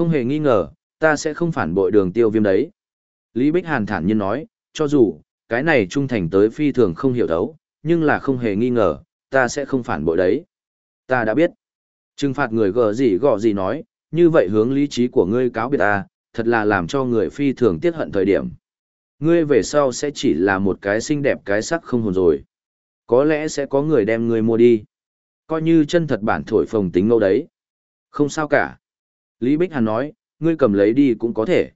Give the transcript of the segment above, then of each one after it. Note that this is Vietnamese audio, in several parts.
Không hề nghi ngờ, ta sẽ không phản bội đường tiêu viêm đấy. Lý Bích Hàn thản nhiên nói, cho dù, cái này trung thành tới phi thường không hiểu thấu, nhưng là không hề nghi ngờ, ta sẽ không phản bội đấy. Ta đã biết. Trừng phạt người gờ gì gọ gì nói, như vậy hướng lý trí của ngươi cáo biệt ta, thật là làm cho người phi thường tiết hận thời điểm. Ngươi về sau sẽ chỉ là một cái xinh đẹp cái sắc không hồn rồi. Có lẽ sẽ có người đem ngươi mua đi. Coi như chân thật bản thổi phồng tính ngâu đấy. Không sao cả. Lý Bích Hàn nói, ngươi cầm lấy đi cũng có thể.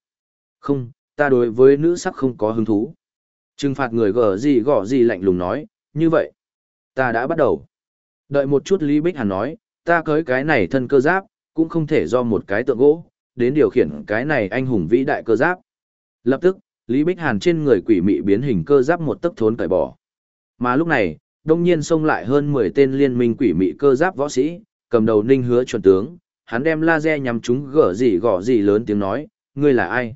Không, ta đối với nữ sắc không có hứng thú. Trừng phạt người gở gì gõ gì lạnh lùng nói, như vậy. Ta đã bắt đầu. Đợi một chút Lý Bích Hàn nói, ta cưới cái này thân cơ giáp, cũng không thể do một cái tượng gỗ, đến điều khiển cái này anh hùng vĩ đại cơ giáp. Lập tức, Lý Bích Hàn trên người quỷ mị biến hình cơ giáp một tấc thốn cởi bỏ. Mà lúc này, đông nhiên xông lại hơn 10 tên liên minh quỷ mị cơ giáp võ sĩ, cầm đầu ninh hứa chuẩn tướng, hắn đem laser nhắm chúng gở gì gõ gì lớn tiếng nói, ngươi là ai?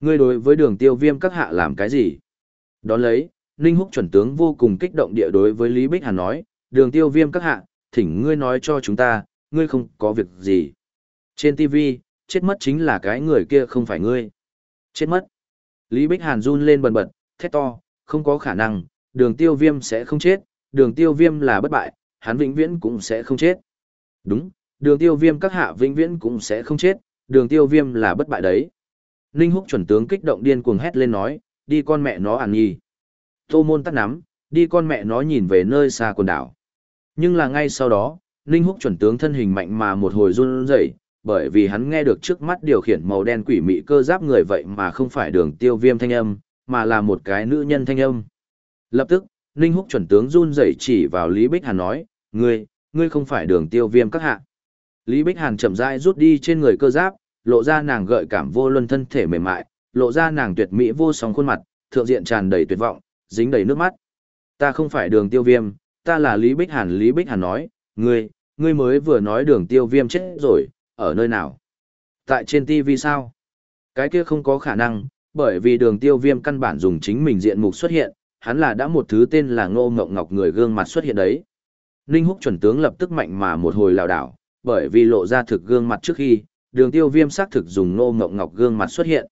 Ngươi đối với đường tiêu viêm các hạ làm cái gì? Đón lấy, Ninh Húc chuẩn tướng vô cùng kích động địa đối với Lý Bích Hàn nói, đường tiêu viêm các hạ, thỉnh ngươi nói cho chúng ta, ngươi không có việc gì. Trên TV, chết mất chính là cái người kia không phải ngươi. Chết mất. Lý Bích Hàn run lên bần bật, thét to, không có khả năng, đường tiêu viêm sẽ không chết, đường tiêu viêm là bất bại, hắn vĩnh viễn cũng sẽ không chết. Đúng, đường tiêu viêm các hạ vĩnh viễn cũng sẽ không chết, đường tiêu viêm là bất bại đấy. Ninh Húc chuẩn tướng kích động điên cuồng hét lên nói, đi con mẹ nó ản nhi. Tô môn tắt nắm, đi con mẹ nó nhìn về nơi xa quần đảo. Nhưng là ngay sau đó, Ninh Húc chuẩn tướng thân hình mạnh mà một hồi run rẩy, bởi vì hắn nghe được trước mắt điều khiển màu đen quỷ mị cơ giáp người vậy mà không phải đường tiêu viêm thanh âm, mà là một cái nữ nhân thanh âm. Lập tức, Ninh Húc chuẩn tướng run rẩy chỉ vào Lý Bích Hàn nói, ngươi, ngươi không phải đường tiêu viêm các hạ. Lý Bích Hàn chậm rãi rút đi trên người cơ giáp, lộ ra nàng gợi cảm vô luân thân thể mềm mại, lộ ra nàng tuyệt mỹ vô song khuôn mặt, thượng diện tràn đầy tuyệt vọng, dính đầy nước mắt. Ta không phải đường tiêu viêm, ta là Lý Bích Hàn. Lý Bích Hàn nói, ngươi, ngươi mới vừa nói đường tiêu viêm chết rồi, ở nơi nào? Tại trên TV sao? Cái kia không có khả năng, bởi vì đường tiêu viêm căn bản dùng chính mình diện mục xuất hiện, hắn là đã một thứ tên là ngô ngọc ngọc người gương mặt xuất hiện đấy. Ninh Húc chuẩn tướng lập tức mạnh mà một hồi lảo đảo, bởi vì lộ ra thực gương mặt trước khi, đường tiêu viêm xác thực dùng nô ngọc ngọc gương mặt xuất hiện.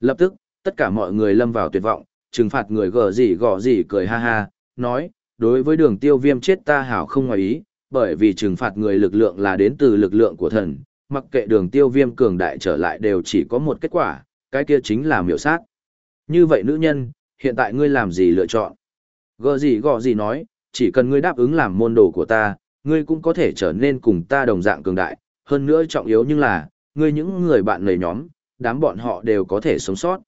Lập tức, tất cả mọi người lâm vào tuyệt vọng, trừng phạt người gở gì gõ gì cười ha ha, nói, đối với đường tiêu viêm chết ta hảo không ngoài ý, bởi vì trừng phạt người lực lượng là đến từ lực lượng của thần, mặc kệ đường tiêu viêm cường đại trở lại đều chỉ có một kết quả, cái kia chính là miểu sát. Như vậy nữ nhân, hiện tại ngươi làm gì lựa chọn? Gỡ gì gõ gì nói, chỉ cần ngươi đáp ứng làm môn đồ của ta, ngươi cũng có thể trở nên cùng ta đồng dạng cường đại, hơn nữa trọng yếu nhưng là, ngươi những người bạn lầy nhóm, đám bọn họ đều có thể sống sót.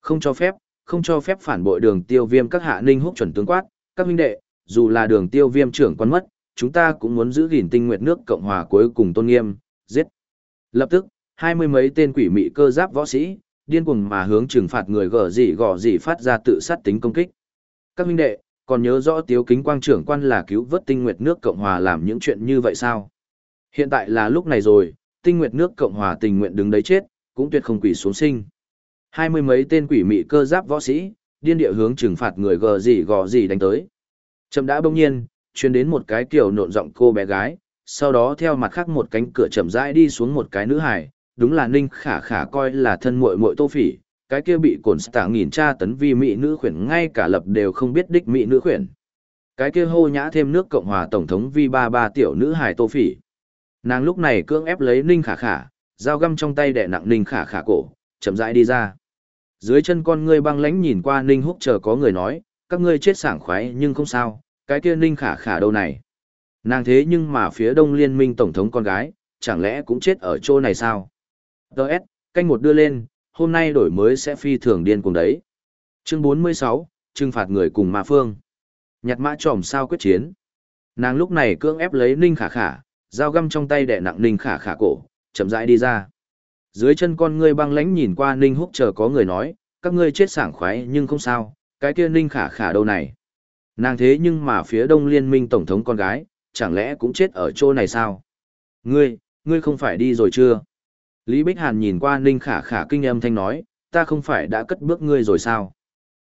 Không cho phép, không cho phép phản bội đường tiêu viêm các hạ ninh húc chuẩn tướng quát, các huynh đệ, dù là đường tiêu viêm trưởng quan mất, chúng ta cũng muốn giữ gìn tinh nguyệt nước Cộng hòa cuối cùng tôn nghiêm, giết. Lập tức, hai mươi mấy tên quỷ mị cơ giáp võ sĩ, điên cuồng mà hướng trừng phạt người gở gì gò gì phát ra tự sát tính công kích. Các huynh đệ, còn nhớ rõ tiếu kính quang trưởng quan là cứu vớt tinh nguyệt nước Cộng hòa làm những chuyện như vậy sao? Hiện tại là lúc này rồi, tinh nguyệt nước Cộng hòa tình nguyện đứng đấy chết, cũng tuyệt không quỷ xuống sinh. Hai mươi mấy tên quỷ mị cơ giáp võ sĩ, điên địa hướng trừng phạt người gờ gì gò gì đánh tới. Chậm đã bỗng nhiên, chuyên đến một cái kiểu nộn giọng cô bé gái, sau đó theo mặt khác một cánh cửa chậm rãi đi xuống một cái nữ hải, đúng là Ninh Khả Khả coi là thân muội muội Tô Phỉ, cái kia bị cồn stạ nghìn tra tấn vi mỹ nữ khuyển ngay cả lập đều không biết đích mỹ nữ khuyển. Cái kia hô nhã thêm nước Cộng hòa Tổng thống vi ba ba tiểu nữ hải Tô Phỉ. Nàng lúc này cưỡng ép lấy Ninh Khả Khả, dao găm trong tay đè nặng Ninh Khả Khả cổ, chậm rãi đi ra. Dưới chân con ngươi băng lãnh nhìn qua Ninh Húc chờ có người nói, các ngươi chết sảng khoái nhưng không sao, cái kia Ninh Khả Khả đâu này. Nàng thế nhưng mà phía đông liên minh tổng thống con gái, chẳng lẽ cũng chết ở chỗ này sao? Đợt, canh một đưa lên, hôm nay đổi mới sẽ phi thường điên cùng đấy. Chương 46, trừng phạt người cùng ma phương. Nhặt mã tròm sao quyết chiến. Nàng lúc này cưỡng ép lấy Ninh Khả Khả, dao găm trong tay đè nặng Ninh Khả Khả cổ, chậm rãi đi ra. Dưới chân con ngươi băng lãnh nhìn qua Ninh Húc chờ có người nói, các ngươi chết sảng khoái nhưng không sao, cái kia Ninh Khả Khả đâu này. Nàng thế nhưng mà phía đông liên minh tổng thống con gái, chẳng lẽ cũng chết ở chỗ này sao? Ngươi, ngươi không phải đi rồi chưa? Lý Bích Hàn nhìn qua Ninh Khả Khả kinh âm thanh nói, ta không phải đã cất bước ngươi rồi sao?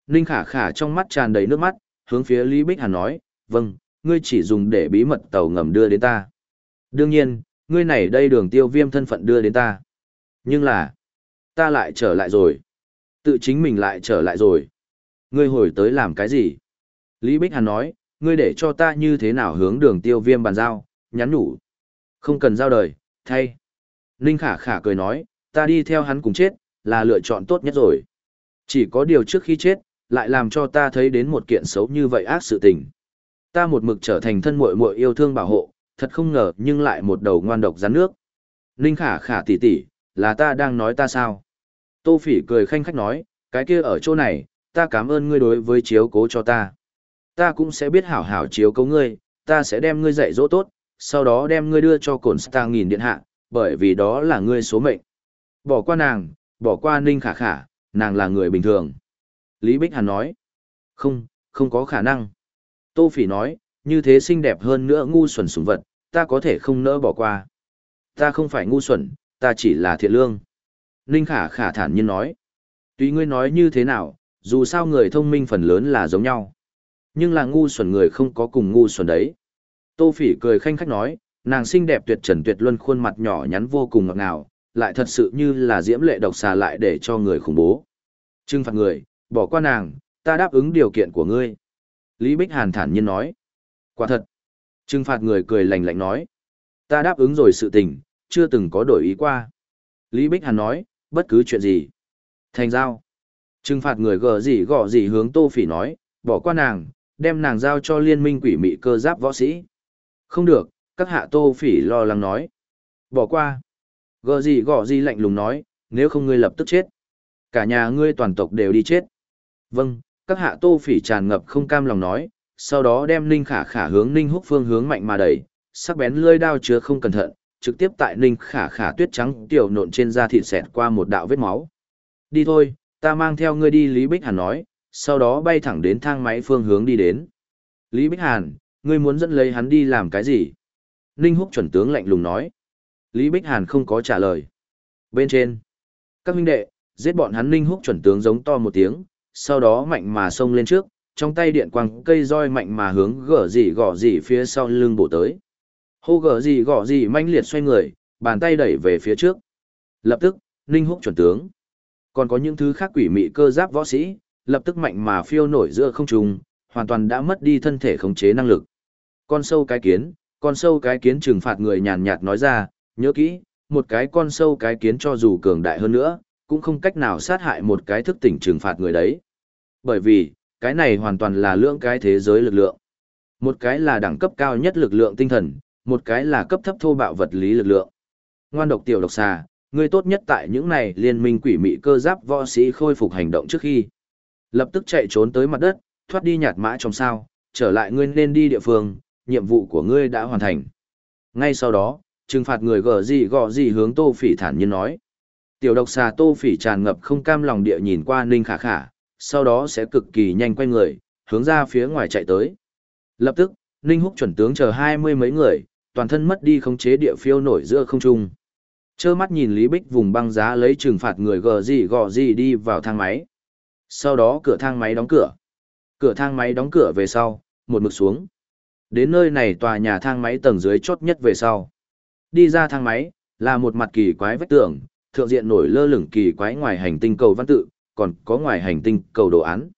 Ninh Khả Khả trong mắt tràn đầy nước mắt, hướng phía Lý Bích Hàn nói, vâng, ngươi chỉ dùng để bí mật tàu ngầm đưa đến ta. Đương nhiên, ngươi này đây đường tiêu viêm thân phận đưa đến ta. Nhưng là, ta lại trở lại rồi. Tự chính mình lại trở lại rồi. Ngươi hồi tới làm cái gì? Lý Bích Hàn nói, ngươi để cho ta như thế nào hướng đường tiêu viêm bàn giao, nhắn nhủ. Không cần giao đời, thay. Ninh Khả Khả cười nói, ta đi theo hắn cùng chết, là lựa chọn tốt nhất rồi. Chỉ có điều trước khi chết, lại làm cho ta thấy đến một kiện xấu như vậy ác sự tình. Ta một mực trở thành thân muội muội yêu thương bảo hộ, thật không ngờ nhưng lại một đầu ngoan độc rắn nước. Ninh Khả Khả tỷ tỷ, là ta đang nói ta sao? Tô Phỉ cười khanh khách nói, cái kia ở chỗ này, ta cảm ơn ngươi đối với chiếu cố cho ta. Ta cũng sẽ biết hảo hảo chiếu cố ngươi, ta sẽ đem ngươi dạy dỗ tốt, sau đó đem ngươi đưa cho cổn ta nghìn điện hạ, bởi vì đó là ngươi số mệnh. Bỏ qua nàng, bỏ qua Ninh Khả Khả, nàng là người bình thường. Lý Bích Hàn nói, không, không có khả năng. Tô Phỉ nói, như thế xinh đẹp hơn nữa ngu xuẩn sủng vật, ta có thể không nỡ bỏ qua. Ta không phải ngu xuẩn, ta chỉ là thiện lương. Ninh Khả Khả thản nhiên nói, tùy ngươi nói như thế nào, dù sao người thông minh phần lớn là giống nhau. Nhưng là ngu xuẩn người không có cùng ngu xuẩn đấy. Tô Phỉ cười khanh khách nói, nàng xinh đẹp tuyệt trần tuyệt luân khuôn mặt nhỏ nhắn vô cùng ngọt ngào, lại thật sự như là diễm lệ độc xà lại để cho người khủng bố. Trưng phạt người, bỏ qua nàng, ta đáp ứng điều kiện của ngươi. Lý Bích Hàn thản nhiên nói. Quả thật. Trưng phạt người cười lạnh lạnh nói. Ta đáp ứng rồi sự tình, chưa từng có đổi ý qua. Lý Bích Hàn nói, bất cứ chuyện gì. Thành giao. Trừng phạt người gờ gì gọ gì hướng Tô Phỉ nói, bỏ qua nàng, đem nàng giao cho liên minh quỷ mị cơ giáp võ sĩ. Không được, các hạ Tô Phỉ lo lắng nói. Bỏ qua. Gờ gì gọ gì lạnh lùng nói, nếu không ngươi lập tức chết. Cả nhà ngươi toàn tộc đều đi chết. Vâng, các hạ Tô Phỉ tràn ngập không cam lòng nói, sau đó đem Ninh Khả Khả hướng Ninh Húc phương hướng mạnh mà đẩy, sắc bén lưỡi đao chứa không cẩn thận, trực tiếp tại Ninh Khả Khả tuyết trắng tiểu nộn trên da thịt xẹt qua một đạo vết máu. Đi thôi, ta mang theo ngươi đi Lý Bích Hàn nói, sau đó bay thẳng đến thang máy phương hướng đi đến. Lý Bích Hàn, ngươi muốn dẫn lấy hắn đi làm cái gì? Ninh Húc chuẩn tướng lạnh lùng nói. Lý Bích Hàn không có trả lời. Bên trên, các huynh đệ, giết bọn hắn Ninh Húc chuẩn tướng giống to một tiếng, sau đó mạnh mà xông lên trước, trong tay điện quang cây roi mạnh mà hướng gở gì gõ gì phía sau lưng bổ tới. Hô gở gì gõ gì manh liệt xoay người, bàn tay đẩy về phía trước. Lập tức, Ninh Húc chuẩn tướng. Còn có những thứ khác quỷ mị cơ giáp võ sĩ, lập tức mạnh mà phiêu nổi giữa không trung, hoàn toàn đã mất đi thân thể khống chế năng lực. Con sâu cái kiến, con sâu cái kiến trừng phạt người nhàn nhạt nói ra, nhớ kỹ, một cái con sâu cái kiến cho dù cường đại hơn nữa, cũng không cách nào sát hại một cái thức tỉnh trừng phạt người đấy. Bởi vì, cái này hoàn toàn là lượng cái thế giới lực lượng. Một cái là đẳng cấp cao nhất lực lượng tinh thần, một cái là cấp thấp thô bạo vật lý lực lượng. Ngoan độc tiểu độc xà, ngươi tốt nhất tại những này liên minh quỷ mị cơ giáp võ sĩ khôi phục hành động trước khi. Lập tức chạy trốn tới mặt đất, thoát đi nhạt mã trong sao, trở lại ngươi nên đi địa phương, nhiệm vụ của ngươi đã hoàn thành. Ngay sau đó, trừng phạt người gở gì gọ gì hướng tô phỉ thản nhiên nói. Tiểu độc xà tô phỉ tràn ngập không cam lòng địa nhìn qua ninh khả khả, sau đó sẽ cực kỳ nhanh quay người, hướng ra phía ngoài chạy tới. Lập tức, ninh húc chuẩn tướng chờ hai mươi mấy người, toàn thân mất đi khống chế địa phiêu nổi giữa không trung. Chơ mắt nhìn Lý Bích vùng băng giá lấy trừng phạt người gờ gì gọ gì đi vào thang máy. Sau đó cửa thang máy đóng cửa. Cửa thang máy đóng cửa về sau, một mực xuống. Đến nơi này tòa nhà thang máy tầng dưới chốt nhất về sau. Đi ra thang máy, là một mặt kỳ quái vách tường, thượng diện nổi lơ lửng kỳ quái ngoài hành tinh cầu văn tự, còn có ngoài hành tinh cầu đồ án.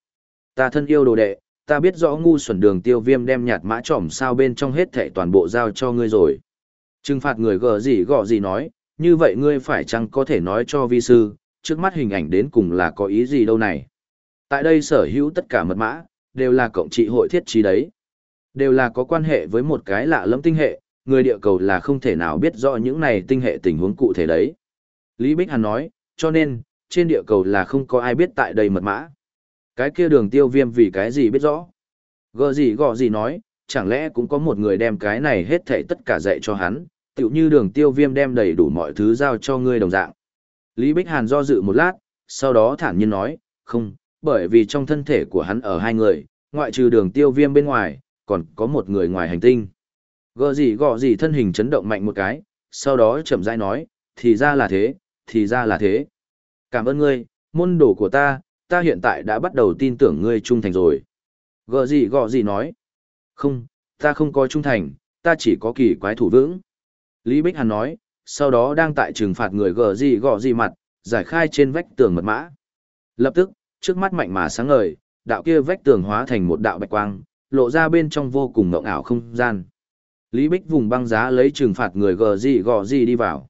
Ta thân yêu đồ đệ, ta biết rõ ngu xuẩn đường tiêu viêm đem nhạt mã trỏm sao bên trong hết thẻ toàn bộ giao cho ngươi rồi. Trừng phạt người gờ gì gọ gì nói, như vậy ngươi phải chăng có thể nói cho vi sư, trước mắt hình ảnh đến cùng là có ý gì đâu này. Tại đây sở hữu tất cả mật mã, đều là cộng trị hội thiết trí đấy. Đều là có quan hệ với một cái lạ lẫm tinh hệ, người địa cầu là không thể nào biết rõ những này tinh hệ tình huống cụ thể đấy. Lý Bích Hàn nói, cho nên, trên địa cầu là không có ai biết tại đây mật mã. Cái kia đường tiêu viêm vì cái gì biết rõ. Gờ gì gọ gì nói, chẳng lẽ cũng có một người đem cái này hết thảy tất cả dạy cho hắn, tựu như đường tiêu viêm đem đầy đủ mọi thứ giao cho ngươi đồng dạng. Lý Bích Hàn do dự một lát, sau đó thản nhiên nói, không, bởi vì trong thân thể của hắn ở hai người, ngoại trừ đường tiêu viêm bên ngoài, còn có một người ngoài hành tinh. Gờ gì gọ gì thân hình chấn động mạnh một cái, sau đó chậm rãi nói, thì ra là thế, thì ra là thế. Cảm ơn ngươi, môn đồ của ta, ta hiện tại đã bắt đầu tin tưởng ngươi trung thành rồi. Gờ gì gọ gì nói, không, ta không có trung thành, ta chỉ có kỳ quái thủ vững. Lý Bích Hàn nói, sau đó đang tại trừng phạt người gờ gì gọ gì mặt, giải khai trên vách tường mật mã. Lập tức, trước mắt mạnh mà sáng ngời, đạo kia vách tường hóa thành một đạo bạch quang, lộ ra bên trong vô cùng ngộng ảo không gian. Lý Bích vùng băng giá lấy trừng phạt người gờ gì gò gì đi vào.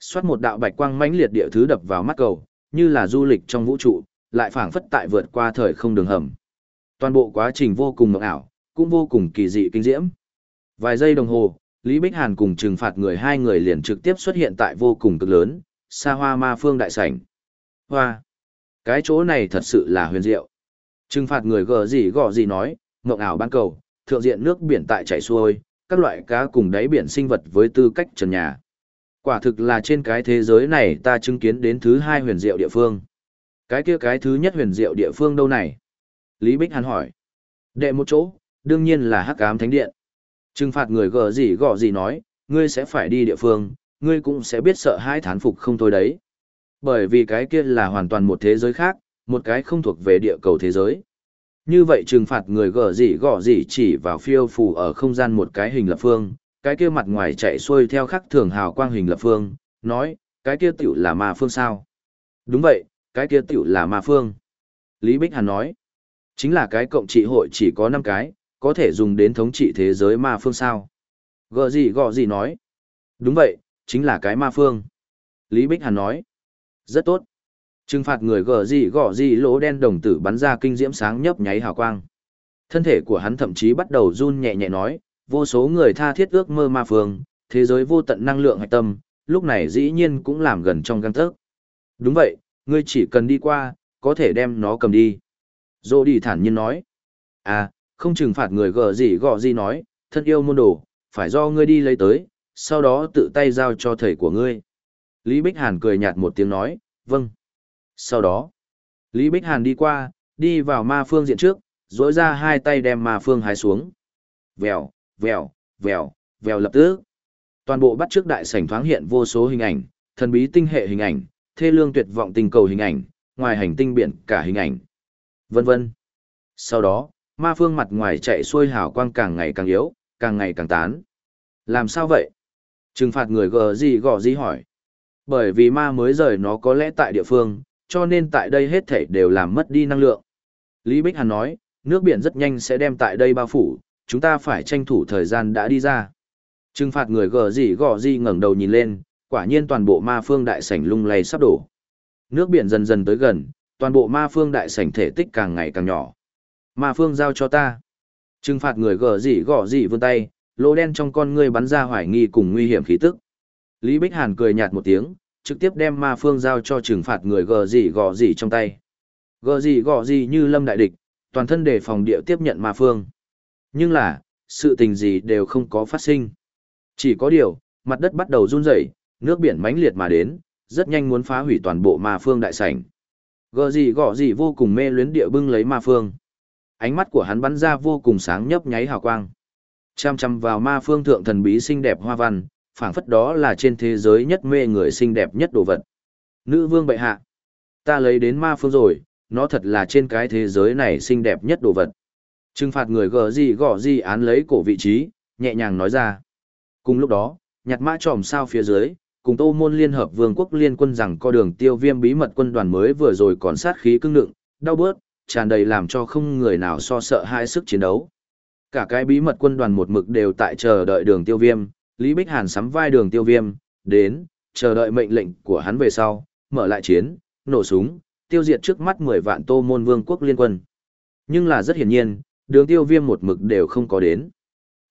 Xoát một đạo bạch quang mãnh liệt địa thứ đập vào mắt cầu, như là du lịch trong vũ trụ, lại phảng phất tại vượt qua thời không đường hầm. Toàn bộ quá trình vô cùng ngộng ảo, cũng vô cùng kỳ dị kinh diễm. Vài giây đồng hồ, Lý Bích Hàn cùng trừng phạt người hai người liền trực tiếp xuất hiện tại vô cùng cực lớn, xa hoa ma phương đại sảnh. Hoa! Cái chỗ này thật sự là huyền diệu. Trừng phạt người gờ gì gọ gì nói, mộng ảo ban cầu, thượng diện nước biển tại chảy xuôi, các loại cá cùng đáy biển sinh vật với tư cách trần nhà. Quả thực là trên cái thế giới này ta chứng kiến đến thứ hai huyền diệu địa phương. Cái kia cái thứ nhất huyền diệu địa phương đâu này? Lý Bích Hàn hỏi. Đệ một chỗ, đương nhiên là hắc ám thánh điện. Trừng phạt người gờ gì gọ gì nói, ngươi sẽ phải đi địa phương, ngươi cũng sẽ biết sợ hai thán phục không thôi đấy. Bởi vì cái kia là hoàn toàn một thế giới khác, một cái không thuộc về địa cầu thế giới. Như vậy trừng phạt người gở gì gõ gì chỉ vào phiêu phù ở không gian một cái hình lập phương, cái kia mặt ngoài chạy xuôi theo khắc thường hào quang hình lập phương, nói, cái kia tiểu là ma phương sao. Đúng vậy, cái kia tiểu là ma phương. Lý Bích Hàn nói, chính là cái cộng trị hội chỉ có 5 cái, có thể dùng đến thống trị thế giới ma phương sao. Gọ gì gọ gì nói, đúng vậy, chính là cái ma phương. Lý Bích Hàn nói, rất tốt. Trừng phạt người gờ gì gọ gì lỗ đen đồng tử bắn ra kinh diễm sáng nhấp nháy hào quang. Thân thể của hắn thậm chí bắt đầu run nhẹ nhẹ nói, vô số người tha thiết ước mơ ma phương, thế giới vô tận năng lượng hạch tâm, lúc này dĩ nhiên cũng làm gần trong găng tớc. Đúng vậy, ngươi chỉ cần đi qua, có thể đem nó cầm đi. Dô đi thản nhiên nói. À, không trừng phạt người gờ gì gọ gì nói, thân yêu môn đồ, phải do ngươi đi lấy tới, sau đó tự tay giao cho thầy của ngươi. Lý Bích Hàn cười nhạt một tiếng nói, vâng. Sau đó, Lý Bích Hàn đi qua, đi vào ma phương diện trước, dối ra hai tay đem ma phương hái xuống. Vèo, vèo, vèo, vèo lập tức. Toàn bộ bắt trước đại sảnh thoáng hiện vô số hình ảnh, thần bí tinh hệ hình ảnh, thê lương tuyệt vọng tình cầu hình ảnh, ngoài hành tinh biển cả hình ảnh, vân vân. Sau đó, ma phương mặt ngoài chạy xuôi hào quang càng ngày càng yếu, càng ngày càng tán. Làm sao vậy? Trừng phạt người gờ gì gọ gì hỏi. Bởi vì ma mới rời nó có lẽ tại địa phương, cho nên tại đây hết thảy đều làm mất đi năng lượng. Lý Bích Hàn nói, nước biển rất nhanh sẽ đem tại đây bao phủ, chúng ta phải tranh thủ thời gian đã đi ra. Trừng phạt người gờ gì gọ gì ngẩng đầu nhìn lên, quả nhiên toàn bộ ma phương đại sảnh lung lay sắp đổ. Nước biển dần dần tới gần, toàn bộ ma phương đại sảnh thể tích càng ngày càng nhỏ. Ma phương giao cho ta. Trừng phạt người gờ gì gọ gì vươn tay, lỗ đen trong con ngươi bắn ra hoài nghi cùng nguy hiểm khí tức. Lý Bích Hàn cười nhạt một tiếng, trực tiếp đem ma phương giao cho trừng phạt người gờ gì gò gì trong tay. Gờ gì gò gì như lâm đại địch, toàn thân đề phòng địa tiếp nhận ma phương. Nhưng là, sự tình gì đều không có phát sinh. Chỉ có điều, mặt đất bắt đầu run rẩy, nước biển mãnh liệt mà đến, rất nhanh muốn phá hủy toàn bộ ma phương đại sảnh. Gờ gì gọ gì vô cùng mê luyến địa bưng lấy ma phương. Ánh mắt của hắn bắn ra vô cùng sáng nhấp nháy hào quang. Chăm chăm vào ma phương thượng thần bí xinh đẹp hoa văn, phảng phất đó là trên thế giới nhất mê người xinh đẹp nhất đồ vật. Nữ vương bệ hạ, ta lấy đến ma phương rồi, nó thật là trên cái thế giới này xinh đẹp nhất đồ vật. Trừng phạt người gờ gì gõ gì án lấy cổ vị trí, nhẹ nhàng nói ra. Cùng lúc đó, nhặt mã tròm sao phía dưới, cùng tô môn liên hợp vương quốc liên quân rằng co đường tiêu viêm bí mật quân đoàn mới vừa rồi còn sát khí cưng nựng, đau bớt, tràn đầy làm cho không người nào so sợ hai sức chiến đấu. Cả cái bí mật quân đoàn một mực đều tại chờ đợi đường tiêu viêm, Lý Bích Hàn sắm vai đường tiêu viêm, đến, chờ đợi mệnh lệnh của hắn về sau, mở lại chiến, nổ súng, tiêu diệt trước mắt 10 vạn tô môn vương quốc liên quân. Nhưng là rất hiển nhiên, đường tiêu viêm một mực đều không có đến.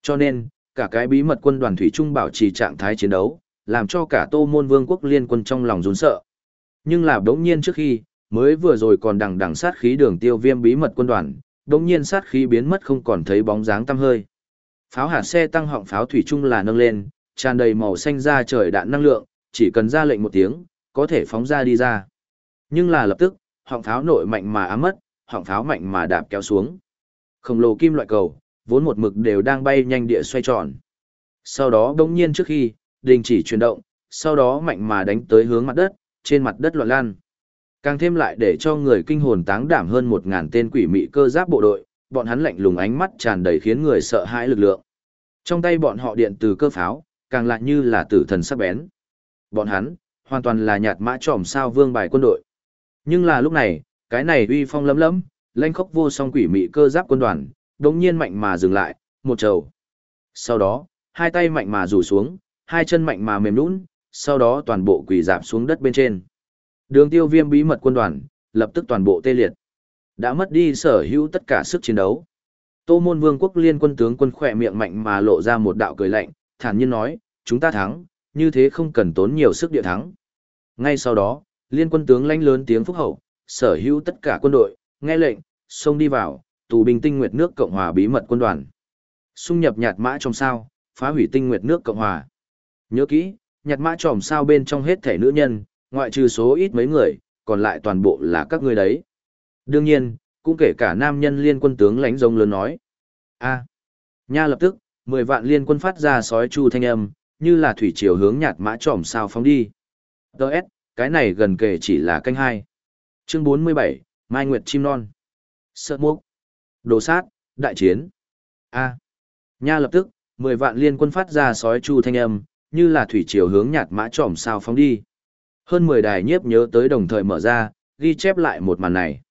Cho nên, cả cái bí mật quân đoàn thủy trung bảo trì trạng thái chiến đấu, làm cho cả tô môn vương quốc liên quân trong lòng rốn sợ. Nhưng là đống nhiên trước khi, mới vừa rồi còn đằng đằng sát khí đường tiêu viêm bí mật quân đoàn, đống nhiên sát khí biến mất không còn thấy bóng dáng tăm hơi. Pháo hạt xe tăng họng pháo thủy chung là nâng lên, tràn đầy màu xanh ra trời đạn năng lượng, chỉ cần ra lệnh một tiếng, có thể phóng ra đi ra. Nhưng là lập tức, họng pháo nội mạnh mà ám mất, họng pháo mạnh mà đạp kéo xuống. Khổng lồ kim loại cầu, vốn một mực đều đang bay nhanh địa xoay tròn. Sau đó đống nhiên trước khi, đình chỉ chuyển động, sau đó mạnh mà đánh tới hướng mặt đất, trên mặt đất loạn lan. Càng thêm lại để cho người kinh hồn táng đảm hơn một ngàn tên quỷ mị cơ giáp bộ đội, bọn hắn lạnh lùng ánh mắt tràn đầy khiến người sợ hãi lực lượng. Trong tay bọn họ điện từ cơ pháo, càng lại như là tử thần sắc bén. Bọn hắn, hoàn toàn là nhạt mã tròm sao vương bài quân đội. Nhưng là lúc này, cái này uy phong lấm lấm, lanh khốc vô song quỷ mị cơ giáp quân đoàn, đống nhiên mạnh mà dừng lại, một trầu. Sau đó, hai tay mạnh mà rủ xuống, hai chân mạnh mà mềm lún, sau đó toàn bộ quỳ dạp xuống đất bên trên. Đường tiêu viêm bí mật quân đoàn, lập tức toàn bộ tê liệt. Đã mất đi sở hữu tất cả sức chiến đấu. Tô môn vương quốc liên quân tướng quân khỏe miệng mạnh mà lộ ra một đạo cười lạnh, thản nhiên nói, chúng ta thắng, như thế không cần tốn nhiều sức địa thắng. Ngay sau đó, liên quân tướng lãnh lớn tiếng phúc hậu, sở hữu tất cả quân đội, nghe lệnh, xông đi vào, tù binh tinh nguyệt nước Cộng hòa bí mật quân đoàn. Xung nhập nhạt mã trong sao, phá hủy tinh nguyệt nước Cộng hòa. Nhớ kỹ, nhạt mã tròm sao bên trong hết thể nữ nhân, ngoại trừ số ít mấy người, còn lại toàn bộ là các ngươi đấy. Đương nhiên, cũng kể cả nam nhân liên quân tướng lãnh rồng lớn nói. a nha lập tức, 10 vạn liên quân phát ra sói chu thanh âm, như là thủy triều hướng nhạt mã trỏm sao phóng đi. Đợt, cái này gần kể chỉ là canh hai. Chương 47, Mai Nguyệt Chim Non. Sợ mốc. Đồ sát, đại chiến. A. Nha lập tức, 10 vạn liên quân phát ra sói chu thanh âm, như là thủy triều hướng nhạt mã trỏm sao phóng đi. Hơn 10 đài nhiếp nhớ tới đồng thời mở ra, ghi chép lại một màn này.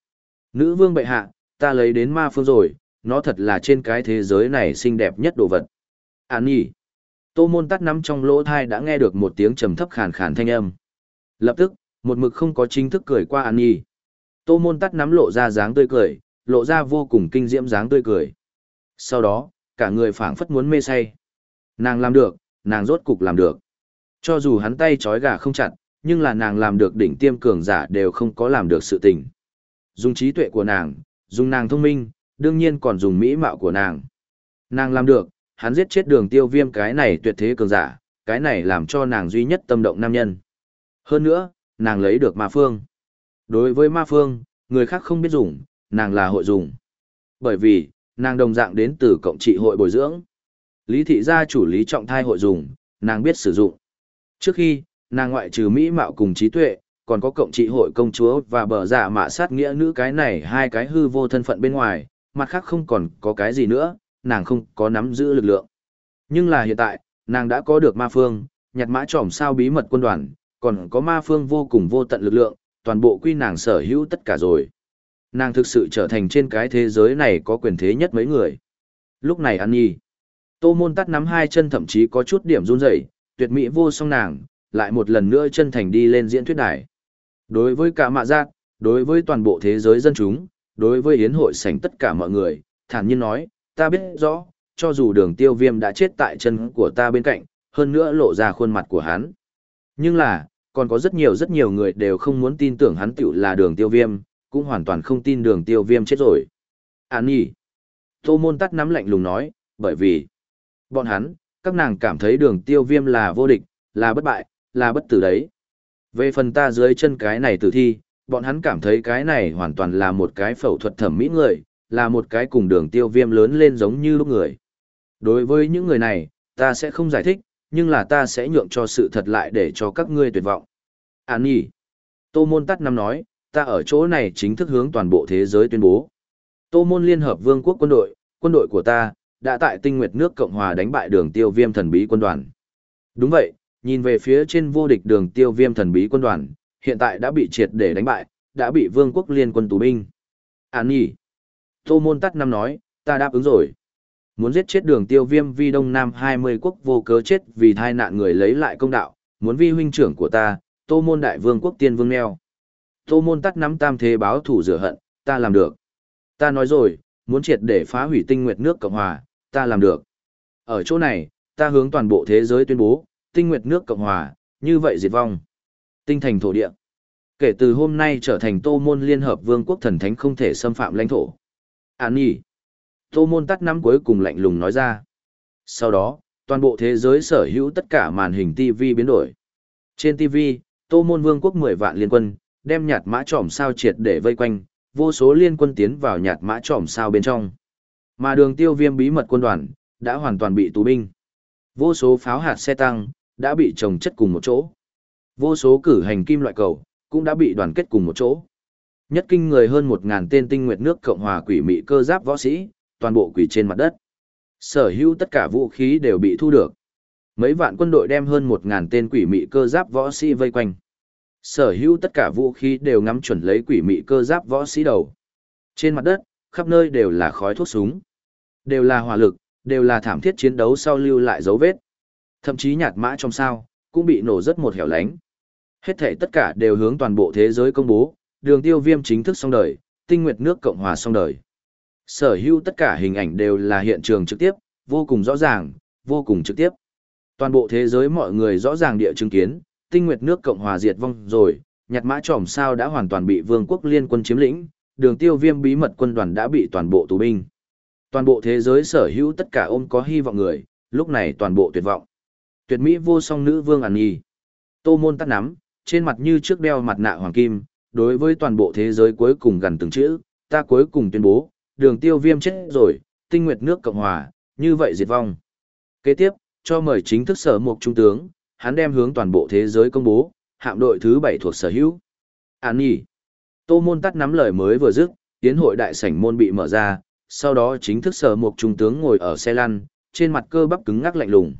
Nữ vương bệ hạ, ta lấy đến ma phương rồi, nó thật là trên cái thế giới này xinh đẹp nhất đồ vật. An nhỉ. Tô môn tắt nắm trong lỗ thai đã nghe được một tiếng trầm thấp khàn khàn thanh âm. Lập tức, một mực không có chính thức cười qua An Nhi. Tô môn tắt nắm lộ ra dáng tươi cười, lộ ra vô cùng kinh diễm dáng tươi cười. Sau đó, cả người phảng phất muốn mê say. Nàng làm được, nàng rốt cục làm được. Cho dù hắn tay trói gà không chặt, nhưng là nàng làm được đỉnh tiêm cường giả đều không có làm được sự tình. Dùng trí tuệ của nàng, dùng nàng thông minh, đương nhiên còn dùng mỹ mạo của nàng. Nàng làm được, hắn giết chết đường tiêu viêm cái này tuyệt thế cường giả, cái này làm cho nàng duy nhất tâm động nam nhân. Hơn nữa, nàng lấy được ma phương. Đối với ma phương, người khác không biết dùng, nàng là hội dùng. Bởi vì, nàng đồng dạng đến từ cộng trị hội bồi dưỡng. Lý thị gia chủ lý trọng thai hội dùng, nàng biết sử dụng. Trước khi, nàng ngoại trừ mỹ mạo cùng trí tuệ, còn có cộng trị hội công chúa và bờ giả dạ mạ sát nghĩa nữ cái này hai cái hư vô thân phận bên ngoài, mặt khác không còn có cái gì nữa, nàng không có nắm giữ lực lượng. Nhưng là hiện tại, nàng đã có được ma phương, nhặt mã trỏm sao bí mật quân đoàn, còn có ma phương vô cùng vô tận lực lượng, toàn bộ quy nàng sở hữu tất cả rồi. Nàng thực sự trở thành trên cái thế giới này có quyền thế nhất mấy người. Lúc này An Nhi, tô môn tắt nắm hai chân thậm chí có chút điểm run rẩy, tuyệt mỹ vô song nàng, lại một lần nữa chân thành đi lên diễn thuyết đài. Đối với cả mạ giác, đối với toàn bộ thế giới dân chúng, đối với yến hội sảnh tất cả mọi người, thản nhiên nói, ta biết rõ, cho dù đường tiêu viêm đã chết tại chân của ta bên cạnh, hơn nữa lộ ra khuôn mặt của hắn. Nhưng là, còn có rất nhiều rất nhiều người đều không muốn tin tưởng hắn tiểu là đường tiêu viêm, cũng hoàn toàn không tin đường tiêu viêm chết rồi. Án nhỉ? Tô môn tắt nắm lạnh lùng nói, bởi vì, bọn hắn, các nàng cảm thấy đường tiêu viêm là vô địch, là bất bại, là bất tử đấy. Về phần ta dưới chân cái này tử thi, bọn hắn cảm thấy cái này hoàn toàn là một cái phẫu thuật thẩm mỹ người, là một cái cùng đường tiêu viêm lớn lên giống như lúc người. Đối với những người này, ta sẽ không giải thích, nhưng là ta sẽ nhượng cho sự thật lại để cho các ngươi tuyệt vọng. Án nhỉ? Tô Môn Tắt Năm nói, ta ở chỗ này chính thức hướng toàn bộ thế giới tuyên bố. Tô Môn Liên Hợp Vương quốc quân đội, quân đội của ta, đã tại tinh nguyệt nước Cộng Hòa đánh bại đường tiêu viêm thần bí quân đoàn. Đúng vậy, nhìn về phía trên vô địch đường tiêu viêm thần bí quân đoàn, hiện tại đã bị triệt để đánh bại, đã bị vương quốc liên quân tù binh. Án nhỉ? Tô Môn Tắt Năm nói, ta đáp ứng rồi. Muốn giết chết đường tiêu viêm vi đông nam 20 quốc vô cớ chết vì thai nạn người lấy lại công đạo, muốn vi huynh trưởng của ta, tô môn đại vương quốc tiên vương neo. Tô môn tắt nắm tam thế báo thủ rửa hận, ta làm được. Ta nói rồi, muốn triệt để phá hủy tinh nguyệt nước Cộng Hòa, ta làm được. Ở chỗ này, ta hướng toàn bộ thế giới tuyên bố, tinh nguyệt nước Cộng Hòa, như vậy diệt vong. Tinh thành thổ địa. Kể từ hôm nay trở thành tô môn liên hợp vương quốc thần thánh không thể xâm phạm lãnh thổ. Án nhỉ. Tô môn tắt năm cuối cùng lạnh lùng nói ra. Sau đó, toàn bộ thế giới sở hữu tất cả màn hình TV biến đổi. Trên TV, Tô môn vương quốc 10 vạn liên quân, đem nhạt mã trỏm sao triệt để vây quanh, vô số liên quân tiến vào nhạt mã trỏm sao bên trong. Mà đường tiêu viêm bí mật quân đoàn, đã hoàn toàn bị tù binh. Vô số pháo hạt xe tăng, đã bị trồng chất cùng một chỗ. Vô số cử hành kim loại cầu, cũng đã bị đoàn kết cùng một chỗ. Nhất kinh người hơn 1.000 tên tinh nguyệt nước Cộng hòa quỷ mị cơ giáp võ sĩ, toàn bộ quỷ trên mặt đất. Sở hữu tất cả vũ khí đều bị thu được. Mấy vạn quân đội đem hơn một ngàn tên quỷ mị cơ giáp võ sĩ vây quanh. Sở hữu tất cả vũ khí đều ngắm chuẩn lấy quỷ mị cơ giáp võ sĩ đầu. Trên mặt đất, khắp nơi đều là khói thuốc súng. Đều là hỏa lực, đều là thảm thiết chiến đấu sau lưu lại dấu vết. Thậm chí nhạt mã trong sao, cũng bị nổ rất một hẻo lánh. Hết thể tất cả đều hướng toàn bộ thế giới công bố, đường tiêu viêm chính thức xong đời, tinh nguyệt nước Cộng hòa xong đời. Sở hữu tất cả hình ảnh đều là hiện trường trực tiếp, vô cùng rõ ràng, vô cùng trực tiếp. Toàn bộ thế giới mọi người rõ ràng địa chứng kiến, tinh nguyệt nước Cộng hòa diệt vong rồi, nhặt mã tròm sao đã hoàn toàn bị vương quốc liên quân chiếm lĩnh, đường tiêu viêm bí mật quân đoàn đã bị toàn bộ tù binh. Toàn bộ thế giới sở hữu tất cả ôm có hy vọng người, lúc này toàn bộ tuyệt vọng. Tuyệt mỹ vô song nữ vương ản nhi. Tô môn tắt nắm, trên mặt như trước đeo mặt nạ hoàng kim, đối với toàn bộ thế giới cuối cùng gần từng chữ, ta cuối cùng tuyên bố, đường tiêu viêm chết rồi, tinh nguyệt nước Cộng Hòa, như vậy diệt vong. Kế tiếp, cho mời chính thức sở mục trung tướng, hắn đem hướng toàn bộ thế giới công bố, hạm đội thứ 7 thuộc sở hữu. An nhỉ. Tô môn tắt nắm lời mới vừa dứt, tiến hội đại sảnh môn bị mở ra, sau đó chính thức sở mục trung tướng ngồi ở xe lăn, trên mặt cơ bắp cứng ngắc lạnh lùng.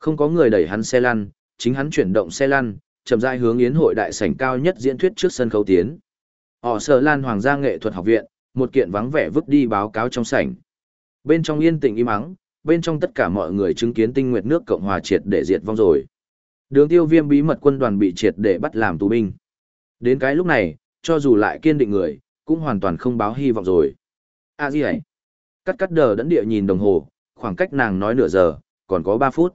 Không có người đẩy hắn xe lăn, chính hắn chuyển động xe lăn, chậm rãi hướng yến hội đại sảnh cao nhất diễn thuyết trước sân khấu tiến. Họ sở lan hoàng gia nghệ thuật học viện, một kiện vắng vẻ vứt đi báo cáo trong sảnh. Bên trong yên tĩnh im ắng, bên trong tất cả mọi người chứng kiến tinh nguyệt nước Cộng hòa triệt để diệt vong rồi. Đường tiêu viêm bí mật quân đoàn bị triệt để bắt làm tù binh. Đến cái lúc này, cho dù lại kiên định người, cũng hoàn toàn không báo hy vọng rồi. À gì ấy, Cắt cắt đờ đẫn địa nhìn đồng hồ, khoảng cách nàng nói nửa giờ, còn có 3 phút.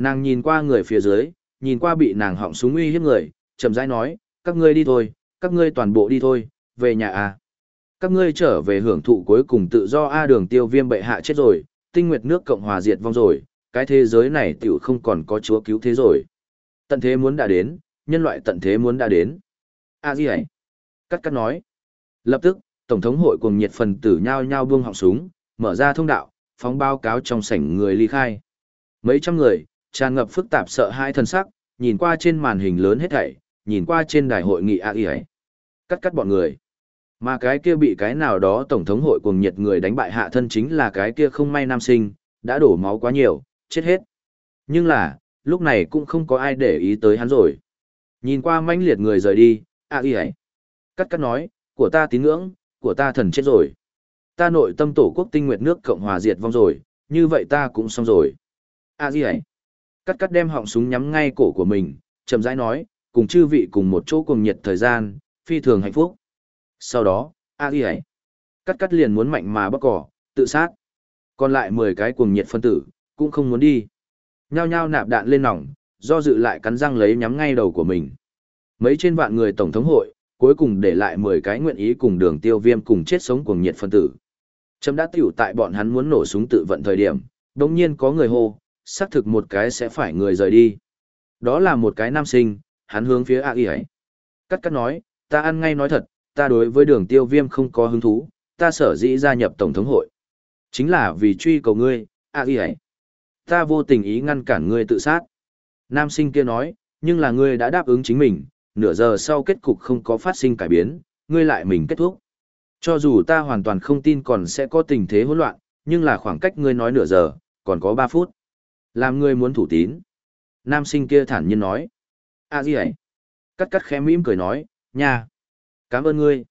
Nàng nhìn qua người phía dưới, nhìn qua bị nàng họng súng uy hiếp người, chậm rãi nói, các ngươi đi thôi, các ngươi toàn bộ đi thôi, về nhà à. Các ngươi trở về hưởng thụ cuối cùng tự do A đường tiêu viêm bệ hạ chết rồi, tinh nguyệt nước Cộng hòa diệt vong rồi, cái thế giới này tiểu không còn có chúa cứu thế rồi. Tận thế muốn đã đến, nhân loại tận thế muốn đã đến. A gì ấy? Cắt cắt nói. Lập tức, Tổng thống hội cùng nhiệt phần tử nhao nhao buông họng súng, mở ra thông đạo, phóng báo cáo trong sảnh người ly khai. Mấy trăm người, tràn ngập phức tạp sợ hãi thân sắc, nhìn qua trên màn hình lớn hết thảy, nhìn qua trên đài hội nghị AI ấy. Cắt cắt bọn người. Mà cái kia bị cái nào đó tổng thống hội cùng nhiệt người đánh bại hạ thân chính là cái kia không may nam sinh, đã đổ máu quá nhiều, chết hết. Nhưng là, lúc này cũng không có ai để ý tới hắn rồi. Nhìn qua mãnh liệt người rời đi, AI ấy. Cắt cắt nói, của ta tín ngưỡng, của ta thần chết rồi. Ta nội tâm tổ quốc tinh nguyệt nước Cộng hòa diệt vong rồi, như vậy ta cũng xong rồi. A gì ấy? Cắt cắt đem họng súng nhắm ngay cổ của mình, chậm rãi nói, cùng chư vị cùng một chỗ cùng nhiệt thời gian, phi thường hạnh phúc. Sau đó, A ghi ấy? Cắt cắt liền muốn mạnh mà bóc cỏ, tự sát. Còn lại 10 cái cuồng nhiệt phân tử, cũng không muốn đi. Nhao nhao nạp đạn lên nòng, do dự lại cắn răng lấy nhắm ngay đầu của mình. Mấy trên vạn người tổng thống hội, cuối cùng để lại 10 cái nguyện ý cùng đường tiêu viêm cùng chết sống cuồng nhiệt phân tử. Chấm đã tiểu tại bọn hắn muốn nổ súng tự vận thời điểm, đồng nhiên có người hô, xác thực một cái sẽ phải người rời đi. Đó là một cái nam sinh, hắn hướng phía A Y ấy. Cắt cắt nói, ta ăn ngay nói thật, ta đối với đường tiêu viêm không có hứng thú, ta sở dĩ gia nhập Tổng thống hội. Chính là vì truy cầu ngươi, A Y ấy. Ta vô tình ý ngăn cản ngươi tự sát. Nam sinh kia nói, nhưng là ngươi đã đáp ứng chính mình, nửa giờ sau kết cục không có phát sinh cải biến, ngươi lại mình kết thúc. Cho dù ta hoàn toàn không tin còn sẽ có tình thế hỗn loạn, nhưng là khoảng cách ngươi nói nửa giờ, còn có 3 phút. Làm ngươi muốn thủ tín. Nam sinh kia thản nhiên nói. À gì ấy? Cắt cắt khẽ mỉm cười nói, nha. Cảm ơn ngươi.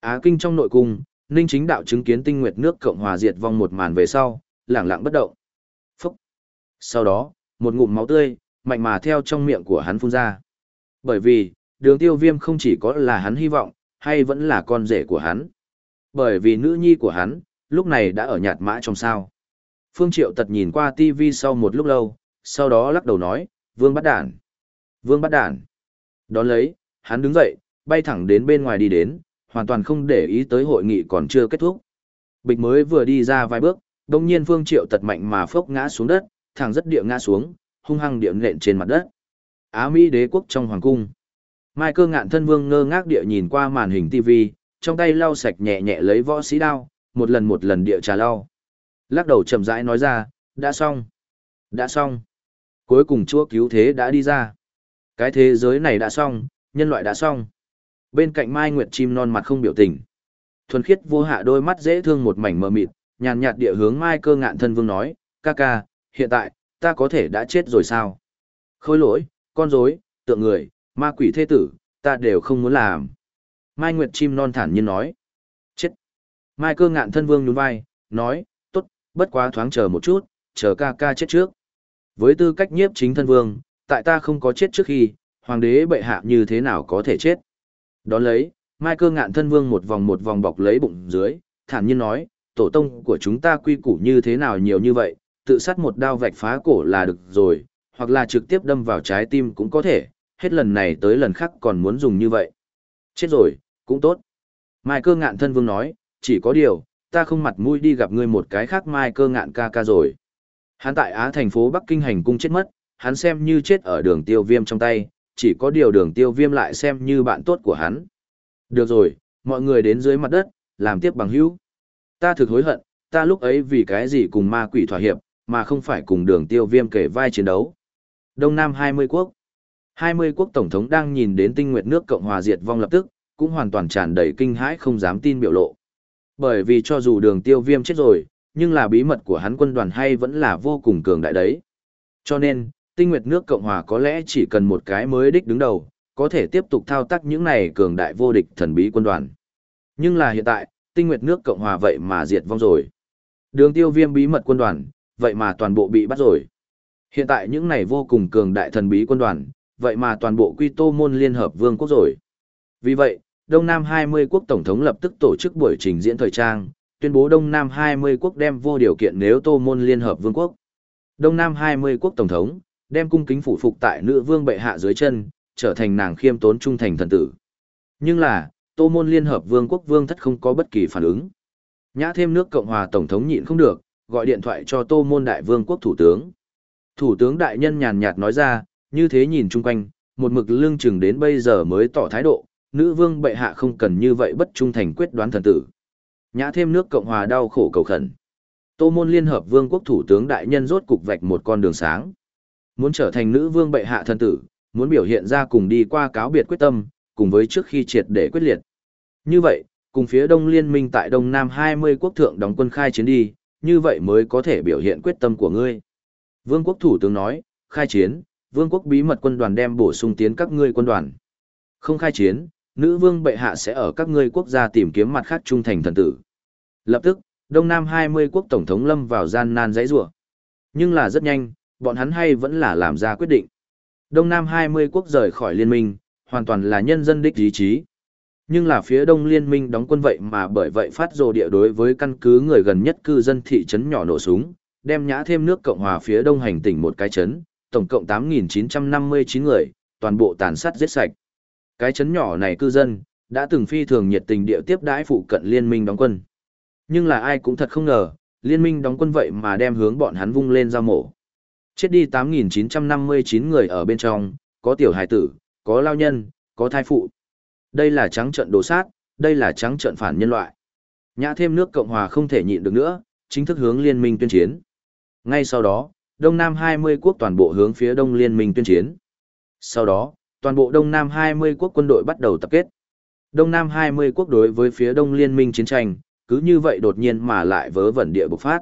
Á kinh trong nội cung, Ninh chính đạo chứng kiến tinh nguyệt nước Cộng hòa diệt vong một màn về sau, lẳng lặng bất động. Phúc. Sau đó, một ngụm máu tươi, mạnh mà theo trong miệng của hắn phun ra. Bởi vì, đường tiêu viêm không chỉ có là hắn hy vọng, hay vẫn là con rể của hắn. Bởi vì nữ nhi của hắn, lúc này đã ở nhạt mã trong sao. Phương Triệu tật nhìn qua TV sau một lúc lâu, sau đó lắc đầu nói, Vương bắt đản. Vương bắt đản. Đón lấy, hắn đứng dậy, bay thẳng đến bên ngoài đi đến, hoàn toàn không để ý tới hội nghị còn chưa kết thúc. Bịch mới vừa đi ra vài bước, đồng nhiên Phương Triệu tật mạnh mà phốc ngã xuống đất, thẳng rất địa ngã xuống, hung hăng địa nện trên mặt đất. Á Mỹ đế quốc trong hoàng cung. Mai cơ ngạn thân vương ngơ ngác địa nhìn qua màn hình TV, trong tay lau sạch nhẹ nhẹ lấy võ sĩ đao, một lần một lần địa trà lau. Lắc đầu chậm rãi nói ra, đã xong. Đã xong. Cuối cùng chúa cứu thế đã đi ra. Cái thế giới này đã xong, nhân loại đã xong. Bên cạnh Mai Nguyệt chim non mặt không biểu tình. Thuần khiết vô hạ đôi mắt dễ thương một mảnh mờ mịt, nhàn nhạt địa hướng Mai cơ ngạn thân vương nói, ca ca, hiện tại, ta có thể đã chết rồi sao? Khôi lỗi, con rối, tượng người, ma quỷ thế tử, ta đều không muốn làm. Mai Nguyệt chim non thản nhiên nói. Chết. Mai cơ ngạn thân vương nhún vai, nói, bất quá thoáng chờ một chút, chờ ca ca chết trước. Với tư cách nhiếp chính thân vương, tại ta không có chết trước khi, hoàng đế bệ hạ như thế nào có thể chết. Đón lấy, Mai cơ ngạn thân vương một vòng một vòng bọc lấy bụng dưới, thản nhiên nói, tổ tông của chúng ta quy củ như thế nào nhiều như vậy, tự sát một đao vạch phá cổ là được rồi, hoặc là trực tiếp đâm vào trái tim cũng có thể, hết lần này tới lần khác còn muốn dùng như vậy. Chết rồi, cũng tốt. Mai cơ ngạn thân vương nói, chỉ có điều, ta không mặt mũi đi gặp ngươi một cái khác mai cơ ngạn ca ca rồi. Hắn tại Á thành phố Bắc Kinh hành cung chết mất, hắn xem như chết ở đường tiêu viêm trong tay, chỉ có điều đường tiêu viêm lại xem như bạn tốt của hắn. Được rồi, mọi người đến dưới mặt đất, làm tiếp bằng hữu. Ta thực hối hận, ta lúc ấy vì cái gì cùng ma quỷ thỏa hiệp, mà không phải cùng đường tiêu viêm kể vai chiến đấu. Đông Nam 20 quốc 20 quốc tổng thống đang nhìn đến tinh nguyệt nước Cộng hòa diệt vong lập tức, cũng hoàn toàn tràn đầy kinh hãi không dám tin biểu lộ. Bởi vì cho dù đường tiêu viêm chết rồi, nhưng là bí mật của hắn quân đoàn hay vẫn là vô cùng cường đại đấy. Cho nên, tinh nguyệt nước Cộng hòa có lẽ chỉ cần một cái mới đích đứng đầu, có thể tiếp tục thao tác những này cường đại vô địch thần bí quân đoàn. Nhưng là hiện tại, tinh nguyệt nước Cộng hòa vậy mà diệt vong rồi. Đường tiêu viêm bí mật quân đoàn, vậy mà toàn bộ bị bắt rồi. Hiện tại những này vô cùng cường đại thần bí quân đoàn, vậy mà toàn bộ quy tô môn liên hợp vương quốc rồi. Vì vậy, Đông Nam 20 quốc tổng thống lập tức tổ chức buổi trình diễn thời trang, tuyên bố Đông Nam 20 quốc đem vô điều kiện nếu tô môn liên hợp vương quốc. Đông Nam 20 quốc tổng thống, đem cung kính phủ phục tại nữ vương bệ hạ dưới chân, trở thành nàng khiêm tốn trung thành thần tử. Nhưng là, tô môn liên hợp vương quốc vương thất không có bất kỳ phản ứng. Nhã thêm nước Cộng hòa tổng thống nhịn không được, gọi điện thoại cho tô môn đại vương quốc thủ tướng. Thủ tướng đại nhân nhàn nhạt nói ra, như thế nhìn chung quanh, một mực lương chừng đến bây giờ mới tỏ thái độ, nữ vương bệ hạ không cần như vậy bất trung thành quyết đoán thần tử. Nhã thêm nước Cộng hòa đau khổ cầu khẩn. Tô môn liên hợp vương quốc thủ tướng đại nhân rốt cục vạch một con đường sáng. Muốn trở thành nữ vương bệ hạ thần tử, muốn biểu hiện ra cùng đi qua cáo biệt quyết tâm, cùng với trước khi triệt để quyết liệt. Như vậy, cùng phía đông liên minh tại đông nam 20 quốc thượng đóng quân khai chiến đi, như vậy mới có thể biểu hiện quyết tâm của ngươi. Vương quốc thủ tướng nói, khai chiến, vương quốc bí mật quân đoàn đem bổ sung tiến các ngươi quân đoàn. Không khai chiến, nữ vương bệ hạ sẽ ở các ngươi quốc gia tìm kiếm mặt khác trung thành thần tử. Lập tức, Đông Nam 20 quốc tổng thống lâm vào gian nan dãy rủa. Nhưng là rất nhanh, bọn hắn hay vẫn là làm ra quyết định. Đông Nam 20 quốc rời khỏi liên minh, hoàn toàn là nhân dân đích ý chí. Nhưng là phía đông liên minh đóng quân vậy mà bởi vậy phát rồ địa đối với căn cứ người gần nhất cư dân thị trấn nhỏ nổ súng, đem nhã thêm nước Cộng hòa phía đông hành tỉnh một cái trấn, tổng cộng 8.959 người, toàn bộ tàn sát giết sạch. Cái chấn nhỏ này cư dân, đã từng phi thường nhiệt tình địa tiếp đãi phụ cận liên minh đóng quân. Nhưng là ai cũng thật không ngờ, liên minh đóng quân vậy mà đem hướng bọn hắn vung lên giao mổ. Chết đi 8.959 người ở bên trong, có tiểu hài tử, có lao nhân, có thai phụ. Đây là trắng trận đồ sát, đây là trắng trận phản nhân loại. Nhã thêm nước Cộng Hòa không thể nhịn được nữa, chính thức hướng liên minh tuyên chiến. Ngay sau đó, Đông Nam 20 quốc toàn bộ hướng phía Đông Liên minh tuyên chiến. Sau đó, toàn bộ Đông Nam 20 quốc quân đội bắt đầu tập kết. Đông Nam 20 quốc đối với phía Đông Liên minh chiến tranh, cứ như vậy đột nhiên mà lại vớ vẩn địa bộc phát.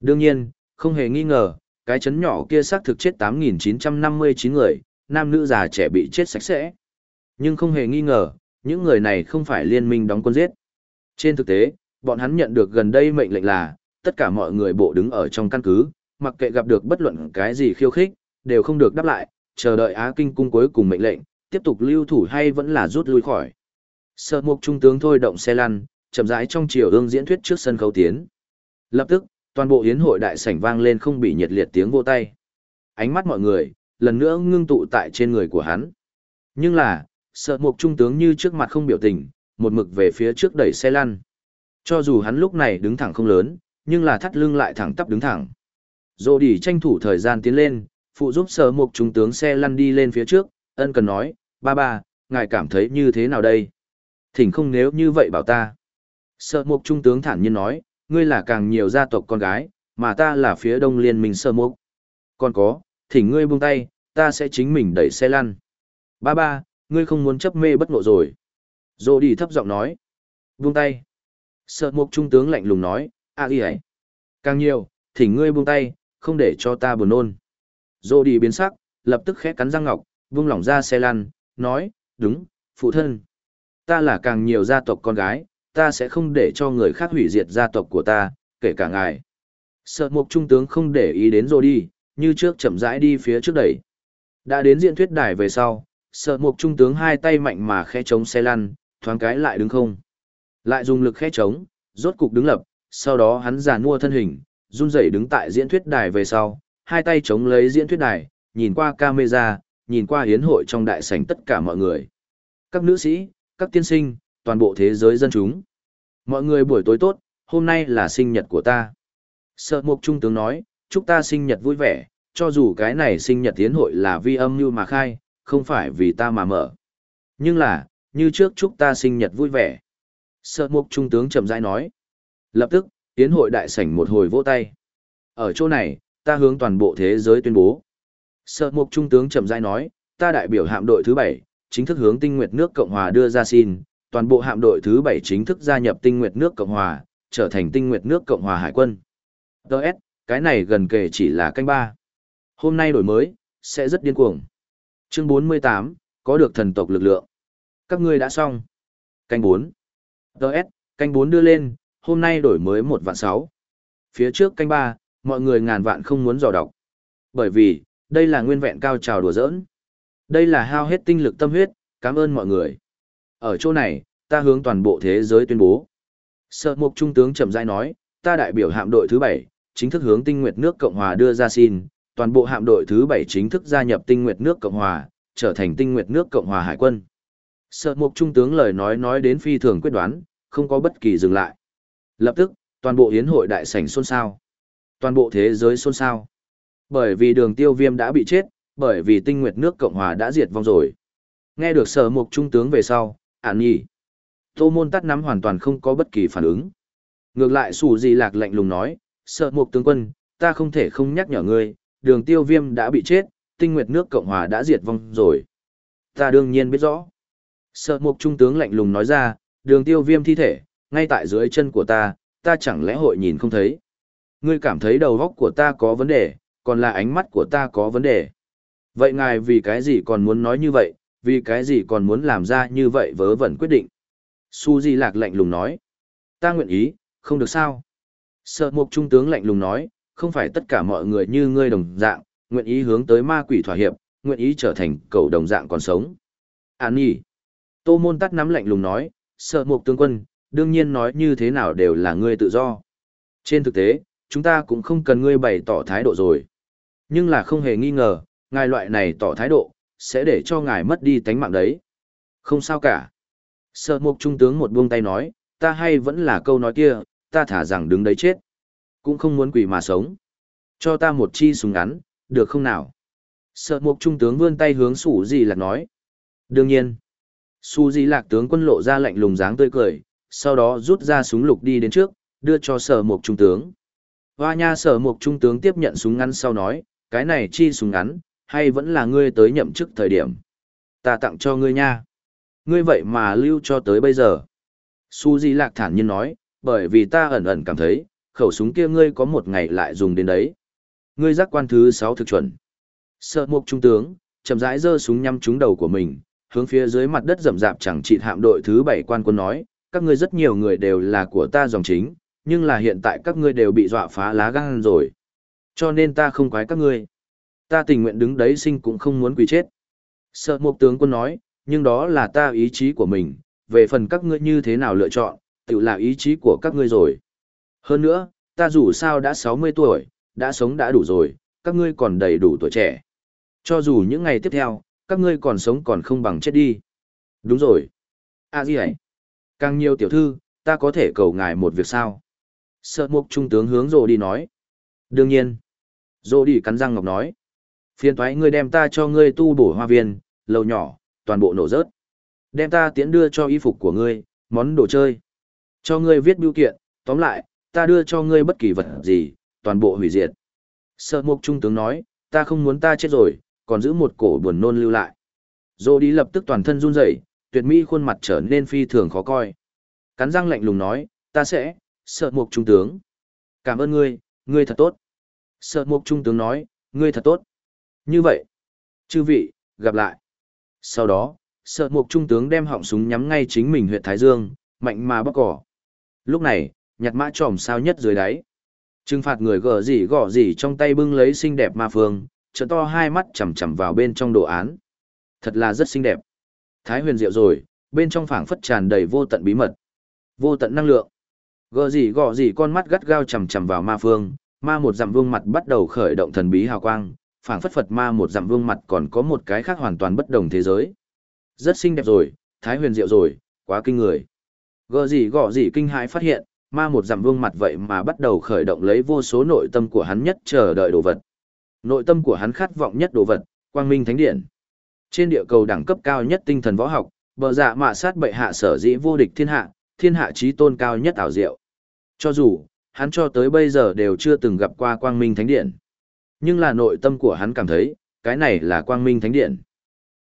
Đương nhiên, không hề nghi ngờ, cái chấn nhỏ kia xác thực chết 8.959 người, nam nữ già trẻ bị chết sạch sẽ. Nhưng không hề nghi ngờ, những người này không phải liên minh đóng quân giết. Trên thực tế, bọn hắn nhận được gần đây mệnh lệnh là, tất cả mọi người bộ đứng ở trong căn cứ, mặc kệ gặp được bất luận cái gì khiêu khích, đều không được đáp lại, chờ đợi Á Kinh cung cuối cùng mệnh lệnh, tiếp tục lưu thủ hay vẫn là rút lui khỏi. Sợ mục trung tướng thôi động xe lăn, chậm rãi trong chiều ương diễn thuyết trước sân khấu tiến. Lập tức, toàn bộ hiến hội đại sảnh vang lên không bị nhiệt liệt tiếng vô tay. Ánh mắt mọi người, lần nữa ngưng tụ tại trên người của hắn. Nhưng là, sợ mục trung tướng như trước mặt không biểu tình, một mực về phía trước đẩy xe lăn. Cho dù hắn lúc này đứng thẳng không lớn, nhưng là thắt lưng lại thẳng tắp đứng thẳng. Dô đi tranh thủ thời gian tiến lên, phụ giúp sở mục trung tướng xe lăn đi lên phía trước, ân cần nói, ba ba, ngài cảm thấy như thế nào đây? Thỉnh không nếu như vậy bảo ta. Sở mục trung tướng thản nhiên nói, ngươi là càng nhiều gia tộc con gái, mà ta là phía đông liên minh sở mục. Còn có, thỉnh ngươi buông tay, ta sẽ chính mình đẩy xe lăn. Ba ba, ngươi không muốn chấp mê bất ngộ rồi. Dô đi thấp giọng nói. Buông tay. Sợ mục trung tướng lạnh lùng nói, à ghi ấy. Càng nhiều, thỉnh ngươi buông tay, không để cho ta buồn nôn. Dô đi biến sắc, lập tức khẽ cắn răng ngọc, vung lỏng ra xe lăn, nói, đúng, phụ thân. Ta là càng nhiều gia tộc con gái, ta sẽ không để cho người khác hủy diệt gia tộc của ta, kể cả ngài. Sợ mục trung tướng không để ý đến rồi đi, như trước chậm rãi đi phía trước đẩy. Đã đến diện thuyết đài về sau, sợ mục trung tướng hai tay mạnh mà khẽ chống xe lăn, thoáng cái lại đứng không. Lại dùng lực khẽ chống, rốt cục đứng lập, sau đó hắn giàn mua thân hình, run rẩy đứng tại diễn thuyết đài về sau, hai tay chống lấy diễn thuyết đài, nhìn qua camera, nhìn qua hiến hội trong đại sảnh tất cả mọi người. Các nữ sĩ, các tiên sinh, toàn bộ thế giới dân chúng. Mọi người buổi tối tốt, hôm nay là sinh nhật của ta. Sợ mục trung tướng nói, chúc ta sinh nhật vui vẻ, cho dù cái này sinh nhật tiến hội là vi âm như mà khai, không phải vì ta mà mở. Nhưng là, như trước chúc ta sinh nhật vui vẻ. Sợ mục trung tướng chậm rãi nói. Lập tức, tiến hội đại sảnh một hồi vỗ tay. Ở chỗ này, ta hướng toàn bộ thế giới tuyên bố. Sợ mục trung tướng chậm rãi nói, ta đại biểu hạm đội thứ bảy, chính thức hướng tinh nguyệt nước Cộng Hòa đưa ra xin, toàn bộ hạm đội thứ bảy chính thức gia nhập tinh nguyệt nước Cộng Hòa, trở thành tinh nguyệt nước Cộng Hòa Hải quân. Đợt, cái này gần kề chỉ là canh ba. Hôm nay đổi mới, sẽ rất điên cuồng. Chương 48, có được thần tộc lực lượng. Các ngươi đã xong. Canh 4. Đợt, canh 4 đưa lên, hôm nay đổi mới một vạn sáu. Phía trước canh 3, mọi người ngàn vạn không muốn dò đọc. Bởi vì, đây là nguyên vẹn cao trào đùa giỡn. Đây là hao hết tinh lực tâm huyết, cảm ơn mọi người. Ở chỗ này, ta hướng toàn bộ thế giới tuyên bố. Sợ mục trung tướng chậm rãi nói, ta đại biểu hạm đội thứ 7, chính thức hướng tinh nguyệt nước Cộng Hòa đưa ra xin, toàn bộ hạm đội thứ 7 chính thức gia nhập tinh nguyệt nước Cộng Hòa, trở thành tinh nguyệt nước Cộng Hòa Hải quân. Sợ mục trung tướng lời nói nói đến phi thường quyết đoán, không có bất kỳ dừng lại. Lập tức, toàn bộ hiến hội đại sảnh xôn xao. Toàn bộ thế giới xôn xao. Bởi vì đường tiêu viêm đã bị chết, bởi vì tinh nguyệt nước Cộng Hòa đã diệt vong rồi. Nghe được sở mục trung tướng về sau, ản nhỉ. Tô môn tắt nắm hoàn toàn không có bất kỳ phản ứng. Ngược lại sủ gì lạc lạnh lùng nói, Sở mục tướng quân, ta không thể không nhắc nhở ngươi, đường tiêu viêm đã bị chết, tinh nguyệt nước Cộng Hòa đã diệt vong rồi. Ta đương nhiên biết rõ. Sở mục trung tướng lạnh lùng nói ra, đường tiêu viêm thi thể, ngay tại dưới chân của ta, ta chẳng lẽ hội nhìn không thấy. Ngươi cảm thấy đầu góc của ta có vấn đề, còn là ánh mắt của ta có vấn đề. Vậy ngài vì cái gì còn muốn nói như vậy, vì cái gì còn muốn làm ra như vậy vớ vẩn quyết định. Su Di Lạc lạnh lùng nói. Ta nguyện ý, không được sao. Sợ mục trung tướng lạnh lùng nói, không phải tất cả mọi người như ngươi đồng dạng, nguyện ý hướng tới ma quỷ thỏa hiệp, nguyện ý trở thành cầu đồng dạng còn sống. An nhỉ. Tô môn tắt nắm lạnh lùng nói, sợ mục tướng quân, đương nhiên nói như thế nào đều là ngươi tự do. Trên thực tế, chúng ta cũng không cần ngươi bày tỏ thái độ rồi. Nhưng là không hề nghi ngờ, ngài loại này tỏ thái độ, sẽ để cho ngài mất đi tánh mạng đấy. Không sao cả. Sợ mục trung tướng một buông tay nói, ta hay vẫn là câu nói kia, ta thả rằng đứng đấy chết. Cũng không muốn quỷ mà sống. Cho ta một chi súng ngắn, được không nào? Sợ mục trung tướng vươn tay hướng sủ gì lạc nói. Đương nhiên. Su di lạc tướng quân lộ ra lạnh lùng dáng tươi cười, sau đó rút ra súng lục đi đến trước, đưa cho sở mục trung tướng. Hoa nha sở mục trung tướng tiếp nhận súng ngắn sau nói, cái này chi súng ngắn, hay vẫn là ngươi tới nhậm chức thời điểm. Ta tặng cho ngươi nha. Ngươi vậy mà lưu cho tới bây giờ. Su Di Lạc thản nhiên nói, bởi vì ta ẩn ẩn cảm thấy, khẩu súng kia ngươi có một ngày lại dùng đến đấy. Ngươi giác quan thứ 6 thực chuẩn. Sợ mục trung tướng, chậm rãi giơ súng nhắm trúng đầu của mình, hướng phía dưới mặt đất rậm rạp chẳng trị hạm đội thứ 7 quan quân nói, các ngươi rất nhiều người đều là của ta dòng chính, nhưng là hiện tại các ngươi đều bị dọa phá lá gan rồi. Cho nên ta không quái các ngươi. Ta tình nguyện đứng đấy sinh cũng không muốn quỳ chết. Sợ một tướng quân nói, nhưng đó là ta ý chí của mình, về phần các ngươi như thế nào lựa chọn, tự là ý chí của các ngươi rồi. Hơn nữa, ta dù sao đã 60 tuổi, đã sống đã đủ rồi, các ngươi còn đầy đủ tuổi trẻ. Cho dù những ngày tiếp theo, các ngươi còn sống còn không bằng chết đi. Đúng rồi. À gì ấy? Càng nhiều tiểu thư, ta có thể cầu ngài một việc sao? Sợ mục trung tướng hướng rồ đi nói. Đương nhiên. Rồ đi cắn răng ngọc nói. Phiền thoái ngươi đem ta cho ngươi tu bổ hoa viên, lầu nhỏ, toàn bộ nổ rớt. Đem ta tiễn đưa cho y phục của ngươi, món đồ chơi. Cho ngươi viết biểu kiện, tóm lại, ta đưa cho ngươi bất kỳ vật gì, toàn bộ hủy diệt. Sợ mục trung tướng nói, ta không muốn ta chết rồi, còn giữ một cổ buồn nôn lưu lại. Rồ đi lập tức toàn thân run rẩy, tuyệt mỹ khuôn mặt trở nên phi thường khó coi. Cắn răng lạnh lùng nói, ta sẽ, sợ mục trung tướng. Cảm ơn ngươi, ngươi thật tốt. Sợ mục trung tướng nói, ngươi thật tốt. Như vậy, chư vị, gặp lại. Sau đó, sợ mục trung tướng đem họng súng nhắm ngay chính mình huyện Thái Dương, mạnh mà bóc cỏ. Lúc này, nhặt mã tròm sao nhất dưới đáy. Trừng phạt người gở gì gõ gì trong tay bưng lấy xinh đẹp ma phương, trợ to hai mắt chằm chằm vào bên trong đồ án. Thật là rất xinh đẹp. Thái huyền diệu rồi, bên trong phảng phất tràn đầy vô tận bí mật. Vô tận năng lượng. Gở gì gõ gì con mắt gắt gao chằm chằm vào ma phương, ma một dặm vương mặt bắt đầu khởi động thần bí hào quang, phảng phất Phật ma một dặm vương mặt còn có một cái khác hoàn toàn bất đồng thế giới. Rất xinh đẹp rồi, thái huyền diệu rồi, quá kinh người. Gở gì gõ gì kinh hãi phát hiện, ma một dặm vương mặt vậy mà bắt đầu khởi động lấy vô số nội tâm của hắn nhất chờ đợi đồ vật. Nội tâm của hắn khát vọng nhất đồ vật, quang minh thánh điện. Trên địa cầu đẳng cấp cao nhất tinh thần võ học, bờ dạ mạ sát bệ hạ sở dĩ vô địch thiên hạ, thiên hạ trí tôn cao nhất ảo diệu. Cho dù, hắn cho tới bây giờ đều chưa từng gặp qua quang minh thánh điện. Nhưng là nội tâm của hắn cảm thấy, cái này là quang minh thánh điện.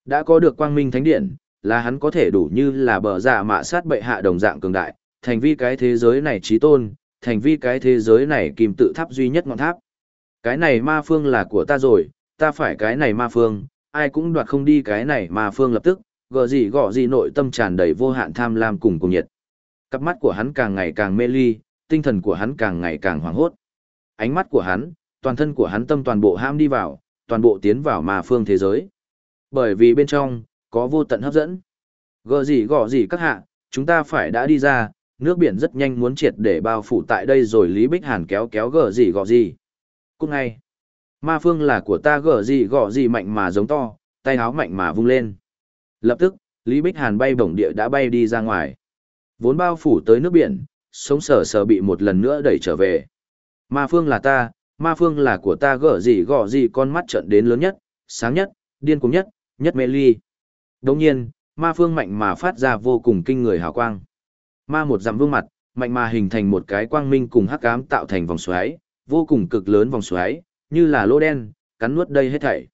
Đã có được quang minh thánh điện, là hắn có thể đủ như là bờ giả mạ sát bệ hạ đồng dạng cường đại, thành vi cái thế giới này trí tôn, thành vi cái thế giới này kim tự tháp duy nhất ngọn tháp. Cái này ma phương là của ta rồi, ta phải cái này ma phương, ai cũng đoạt không đi cái này ma phương lập tức, gờ gì gọ gì nội tâm tràn đầy vô hạn tham lam cùng cùng nhiệt. Cặp mắt của hắn càng ngày càng mê ly, tinh thần của hắn càng ngày càng hoảng hốt. Ánh mắt của hắn, toàn thân của hắn tâm toàn bộ ham đi vào, toàn bộ tiến vào ma phương thế giới. Bởi vì bên trong, có vô tận hấp dẫn. Gờ gì gọ gì các hạ, chúng ta phải đã đi ra, nước biển rất nhanh muốn triệt để bao phủ tại đây rồi Lý Bích Hàn kéo kéo gờ gì gọ gì. Cũng ngay, ma phương là của ta gờ gì gọ gì mạnh mà giống to, tay áo mạnh mà vung lên. Lập tức, Lý Bích Hàn bay bổng địa đã bay đi ra ngoài. Vốn bao phủ tới nước biển, sống sờ sờ bị một lần nữa đẩy trở về. Ma phương là ta, ma phương là của ta gở gì gọ gì con mắt trận đến lớn nhất, sáng nhất, điên cuồng nhất, nhất mê ly. Đồng nhiên, ma phương mạnh mà phát ra vô cùng kinh người hào quang. Ma một dặm vương mặt, mạnh mà hình thành một cái quang minh cùng hắc ám tạo thành vòng xoáy, vô cùng cực lớn vòng xoáy, như là lỗ đen, cắn nuốt đây hết thảy.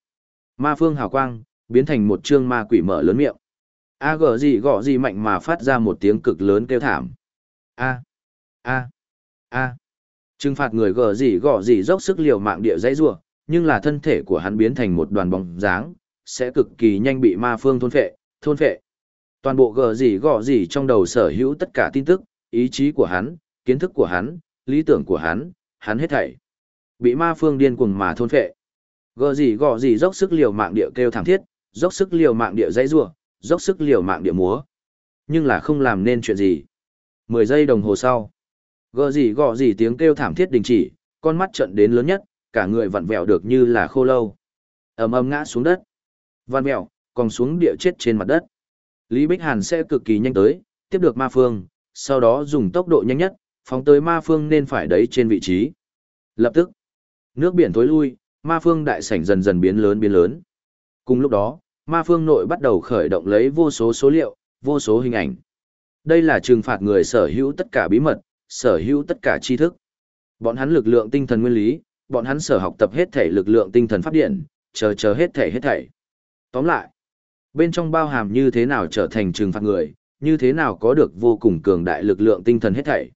Ma phương hào quang, biến thành một trương ma quỷ mở lớn miệng. A gở gì gọ gì mạnh mà phát ra một tiếng cực lớn kêu thảm. A, a, a. Trừng phạt người gở gì gọ gì dốc sức liều mạng địa dãy rủa, nhưng là thân thể của hắn biến thành một đoàn bóng dáng, sẽ cực kỳ nhanh bị ma phương thôn phệ, thôn phệ. Toàn bộ gờ gì gọ gì trong đầu sở hữu tất cả tin tức, ý chí của hắn, kiến thức của hắn, lý tưởng của hắn, hắn hết thảy. Bị ma phương điên cuồng mà thôn phệ. Gờ gì gọ gì dốc sức liều mạng địa kêu thảm thiết, dốc sức liều mạng địa dãy rủa, dốc sức liều mạng địa múa. Nhưng là không làm nên chuyện gì. Mười giây đồng hồ sau, gờ gì gọ gì tiếng kêu thảm thiết đình chỉ, con mắt trận đến lớn nhất, cả người vặn vẹo được như là khô lâu. ầm ầm ngã xuống đất. Vặn vẹo, còn xuống địa chết trên mặt đất. Lý Bích Hàn sẽ cực kỳ nhanh tới, tiếp được ma phương, sau đó dùng tốc độ nhanh nhất, phóng tới ma phương nên phải đấy trên vị trí. Lập tức, nước biển thối lui, ma phương đại sảnh dần dần biến lớn biến lớn. Cùng lúc đó, ma phương nội bắt đầu khởi động lấy vô số số liệu, vô số hình ảnh. Đây là trừng phạt người sở hữu tất cả bí mật, sở hữu tất cả tri thức. Bọn hắn lực lượng tinh thần nguyên lý, bọn hắn sở học tập hết thể lực lượng tinh thần pháp điện, chờ chờ hết thể hết thảy. Tóm lại, Bên trong bao hàm như thế nào trở thành trừng phạt người, như thế nào có được vô cùng cường đại lực lượng tinh thần hết thảy.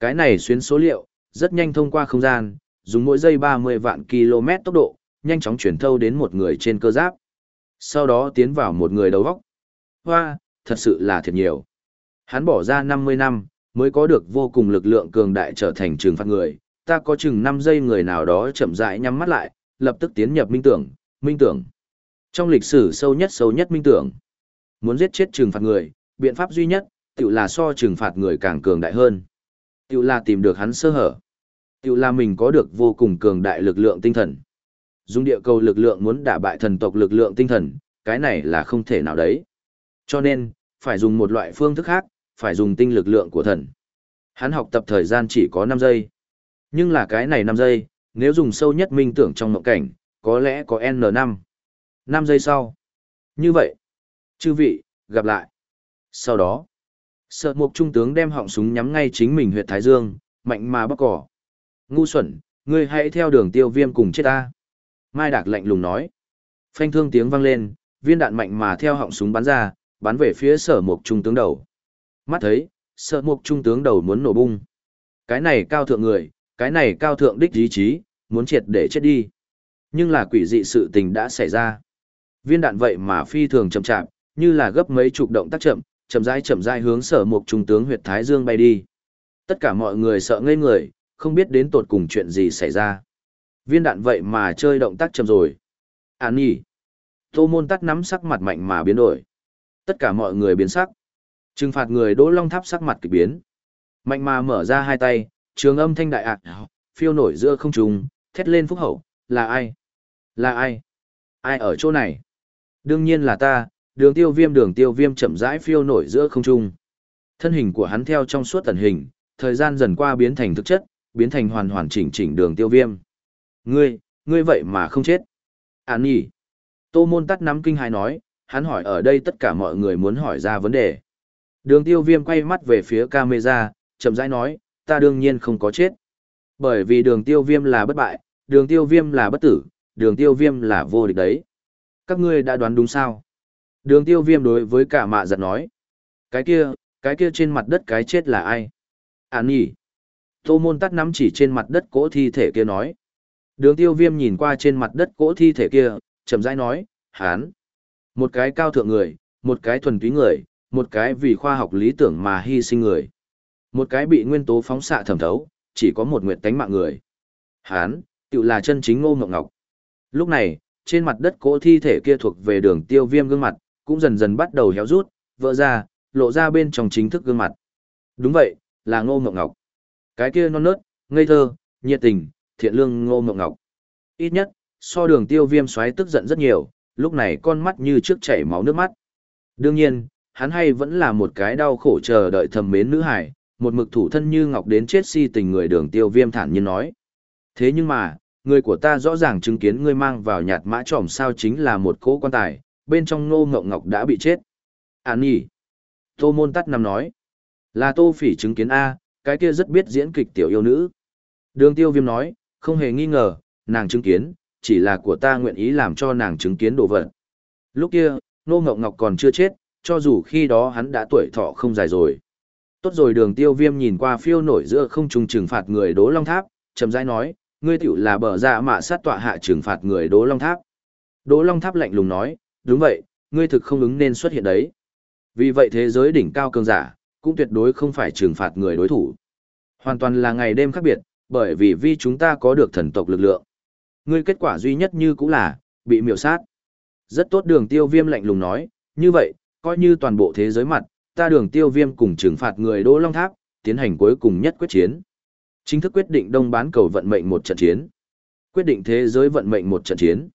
Cái này xuyên số liệu, rất nhanh thông qua không gian, dùng mỗi giây 30 vạn km tốc độ, nhanh chóng chuyển thâu đến một người trên cơ giáp. Sau đó tiến vào một người đầu góc. Hoa, thật sự là thiệt nhiều. Hắn bỏ ra 50 năm, mới có được vô cùng lực lượng cường đại trở thành trừng phạt người. Ta có chừng 5 giây người nào đó chậm rãi nhắm mắt lại, lập tức tiến nhập minh tưởng, minh tưởng. Trong lịch sử sâu nhất sâu nhất minh tưởng, muốn giết chết trừng phạt người, biện pháp duy nhất, tự là so trừng phạt người càng cường đại hơn. Tự là tìm được hắn sơ hở. Tự là mình có được vô cùng cường đại lực lượng tinh thần. Dùng địa cầu lực lượng muốn đả bại thần tộc lực lượng tinh thần, cái này là không thể nào đấy. Cho nên, phải dùng một loại phương thức khác, phải dùng tinh lực lượng của thần. Hắn học tập thời gian chỉ có 5 giây. Nhưng là cái này 5 giây, nếu dùng sâu nhất minh tưởng trong mộng cảnh, có lẽ có N5. 5 giây sau. Như vậy. Chư vị, gặp lại. Sau đó, sợ mục trung tướng đem họng súng nhắm ngay chính mình huyệt Thái Dương, mạnh mà bóc cỏ. Ngu xuẩn, ngươi hãy theo đường tiêu viêm cùng chết ta. Mai Đạc lạnh lùng nói. Phanh thương tiếng vang lên, viên đạn mạnh mà theo họng súng bắn ra, bắn về phía sở mục trung tướng đầu. Mắt thấy, sở mục trung tướng đầu muốn nổ bung. Cái này cao thượng người, cái này cao thượng đích ý chí, muốn triệt để chết đi. Nhưng là quỷ dị sự tình đã xảy ra. Viên đạn vậy mà phi thường chậm chạp, như là gấp mấy chục động tác chậm, chậm rãi chậm rãi hướng sở mục trung tướng huyệt thái dương bay đi. Tất cả mọi người sợ ngây người, không biết đến tột cùng chuyện gì xảy ra. Viên đạn vậy mà chơi động tác chậm rồi. À nhỉ. Tô môn tắt nắm sắc mặt mạnh mà biến đổi. Tất cả mọi người biến sắc. Trừng phạt người đỗ long tháp sắc mặt kỳ biến. Mạnh mà mở ra hai tay, trường âm thanh đại ạc, phiêu nổi giữa không trung, thét lên phúc hậu, là ai? Là ai? Ai ở chỗ này? Đương nhiên là ta, đường tiêu viêm đường tiêu viêm chậm rãi phiêu nổi giữa không trung. Thân hình của hắn theo trong suốt tần hình, thời gian dần qua biến thành thực chất, biến thành hoàn hoàn chỉnh chỉnh đường tiêu viêm. Ngươi, ngươi vậy mà không chết. Án nhỉ. Tô môn tắt nắm kinh hài nói, hắn hỏi ở đây tất cả mọi người muốn hỏi ra vấn đề. Đường tiêu viêm quay mắt về phía camera, chậm rãi nói, ta đương nhiên không có chết. Bởi vì đường tiêu viêm là bất bại, đường tiêu viêm là bất tử, đường tiêu viêm là vô địch đấy. Các ngươi đã đoán đúng sao? Đường tiêu viêm đối với cả mạ giật nói. Cái kia, cái kia trên mặt đất cái chết là ai? Án nhỉ? Tô môn tắt nắm chỉ trên mặt đất cỗ thi thể kia nói. Đường tiêu viêm nhìn qua trên mặt đất cỗ thi thể kia, chậm rãi nói, hán. Một cái cao thượng người, một cái thuần túy người, một cái vì khoa học lý tưởng mà hy sinh người. Một cái bị nguyên tố phóng xạ thẩm thấu, chỉ có một nguyện tánh mạng người. Hán, tự là chân chính ngô ngọc ngọc. Lúc này, trên mặt đất cỗ thi thể kia thuộc về đường tiêu viêm gương mặt, cũng dần dần bắt đầu héo rút, vỡ ra, lộ ra bên trong chính thức gương mặt. Đúng vậy, là ngô ngọc ngọc. Cái kia non nớt, ngây thơ, nhiệt tình, thiện lương ngô mộng ngọc. Ít nhất, so đường tiêu viêm xoáy tức giận rất nhiều, lúc này con mắt như trước chảy máu nước mắt. Đương nhiên, hắn hay vẫn là một cái đau khổ chờ đợi thầm mến nữ hải, một mực thủ thân như ngọc đến chết si tình người đường tiêu viêm thản nhiên nói. Thế nhưng mà, người của ta rõ ràng chứng kiến ngươi mang vào nhạt mã trỏm sao chính là một cỗ quan tài, bên trong ngô ngọc ngọc đã bị chết. Án nhỉ? Tô môn tắt nằm nói. Là tô phỉ chứng kiến A, cái kia rất biết diễn kịch tiểu yêu nữ. Đường tiêu viêm nói, không hề nghi ngờ, nàng chứng kiến, chỉ là của ta nguyện ý làm cho nàng chứng kiến đồ vật. Lúc kia, Nô Ngọc Ngọc còn chưa chết, cho dù khi đó hắn đã tuổi thọ không dài rồi. Tốt rồi đường tiêu viêm nhìn qua phiêu nổi giữa không trùng trừng phạt người đố long tháp, chậm rãi nói, ngươi tiểu là bờ ra dạ mạ sát tọa hạ trừng phạt người đố long tháp. Đố long tháp lạnh lùng nói, đúng vậy, ngươi thực không ứng nên xuất hiện đấy. Vì vậy thế giới đỉnh cao cường giả, cũng tuyệt đối không phải trừng phạt người đối thủ. Hoàn toàn là ngày đêm khác biệt, bởi vì vì chúng ta có được thần tộc lực lượng. Ngươi kết quả duy nhất như cũng là, bị miểu sát. Rất tốt đường tiêu viêm lạnh lùng nói, như vậy, coi như toàn bộ thế giới mặt, ta đường tiêu viêm cùng trừng phạt người Đỗ Long Tháp, tiến hành cuối cùng nhất quyết chiến. Chính thức quyết định đông bán cầu vận mệnh một trận chiến. Quyết định thế giới vận mệnh một trận chiến.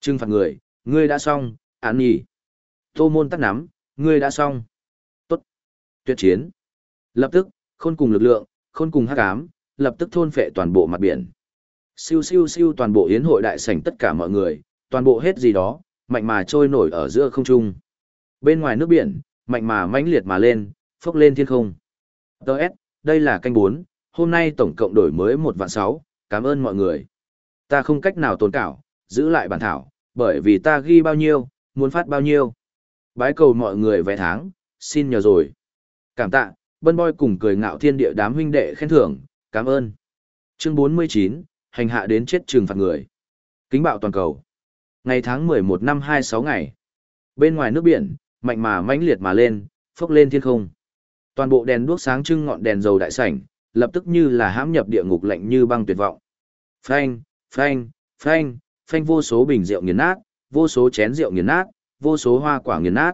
Trừng phạt người, ngươi đã xong, án nhỉ. Tô môn tắt nắm, ngươi đã xong. Tốt. Tuyệt chiến. Lập tức, khôn cùng lực lượng, khôn cùng hắc ám, lập tức thôn phệ toàn bộ mặt biển. Siêu siêu siêu toàn bộ yến hội đại sảnh tất cả mọi người, toàn bộ hết gì đó, mạnh mà trôi nổi ở giữa không trung. Bên ngoài nước biển, mạnh mà mãnh liệt mà lên, phốc lên thiên không. Đợt, đây là canh 4, hôm nay tổng cộng đổi mới 1 vạn 6, cảm ơn mọi người. Ta không cách nào tồn cảo, giữ lại bản thảo, bởi vì ta ghi bao nhiêu, muốn phát bao nhiêu. Bái cầu mọi người vẽ tháng, xin nhờ rồi. Cảm tạ, bân boy cùng cười ngạo thiên địa đám huynh đệ khen thưởng, cảm ơn. Chương 49, hành hạ đến chết trừng phạt người. Kính bạo toàn cầu. Ngày tháng 11 năm 26 ngày. Bên ngoài nước biển, mạnh mà mãnh liệt mà lên, phốc lên thiên không. Toàn bộ đèn đuốc sáng trưng ngọn đèn dầu đại sảnh, lập tức như là hãm nhập địa ngục lạnh như băng tuyệt vọng. Phanh, phanh, phanh, phanh vô số bình rượu nghiền nát, vô số chén rượu nghiền nát, vô số hoa quả nghiền nát.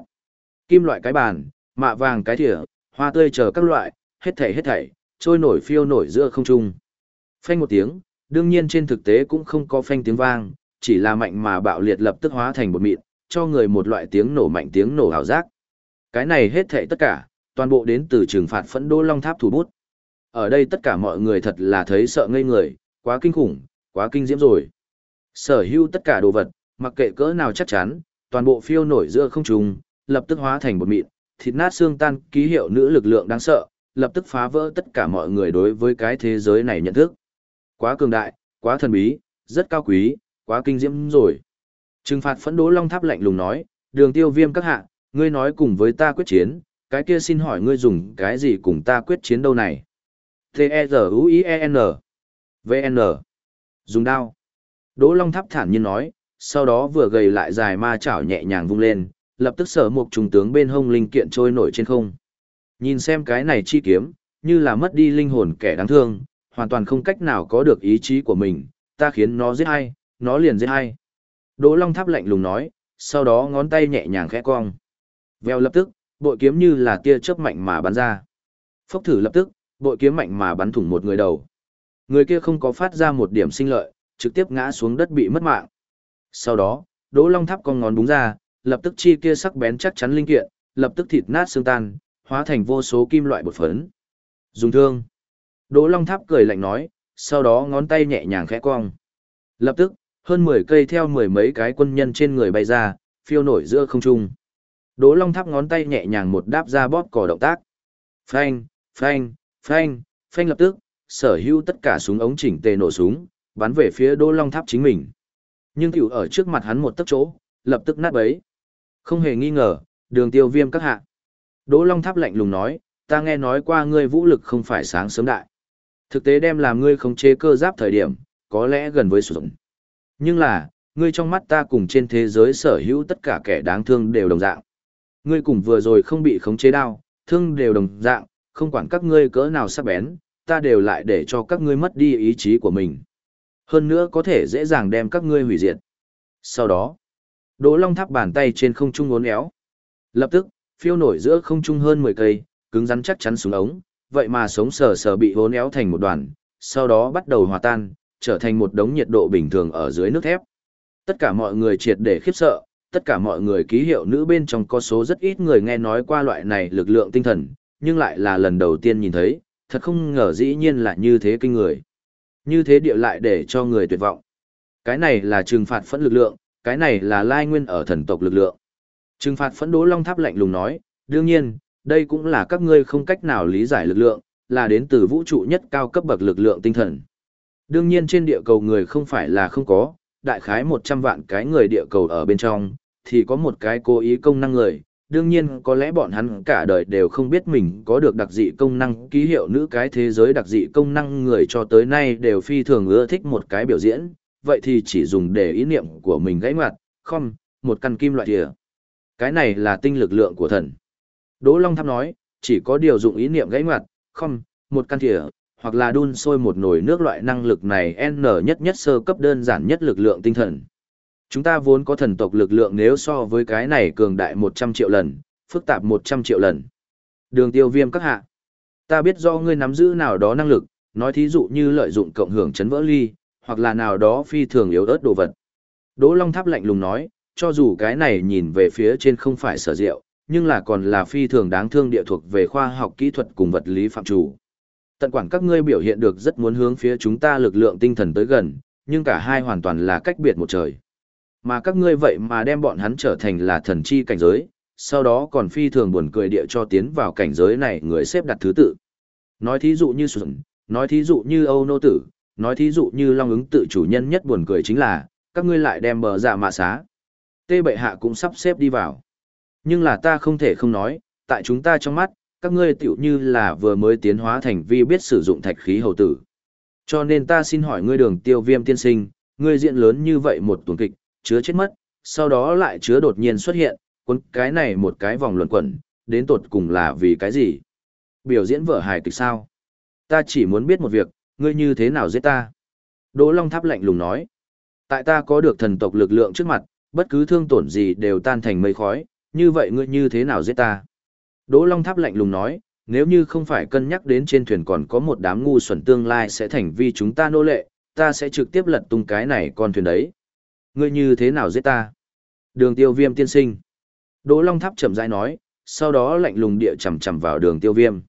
Kim loại cái bàn, mạ vàng cái thìa, hoa tươi chờ các loại, hết thảy hết thảy, trôi nổi phiêu nổi giữa không trung. Phanh một tiếng, đương nhiên trên thực tế cũng không có phanh tiếng vang, chỉ là mạnh mà bạo liệt lập tức hóa thành một mịn, cho người một loại tiếng nổ mạnh tiếng nổ ảo giác. Cái này hết thảy tất cả, toàn bộ đến từ trừng phạt phẫn đô long tháp thủ bút. Ở đây tất cả mọi người thật là thấy sợ ngây người, quá kinh khủng, quá kinh diễm rồi. Sở hữu tất cả đồ vật, mặc kệ cỡ nào chắc chắn, toàn bộ phiêu nổi giữa không trung, lập tức hóa thành một mịn, thịt nát xương tan, ký hiệu nữ lực lượng đáng sợ, lập tức phá vỡ tất cả mọi người đối với cái thế giới này nhận thức. Quá cường đại, quá thần bí, rất cao quý, quá kinh diễm rồi. Trừng phạt phẫn đố long tháp lạnh lùng nói, đường tiêu viêm các hạ, ngươi nói cùng với ta quyết chiến, cái kia xin hỏi ngươi dùng cái gì cùng ta quyết chiến đâu này? T-E-Z-U-I-E-N V-N Dùng đao. Đỗ Long Tháp thản nhiên nói, sau đó vừa gầy lại dài ma chảo nhẹ nhàng vung lên, lập tức sở một trùng tướng bên hông linh kiện trôi nổi trên không. Nhìn xem cái này chi kiếm, như là mất đi linh hồn kẻ đáng thương, hoàn toàn không cách nào có được ý chí của mình, ta khiến nó giết hay, nó liền giết hay. Đỗ Long Tháp lạnh lùng nói, sau đó ngón tay nhẹ nhàng khẽ cong. Vèo lập tức, bội kiếm như là tia chớp mạnh mà bắn ra. Phốc thử lập tức, bội kiếm mạnh mà bắn thủng một người đầu. Người kia không có phát ra một điểm sinh lợi, trực tiếp ngã xuống đất bị mất mạng. Sau đó, Đỗ Long Tháp con ngón búng ra, lập tức chi kia sắc bén chắc chắn linh kiện, lập tức thịt nát xương tan, hóa thành vô số kim loại bột phấn. Dùng thương. Đỗ Long Tháp cười lạnh nói, sau đó ngón tay nhẹ nhàng khẽ cong. Lập tức, hơn 10 cây theo mười mấy cái quân nhân trên người bay ra, phiêu nổi giữa không trung. Đỗ Long Tháp ngón tay nhẹ nhàng một đáp ra bóp cò động tác. Phanh, phanh, phanh, phanh lập tức, sở hữu tất cả súng ống chỉnh tề nổ súng, bắn về phía Đỗ Long Tháp chính mình. Nhưng tiểu ở trước mặt hắn một tấc chỗ, lập tức nát bấy. Không hề nghi ngờ, đường tiêu viêm các hạ. Đỗ Long Tháp lạnh lùng nói, ta nghe nói qua ngươi vũ lực không phải sáng sớm đại. Thực tế đem làm ngươi không chế cơ giáp thời điểm, có lẽ gần với sử dụng. Nhưng là, ngươi trong mắt ta cùng trên thế giới sở hữu tất cả kẻ đáng thương đều đồng dạng. Ngươi cùng vừa rồi không bị khống chế đau, thương đều đồng dạng, không quản các ngươi cỡ nào sắc bén, ta đều lại để cho các ngươi mất đi ý chí của mình. Hơn nữa có thể dễ dàng đem các ngươi hủy diệt. Sau đó, Đỗ Long tháp bàn tay trên không trung uốn éo. Lập tức, phiêu nổi giữa không trung hơn 10 cây, cứng rắn chắc chắn xuống ống, vậy mà sống sờ sờ bị hố éo thành một đoàn, sau đó bắt đầu hòa tan, trở thành một đống nhiệt độ bình thường ở dưới nước thép. Tất cả mọi người triệt để khiếp sợ, tất cả mọi người ký hiệu nữ bên trong có số rất ít người nghe nói qua loại này lực lượng tinh thần, nhưng lại là lần đầu tiên nhìn thấy, thật không ngờ dĩ nhiên là như thế kinh người. Như thế địa lại để cho người tuyệt vọng. Cái này là trừng phạt phẫn lực lượng, cái này là lai nguyên ở thần tộc lực lượng. Trừng phạt phẫn đố long tháp lạnh lùng nói, đương nhiên, đây cũng là các ngươi không cách nào lý giải lực lượng, là đến từ vũ trụ nhất cao cấp bậc lực lượng tinh thần. Đương nhiên trên địa cầu người không phải là không có, đại khái 100 vạn cái người địa cầu ở bên trong, thì có một cái cố ý công năng người, đương nhiên có lẽ bọn hắn cả đời đều không biết mình có được đặc dị công năng ký hiệu nữ cái thế giới đặc dị công năng người cho tới nay đều phi thường ưa thích một cái biểu diễn, vậy thì chỉ dùng để ý niệm của mình gãy mặt, không, một căn kim loại thìa. Cái này là tinh lực lượng của thần. Đỗ Long Tháp nói, chỉ có điều dụng ý niệm gãy ngoặt, không, một căn thìa, hoặc là đun sôi một nồi nước loại năng lực này N nhất nhất sơ cấp đơn giản nhất lực lượng tinh thần. Chúng ta vốn có thần tộc lực lượng nếu so với cái này cường đại 100 triệu lần, phức tạp 100 triệu lần. Đường tiêu viêm các hạ. Ta biết do ngươi nắm giữ nào đó năng lực, nói thí dụ như lợi dụng cộng hưởng chấn vỡ ly, hoặc là nào đó phi thường yếu ớt đồ vật. Đỗ Long Tháp lạnh lùng nói, cho dù cái này nhìn về phía trên không phải sở diệu, nhưng là còn là phi thường đáng thương địa thuộc về khoa học kỹ thuật cùng vật lý phạm chủ. Tận quản các ngươi biểu hiện được rất muốn hướng phía chúng ta lực lượng tinh thần tới gần, nhưng cả hai hoàn toàn là cách biệt một trời. Mà các ngươi vậy mà đem bọn hắn trở thành là thần chi cảnh giới, sau đó còn phi thường buồn cười địa cho tiến vào cảnh giới này người xếp đặt thứ tự. Nói thí dụ như Xuân, nói thí dụ như Âu Nô Tử, nói thí dụ như Long ứng tự chủ nhân nhất buồn cười chính là, các ngươi lại đem bờ dạ mạ xá. Tê bệ hạ cũng sắp xếp đi vào. Nhưng là ta không thể không nói, tại chúng ta trong mắt, các ngươi tiểu như là vừa mới tiến hóa thành vi biết sử dụng thạch khí hầu tử. Cho nên ta xin hỏi ngươi đường tiêu viêm tiên sinh, ngươi diện lớn như vậy một tuần kịch, chứa chết mất, sau đó lại chứa đột nhiên xuất hiện, cuốn cái này một cái vòng luẩn quẩn, đến tột cùng là vì cái gì? Biểu diễn vở hài kịch sao? Ta chỉ muốn biết một việc, ngươi như thế nào giết ta? Đỗ Long Tháp lạnh lùng nói. Tại ta có được thần tộc lực lượng trước mặt, bất cứ thương tổn gì đều tan thành mây khói, như vậy ngươi như thế nào giết ta? Đỗ Long Tháp lạnh lùng nói, nếu như không phải cân nhắc đến trên thuyền còn có một đám ngu xuẩn tương lai sẽ thành vi chúng ta nô lệ, ta sẽ trực tiếp lật tung cái này con thuyền đấy. Ngươi như thế nào giết ta? Đường tiêu viêm tiên sinh. Đỗ Long Tháp chậm rãi nói, sau đó lạnh lùng địa chầm chầm vào đường tiêu viêm.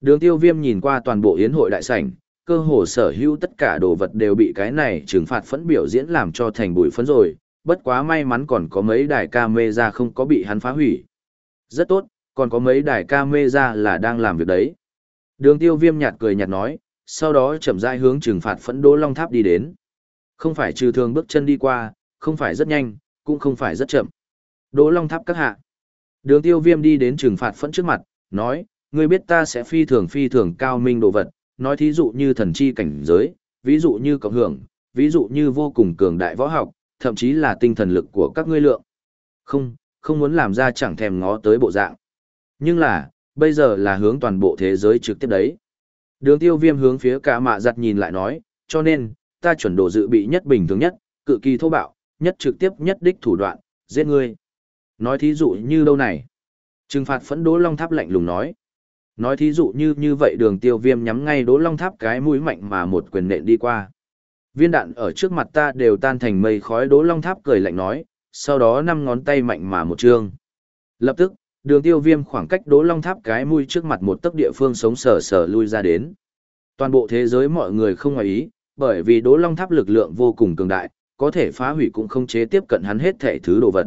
Đường tiêu viêm nhìn qua toàn bộ yến hội đại sảnh, cơ hồ sở hữu tất cả đồ vật đều bị cái này trừng phạt phẫn biểu diễn làm cho thành bụi phấn rồi, bất quá may mắn còn có mấy đài ca mê ra không có bị hắn phá hủy. Rất tốt, còn có mấy đài ca mê ra là đang làm việc đấy. Đường tiêu viêm nhạt cười nhạt nói, sau đó chậm rãi hướng trừng phạt phẫn đỗ long tháp đi đến. Không phải trừ thường bước chân đi qua, không phải rất nhanh, cũng không phải rất chậm. Đỗ long tháp các hạ. Đường tiêu viêm đi đến trừng phạt phẫn trước mặt, nói, ngươi biết ta sẽ phi thường phi thường cao minh đồ vật, nói thí dụ như thần chi cảnh giới, ví dụ như cộng hưởng, ví dụ như vô cùng cường đại võ học, thậm chí là tinh thần lực của các ngươi lượng. Không, không muốn làm ra chẳng thèm ngó tới bộ dạng. Nhưng là, bây giờ là hướng toàn bộ thế giới trực tiếp đấy. Đường tiêu viêm hướng phía cả mạ giặt nhìn lại nói, cho nên, ta chuẩn độ dự bị nhất bình thường nhất, cự kỳ thô bạo, nhất trực tiếp nhất đích thủ đoạn, giết ngươi. Nói thí dụ như đâu này? Trừng phạt phẫn đố long tháp lạnh lùng nói. Nói thí dụ như như vậy đường tiêu viêm nhắm ngay đố long tháp cái mũi mạnh mà một quyền nện đi qua. Viên đạn ở trước mặt ta đều tan thành mây khói đỗ long tháp cười lạnh nói, sau đó năm ngón tay mạnh mà một trương. Lập tức, đường tiêu viêm khoảng cách đỗ long tháp cái mũi trước mặt một tấc địa phương sống sờ sờ lui ra đến. Toàn bộ thế giới mọi người không ngoài ý, bởi vì đỗ long tháp lực lượng vô cùng cường đại, có thể phá hủy cũng không chế tiếp cận hắn hết thể thứ đồ vật.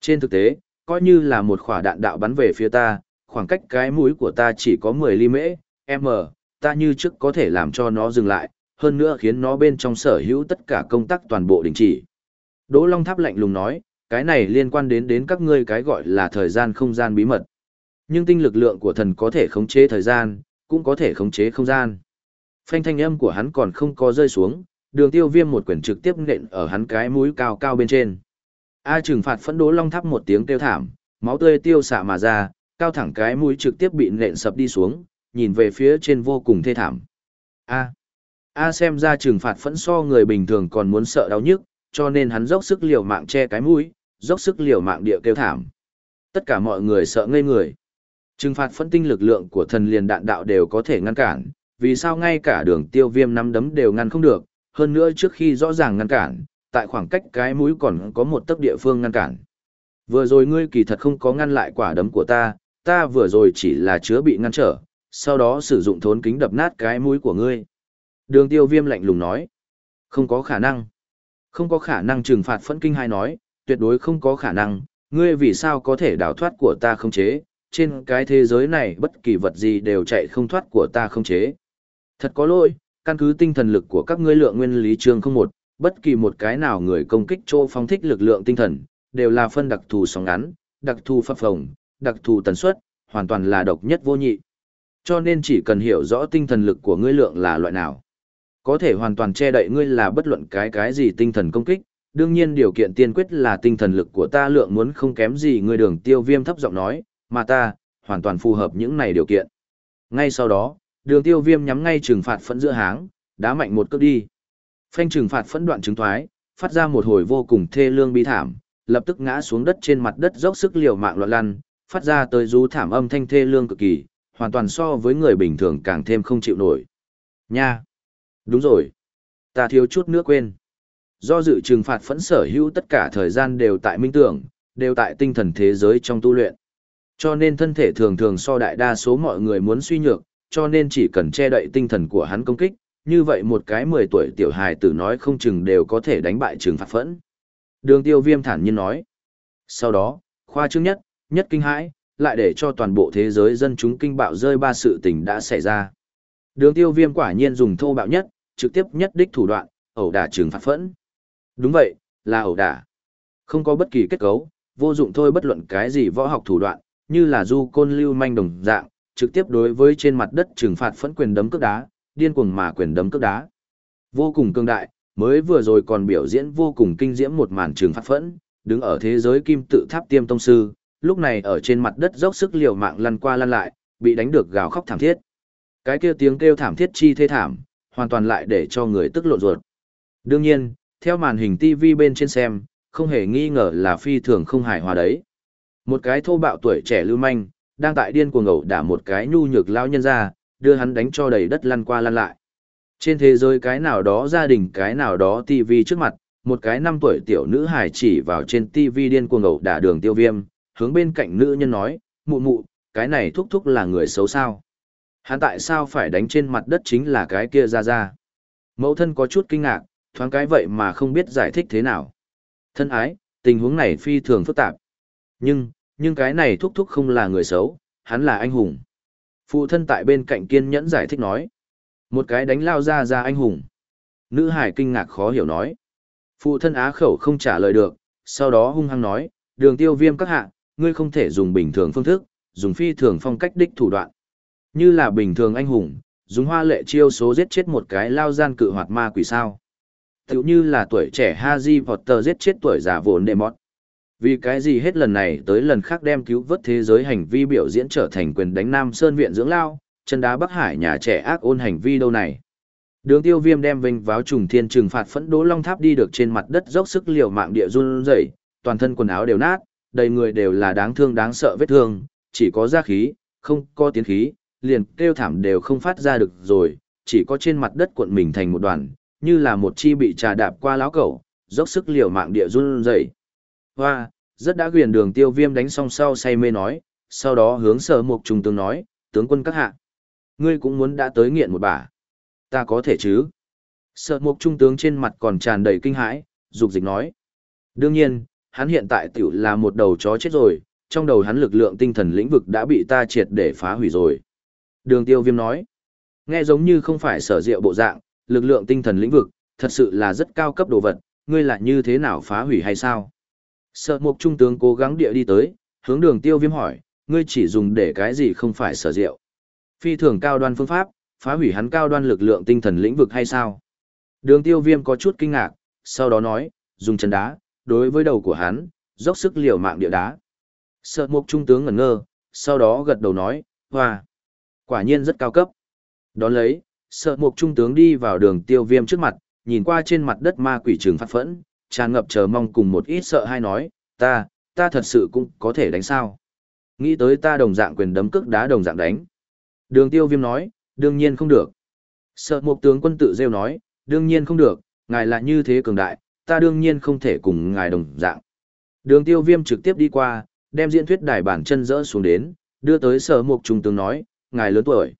Trên thực tế, coi như là một quả đạn đạo bắn về phía ta, khoảng cách cái mũi của ta chỉ có 10 ly mễ, m, ta như trước có thể làm cho nó dừng lại, hơn nữa khiến nó bên trong sở hữu tất cả công tác toàn bộ đình chỉ. Đỗ Long Tháp lạnh lùng nói, cái này liên quan đến đến các ngươi cái gọi là thời gian không gian bí mật. Nhưng tinh lực lượng của thần có thể khống chế thời gian, cũng có thể khống chế không gian. Phanh thanh âm của hắn còn không có rơi xuống, đường tiêu viêm một quyển trực tiếp nện ở hắn cái mũi cao cao bên trên. A trừng phạt phẫn đố long tháp một tiếng kêu thảm, máu tươi tiêu xạ mà ra, cao thẳng cái mũi trực tiếp bị nện sập đi xuống, nhìn về phía trên vô cùng thê thảm. A. A xem ra trừng phạt phẫn so người bình thường còn muốn sợ đau nhức, cho nên hắn dốc sức liều mạng che cái mũi, dốc sức liều mạng địa kêu thảm. Tất cả mọi người sợ ngây người. Trừng phạt phân tinh lực lượng của thần liền đạn đạo đều có thể ngăn cản, vì sao ngay cả đường tiêu viêm năm đấm đều ngăn không được, hơn nữa trước khi rõ ràng ngăn cản, tại khoảng cách cái mũi còn có một tấc địa phương ngăn cản. Vừa rồi ngươi kỳ thật không có ngăn lại quả đấm của ta, ta vừa rồi chỉ là chứa bị ngăn trở, sau đó sử dụng thốn kính đập nát cái mũi của ngươi. Đường tiêu viêm lạnh lùng nói. Không có khả năng. Không có khả năng trừng phạt phẫn kinh hai nói, tuyệt đối không có khả năng, ngươi vì sao có thể đào thoát của ta không chế, trên cái thế giới này bất kỳ vật gì đều chạy không thoát của ta không chế. Thật có lỗi, căn cứ tinh thần lực của các ngươi lượng nguyên lý chương không một, bất kỳ một cái nào người công kích chỗ phong thích lực lượng tinh thần, đều là phân đặc thù sóng ngắn, đặc thù pháp phồng, đặc thù tần suất, hoàn toàn là độc nhất vô nhị. Cho nên chỉ cần hiểu rõ tinh thần lực của ngươi lượng là loại nào, có thể hoàn toàn che đậy ngươi là bất luận cái cái gì tinh thần công kích, đương nhiên điều kiện tiên quyết là tinh thần lực của ta lượng muốn không kém gì ngươi đường tiêu viêm thấp giọng nói, mà ta, hoàn toàn phù hợp những này điều kiện. Ngay sau đó, đường tiêu viêm nhắm ngay trừng phạt phẫn giữa háng, đá mạnh một cước đi. Phanh trừng phạt phẫn đoạn chứng thoái, phát ra một hồi vô cùng thê lương bi thảm, lập tức ngã xuống đất trên mặt đất dốc sức liều mạng loạn lăn, phát ra tới rú thảm âm thanh thê lương cực kỳ, hoàn toàn so với người bình thường càng thêm không chịu nổi. Nha! Đúng rồi! Ta thiếu chút nữa quên. Do dự trừng phạt phẫn sở hữu tất cả thời gian đều tại minh tưởng, đều tại tinh thần thế giới trong tu luyện. Cho nên thân thể thường thường so đại đa số mọi người muốn suy nhược, cho nên chỉ cần che đậy tinh thần của hắn công kích, như vậy một cái 10 tuổi tiểu hài tử nói không chừng đều có thể đánh bại trừng phạt phẫn. Đường tiêu viêm thản nhiên nói. Sau đó, khoa trương nhất, nhất kinh hãi, lại để cho toàn bộ thế giới dân chúng kinh bạo rơi ba sự tình đã xảy ra. Đường tiêu viêm quả nhiên dùng thô bạo nhất, trực tiếp nhất đích thủ đoạn, ẩu đả trừng phạt phẫn. Đúng vậy, là ẩu đả. Không có bất kỳ kết cấu, vô dụng thôi bất luận cái gì võ học thủ đoạn, như là du côn lưu manh đồng dạng, trực tiếp đối với trên mặt đất trừng phạt phẫn quyền đấm cước đá, điên cuồng mà quyền đấm cước đá. Vô cùng cương đại, mới vừa rồi còn biểu diễn vô cùng kinh diễm một màn trừng phạt phẫn, đứng ở thế giới kim tự tháp tiêm tông sư, lúc này ở trên mặt đất dốc sức liều mạng lăn qua lăn lại, bị đánh được gào khóc thảm thiết. Cái kia tiếng kêu thảm thiết chi thê thảm, hoàn toàn lại để cho người tức lộn ruột. Đương nhiên, theo màn hình TV bên trên xem, không hề nghi ngờ là phi thường không hài hòa đấy. Một cái thô bạo tuổi trẻ lưu manh, đang tại điên cuồng ngẩu đả một cái nhu nhược lao nhân ra, đưa hắn đánh cho đầy đất lăn qua lăn lại. Trên thế giới cái nào đó gia đình cái nào đó TV trước mặt, một cái năm tuổi tiểu nữ hài chỉ vào trên TV điên cuồng ngẩu đả đường tiêu viêm, hướng bên cạnh nữ nhân nói, mụ mụ, cái này thúc thúc là người xấu sao. Hắn tại sao phải đánh trên mặt đất chính là cái kia ra ra. Mẫu thân có chút kinh ngạc, thoáng cái vậy mà không biết giải thích thế nào. Thân ái, tình huống này phi thường phức tạp. Nhưng, nhưng cái này thúc thúc không là người xấu, hắn là anh hùng. Phụ thân tại bên cạnh kiên nhẫn giải thích nói. Một cái đánh lao ra ra anh hùng. Nữ hải kinh ngạc khó hiểu nói. Phụ thân á khẩu không trả lời được, sau đó hung hăng nói, đường tiêu viêm các hạ, ngươi không thể dùng bình thường phương thức, dùng phi thường phong cách đích thủ đoạn. Như là bình thường anh hùng, dùng hoa lệ chiêu số giết chết một cái lao gian cự hoạt ma quỷ sao. Tiểu như là tuổi trẻ Haji Potter giết chết tuổi già vốn đệ mọt. Vì cái gì hết lần này tới lần khác đem cứu vớt thế giới hành vi biểu diễn trở thành quyền đánh Nam Sơn Viện dưỡng lao, chân đá Bắc Hải nhà trẻ ác ôn hành vi đâu này. Đường tiêu viêm đem vinh váo trùng thiên trừng phạt phẫn đố long tháp đi được trên mặt đất dốc sức liều mạng địa run rẩy toàn thân quần áo đều nát, đầy người đều là đáng thương đáng sợ vết thương, chỉ có da khí, không có tiến khí, liền kêu thảm đều không phát ra được rồi, chỉ có trên mặt đất cuộn mình thành một đoàn, như là một chi bị trà đạp qua láo cẩu, dốc sức liều mạng địa run rẩy. Hoa, rất đã quyền đường tiêu viêm đánh xong sau say mê nói, sau đó hướng sở mục trung tướng nói, tướng quân các hạ. Ngươi cũng muốn đã tới nghiện một bà Ta có thể chứ? Sở mục trung tướng trên mặt còn tràn đầy kinh hãi, dục dịch nói. Đương nhiên, hắn hiện tại tiểu là một đầu chó chết rồi, trong đầu hắn lực lượng tinh thần lĩnh vực đã bị ta triệt để phá hủy rồi. Đường tiêu viêm nói, nghe giống như không phải sở diệu bộ dạng, lực lượng tinh thần lĩnh vực, thật sự là rất cao cấp đồ vật, ngươi là như thế nào phá hủy hay sao? Sở mục trung tướng cố gắng địa đi tới, hướng đường tiêu viêm hỏi, ngươi chỉ dùng để cái gì không phải sở diệu? Phi thường cao đoan phương pháp, phá hủy hắn cao đoan lực lượng tinh thần lĩnh vực hay sao? Đường tiêu viêm có chút kinh ngạc, sau đó nói, dùng chân đá, đối với đầu của hắn, dốc sức liều mạng địa đá. Sợ mục trung tướng ngẩn ngơ, sau đó gật đầu nói, hoa, quả nhiên rất cao cấp. Đón lấy, sợ mục trung tướng đi vào đường tiêu viêm trước mặt, nhìn qua trên mặt đất ma quỷ trường phát phẫn, tràn ngập chờ mong cùng một ít sợ hay nói, ta, ta thật sự cũng có thể đánh sao. Nghĩ tới ta đồng dạng quyền đấm cước đá đồng dạng đánh. Đường tiêu viêm nói, đương nhiên không được. Sợ mục tướng quân tự rêu nói, đương nhiên không được, ngài là như thế cường đại, ta đương nhiên không thể cùng ngài đồng dạng. Đường tiêu viêm trực tiếp đi qua, đem diễn thuyết đài bản chân rỡ xuống đến, đưa tới sở mục trung tướng nói, ngài lớn tuổi.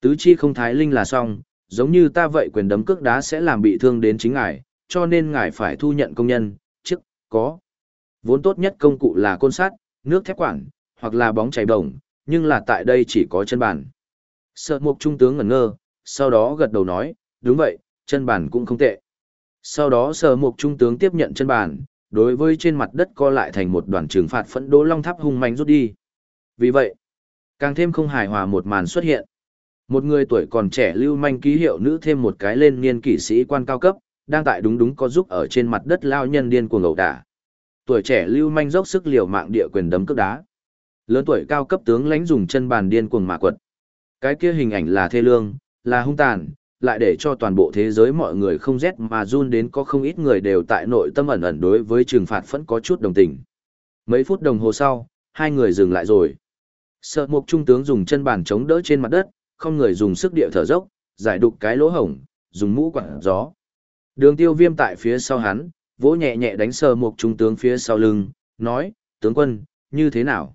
Tứ chi không thái linh là xong, giống như ta vậy quyền đấm cước đá sẽ làm bị thương đến chính ngài, cho nên ngài phải thu nhận công nhân, chức, có. Vốn tốt nhất công cụ là côn sắt, nước thép quản, hoặc là bóng chảy đồng, nhưng là tại đây chỉ có chân bản. Sợ mục trung tướng ngẩn ngơ, sau đó gật đầu nói, đúng vậy, chân bản cũng không tệ. Sau đó sợ mục trung tướng tiếp nhận chân bàn, đối với trên mặt đất co lại thành một đoàn trừng phạt phẫn đố long tháp hung manh rút đi. Vì vậy, càng thêm không hài hòa một màn xuất hiện. Một người tuổi còn trẻ lưu manh ký hiệu nữ thêm một cái lên niên kỷ sĩ quan cao cấp, đang tại đúng đúng có giúp ở trên mặt đất lao nhân điên cuồng ẩu đả. Tuổi trẻ lưu manh dốc sức liều mạng địa quyền đấm cước đá. Lớn tuổi cao cấp tướng lãnh dùng chân bàn điên cuồng mạ quật. Cái kia hình ảnh là thê lương, là hung tàn, lại để cho toàn bộ thế giới mọi người không rét mà run đến có không ít người đều tại nội tâm ẩn ẩn đối với trừng phạt vẫn có chút đồng tình. Mấy phút đồng hồ sau, hai người dừng lại rồi. Sợ mục trung tướng dùng chân bàn chống đỡ trên mặt đất, không người dùng sức địa thở dốc, giải đục cái lỗ hổng, dùng mũ quạt gió. Đường tiêu viêm tại phía sau hắn, vỗ nhẹ nhẹ đánh sờ mục trung tướng phía sau lưng, nói, tướng quân, như thế nào?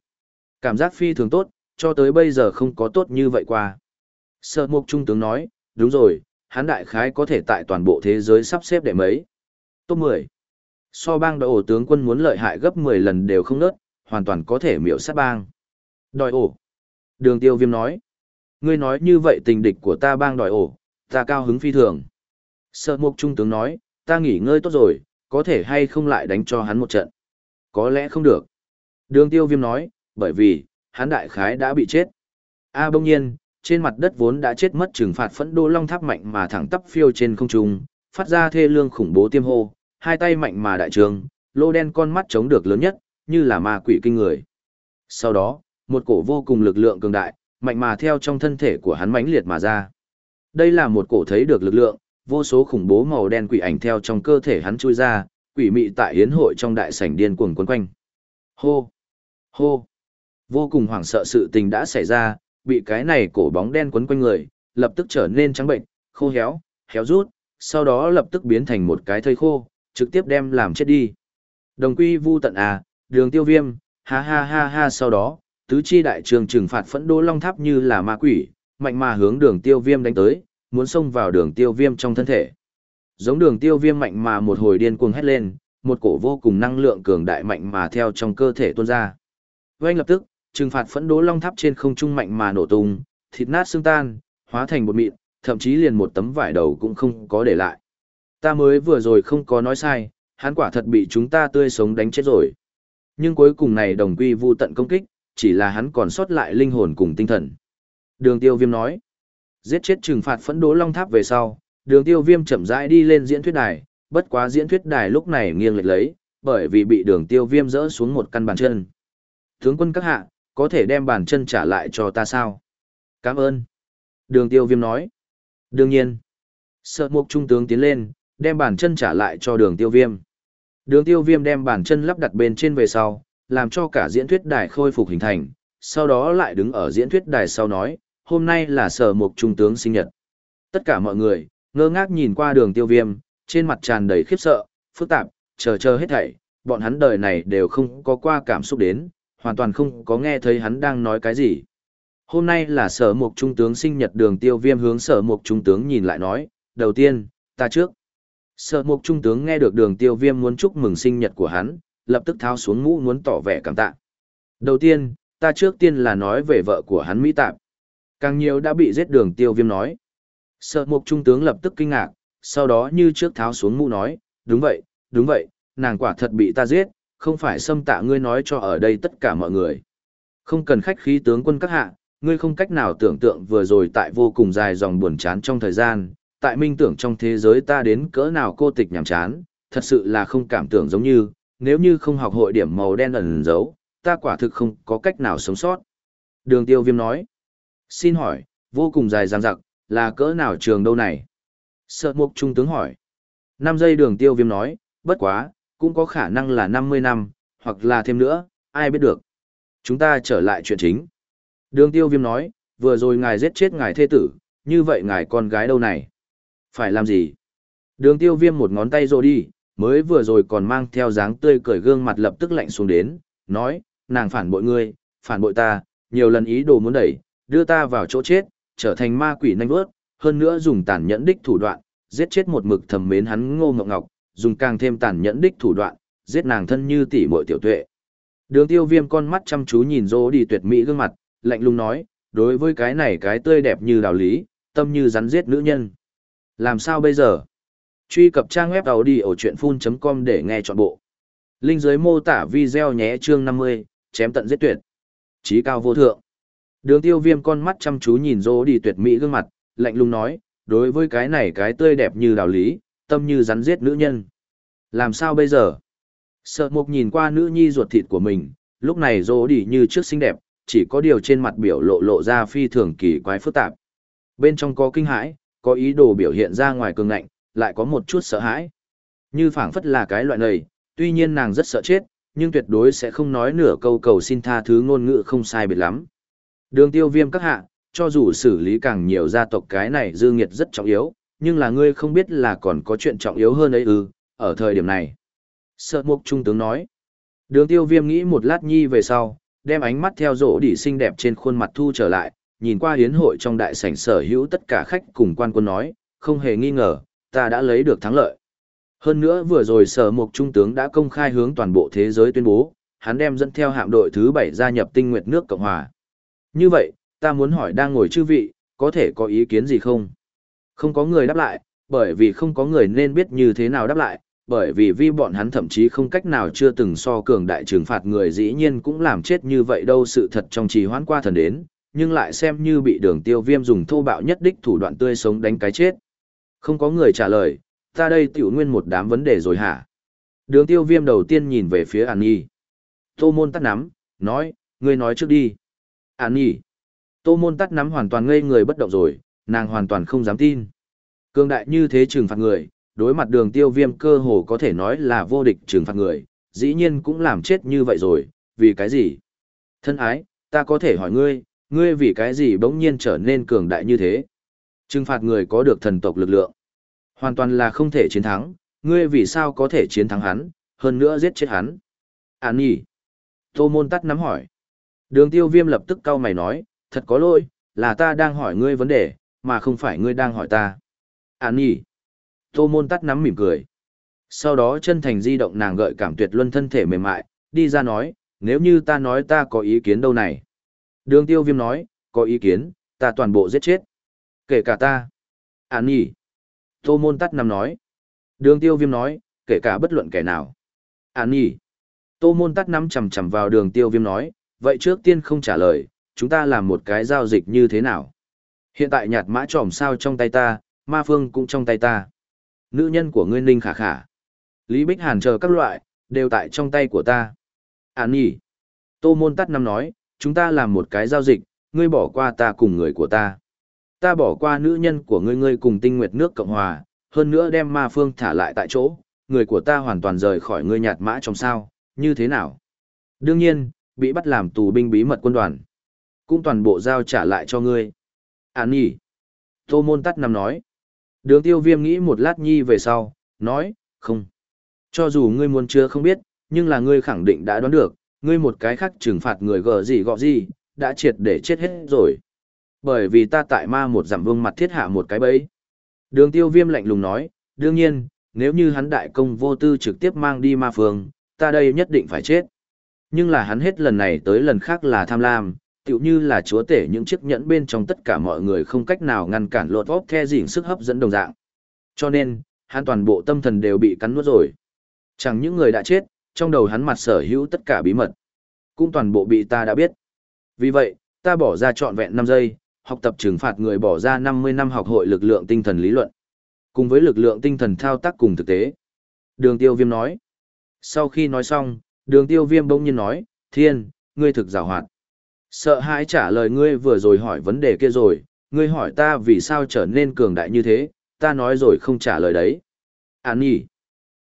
Cảm giác phi thường tốt, cho tới bây giờ không có tốt như vậy qua. Sợ mục trung tướng nói, đúng rồi, hắn đại khái có thể tại toàn bộ thế giới sắp xếp để mấy. Top 10. So bang đội ổ tướng quân muốn lợi hại gấp 10 lần đều không nớt, hoàn toàn có thể miểu sát bang. Đòi ổ. Đường tiêu viêm nói. Ngươi nói như vậy tình địch của ta bang đòi ổ, ta cao hứng phi thường. Sợ mục trung tướng nói, ta nghỉ ngơi tốt rồi, có thể hay không lại đánh cho hắn một trận. Có lẽ không được. Đường tiêu viêm nói, bởi vì, hắn đại khái đã bị chết. A à, bông nhiên, trên mặt đất vốn đã chết mất trừng phạt phẫn đô long tháp mạnh mà thẳng tắp phiêu trên không trung, phát ra thê lương khủng bố tiêm hô, hai tay mạnh mà đại trường, lô đen con mắt chống được lớn nhất, như là ma quỷ kinh người. Sau đó, một cổ vô cùng lực lượng cường đại, mạnh mà theo trong thân thể của hắn mãnh liệt mà ra. Đây là một cổ thấy được lực lượng, vô số khủng bố màu đen quỷ ảnh theo trong cơ thể hắn chui ra, quỷ mị tại hiến hội trong đại sảnh điên cuồng quấn quanh. Hô! Hô! Vô cùng hoảng sợ sự tình đã xảy ra, bị cái này cổ bóng đen quấn quanh người, lập tức trở nên trắng bệnh, khô héo, héo rút, sau đó lập tức biến thành một cái thây khô, trực tiếp đem làm chết đi. Đồng quy vu tận à, đường tiêu viêm, ha ha ha ha sau đó, tứ chi đại trường trừng phạt phẫn đô long tháp như là ma quỷ, mạnh mà hướng đường tiêu viêm đánh tới, muốn xông vào đường tiêu viêm trong thân thể. Giống đường tiêu viêm mạnh mà một hồi điên cuồng hét lên, một cổ vô cùng năng lượng cường đại mạnh mà theo trong cơ thể tuôn ra. Vâng lập tức, trừng phạt phẫn đố long tháp trên không trung mạnh mà nổ tung, thịt nát xương tan, hóa thành bột mịn, thậm chí liền một tấm vải đầu cũng không có để lại. Ta mới vừa rồi không có nói sai, hắn quả thật bị chúng ta tươi sống đánh chết rồi. Nhưng cuối cùng này đồng quy vu tận công kích, chỉ là hắn còn sót lại linh hồn cùng tinh thần. Đường tiêu viêm nói, giết chết trừng phạt phẫn đố long tháp về sau, đường tiêu viêm chậm rãi đi lên diễn thuyết đài, bất quá diễn thuyết đài lúc này nghiêng lệch lấy, bởi vì bị đường tiêu viêm rỡ xuống một căn bàn chân. Tướng quân các hạ, có thể đem bàn chân trả lại cho ta sao? Cảm ơn. Đường tiêu viêm nói. Đương nhiên. Sợ mục trung tướng tiến lên, đem bàn chân trả lại cho đường tiêu viêm. Đường tiêu viêm đem bàn chân lắp đặt bên trên về sau, làm cho cả diễn thuyết đài khôi phục hình thành, sau đó lại đứng ở diễn thuyết đài sau nói, hôm nay là sở mục trung tướng sinh nhật. Tất cả mọi người, ngơ ngác nhìn qua đường tiêu viêm, trên mặt tràn đầy khiếp sợ, phức tạp, chờ chờ hết thảy, bọn hắn đời này đều không có qua cảm xúc đến, hoàn toàn không có nghe thấy hắn đang nói cái gì. Hôm nay là sở mục trung tướng sinh nhật đường tiêu viêm hướng sở mục trung tướng nhìn lại nói, đầu tiên, ta trước. Sở mục trung tướng nghe được đường tiêu viêm muốn chúc mừng sinh nhật của hắn, lập tức tháo xuống mũ muốn tỏ vẻ cảm tạ. Đầu tiên, ta trước tiên là nói về vợ của hắn Mỹ Tạp. Càng nhiều đã bị giết đường tiêu viêm nói. Sợ mục trung tướng lập tức kinh ngạc, sau đó như trước tháo xuống mũ nói, đúng vậy, đúng vậy, nàng quả thật bị ta giết, không phải xâm tạ ngươi nói cho ở đây tất cả mọi người. Không cần khách khí tướng quân các hạ, ngươi không cách nào tưởng tượng vừa rồi tại vô cùng dài dòng buồn chán trong thời gian, tại minh tưởng trong thế giới ta đến cỡ nào cô tịch nhàm chán, thật sự là không cảm tưởng giống như, nếu như không học hội điểm màu đen ẩn giấu, ta quả thực không có cách nào sống sót. Đường tiêu viêm nói, xin hỏi, vô cùng dài dằng dặc, là cỡ nào trường đâu này? Sợ mục trung tướng hỏi. 5 giây đường tiêu viêm nói, bất quá, cũng có khả năng là 50 năm, hoặc là thêm nữa, ai biết được. Chúng ta trở lại chuyện chính. Đường tiêu viêm nói, vừa rồi ngài giết chết ngài thê tử, như vậy ngài con gái đâu này? Phải làm gì? Đường tiêu viêm một ngón tay rồi đi, mới vừa rồi còn mang theo dáng tươi cười gương mặt lập tức lạnh xuống đến, nói, nàng phản bội ngươi, phản bội ta, nhiều lần ý đồ muốn đẩy, đưa ta vào chỗ chết, trở thành ma quỷ nanh vớt, hơn nữa dùng tàn nhẫn đích thủ đoạn, giết chết một mực thầm mến hắn ngô ngọc ngọc, dùng càng thêm tàn nhẫn đích thủ đoạn, giết nàng thân như tỷ muội tiểu tuệ. Đường tiêu viêm con mắt chăm chú nhìn dô đi tuyệt mỹ gương mặt, lạnh lùng nói, đối với cái này cái tươi đẹp như đào lý, tâm như rắn giết nữ nhân. Làm sao bây giờ? Truy cập trang web đầu đi ở chuyện full.com để nghe trọn bộ. Linh dưới mô tả video nhé chương 50, chém tận giết tuyệt. Chí cao vô thượng. Đường tiêu viêm con mắt chăm chú nhìn Dô đi tuyệt mỹ gương mặt, lạnh lùng nói, đối với cái này cái tươi đẹp như đạo lý, tâm như rắn giết nữ nhân. Làm sao bây giờ? Sợ mục nhìn qua nữ nhi ruột thịt của mình, lúc này Dô đi như trước xinh đẹp, chỉ có điều trên mặt biểu lộ lộ ra phi thường kỳ quái phức tạp. Bên trong có kinh hãi, có ý đồ biểu hiện ra ngoài cường ngạnh, lại có một chút sợ hãi. Như phảng phất là cái loại này, tuy nhiên nàng rất sợ chết, nhưng tuyệt đối sẽ không nói nửa câu cầu xin tha thứ ngôn ngữ không sai biệt lắm. Đường tiêu viêm các hạ, cho dù xử lý càng nhiều gia tộc cái này dư nghiệt rất trọng yếu, nhưng là ngươi không biết là còn có chuyện trọng yếu hơn ấy ư, ở thời điểm này. Sợ mục trung tướng nói. Đường tiêu viêm nghĩ một lát nhi về sau, đem ánh mắt theo rỗ đỉ xinh đẹp trên khuôn mặt thu trở lại, nhìn qua hiến hội trong đại sảnh sở hữu tất cả khách cùng quan quân nói, không hề nghi ngờ, ta đã lấy được thắng lợi. Hơn nữa vừa rồi sở mục trung tướng đã công khai hướng toàn bộ thế giới tuyên bố, hắn đem dẫn theo hạm đội thứ 7 gia nhập tinh nguyệt nước Cộng Hòa. Như vậy, ta muốn hỏi đang ngồi chư vị, có thể có ý kiến gì không? Không có người đáp lại, bởi vì không có người nên biết như thế nào đáp lại, bởi vì vi bọn hắn thậm chí không cách nào chưa từng so cường đại trừng phạt người dĩ nhiên cũng làm chết như vậy đâu sự thật trong trì hoãn qua thần đến, nhưng lại xem như bị đường tiêu viêm dùng thô bạo nhất đích thủ đoạn tươi sống đánh cái chết. Không có người trả lời, ta đây tiểu nguyên một đám vấn đề rồi hả? Đường tiêu viêm đầu tiên nhìn về phía An Nhi. Tô môn tắt nắm, nói, ngươi nói trước đi. An Nhi. Tô môn tắt nắm hoàn toàn ngây người bất động rồi, nàng hoàn toàn không dám tin. Cường đại như thế trừng phạt người, đối mặt đường tiêu viêm cơ hồ có thể nói là vô địch trừng phạt người, dĩ nhiên cũng làm chết như vậy rồi, vì cái gì? Thân ái, ta có thể hỏi ngươi, ngươi vì cái gì bỗng nhiên trở nên cường đại như thế? Trừng phạt người có được thần tộc lực lượng. Hoàn toàn là không thể chiến thắng, ngươi vì sao có thể chiến thắng hắn, hơn nữa giết chết hắn? Án nhỉ? Tô môn tắt nắm hỏi. Đường tiêu viêm lập tức cau mày nói, thật có lỗi, là ta đang hỏi ngươi vấn đề, mà không phải ngươi đang hỏi ta. Án nhỉ? Tô môn tắt nắm mỉm cười. Sau đó chân thành di động nàng gợi cảm tuyệt luân thân thể mềm mại, đi ra nói, nếu như ta nói ta có ý kiến đâu này. Đường tiêu viêm nói, có ý kiến, ta toàn bộ giết chết. Kể cả ta. Án nhỉ. Tô môn tắt nằm nói. Đường tiêu viêm nói, kể cả bất luận kẻ nào. Án nhỉ. Tô môn tắt nắm chầm chầm vào đường tiêu viêm nói, vậy trước tiên không trả lời, chúng ta làm một cái giao dịch như thế nào. Hiện tại nhạt mã tròm sao trong tay ta, ma phương cũng trong tay ta. Nữ nhân của ngươi Ninh Khả Khả. Lý Bích Hàn chờ các loại, đều tại trong tay của ta. Án nhỉ. Tô Môn Tắt Năm nói, chúng ta làm một cái giao dịch, ngươi bỏ qua ta cùng người của ta. Ta bỏ qua nữ nhân của ngươi ngươi cùng tinh nguyệt nước Cộng Hòa, hơn nữa đem ma phương thả lại tại chỗ, người của ta hoàn toàn rời khỏi ngươi nhạt mã trong sao, như thế nào? Đương nhiên, bị bắt làm tù binh bí mật quân đoàn. Cũng toàn bộ giao trả lại cho ngươi. Án nhỉ. Tô Môn Tắt Năm nói. Đường tiêu viêm nghĩ một lát nhi về sau, nói, không. Cho dù ngươi muốn chưa không biết, nhưng là ngươi khẳng định đã đoán được, ngươi một cái khác trừng phạt người gờ gì gọ gì, đã triệt để chết hết rồi. Bởi vì ta tại ma một giảm vương mặt thiết hạ một cái bẫy. Đường tiêu viêm lạnh lùng nói, đương nhiên, nếu như hắn đại công vô tư trực tiếp mang đi ma phương, ta đây nhất định phải chết. Nhưng là hắn hết lần này tới lần khác là tham lam, tựu như là chúa tể những chiếc nhẫn bên trong tất cả mọi người không cách nào ngăn cản lột vóc the dỉn sức hấp dẫn đồng dạng. Cho nên, hắn toàn bộ tâm thần đều bị cắn nuốt rồi. Chẳng những người đã chết, trong đầu hắn mặt sở hữu tất cả bí mật, cũng toàn bộ bị ta đã biết. Vì vậy, ta bỏ ra trọn vẹn 5 giây, học tập trừng phạt người bỏ ra 50 năm học hội lực lượng tinh thần lý luận. Cùng với lực lượng tinh thần thao tác cùng thực tế. Đường tiêu viêm nói. Sau khi nói xong, đường tiêu viêm bỗng nhiên nói, thiên, ngươi thực rào hoạt. Sợ hãi trả lời ngươi vừa rồi hỏi vấn đề kia rồi, ngươi hỏi ta vì sao trở nên cường đại như thế, ta nói rồi không trả lời đấy. Án nhỉ.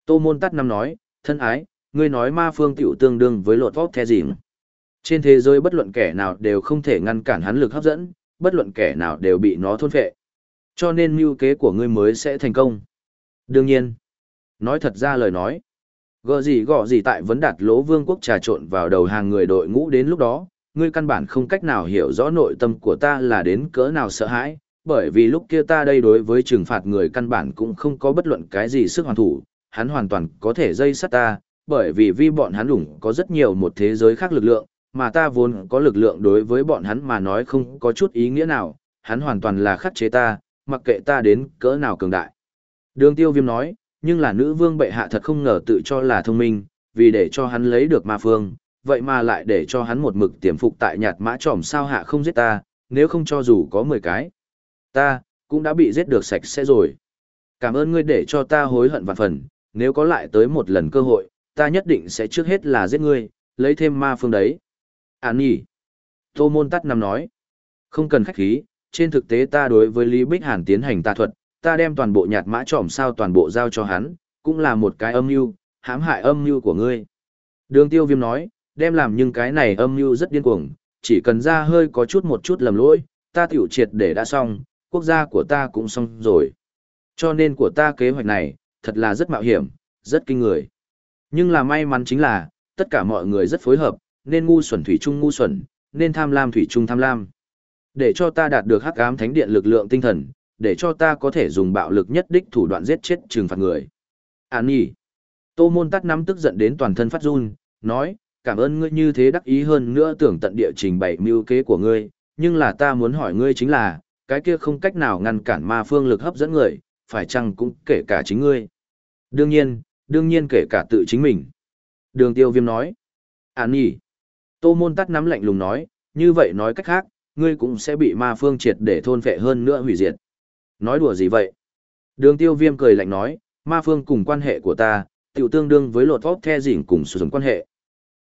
Tô môn tắt năm nói, thân ái, ngươi nói ma phương tiểu tương đương với lột vóc the dìm. Trên thế giới bất luận kẻ nào đều không thể ngăn cản hắn lực hấp dẫn, bất luận kẻ nào đều bị nó thôn phệ. Cho nên mưu kế của ngươi mới sẽ thành công. Đương nhiên, nói thật ra lời nói, gọ gì gọ gì tại vấn đạt lỗ vương quốc trà trộn vào đầu hàng người đội ngũ đến lúc đó, ngươi căn bản không cách nào hiểu rõ nội tâm của ta là đến cỡ nào sợ hãi, bởi vì lúc kia ta đây đối với trừng phạt người căn bản cũng không có bất luận cái gì sức hoàn thủ, hắn hoàn toàn có thể dây sắt ta, bởi vì vì bọn hắn lủng có rất nhiều một thế giới khác lực lượng, mà ta vốn có lực lượng đối với bọn hắn mà nói không có chút ý nghĩa nào, hắn hoàn toàn là khắc chế ta, mặc kệ ta đến cỡ nào cường đại. Đường tiêu viêm nói, nhưng là nữ vương bệ hạ thật không ngờ tự cho là thông minh, vì để cho hắn lấy được ma phương, vậy mà lại để cho hắn một mực tiềm phục tại nhạt mã tròm sao hạ không giết ta, nếu không cho dù có 10 cái. Ta, cũng đã bị giết được sạch sẽ rồi. Cảm ơn ngươi để cho ta hối hận vạn phần, nếu có lại tới một lần cơ hội, ta nhất định sẽ trước hết là giết ngươi, lấy thêm ma phương đấy. À Án nhỉ. Tô môn tắt nằm nói. Không cần khách khí, trên thực tế ta đối với Lý Bích Hàn tiến hành tà thuật, ta đem toàn bộ nhạt mã trỏm sao toàn bộ giao cho hắn, cũng là một cái âm mưu, hãm hại âm mưu của ngươi. Đường tiêu viêm nói, đem làm nhưng cái này âm mưu rất điên cuồng, chỉ cần ra hơi có chút một chút lầm lỗi, ta tiểu triệt để đã xong, quốc gia của ta cũng xong rồi. Cho nên của ta kế hoạch này, thật là rất mạo hiểm, rất kinh người. Nhưng là may mắn chính là, tất cả mọi người rất phối hợp, nên ngu xuẩn thủy chung ngu xuẩn, nên tham lam thủy chung tham lam. Để cho ta đạt được hắc ám thánh điện lực lượng tinh thần, để cho ta có thể dùng bạo lực nhất đích thủ đoạn giết chết trừng phạt người. à nhỉ. Tô môn tắt nắm tức giận đến toàn thân phát run, nói, cảm ơn ngươi như thế đắc ý hơn nữa tưởng tận địa trình bày mưu kế của ngươi, nhưng là ta muốn hỏi ngươi chính là, cái kia không cách nào ngăn cản ma phương lực hấp dẫn người, phải chăng cũng kể cả chính ngươi. Đương nhiên, đương nhiên kể cả tự chính mình. Đường tiêu viêm nói, à nhỉ. Tô môn tắt nắm lạnh lùng nói, như vậy nói cách khác, ngươi cũng sẽ bị ma phương triệt để thôn phệ hơn nữa hủy diệt. Nói đùa gì vậy? Đường tiêu viêm cười lạnh nói, ma phương cùng quan hệ của ta, tiểu tương đương với lột vóc the dỉnh cùng sử dụng quan hệ.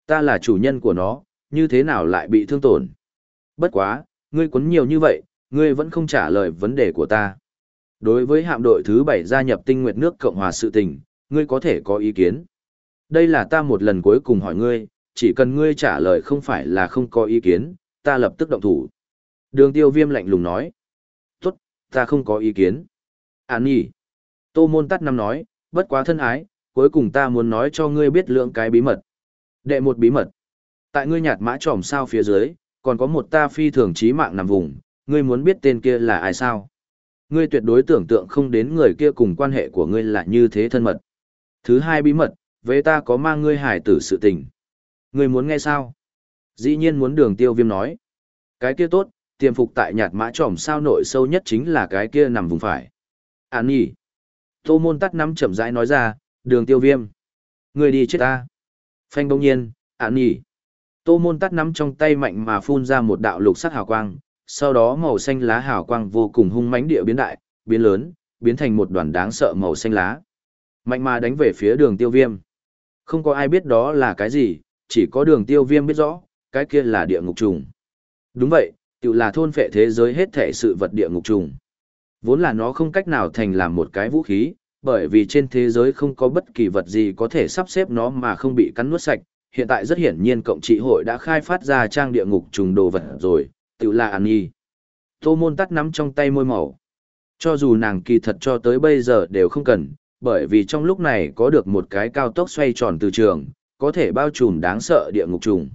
Ta là chủ nhân của nó, như thế nào lại bị thương tổn? Bất quá, ngươi quấn nhiều như vậy, ngươi vẫn không trả lời vấn đề của ta. Đối với hạm đội thứ 7 gia nhập tinh nguyệt nước Cộng hòa sự tình, ngươi có thể có ý kiến. Đây là ta một lần cuối cùng hỏi ngươi, chỉ cần ngươi trả lời không phải là không có ý kiến, ta lập tức động thủ. Đường tiêu viêm lạnh lùng nói. Tốt, ta không có ý kiến. Án nhỉ. Tô môn tắt năm nói, bất quá thân ái, cuối cùng ta muốn nói cho ngươi biết lượng cái bí mật. Đệ một bí mật. Tại ngươi nhạt mã tròm sao phía dưới, còn có một ta phi thường trí mạng nằm vùng, ngươi muốn biết tên kia là ai sao? Ngươi tuyệt đối tưởng tượng không đến người kia cùng quan hệ của ngươi là như thế thân mật. Thứ hai bí mật, về ta có mang ngươi hải tử sự tình người muốn nghe sao? Dĩ nhiên muốn đường tiêu viêm nói. Cái kia tốt, tiềm phục tại nhạt mã trỏm sao nội sâu nhất chính là cái kia nằm vùng phải. Án nhỉ. Tô môn tắt nắm chậm rãi nói ra, đường tiêu viêm. người đi chết ta. Phanh bỗng nhiên, án nhỉ. Tô môn tắt nắm trong tay mạnh mà phun ra một đạo lục sắc hào quang, sau đó màu xanh lá hào quang vô cùng hung mãnh địa biến đại, biến lớn, biến thành một đoàn đáng sợ màu xanh lá. Mạnh mà đánh về phía đường tiêu viêm. Không có ai biết đó là cái gì, chỉ có đường tiêu viêm biết rõ, cái kia là địa ngục trùng. Đúng vậy, tự là thôn phệ thế giới hết thể sự vật địa ngục trùng. Vốn là nó không cách nào thành làm một cái vũ khí, bởi vì trên thế giới không có bất kỳ vật gì có thể sắp xếp nó mà không bị cắn nuốt sạch. Hiện tại rất hiển nhiên cộng trị hội đã khai phát ra trang địa ngục trùng đồ vật rồi, tự là ăn y. Tô môn tắt nắm trong tay môi màu. Cho dù nàng kỳ thật cho tới bây giờ đều không cần, bởi vì trong lúc này có được một cái cao tốc xoay tròn từ trường, có thể bao trùm đáng sợ địa ngục trùng.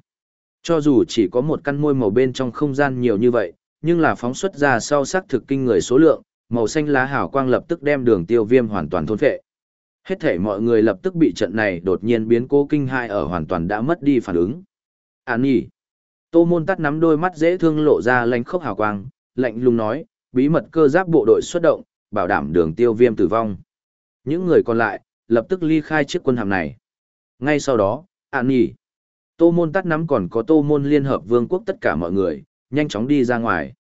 Cho dù chỉ có một căn môi màu bên trong không gian nhiều như vậy, nhưng là phóng xuất ra sau sắc thực kinh người số lượng, màu xanh lá hào quang lập tức đem đường tiêu viêm hoàn toàn thôn phệ. Hết thể mọi người lập tức bị trận này đột nhiên biến cố kinh hại ở hoàn toàn đã mất đi phản ứng. Án nhỉ. Tô môn tắt nắm đôi mắt dễ thương lộ ra lánh khốc hào quang, lạnh lùng nói, bí mật cơ giáp bộ đội xuất động, bảo đảm đường tiêu viêm tử vong. Những người còn lại, lập tức ly khai chiếc quân hàm này. Ngay sau đó, An nhỉ. Tô môn tắt nắm còn có tô môn liên hợp vương quốc tất cả mọi người, nhanh chóng đi ra ngoài.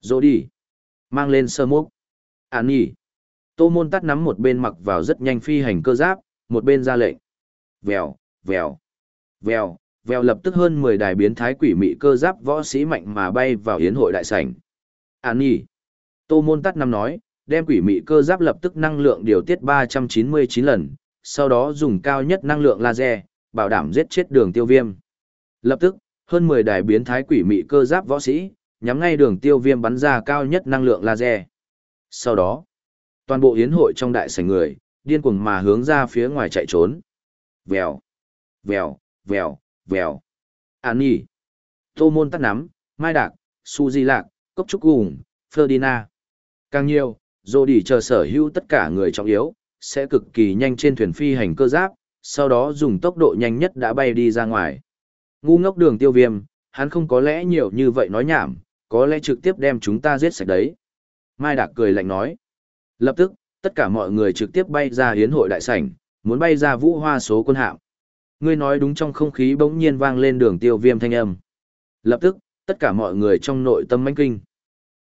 Rồi đi. Mang lên sơ mốc. An nhỉ. Tô môn tắt nắm một bên mặc vào rất nhanh phi hành cơ giáp, một bên ra lệnh. Vèo, vèo, vèo, vèo lập tức hơn 10 đài biến thái quỷ mị cơ giáp võ sĩ mạnh mà bay vào hiến hội đại sảnh. An nhỉ. Tô môn tắt nắm nói, đem quỷ mị cơ giáp lập tức năng lượng điều tiết 399 lần, sau đó dùng cao nhất năng lượng laser, bảo đảm giết chết đường tiêu viêm. Lập tức, hơn 10 đài biến thái quỷ mị cơ giáp võ sĩ, nhắm ngay đường tiêu viêm bắn ra cao nhất năng lượng laser. Sau đó, toàn bộ yến hội trong đại sảnh người, điên cuồng mà hướng ra phía ngoài chạy trốn. Vèo, vèo, vèo, vèo. An Nhi, Tô Môn tắt nắm, Mai Đạc, Su Di Lạc, Cốc Trúc Cùng, Ferdinand. Càng nhiều, dô đi chờ sở hữu tất cả người trọng yếu, sẽ cực kỳ nhanh trên thuyền phi hành cơ giáp, sau đó dùng tốc độ nhanh nhất đã bay đi ra ngoài. Ngu ngốc đường tiêu viêm, hắn không có lẽ nhiều như vậy nói nhảm, có lẽ trực tiếp đem chúng ta giết sạch đấy. Mai Đạc cười lạnh nói. Lập tức, tất cả mọi người trực tiếp bay ra hiến hội đại sảnh, muốn bay ra vũ hoa số quân hạm. Ngươi nói đúng trong không khí bỗng nhiên vang lên đường tiêu viêm thanh âm. Lập tức, tất cả mọi người trong nội tâm mãnh kinh.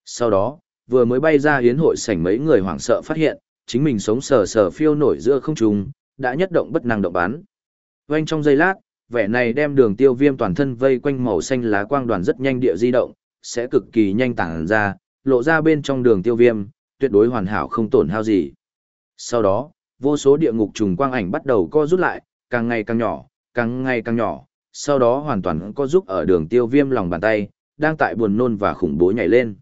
Sau đó, vừa mới bay ra hiến hội sảnh mấy người hoảng sợ phát hiện, chính mình sống sờ sờ phiêu nổi giữa không trung, đã nhất động bất năng động bán. Quanh trong giây lát, vẻ này đem đường tiêu viêm toàn thân vây quanh màu xanh lá quang đoàn rất nhanh địa di động, sẽ cực kỳ nhanh tản ra, lộ ra bên trong đường tiêu viêm, tuyệt đối hoàn hảo không tổn hao gì. Sau đó, vô số địa ngục trùng quang ảnh bắt đầu co rút lại, càng ngày càng nhỏ, càng ngày càng nhỏ, sau đó hoàn toàn co rút ở đường tiêu viêm lòng bàn tay, đang tại buồn nôn và khủng bố nhảy lên.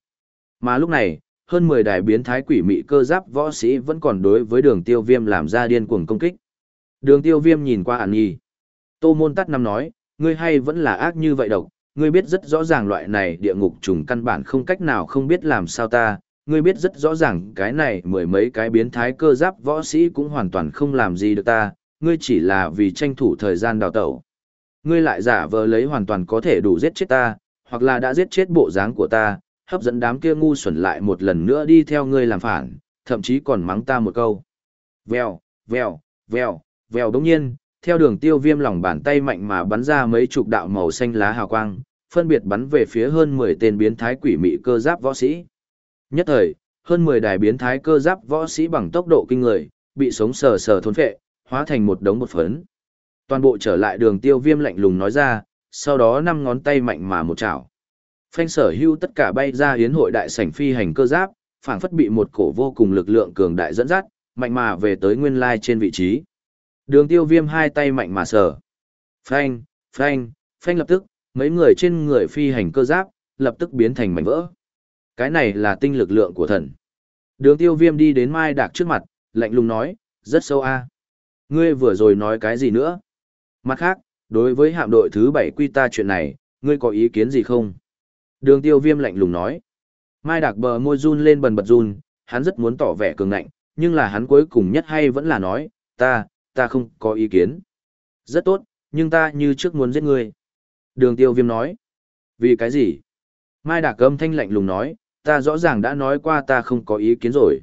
Mà lúc này, hơn 10 đài biến thái quỷ mị cơ giáp võ sĩ vẫn còn đối với đường tiêu viêm làm ra điên cuồng công kích. Đường tiêu viêm nhìn qua ản nhi. Tô môn tắt năm nói, ngươi hay vẫn là ác như vậy độc, ngươi biết rất rõ ràng loại này địa ngục trùng căn bản không cách nào không biết làm sao ta, ngươi biết rất rõ ràng cái này mười mấy cái biến thái cơ giáp võ sĩ cũng hoàn toàn không làm gì được ta, ngươi chỉ là vì tranh thủ thời gian đào tẩu. Ngươi lại giả vờ lấy hoàn toàn có thể đủ giết chết ta, hoặc là đã giết chết bộ dáng của ta, hấp dẫn đám kia ngu xuẩn lại một lần nữa đi theo ngươi làm phản, thậm chí còn mắng ta một câu. Vèo, vèo, vèo, vèo đống nhiên, theo đường tiêu viêm lòng bàn tay mạnh mà bắn ra mấy chục đạo màu xanh lá hào quang, phân biệt bắn về phía hơn 10 tên biến thái quỷ mị cơ giáp võ sĩ. Nhất thời, hơn 10 đài biến thái cơ giáp võ sĩ bằng tốc độ kinh người, bị sống sờ sờ thôn phệ, hóa thành một đống một phấn. Toàn bộ trở lại đường tiêu viêm lạnh lùng nói ra, sau đó năm ngón tay mạnh mà một chảo. Phanh sở hưu tất cả bay ra hiến hội đại sảnh phi hành cơ giáp, phảng phất bị một cổ vô cùng lực lượng cường đại dẫn dắt, mạnh mà về tới nguyên lai trên vị trí. Đường tiêu viêm hai tay mạnh mà sở. Phanh, phanh, phanh lập tức, mấy người trên người phi hành cơ giáp, lập tức biến thành mảnh vỡ. Cái này là tinh lực lượng của thần. Đường tiêu viêm đi đến Mai Đạc trước mặt, lạnh lùng nói, rất sâu a Ngươi vừa rồi nói cái gì nữa? Mặt khác, đối với hạm đội thứ bảy quy ta chuyện này, ngươi có ý kiến gì không? Đường tiêu viêm lạnh lùng nói. Mai Đạc bờ môi run lên bần bật run, hắn rất muốn tỏ vẻ cường ngạnh, nhưng là hắn cuối cùng nhất hay vẫn là nói, ta, ta không có ý kiến. Rất tốt, nhưng ta như trước muốn giết ngươi. Đường tiêu viêm nói. Vì cái gì? Mai Đạc âm thanh lạnh lùng nói, ta rõ ràng đã nói qua ta không có ý kiến rồi.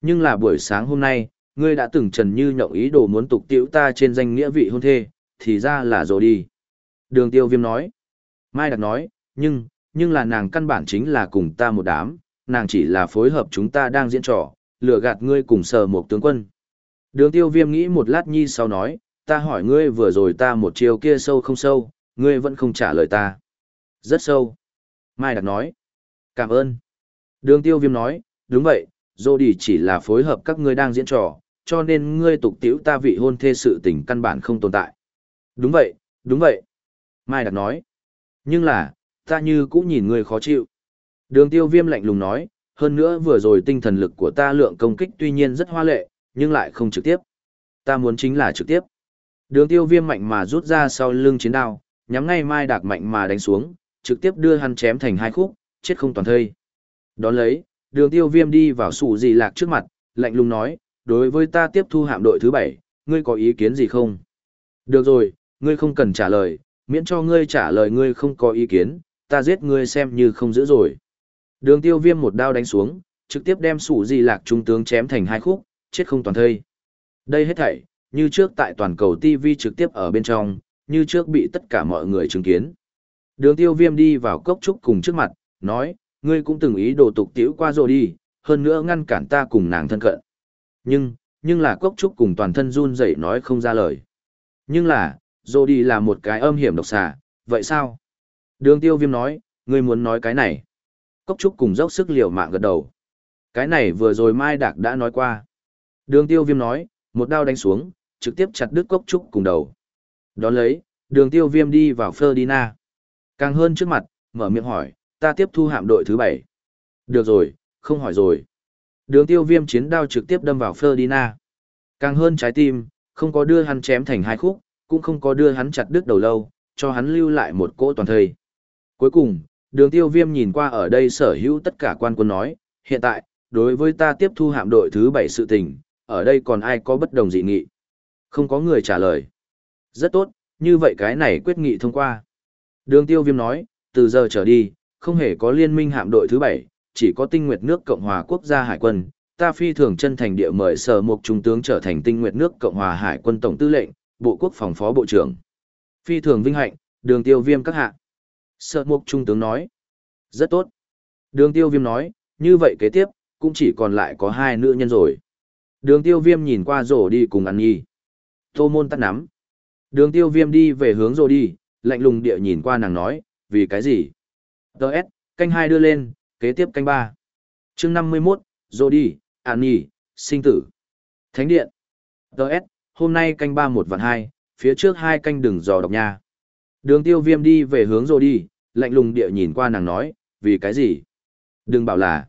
Nhưng là buổi sáng hôm nay, ngươi đã từng trần như nhộng ý đồ muốn tục tiễu ta trên danh nghĩa vị hôn thê, thì ra là rồi đi. Đường tiêu viêm nói. Mai Đạc nói, nhưng, nhưng là nàng căn bản chính là cùng ta một đám, nàng chỉ là phối hợp chúng ta đang diễn trò, lừa gạt ngươi cùng sờ một tướng quân. Đường tiêu viêm nghĩ một lát nhi sau nói, ta hỏi ngươi vừa rồi ta một chiều kia sâu không sâu, ngươi vẫn không trả lời ta. Rất sâu. Mai Đạt nói. Cảm ơn. Đường tiêu viêm nói, đúng vậy, dô đi chỉ là phối hợp các ngươi đang diễn trò, cho nên ngươi tục tiễu ta vị hôn thê sự tình căn bản không tồn tại. Đúng vậy, đúng vậy. Mai Đạt nói. Nhưng là, ta như cũng nhìn ngươi khó chịu. Đường tiêu viêm lạnh lùng nói, hơn nữa vừa rồi tinh thần lực của ta lượng công kích tuy nhiên rất hoa lệ, nhưng lại không trực tiếp. Ta muốn chính là trực tiếp. Đường tiêu viêm mạnh mà rút ra sau lưng chiến đao, nhắm ngay Mai Đạc mạnh mà đánh xuống, trực tiếp đưa hắn chém thành hai khúc, chết không toàn thây. Đón lấy, đường tiêu viêm đi vào sủ gì lạc trước mặt, lạnh lùng nói, đối với ta tiếp thu hạm đội thứ bảy, ngươi có ý kiến gì không? Được rồi, ngươi không cần trả lời, miễn cho ngươi trả lời ngươi không có ý kiến, ta giết ngươi xem như không giữ rồi. Đường tiêu viêm một đao đánh xuống, trực tiếp đem sủ di lạc trung tướng chém thành hai khúc, chết không toàn thây. Đây hết thảy, như trước tại toàn cầu TV trực tiếp ở bên trong, như trước bị tất cả mọi người chứng kiến. Đường tiêu viêm đi vào cốc trúc cùng trước mặt, nói, ngươi cũng từng ý đồ tục tiểu qua rồi đi, hơn nữa ngăn cản ta cùng nàng thân cận. Nhưng, nhưng là cốc trúc cùng toàn thân run dậy nói không ra lời. Nhưng là, rồi đi là một cái âm hiểm độc xà, vậy sao? Đường tiêu viêm nói, ngươi muốn nói cái này. Cốc trúc cùng dốc sức liều mạng gật đầu. Cái này vừa rồi Mai Đạc đã nói qua. Đường tiêu viêm nói, một đao đánh xuống, trực tiếp chặt đứt cốc trúc cùng đầu. Đón lấy, đường tiêu viêm đi vào Ferdinand. Càng hơn trước mặt, mở miệng hỏi, ta tiếp thu hạm đội thứ bảy. Được rồi, không hỏi rồi. Đường tiêu viêm chiến đao trực tiếp đâm vào Ferdinand. Càng hơn trái tim, không có đưa hắn chém thành hai khúc, cũng không có đưa hắn chặt đứt đầu lâu, cho hắn lưu lại một cỗ toàn thời. Cuối cùng, đường tiêu viêm nhìn qua ở đây sở hữu tất cả quan quân nói, hiện tại, đối với ta tiếp thu hạm đội thứ bảy sự tình, ở đây còn ai có bất đồng dị nghị? Không có người trả lời. Rất tốt, như vậy cái này quyết nghị thông qua. Đường tiêu viêm nói, từ giờ trở đi, không hề có liên minh hạm đội thứ bảy, chỉ có tinh nguyệt nước Cộng hòa Quốc gia Hải quân. Ta phi thường chân thành địa mời sở mục trung tướng trở thành tinh nguyệt nước Cộng hòa Hải quân Tổng tư lệnh, Bộ Quốc phòng phó Bộ trưởng. Phi thường vinh hạnh, đường tiêu viêm các hạ. Sợ mục trung tướng nói. Rất tốt. Đường tiêu viêm nói, như vậy kế tiếp, cũng chỉ còn lại có hai nữ nhân rồi. Đường tiêu viêm nhìn qua rổ đi cùng ăn nhi. Tô môn tắt nắm. Đường tiêu viêm đi về hướng rổ đi, lạnh lùng địa nhìn qua nàng nói, vì cái gì? Đợt, canh hai đưa lên, kế tiếp canh ba. chương 51, rổ đi, ăn nhi, sinh tử. Thánh điện. Đợt, hôm nay canh ba một vạn hai, phía trước hai canh đừng dò đọc nha. Đường tiêu viêm đi về hướng rô đi, lạnh lùng địa nhìn qua nàng nói, vì cái gì? Đừng bảo là,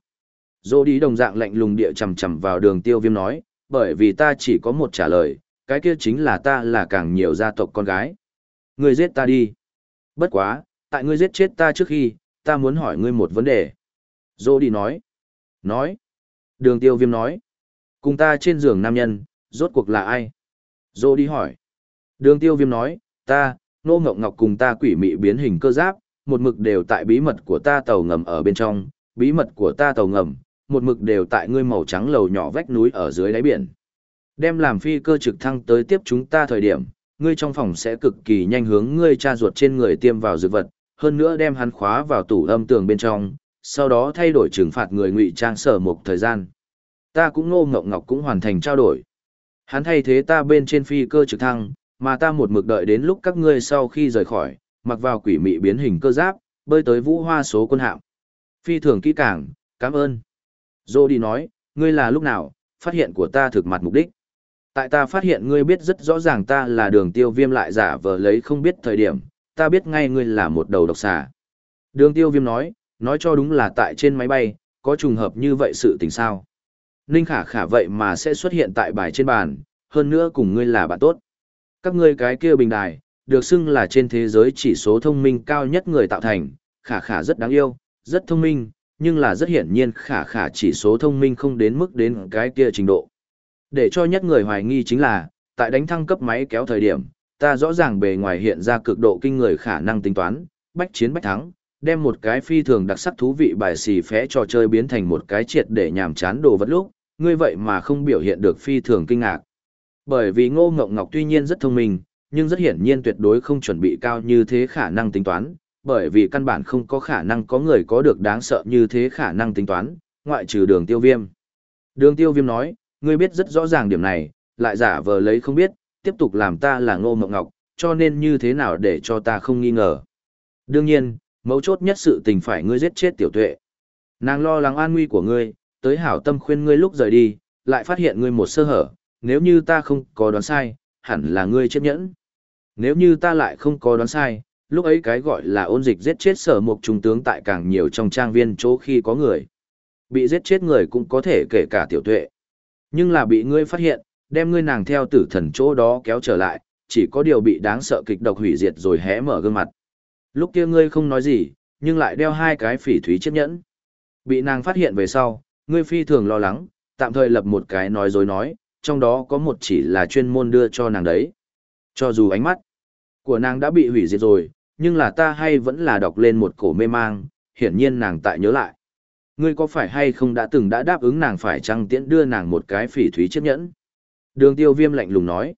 Dô đi đồng dạng lạnh lùng địa chầm chầm vào đường tiêu viêm nói, bởi vì ta chỉ có một trả lời, cái kia chính là ta là càng nhiều gia tộc con gái. Ngươi giết ta đi. Bất quá, tại ngươi giết chết ta trước khi, ta muốn hỏi ngươi một vấn đề. Dô đi nói. Nói. Đường tiêu viêm nói. Cùng ta trên giường nam nhân, rốt cuộc là ai? Dô đi hỏi. Đường tiêu viêm nói, ta, nô ngọc ngọc cùng ta quỷ mị biến hình cơ giáp, một mực đều tại bí mật của ta tàu ngầm ở bên trong, bí mật của ta tàu ngầm, một mực đều tại ngươi màu trắng lầu nhỏ vách núi ở dưới đáy biển. Đem làm phi cơ trực thăng tới tiếp chúng ta thời điểm, ngươi trong phòng sẽ cực kỳ nhanh hướng ngươi cha ruột trên người tiêm vào dược vật, hơn nữa đem hắn khóa vào tủ âm tường bên trong, sau đó thay đổi trừng phạt người ngụy trang sở một thời gian. Ta cũng ngô ngọc ngọc cũng hoàn thành trao đổi. Hắn thay thế ta bên trên phi cơ trực thăng, mà ta một mực đợi đến lúc các ngươi sau khi rời khỏi, mặc vào quỷ mị biến hình cơ giáp, bơi tới vũ hoa số quân hạm. Phi thường kỹ càng, cảm ơn. Dô đi nói, ngươi là lúc nào, phát hiện của ta thực mặt mục đích. Tại ta phát hiện ngươi biết rất rõ ràng ta là đường tiêu viêm lại giả vờ lấy không biết thời điểm, ta biết ngay ngươi là một đầu độc xà. Đường tiêu viêm nói, nói cho đúng là tại trên máy bay, có trùng hợp như vậy sự tình sao. Ninh khả khả vậy mà sẽ xuất hiện tại bài trên bàn, hơn nữa cùng ngươi là bạn tốt. Các ngươi cái kia bình đài, được xưng là trên thế giới chỉ số thông minh cao nhất người tạo thành, khả khả rất đáng yêu, rất thông minh, nhưng là rất hiển nhiên khả khả chỉ số thông minh không đến mức đến cái kia trình độ. Để cho nhất người hoài nghi chính là, tại đánh thăng cấp máy kéo thời điểm, ta rõ ràng bề ngoài hiện ra cực độ kinh người khả năng tính toán, bách chiến bách thắng, đem một cái phi thường đặc sắc thú vị bài xì phé trò chơi biến thành một cái triệt để nhàm chán đồ vật lúc, ngươi vậy mà không biểu hiện được phi thường kinh ngạc. Bởi vì Ngô Ngọc Ngọc tuy nhiên rất thông minh, nhưng rất hiển nhiên tuyệt đối không chuẩn bị cao như thế khả năng tính toán, bởi vì căn bản không có khả năng có người có được đáng sợ như thế khả năng tính toán, ngoại trừ đường tiêu viêm. Đường tiêu viêm nói, ngươi biết rất rõ ràng điểm này, lại giả vờ lấy không biết, tiếp tục làm ta là ngô mộng ngọc, cho nên như thế nào để cho ta không nghi ngờ. Đương nhiên, mấu chốt nhất sự tình phải ngươi giết chết tiểu tuệ. Nàng lo lắng an nguy của ngươi, tới hảo tâm khuyên ngươi lúc rời đi, lại phát hiện ngươi một sơ hở, nếu như ta không có đoán sai, hẳn là ngươi chấp nhẫn. Nếu như ta lại không có đoán sai, lúc ấy cái gọi là ôn dịch giết chết sở mục trung tướng tại càng nhiều trong trang viên chỗ khi có người. Bị giết chết người cũng có thể kể cả tiểu tuệ. Nhưng là bị ngươi phát hiện, đem ngươi nàng theo tử thần chỗ đó kéo trở lại, chỉ có điều bị đáng sợ kịch độc hủy diệt rồi hé mở gương mặt. Lúc kia ngươi không nói gì, nhưng lại đeo hai cái phỉ thúy chiếc nhẫn. Bị nàng phát hiện về sau, ngươi phi thường lo lắng, tạm thời lập một cái nói dối nói, trong đó có một chỉ là chuyên môn đưa cho nàng đấy. Cho dù ánh mắt của nàng đã bị hủy diệt rồi, nhưng là ta hay vẫn là đọc lên một cổ mê mang, hiển nhiên nàng tại nhớ lại. Ngươi có phải hay không đã từng đã đáp ứng nàng phải chăng tiễn đưa nàng một cái phỉ thúy chiếc nhẫn? Đường tiêu viêm lạnh lùng nói.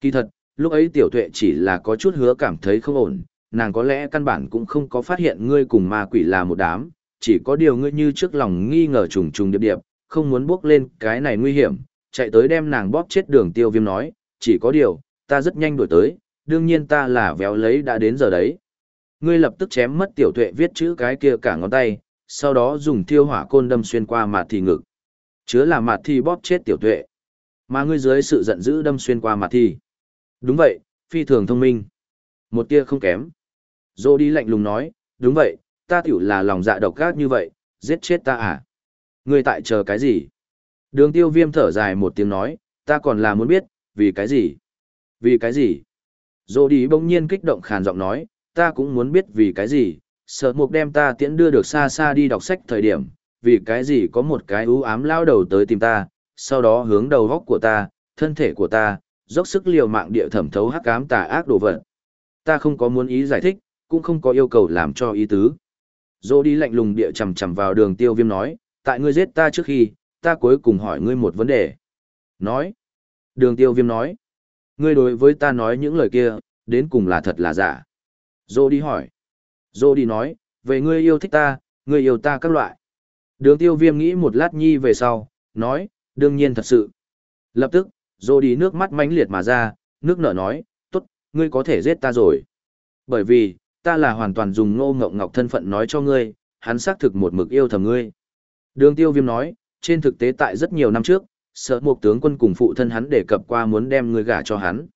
Kỳ thật, lúc ấy tiểu tuệ chỉ là có chút hứa cảm thấy không ổn, nàng có lẽ căn bản cũng không có phát hiện ngươi cùng ma quỷ là một đám, chỉ có điều ngươi như trước lòng nghi ngờ trùng trùng điệp điệp, không muốn bước lên cái này nguy hiểm, chạy tới đem nàng bóp chết đường tiêu viêm nói, chỉ có điều, ta rất nhanh đổi tới, đương nhiên ta là véo lấy đã đến giờ đấy. Ngươi lập tức chém mất tiểu tuệ viết chữ cái kia cả ngón tay, sau đó dùng thiêu hỏa côn đâm xuyên qua mặt thì ngực. Chứa là mặt thì bóp chết tiểu tuệ. Mà ngươi dưới sự giận dữ đâm xuyên qua mặt thì. Đúng vậy, phi thường thông minh. Một tia không kém. Dô đi lạnh lùng nói, đúng vậy, ta tiểu là lòng dạ độc ác như vậy, giết chết ta à? Ngươi tại chờ cái gì? Đường tiêu viêm thở dài một tiếng nói, ta còn là muốn biết, vì cái gì? Vì cái gì? Dô đi bỗng nhiên kích động khàn giọng nói, ta cũng muốn biết vì cái gì, sợ mục đem ta tiễn đưa được xa xa đi đọc sách thời điểm, vì cái gì có một cái ưu ám lao đầu tới tìm ta, sau đó hướng đầu góc của ta, thân thể của ta, dốc sức liều mạng địa thẩm thấu hắc ám tà ác đồ vật. Ta không có muốn ý giải thích, cũng không có yêu cầu làm cho ý tứ. Dô đi lạnh lùng địa chầm chầm vào đường tiêu viêm nói, tại ngươi giết ta trước khi, ta cuối cùng hỏi ngươi một vấn đề. Nói. Đường tiêu viêm nói. Ngươi đối với ta nói những lời kia, đến cùng là thật là giả. Dô đi hỏi. Dô đi nói, về ngươi yêu thích ta, ngươi yêu ta các loại. Đường tiêu viêm nghĩ một lát nhi về sau, nói, đương nhiên thật sự. Lập tức, Dô đi nước mắt mãnh liệt mà ra, nước nở nói, tốt, ngươi có thể giết ta rồi. Bởi vì, ta là hoàn toàn dùng ngô ngọc ngọc thân phận nói cho ngươi, hắn xác thực một mực yêu thầm ngươi. Đường tiêu viêm nói, trên thực tế tại rất nhiều năm trước, sợ một tướng quân cùng phụ thân hắn đề cập qua muốn đem ngươi gả cho hắn.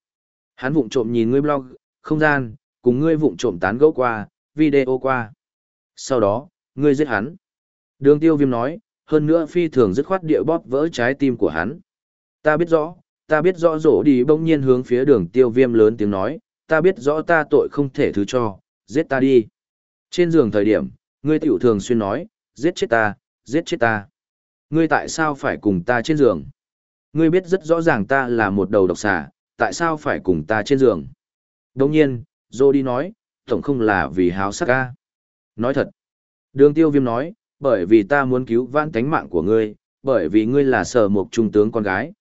Hắn vụng trộm nhìn ngươi blog, không gian, cùng ngươi vụng trộm tán gẫu qua, video qua. Sau đó, ngươi giết hắn. Đường tiêu viêm nói, hơn nữa phi thường dứt khoát địa bóp vỡ trái tim của hắn. Ta biết rõ, ta biết rõ rổ đi bỗng nhiên hướng phía đường tiêu viêm lớn tiếng nói, ta biết rõ ta tội không thể thứ cho, giết ta đi. Trên giường thời điểm, ngươi tiểu thường xuyên nói, giết chết ta, giết chết ta. Ngươi tại sao phải cùng ta trên giường? Ngươi biết rất rõ ràng ta là một đầu độc xà, tại sao phải cùng ta trên giường? Đồng nhiên, Dô nói, tổng không là vì háo sắc ca. Nói thật. Đường tiêu viêm nói, bởi vì ta muốn cứu vãn tánh mạng của ngươi, bởi vì ngươi là sở một trung tướng con gái.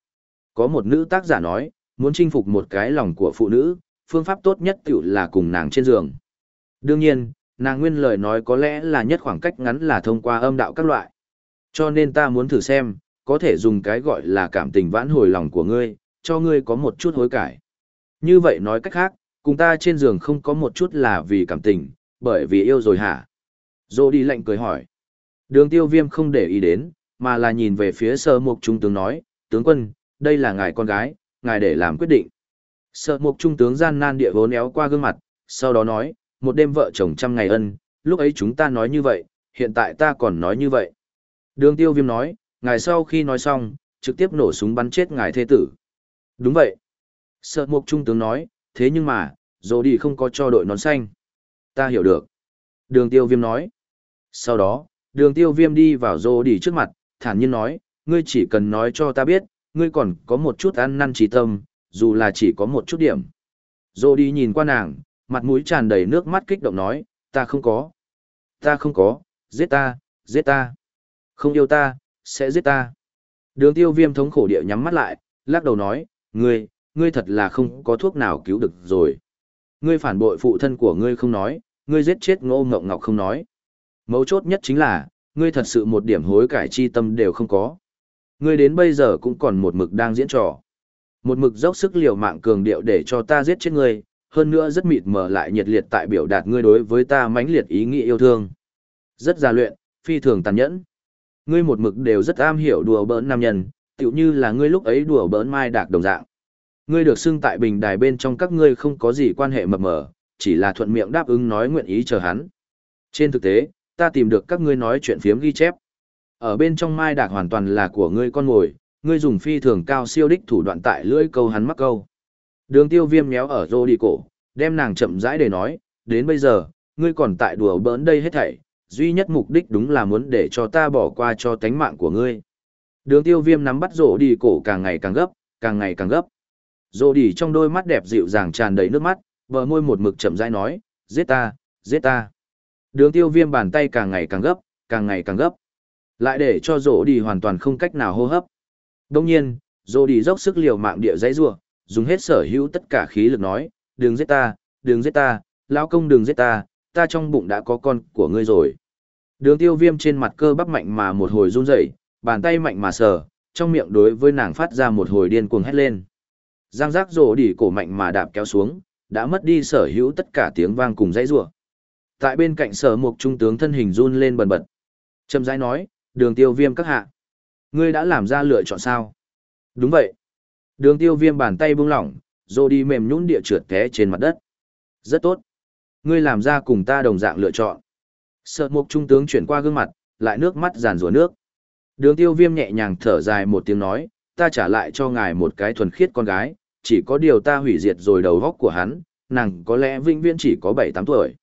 Có một nữ tác giả nói, muốn chinh phục một cái lòng của phụ nữ, phương pháp tốt nhất tiểu là cùng nàng trên giường. Đương nhiên, nàng nguyên lời nói có lẽ là nhất khoảng cách ngắn là thông qua âm đạo các loại. Cho nên ta muốn thử xem, có thể dùng cái gọi là cảm tình vãn hồi lòng của ngươi, cho ngươi có một chút hối cải. Như vậy nói cách khác, cùng ta trên giường không có một chút là vì cảm tình, bởi vì yêu rồi hả? Dô đi lạnh cười hỏi. Đường tiêu viêm không để ý đến, mà là nhìn về phía sơ mục trung tướng nói, tướng quân, đây là ngài con gái, ngài để làm quyết định. Sợ mục trung tướng gian nan địa vốn éo qua gương mặt, sau đó nói, một đêm vợ chồng trăm ngày ân, lúc ấy chúng ta nói như vậy, hiện tại ta còn nói như vậy. Đường tiêu viêm nói, ngài sau khi nói xong, trực tiếp nổ súng bắn chết ngài thê tử. Đúng vậy. Sợ mục trung tướng nói, thế nhưng mà, dồ đi không có cho đội nón xanh. Ta hiểu được. Đường tiêu viêm nói. Sau đó, đường tiêu viêm đi vào dồ đi trước mặt, thản nhiên nói, ngươi chỉ cần nói cho ta biết, ngươi còn có một chút ăn năn trí tâm, dù là chỉ có một chút điểm. Dồ đi nhìn qua nàng, mặt mũi tràn đầy nước mắt kích động nói, ta không có. Ta không có, giết ta, giết ta. Không yêu ta, sẽ giết ta. Đường tiêu viêm thống khổ địa nhắm mắt lại, lắc đầu nói, ngươi, ngươi thật là không có thuốc nào cứu được rồi. Ngươi phản bội phụ thân của ngươi không nói, ngươi giết chết ngô ngọc ngọc không nói. Mấu chốt nhất chính là, ngươi thật sự một điểm hối cải chi tâm đều không có. Ngươi đến bây giờ cũng còn một mực đang diễn trò. Một mực dốc sức liều mạng cường điệu để cho ta giết chết ngươi, hơn nữa rất mịt mờ lại nhiệt liệt tại biểu đạt ngươi đối với ta mãnh liệt ý nghĩ yêu thương. Rất gia luyện, phi thường tàn nhẫn. Ngươi một mực đều rất am hiểu đùa bỡn nam nhân, tựu như là ngươi lúc ấy đùa bỡn mai đạc đồng dạng. Ngươi được xưng tại bình đài bên trong các ngươi không có gì quan hệ mập mờ, chỉ là thuận miệng đáp ứng nói nguyện ý chờ hắn. Trên thực tế, ta tìm được các ngươi nói chuyện phiếm ghi chép. Ở bên trong mai đạc hoàn toàn là của ngươi con ngồi, ngươi dùng phi thường cao siêu đích thủ đoạn tại lưỡi câu hắn mắc câu. Đường tiêu viêm méo ở rô đi cổ, đem nàng chậm rãi để nói, đến bây giờ, ngươi còn tại đùa bỡn đây hết thảy, duy nhất mục đích đúng là muốn để cho ta bỏ qua cho tánh mạng của ngươi. Đường tiêu viêm nắm bắt rổ đi cổ càng ngày càng gấp, càng ngày càng gấp. Rổ đi trong đôi mắt đẹp dịu dàng tràn đầy nước mắt, bờ môi một mực chậm rãi nói, giết ta, giết ta. Đường tiêu viêm bàn tay càng ngày càng gấp, càng ngày càng gấp. Lại để cho rổ đi hoàn toàn không cách nào hô hấp. Đồng nhiên, rổ đi dốc sức liều mạng địa dãy rua, dùng hết sở hữu tất cả khí lực nói, đừng giết ta, đừng giết ta, lão công đừng giết ta, ta trong bụng đã có con của ngươi rồi. Đường tiêu viêm trên mặt cơ bắp mạnh mà một hồi run rẩy, bàn tay mạnh mà sờ, trong miệng đối với nàng phát ra một hồi điên cuồng hét lên. Giang giác rổ đỉ cổ mạnh mà đạp kéo xuống, đã mất đi sở hữu tất cả tiếng vang cùng dãy rủa. Tại bên cạnh sở mục trung tướng thân hình run lên bần bật. Châm rãi nói, đường tiêu viêm các hạ. Ngươi đã làm ra lựa chọn sao? Đúng vậy. Đường tiêu viêm bàn tay buông lỏng, rổ đi mềm nhũn địa trượt té trên mặt đất. Rất tốt. Ngươi làm ra cùng ta đồng dạng lựa chọn. Sợ mục trung tướng chuyển qua gương mặt, lại nước mắt giàn rùa nước. Đường tiêu viêm nhẹ nhàng thở dài một tiếng nói, ta trả lại cho ngài một cái thuần khiết con gái, chỉ có điều ta hủy diệt rồi đầu góc của hắn, nàng có lẽ vĩnh viễn chỉ có 7-8 tuổi.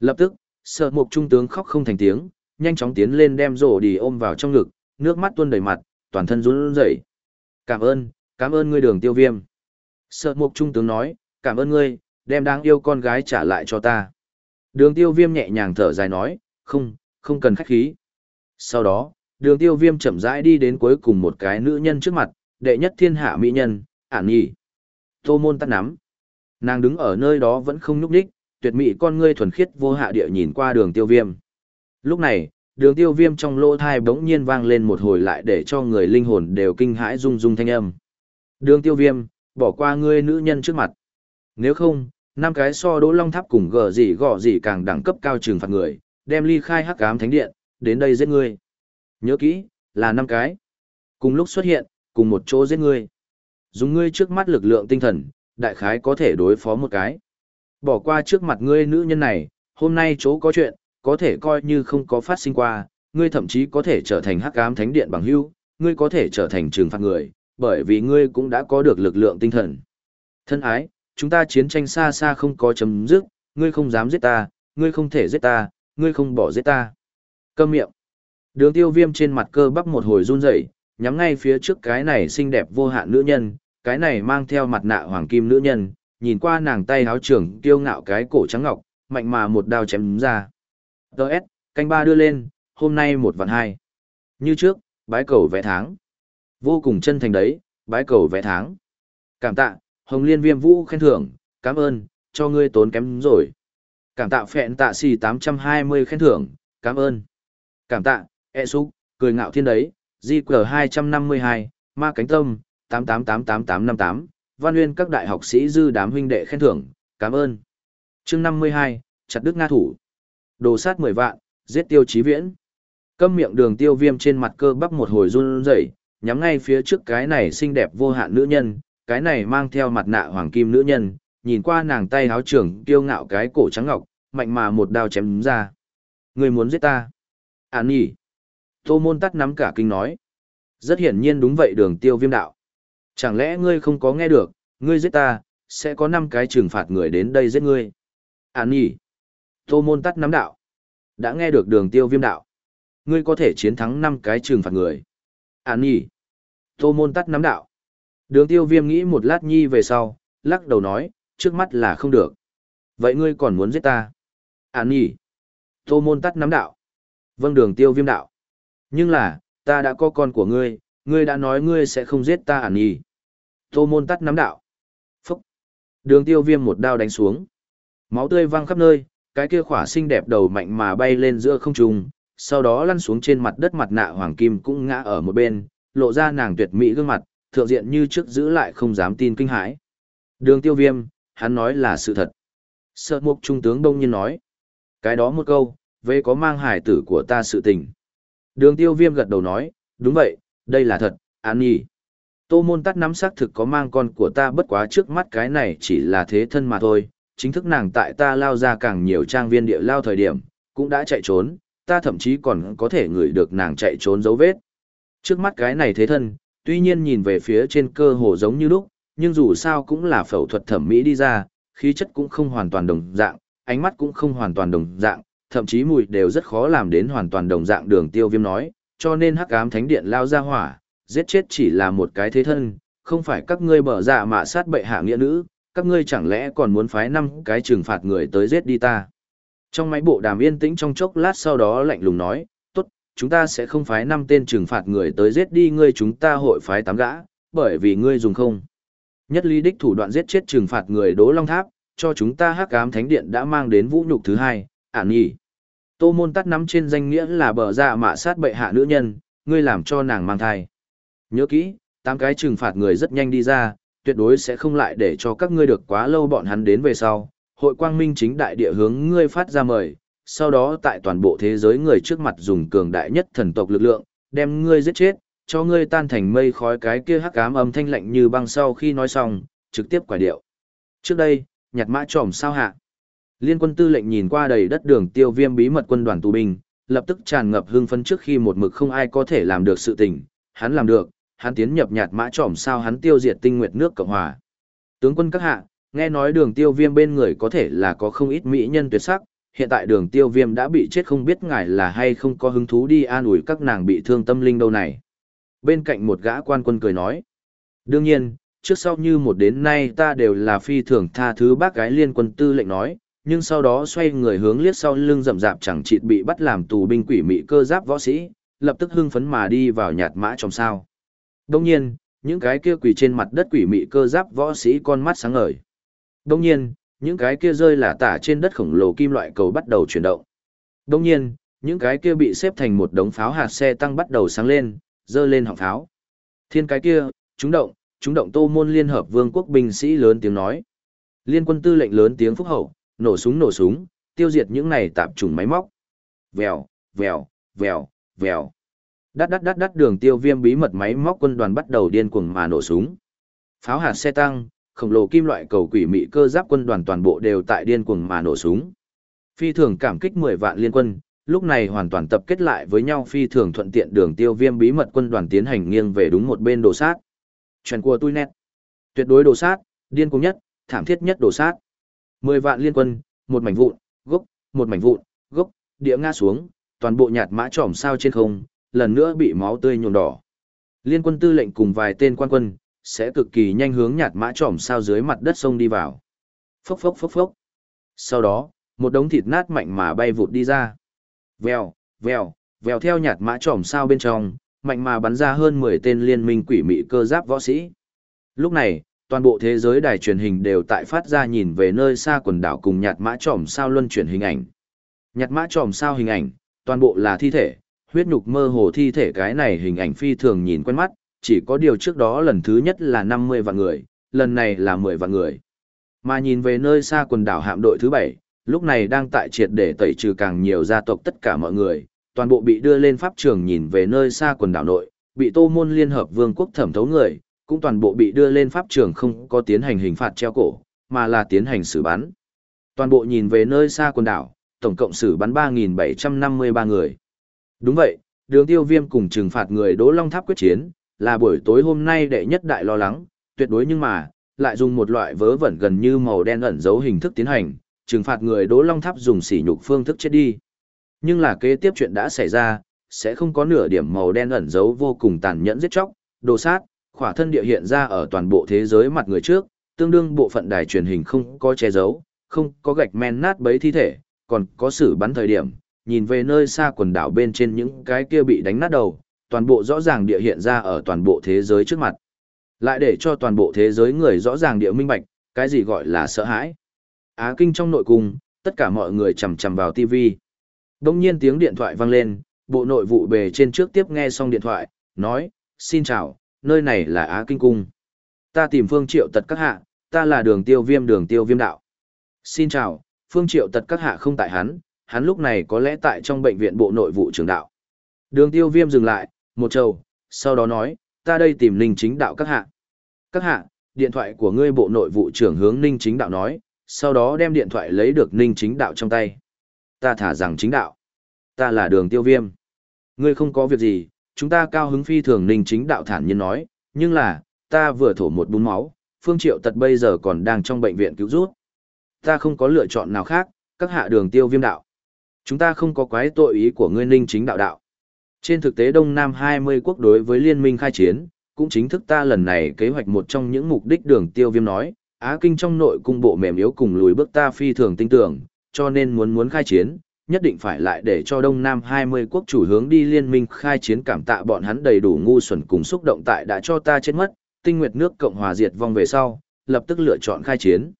Lập tức, sợ mục trung tướng khóc không thành tiếng, nhanh chóng tiến lên đem rổ đi ôm vào trong ngực, nước mắt tuôn đầy mặt, toàn thân run rẩy. Cảm ơn, cảm ơn ngươi đường tiêu viêm. Sợ mục trung tướng nói, cảm ơn ngươi, đem đáng yêu con gái trả lại cho ta. Đường tiêu viêm nhẹ nhàng thở dài nói, không, không cần khách khí. Sau đó, đường tiêu viêm chậm rãi đi đến cuối cùng một cái nữ nhân trước mặt, đệ nhất thiên hạ mỹ nhân, ản nhỉ. Tô môn tắt nắm. Nàng đứng ở nơi đó vẫn không nhúc đích, tuyệt mỹ con ngươi thuần khiết vô hạ địa nhìn qua đường tiêu viêm. Lúc này, đường tiêu viêm trong lỗ thai bỗng nhiên vang lên một hồi lại để cho người linh hồn đều kinh hãi rung rung thanh âm. Đường tiêu viêm, bỏ qua ngươi nữ nhân trước mặt. Nếu không, năm cái so đỗ long tháp cùng gờ gì gọ gì càng đẳng cấp cao trừng phạt người, đem ly khai hắc ám thánh điện, đến đây giết ngươi. Nhớ kỹ, là năm cái. Cùng lúc xuất hiện, cùng một chỗ giết ngươi. Dùng ngươi trước mắt lực lượng tinh thần, đại khái có thể đối phó một cái. Bỏ qua trước mặt ngươi nữ nhân này, hôm nay chỗ có chuyện, có thể coi như không có phát sinh qua, ngươi thậm chí có thể trở thành hắc ám thánh điện bằng hữu, ngươi có thể trở thành trừng phạt người, bởi vì ngươi cũng đã có được lực lượng tinh thần. Thân ái, chúng ta chiến tranh xa xa không có chấm dứt, ngươi không dám giết ta, ngươi không thể giết ta, ngươi không bỏ giết ta. Câm miệng. Đường tiêu viêm trên mặt cơ bắp một hồi run rẩy nhắm ngay phía trước cái này xinh đẹp vô hạn nữ nhân, cái này mang theo mặt nạ hoàng kim nữ nhân, nhìn qua nàng tay háo trưởng kiêu ngạo cái cổ trắng ngọc, mạnh mà một đao chém ra. Đợt, canh ba đưa lên, hôm nay một vạn hai. Như trước, bái cầu vẽ tháng. Vô cùng chân thành đấy, bái cầu vẽ tháng. Cảm tạ, Hồng Liên Viêm Vũ khen thưởng, cảm ơn, cho ngươi tốn kém rồi. Cảm tạ phẹn tạ xì 820 khen thưởng, cảm ơn. Cảm tạ, e xúc, cười ngạo thiên đấy, GQ 252, ma cánh tâm, 888858, văn nguyên các đại học sĩ dư đám huynh đệ khen thưởng, cảm ơn. chương 52, chặt đức Nga thủ. Đồ sát 10 vạn, giết tiêu chí viễn. Câm miệng đường tiêu viêm trên mặt cơ bắp một hồi run rẩy nhắm ngay phía trước cái này xinh đẹp vô hạn nữ nhân, cái này mang theo mặt nạ hoàng kim nữ nhân, nhìn qua nàng tay háo trưởng kiêu ngạo cái cổ trắng ngọc, mạnh mà một đao chém ra. Người muốn giết ta. À Án nhỉ. Tô môn tắt nắm cả kinh nói. Rất hiển nhiên đúng vậy đường tiêu viêm đạo. Chẳng lẽ ngươi không có nghe được, ngươi giết ta, sẽ có 5 cái trừng phạt người đến đây giết ngươi. À Án nhỉ. Tô môn tắt nắm đạo. Đã nghe được đường tiêu viêm đạo. Ngươi có thể chiến thắng 5 cái trừng phạt người. À Án nhỉ. Tô môn tắt nắm đạo. Đường tiêu viêm nghĩ một lát nhi về sau, lắc đầu nói, trước mắt là không được. Vậy ngươi còn muốn giết ta? Án nhỉ. Tô môn tắt nắm đạo. Vâng đường tiêu viêm đạo. Nhưng là, ta đã có con của ngươi, ngươi đã nói ngươi sẽ không giết ta ản nhỉ. Tô môn tắt nắm đạo. Phúc. Đường tiêu viêm một đao đánh xuống. Máu tươi văng khắp nơi, cái kia khỏa xinh đẹp đầu mạnh mà bay lên giữa không trung, sau đó lăn xuống trên mặt đất mặt nạ hoàng kim cũng ngã ở một bên, lộ ra nàng tuyệt mỹ gương mặt, thượng diện như trước giữ lại không dám tin kinh hãi. Đường tiêu viêm, hắn nói là sự thật. Sợ mục trung tướng đông nhiên nói. Cái đó một câu, về có mang hải tử của ta sự tình. Đường tiêu viêm gật đầu nói, đúng vậy, đây là thật, án nhi. Tô môn tắt nắm xác thực có mang con của ta bất quá trước mắt cái này chỉ là thế thân mà thôi, chính thức nàng tại ta lao ra càng nhiều trang viên địa lao thời điểm, cũng đã chạy trốn, ta thậm chí còn có thể ngửi được nàng chạy trốn dấu vết. Trước mắt cái này thế thân, tuy nhiên nhìn về phía trên cơ hồ giống như lúc, nhưng dù sao cũng là phẫu thuật thẩm mỹ đi ra, khí chất cũng không hoàn toàn đồng dạng, ánh mắt cũng không hoàn toàn đồng dạng, thậm chí mùi đều rất khó làm đến hoàn toàn đồng dạng đường tiêu viêm nói, cho nên hắc ám thánh điện lao ra hỏa, giết chết chỉ là một cái thế thân, không phải các ngươi bở dạ mà sát bệ hạ nghĩa nữ, các ngươi chẳng lẽ còn muốn phái năm cái trừng phạt người tới giết đi ta. Trong máy bộ đàm yên tĩnh trong chốc lát sau đó lạnh lùng nói, chúng ta sẽ không phái năm tên trừng phạt người tới giết đi ngươi chúng ta hội phái tám gã, bởi vì ngươi dùng không. Nhất lý đích thủ đoạn giết chết trừng phạt người đố long tháp, cho chúng ta hắc ám thánh điện đã mang đến vũ nhục thứ hai, ản nhỉ. Tô môn tắt nắm trên danh nghĩa là bờ ra dạ mạ sát bệ hạ nữ nhân, ngươi làm cho nàng mang thai. Nhớ kỹ, tám cái trừng phạt người rất nhanh đi ra, tuyệt đối sẽ không lại để cho các ngươi được quá lâu bọn hắn đến về sau. Hội quang minh chính đại địa hướng ngươi phát ra mời, sau đó tại toàn bộ thế giới người trước mặt dùng cường đại nhất thần tộc lực lượng, đem ngươi giết chết, cho ngươi tan thành mây khói cái kia hắc ám âm thanh lạnh như băng sau khi nói xong, trực tiếp quả điệu. Trước đây, nhặt mã tròm sao hạ. Liên quân tư lệnh nhìn qua đầy đất đường tiêu viêm bí mật quân đoàn tù binh, lập tức tràn ngập hưng phấn trước khi một mực không ai có thể làm được sự tình, hắn làm được, hắn tiến nhập nhạt mã tròm sao hắn tiêu diệt tinh nguyệt nước Cộng Hòa. Tướng quân các hạ, nghe nói đường tiêu viêm bên người có thể là có không ít mỹ nhân tuyệt sắc, hiện tại đường tiêu viêm đã bị chết không biết ngài là hay không có hứng thú đi an ủi các nàng bị thương tâm linh đâu này. Bên cạnh một gã quan quân cười nói. Đương nhiên, trước sau như một đến nay ta đều là phi thường tha thứ bác gái liên quân tư lệnh nói, nhưng sau đó xoay người hướng liếc sau lưng rậm rạp chẳng chịt bị bắt làm tù binh quỷ mị cơ giáp võ sĩ, lập tức hưng phấn mà đi vào nhạt mã trong sao. Đông nhiên, những cái kia quỷ trên mặt đất quỷ mị cơ giáp võ sĩ con mắt sáng ngời. Đông nhiên, những cái kia rơi là tả trên đất khổng lồ kim loại cầu bắt đầu chuyển động. Đồng nhiên, những cái kia bị xếp thành một đống pháo hạt xe tăng bắt đầu sáng lên, dơ lên họng pháo. Thiên cái kia, chúng động, chúng động tô môn liên hợp vương quốc binh sĩ lớn tiếng nói. Liên quân tư lệnh lớn tiếng phúc hậu, nổ súng nổ súng, tiêu diệt những này tạp trùng máy móc. Vèo, vèo, vèo, vèo. Đắt đắt đắt đắt đường tiêu viêm bí mật máy móc quân đoàn bắt đầu điên cuồng mà nổ súng. Pháo hạt xe tăng, khổng lồ kim loại cầu quỷ mị cơ giáp quân đoàn toàn bộ đều tại điên cuồng mà nổ súng. Phi thường cảm kích 10 vạn liên quân, lúc này hoàn toàn tập kết lại với nhau phi thường thuận tiện đường tiêu viêm bí mật quân đoàn tiến hành nghiêng về đúng một bên đồ sát. Chuyện của tôi nét. Tuyệt đối đồ sát, điên cuồng nhất, thảm thiết nhất đồ sát. 10 vạn liên quân, một mảnh vụn, gốc, một mảnh vụn, gốc, địa ngã xuống, toàn bộ nhạt mã trỏm sao trên không, lần nữa bị máu tươi nhuộm đỏ. Liên quân tư lệnh cùng vài tên quan quân, sẽ cực kỳ nhanh hướng nhạt mã trỏm sao dưới mặt đất sông đi vào. Phốc phốc phốc phốc. Sau đó, một đống thịt nát mạnh mà bay vụt đi ra. Vèo, vèo, vèo theo nhạt mã trỏm sao bên trong, mạnh mà bắn ra hơn 10 tên liên minh quỷ mị cơ giáp võ sĩ. Lúc này, toàn bộ thế giới đài truyền hình đều tại phát ra nhìn về nơi xa quần đảo cùng nhạt mã trỏm sao luân chuyển hình ảnh. Nhạt mã trỏm sao hình ảnh, toàn bộ là thi thể, huyết nhục mơ hồ thi thể cái này hình ảnh phi thường nhìn quen mắt, chỉ có điều trước đó lần thứ nhất là 50 vạn người, lần này là 10 vạn người. Mà nhìn về nơi xa quần đảo hạm đội thứ 7, lúc này đang tại triệt để tẩy trừ càng nhiều gia tộc tất cả mọi người, toàn bộ bị đưa lên pháp trường nhìn về nơi xa quần đảo nội, bị tô môn liên hợp vương quốc thẩm thấu người, cũng toàn bộ bị đưa lên pháp trường không có tiến hành hình phạt treo cổ, mà là tiến hành xử bắn. Toàn bộ nhìn về nơi xa quần đảo, tổng cộng xử bắn 3.753 người. Đúng vậy, đường tiêu viêm cùng trừng phạt người Đỗ Long Tháp quyết chiến, là buổi tối hôm nay đệ nhất đại lo lắng, tuyệt đối nhưng mà, lại dùng một loại vớ vẩn gần như màu đen ẩn dấu hình thức tiến hành, trừng phạt người Đỗ Long Tháp dùng sỉ nhục phương thức chết đi. Nhưng là kế tiếp chuyện đã xảy ra, sẽ không có nửa điểm màu đen ẩn dấu vô cùng tàn nhẫn giết chóc, đồ sát, khỏa thân địa hiện ra ở toàn bộ thế giới mặt người trước, tương đương bộ phận đài truyền hình không có che giấu, không có gạch men nát bấy thi thể, còn có sự bắn thời điểm, nhìn về nơi xa quần đảo bên trên những cái kia bị đánh nát đầu, toàn bộ rõ ràng địa hiện ra ở toàn bộ thế giới trước mặt. Lại để cho toàn bộ thế giới người rõ ràng địa minh bạch, cái gì gọi là sợ hãi. Á kinh trong nội cung, tất cả mọi người chầm chầm vào TV. Đông nhiên tiếng điện thoại vang lên, bộ nội vụ bề trên trước tiếp nghe xong điện thoại, nói, xin chào, nơi này là Á Kinh Cung. Ta tìm Phương Triệu tật các hạ, ta là đường tiêu viêm đường tiêu viêm đạo. Xin chào, Phương Triệu tật các hạ không tại hắn, hắn lúc này có lẽ tại trong bệnh viện bộ nội vụ trường đạo. Đường tiêu viêm dừng lại, một trầu, sau đó nói, ta đây tìm ninh chính đạo các hạ. Các hạ, điện thoại của ngươi bộ nội vụ trưởng hướng ninh chính đạo nói, sau đó đem điện thoại lấy được ninh chính đạo trong tay. Ta thả rằng chính đạo. Ta là đường tiêu viêm. Ngươi không có việc gì, chúng ta cao hứng phi thường ninh chính đạo thản nhiên nói, nhưng là, ta vừa thổ một bún máu, phương triệu tật bây giờ còn đang trong bệnh viện cứu rút. Ta không có lựa chọn nào khác, các hạ đường tiêu viêm đạo. Chúng ta không có quái tội ý của ngươi ninh chính đạo đạo. Trên thực tế Đông Nam 20 quốc đối với liên minh khai chiến, cũng chính thức ta lần này kế hoạch một trong những mục đích đường tiêu viêm nói, Á Kinh trong nội cung bộ mềm yếu cùng lùi bước ta phi thường tinh tưởng, cho nên muốn muốn khai chiến, nhất định phải lại để cho Đông Nam 20 quốc chủ hướng đi liên minh khai chiến cảm tạ bọn hắn đầy đủ ngu xuẩn cùng xúc động tại đã cho ta chết mất, tinh nguyệt nước Cộng hòa diệt vong về sau, lập tức lựa chọn khai chiến.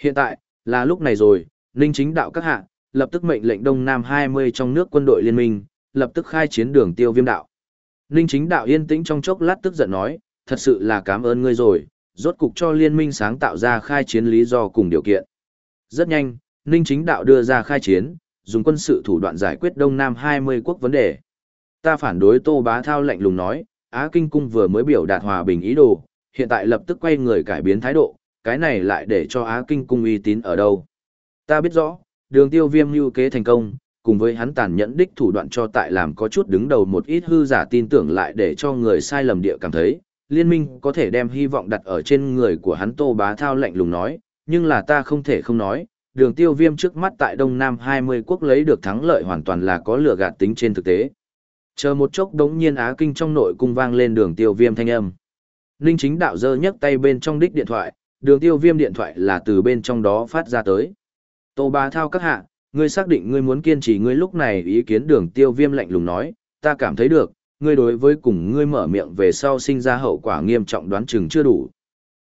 Hiện tại, là lúc này rồi, Ninh chính đạo các hạ, lập tức mệnh lệnh Đông Nam 20 trong nước quân đội liên minh, lập tức khai chiến đường tiêu viêm đạo. Ninh chính đạo yên tĩnh trong chốc lát tức giận nói, thật sự là cảm ơn ngươi rồi, rốt cục cho liên minh sáng tạo ra khai chiến lý do cùng điều kiện. Rất nhanh, Ninh chính đạo đưa ra khai chiến, dùng quân sự thủ đoạn giải quyết Đông Nam 20 quốc vấn đề. Ta phản đối Tô Bá Thao lạnh lùng nói, Á Kinh Cung vừa mới biểu đạt hòa bình ý đồ, hiện tại lập tức quay người cải biến thái độ, cái này lại để cho Á Kinh Cung uy tín ở đâu. Ta biết rõ, đường tiêu viêm lưu kế thành công, cùng với hắn tàn nhẫn đích thủ đoạn cho tại làm có chút đứng đầu một ít hư giả tin tưởng lại để cho người sai lầm địa cảm thấy, liên minh có thể đem hy vọng đặt ở trên người của hắn Tô Bá Thao lạnh lùng nói, nhưng là ta không thể không nói, đường tiêu viêm trước mắt tại Đông Nam 20 quốc lấy được thắng lợi hoàn toàn là có lửa gạt tính trên thực tế. Chờ một chốc đống nhiên Á Kinh trong nội cung vang lên đường tiêu viêm thanh âm. Ninh chính đạo dơ nhấc tay bên trong đích điện thoại, đường tiêu viêm điện thoại là từ bên trong đó phát ra tới. Tô Bá Thao các hạ, ngươi xác định ngươi muốn kiên trì ngươi lúc này ý kiến đường tiêu viêm lạnh lùng nói, ta cảm thấy được, ngươi đối với cùng ngươi mở miệng về sau sinh ra hậu quả nghiêm trọng đoán chừng chưa đủ.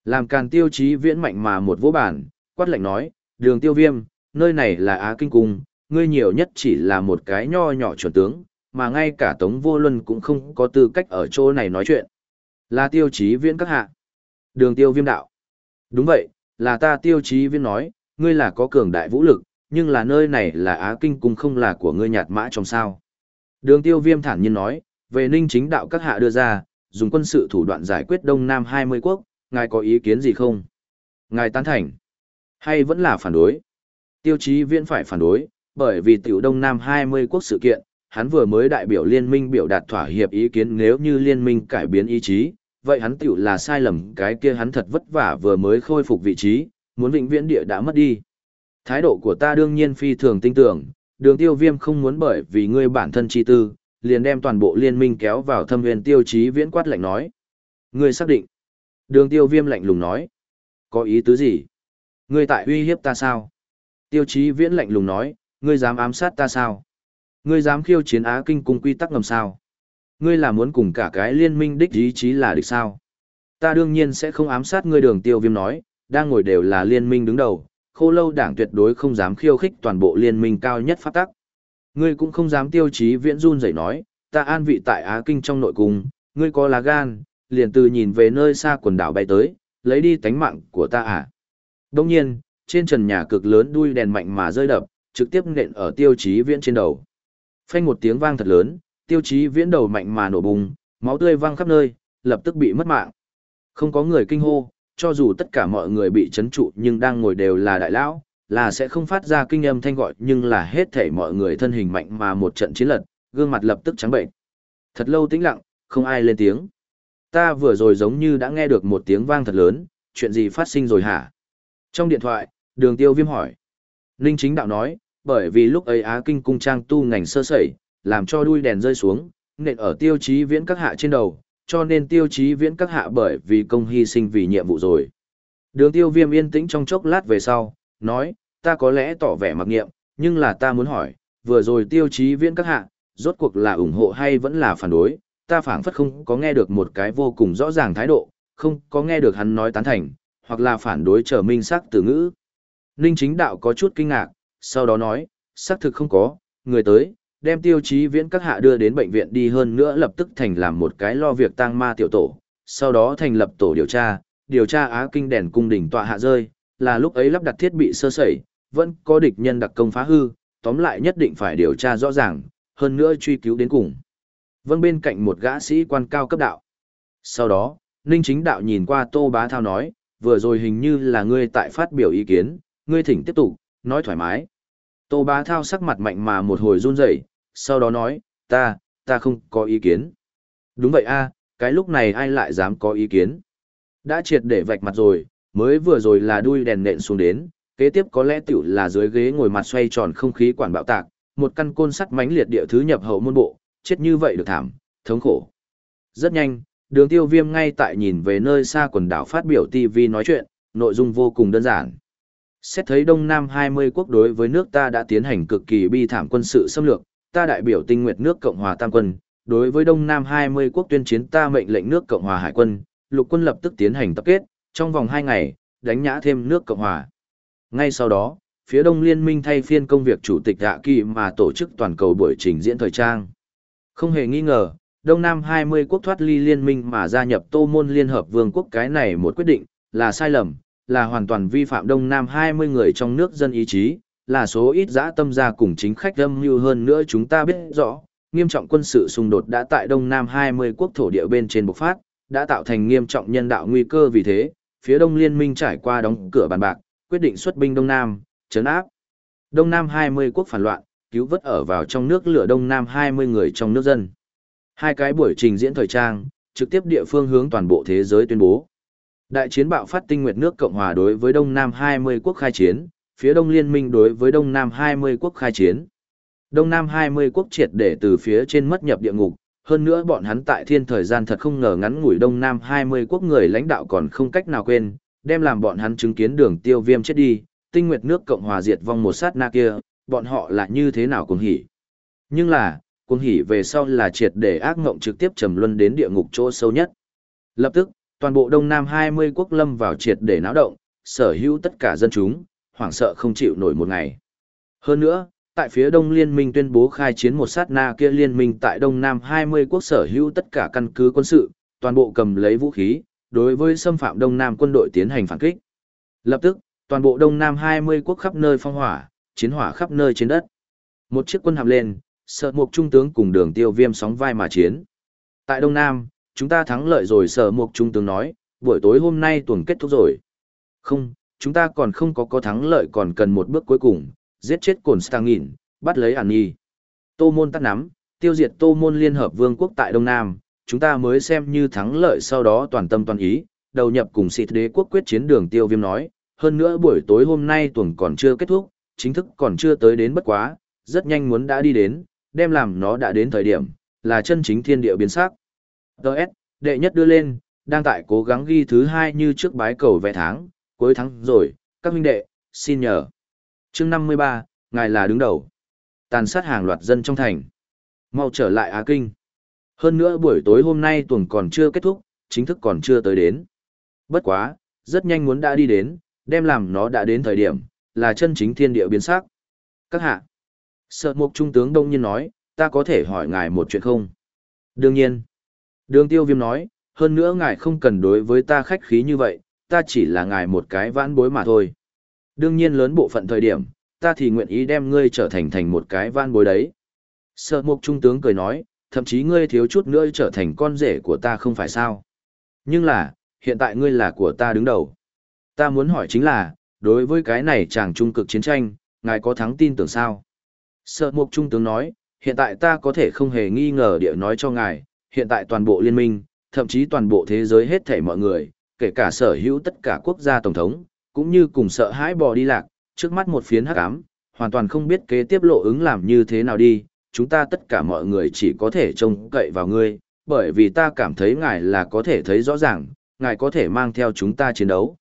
Làm càn tiêu chí viễn mạnh mà một vô bản, quát lạnh nói, đường tiêu viêm, nơi này là Á Kinh Cung, ngươi nhiều nhất chỉ là một cái nho nhỏ chuẩn tướng, mà ngay cả Tống Vô Luân cũng không có tư cách ở chỗ này nói chuyện. Là tiêu chí viễn các hạ. Đường tiêu viêm đạo. Đúng vậy, là ta tiêu chí viễn nói, ngươi là có cường đại vũ lực, nhưng là nơi này là Á Kinh Cung không là của ngươi nhạt mã trong sao. Đường tiêu viêm thản nhiên nói, về ninh chính đạo các hạ đưa ra, dùng quân sự thủ đoạn giải quyết Đông Nam 20 quốc, ngài có ý kiến gì không? Ngài tán thành, hay vẫn là phản đối? Tiêu chí viễn phải phản đối, bởi vì tiểu Đông Nam 20 quốc sự kiện, hắn vừa mới đại biểu liên minh biểu đạt thỏa hiệp ý kiến nếu như liên minh cải biến ý chí, vậy hắn tiểu là sai lầm cái kia hắn thật vất vả vừa mới khôi phục vị trí, muốn vĩnh viễn địa đã mất đi. Thái độ của ta đương nhiên phi thường tinh tưởng, đường tiêu viêm không muốn bởi vì ngươi bản thân chi tư, liền đem toàn bộ liên minh kéo vào thâm huyền tiêu chí viễn quát lạnh nói. Ngươi xác định. Đường tiêu viêm lạnh lùng nói. Có ý tứ gì? Ngươi tại uy hiếp ta sao? Tiêu chí viễn lạnh lùng nói, ngươi dám ám sát ta sao? Ngươi dám khiêu chiến Á Kinh cung quy tắc ngầm sao? Ngươi là muốn cùng cả cái liên minh đích ý chí là địch sao? Ta đương nhiên sẽ không ám sát ngươi đường tiêu viêm nói, đang ngồi đều là liên minh đứng đầu, khô lâu đảng tuyệt đối không dám khiêu khích toàn bộ liên minh cao nhất pháp tắc. Ngươi cũng không dám tiêu chí viễn run rẩy nói, ta an vị tại Á Kinh trong nội cung, ngươi có lá gan, liền từ nhìn về nơi xa quần đảo bay tới, lấy đi tánh mạng của ta à. Đồng nhiên, trên trần nhà cực lớn đuôi đèn mạnh mà rơi đập, trực tiếp nện ở tiêu chí viễn trên đầu. Phanh một tiếng vang thật lớn, tiêu chí viễn đầu mạnh mà nổ bùng, máu tươi văng khắp nơi, lập tức bị mất mạng. Không có người kinh hô, cho dù tất cả mọi người bị chấn trụ nhưng đang ngồi đều là đại lão, là sẽ không phát ra kinh âm thanh gọi nhưng là hết thể mọi người thân hình mạnh mà một trận chiến lật, gương mặt lập tức trắng bệnh. Thật lâu tĩnh lặng, không ai lên tiếng. Ta vừa rồi giống như đã nghe được một tiếng vang thật lớn, chuyện gì phát sinh rồi hả? Trong điện thoại, đường tiêu viêm hỏi. Ninh chính đạo nói, bởi vì lúc ấy Á Kinh cung trang tu ngành sơ sẩy, làm cho đuôi đèn rơi xuống, nện ở tiêu chí viễn các hạ trên đầu, cho nên tiêu chí viễn các hạ bởi vì công hy sinh vì nhiệm vụ rồi. Đường tiêu viêm yên tĩnh trong chốc lát về sau, nói, ta có lẽ tỏ vẻ mặc nghiệm, nhưng là ta muốn hỏi, vừa rồi tiêu chí viễn các hạ, rốt cuộc là ủng hộ hay vẫn là phản đối, ta phảng phất không có nghe được một cái vô cùng rõ ràng thái độ, không có nghe được hắn nói tán thành, hoặc là phản đối trở minh sắc từ ngữ. Ninh chính đạo có chút kinh ngạc, sau đó nói, xác thực không có, người tới, đem tiêu chí viễn các hạ đưa đến bệnh viện đi hơn nữa lập tức thành làm một cái lo việc tang ma tiểu tổ, sau đó thành lập tổ điều tra, điều tra Á Kinh đèn cung đỉnh tọa hạ rơi, là lúc ấy lắp đặt thiết bị sơ sẩy, vẫn có địch nhân đặc công phá hư, tóm lại nhất định phải điều tra rõ ràng, hơn nữa truy cứu đến cùng. Vâng bên cạnh một gã sĩ quan cao cấp đạo. Sau đó, Ninh Chính Đạo nhìn qua Tô Bá Thao nói, vừa rồi hình như là ngươi tại phát biểu ý kiến, ngươi thỉnh tiếp tục, nói thoải mái. Tô Bá Thao sắc mặt mạnh mà một hồi run rẩy, sau đó nói, ta, ta không có ý kiến. Đúng vậy a, cái lúc này ai lại dám có ý kiến. Đã triệt để vạch mặt rồi, mới vừa rồi là đuôi đèn nện xuống đến, kế tiếp có lẽ tiểu là dưới ghế ngồi mặt xoay tròn không khí quản bạo tạc, một căn côn sắt mãnh liệt địa thứ nhập hậu môn bộ, chết như vậy được thảm, thống khổ. Rất nhanh, đường tiêu viêm ngay tại nhìn về nơi xa quần đảo phát biểu TV nói chuyện, nội dung vô cùng đơn giản. Xét thấy Đông Nam 20 quốc đối với nước ta đã tiến hành cực kỳ bi thảm quân sự xâm lược, ta đại biểu tinh nguyệt nước Cộng hòa Tam quân, đối với Đông Nam 20 quốc tuyên chiến ta mệnh lệnh nước Cộng hòa Hải quân, lục quân lập tức tiến hành tập kết, trong vòng 2 ngày, đánh nhã thêm nước Cộng hòa. Ngay sau đó, phía Đông Liên minh thay phiên công việc chủ tịch Hạ Kỳ mà tổ chức toàn cầu buổi trình diễn thời trang. Không hề nghi ngờ, Đông Nam 20 quốc thoát ly liên minh mà gia nhập Tô Môn Liên Hợp Vương quốc cái này một quyết định, là sai lầm, là hoàn toàn vi phạm Đông Nam 20 người trong nước dân ý chí, là số ít dã tâm gia cùng chính khách âm mưu hơn nữa chúng ta biết rõ, nghiêm trọng quân sự xung đột đã tại Đông Nam 20 quốc thổ địa bên trên bộc phát, đã tạo thành nghiêm trọng nhân đạo nguy cơ vì thế, phía Đông Liên minh trải qua đóng cửa bàn bạc, quyết định xuất binh Đông Nam, chấn áp. Đông Nam 20 quốc phản loạn, cứu vớt ở vào trong nước lửa Đông Nam 20 người trong nước dân. Hai cái buổi trình diễn thời trang, trực tiếp địa phương hướng toàn bộ thế giới tuyên bố. Đại chiến bạo phát tinh nguyệt nước Cộng hòa đối với Đông Nam 20 quốc khai chiến, phía Đông Liên minh đối với Đông Nam 20 quốc khai chiến. Đông Nam 20 quốc triệt để từ phía trên mất nhập địa ngục, hơn nữa bọn hắn tại thiên thời gian thật không ngờ ngắn ngủi Đông Nam 20 quốc người lãnh đạo còn không cách nào quên, đem làm bọn hắn chứng kiến đường tiêu viêm chết đi, tinh nguyệt nước Cộng hòa diệt vong một sát na kia, bọn họ là như thế nào cũng hỉ. Nhưng là, cuồng hỉ về sau là triệt để ác ngộng trực tiếp trầm luân đến địa ngục chỗ sâu nhất. Lập tức, toàn bộ Đông Nam 20 quốc lâm vào triệt để náo động, sở hữu tất cả dân chúng, hoảng sợ không chịu nổi một ngày. Hơn nữa, tại phía Đông Liên minh tuyên bố khai chiến một sát na kia liên minh tại Đông Nam 20 quốc sở hữu tất cả căn cứ quân sự, toàn bộ cầm lấy vũ khí, đối với xâm phạm Đông Nam quân đội tiến hành phản kích. Lập tức, toàn bộ Đông Nam 20 quốc khắp nơi phong hỏa, chiến hỏa khắp nơi trên đất. Một chiếc quân hàm lên, sợ mục trung tướng cùng đường tiêu viêm sóng vai mà chiến. Tại Đông Nam, chúng ta thắng lợi rồi sở mục trung tướng nói, buổi tối hôm nay tuần kết thúc rồi. Không, chúng ta còn không có có thắng lợi còn cần một bước cuối cùng, giết chết cồn Stangin, bắt lấy An Nhi. Tô môn tắt nắm, tiêu diệt tô môn liên hợp vương quốc tại Đông Nam, chúng ta mới xem như thắng lợi sau đó toàn tâm toàn ý, đầu nhập cùng xịt đế quốc quyết chiến đường tiêu viêm nói, hơn nữa buổi tối hôm nay tuần còn chưa kết thúc, chính thức còn chưa tới đến bất quá, rất nhanh muốn đã đi đến, đem làm nó đã đến thời điểm, là chân chính thiên địa biến sắc. Đợt, đệ nhất đưa lên, đang tại cố gắng ghi thứ hai như trước bái cầu vẽ tháng, cuối tháng rồi, các huynh đệ, xin nhờ. chương 53, ngài là đứng đầu. Tàn sát hàng loạt dân trong thành. Mau trở lại Á Kinh. Hơn nữa buổi tối hôm nay tuần còn chưa kết thúc, chính thức còn chưa tới đến. Bất quá, rất nhanh muốn đã đi đến, đem làm nó đã đến thời điểm, là chân chính thiên địa biến sắc. Các hạ. Sợ mục trung tướng đông nhiên nói, ta có thể hỏi ngài một chuyện không? Đương nhiên. Đường tiêu viêm nói, hơn nữa ngài không cần đối với ta khách khí như vậy, ta chỉ là ngài một cái vãn bối mà thôi. Đương nhiên lớn bộ phận thời điểm, ta thì nguyện ý đem ngươi trở thành thành một cái vãn bối đấy. Sợ mục trung tướng cười nói, thậm chí ngươi thiếu chút nữa trở thành con rể của ta không phải sao. Nhưng là, hiện tại ngươi là của ta đứng đầu. Ta muốn hỏi chính là, đối với cái này chàng trung cực chiến tranh, ngài có thắng tin tưởng sao? Sợ mục trung tướng nói, hiện tại ta có thể không hề nghi ngờ địa nói cho ngài, hiện tại toàn bộ liên minh, thậm chí toàn bộ thế giới hết thảy mọi người, kể cả sở hữu tất cả quốc gia tổng thống, cũng như cùng sợ hãi bò đi lạc, trước mắt một phiến hắc ám, hoàn toàn không biết kế tiếp lộ ứng làm như thế nào đi, chúng ta tất cả mọi người chỉ có thể trông cậy vào ngươi, bởi vì ta cảm thấy ngài là có thể thấy rõ ràng, ngài có thể mang theo chúng ta chiến đấu.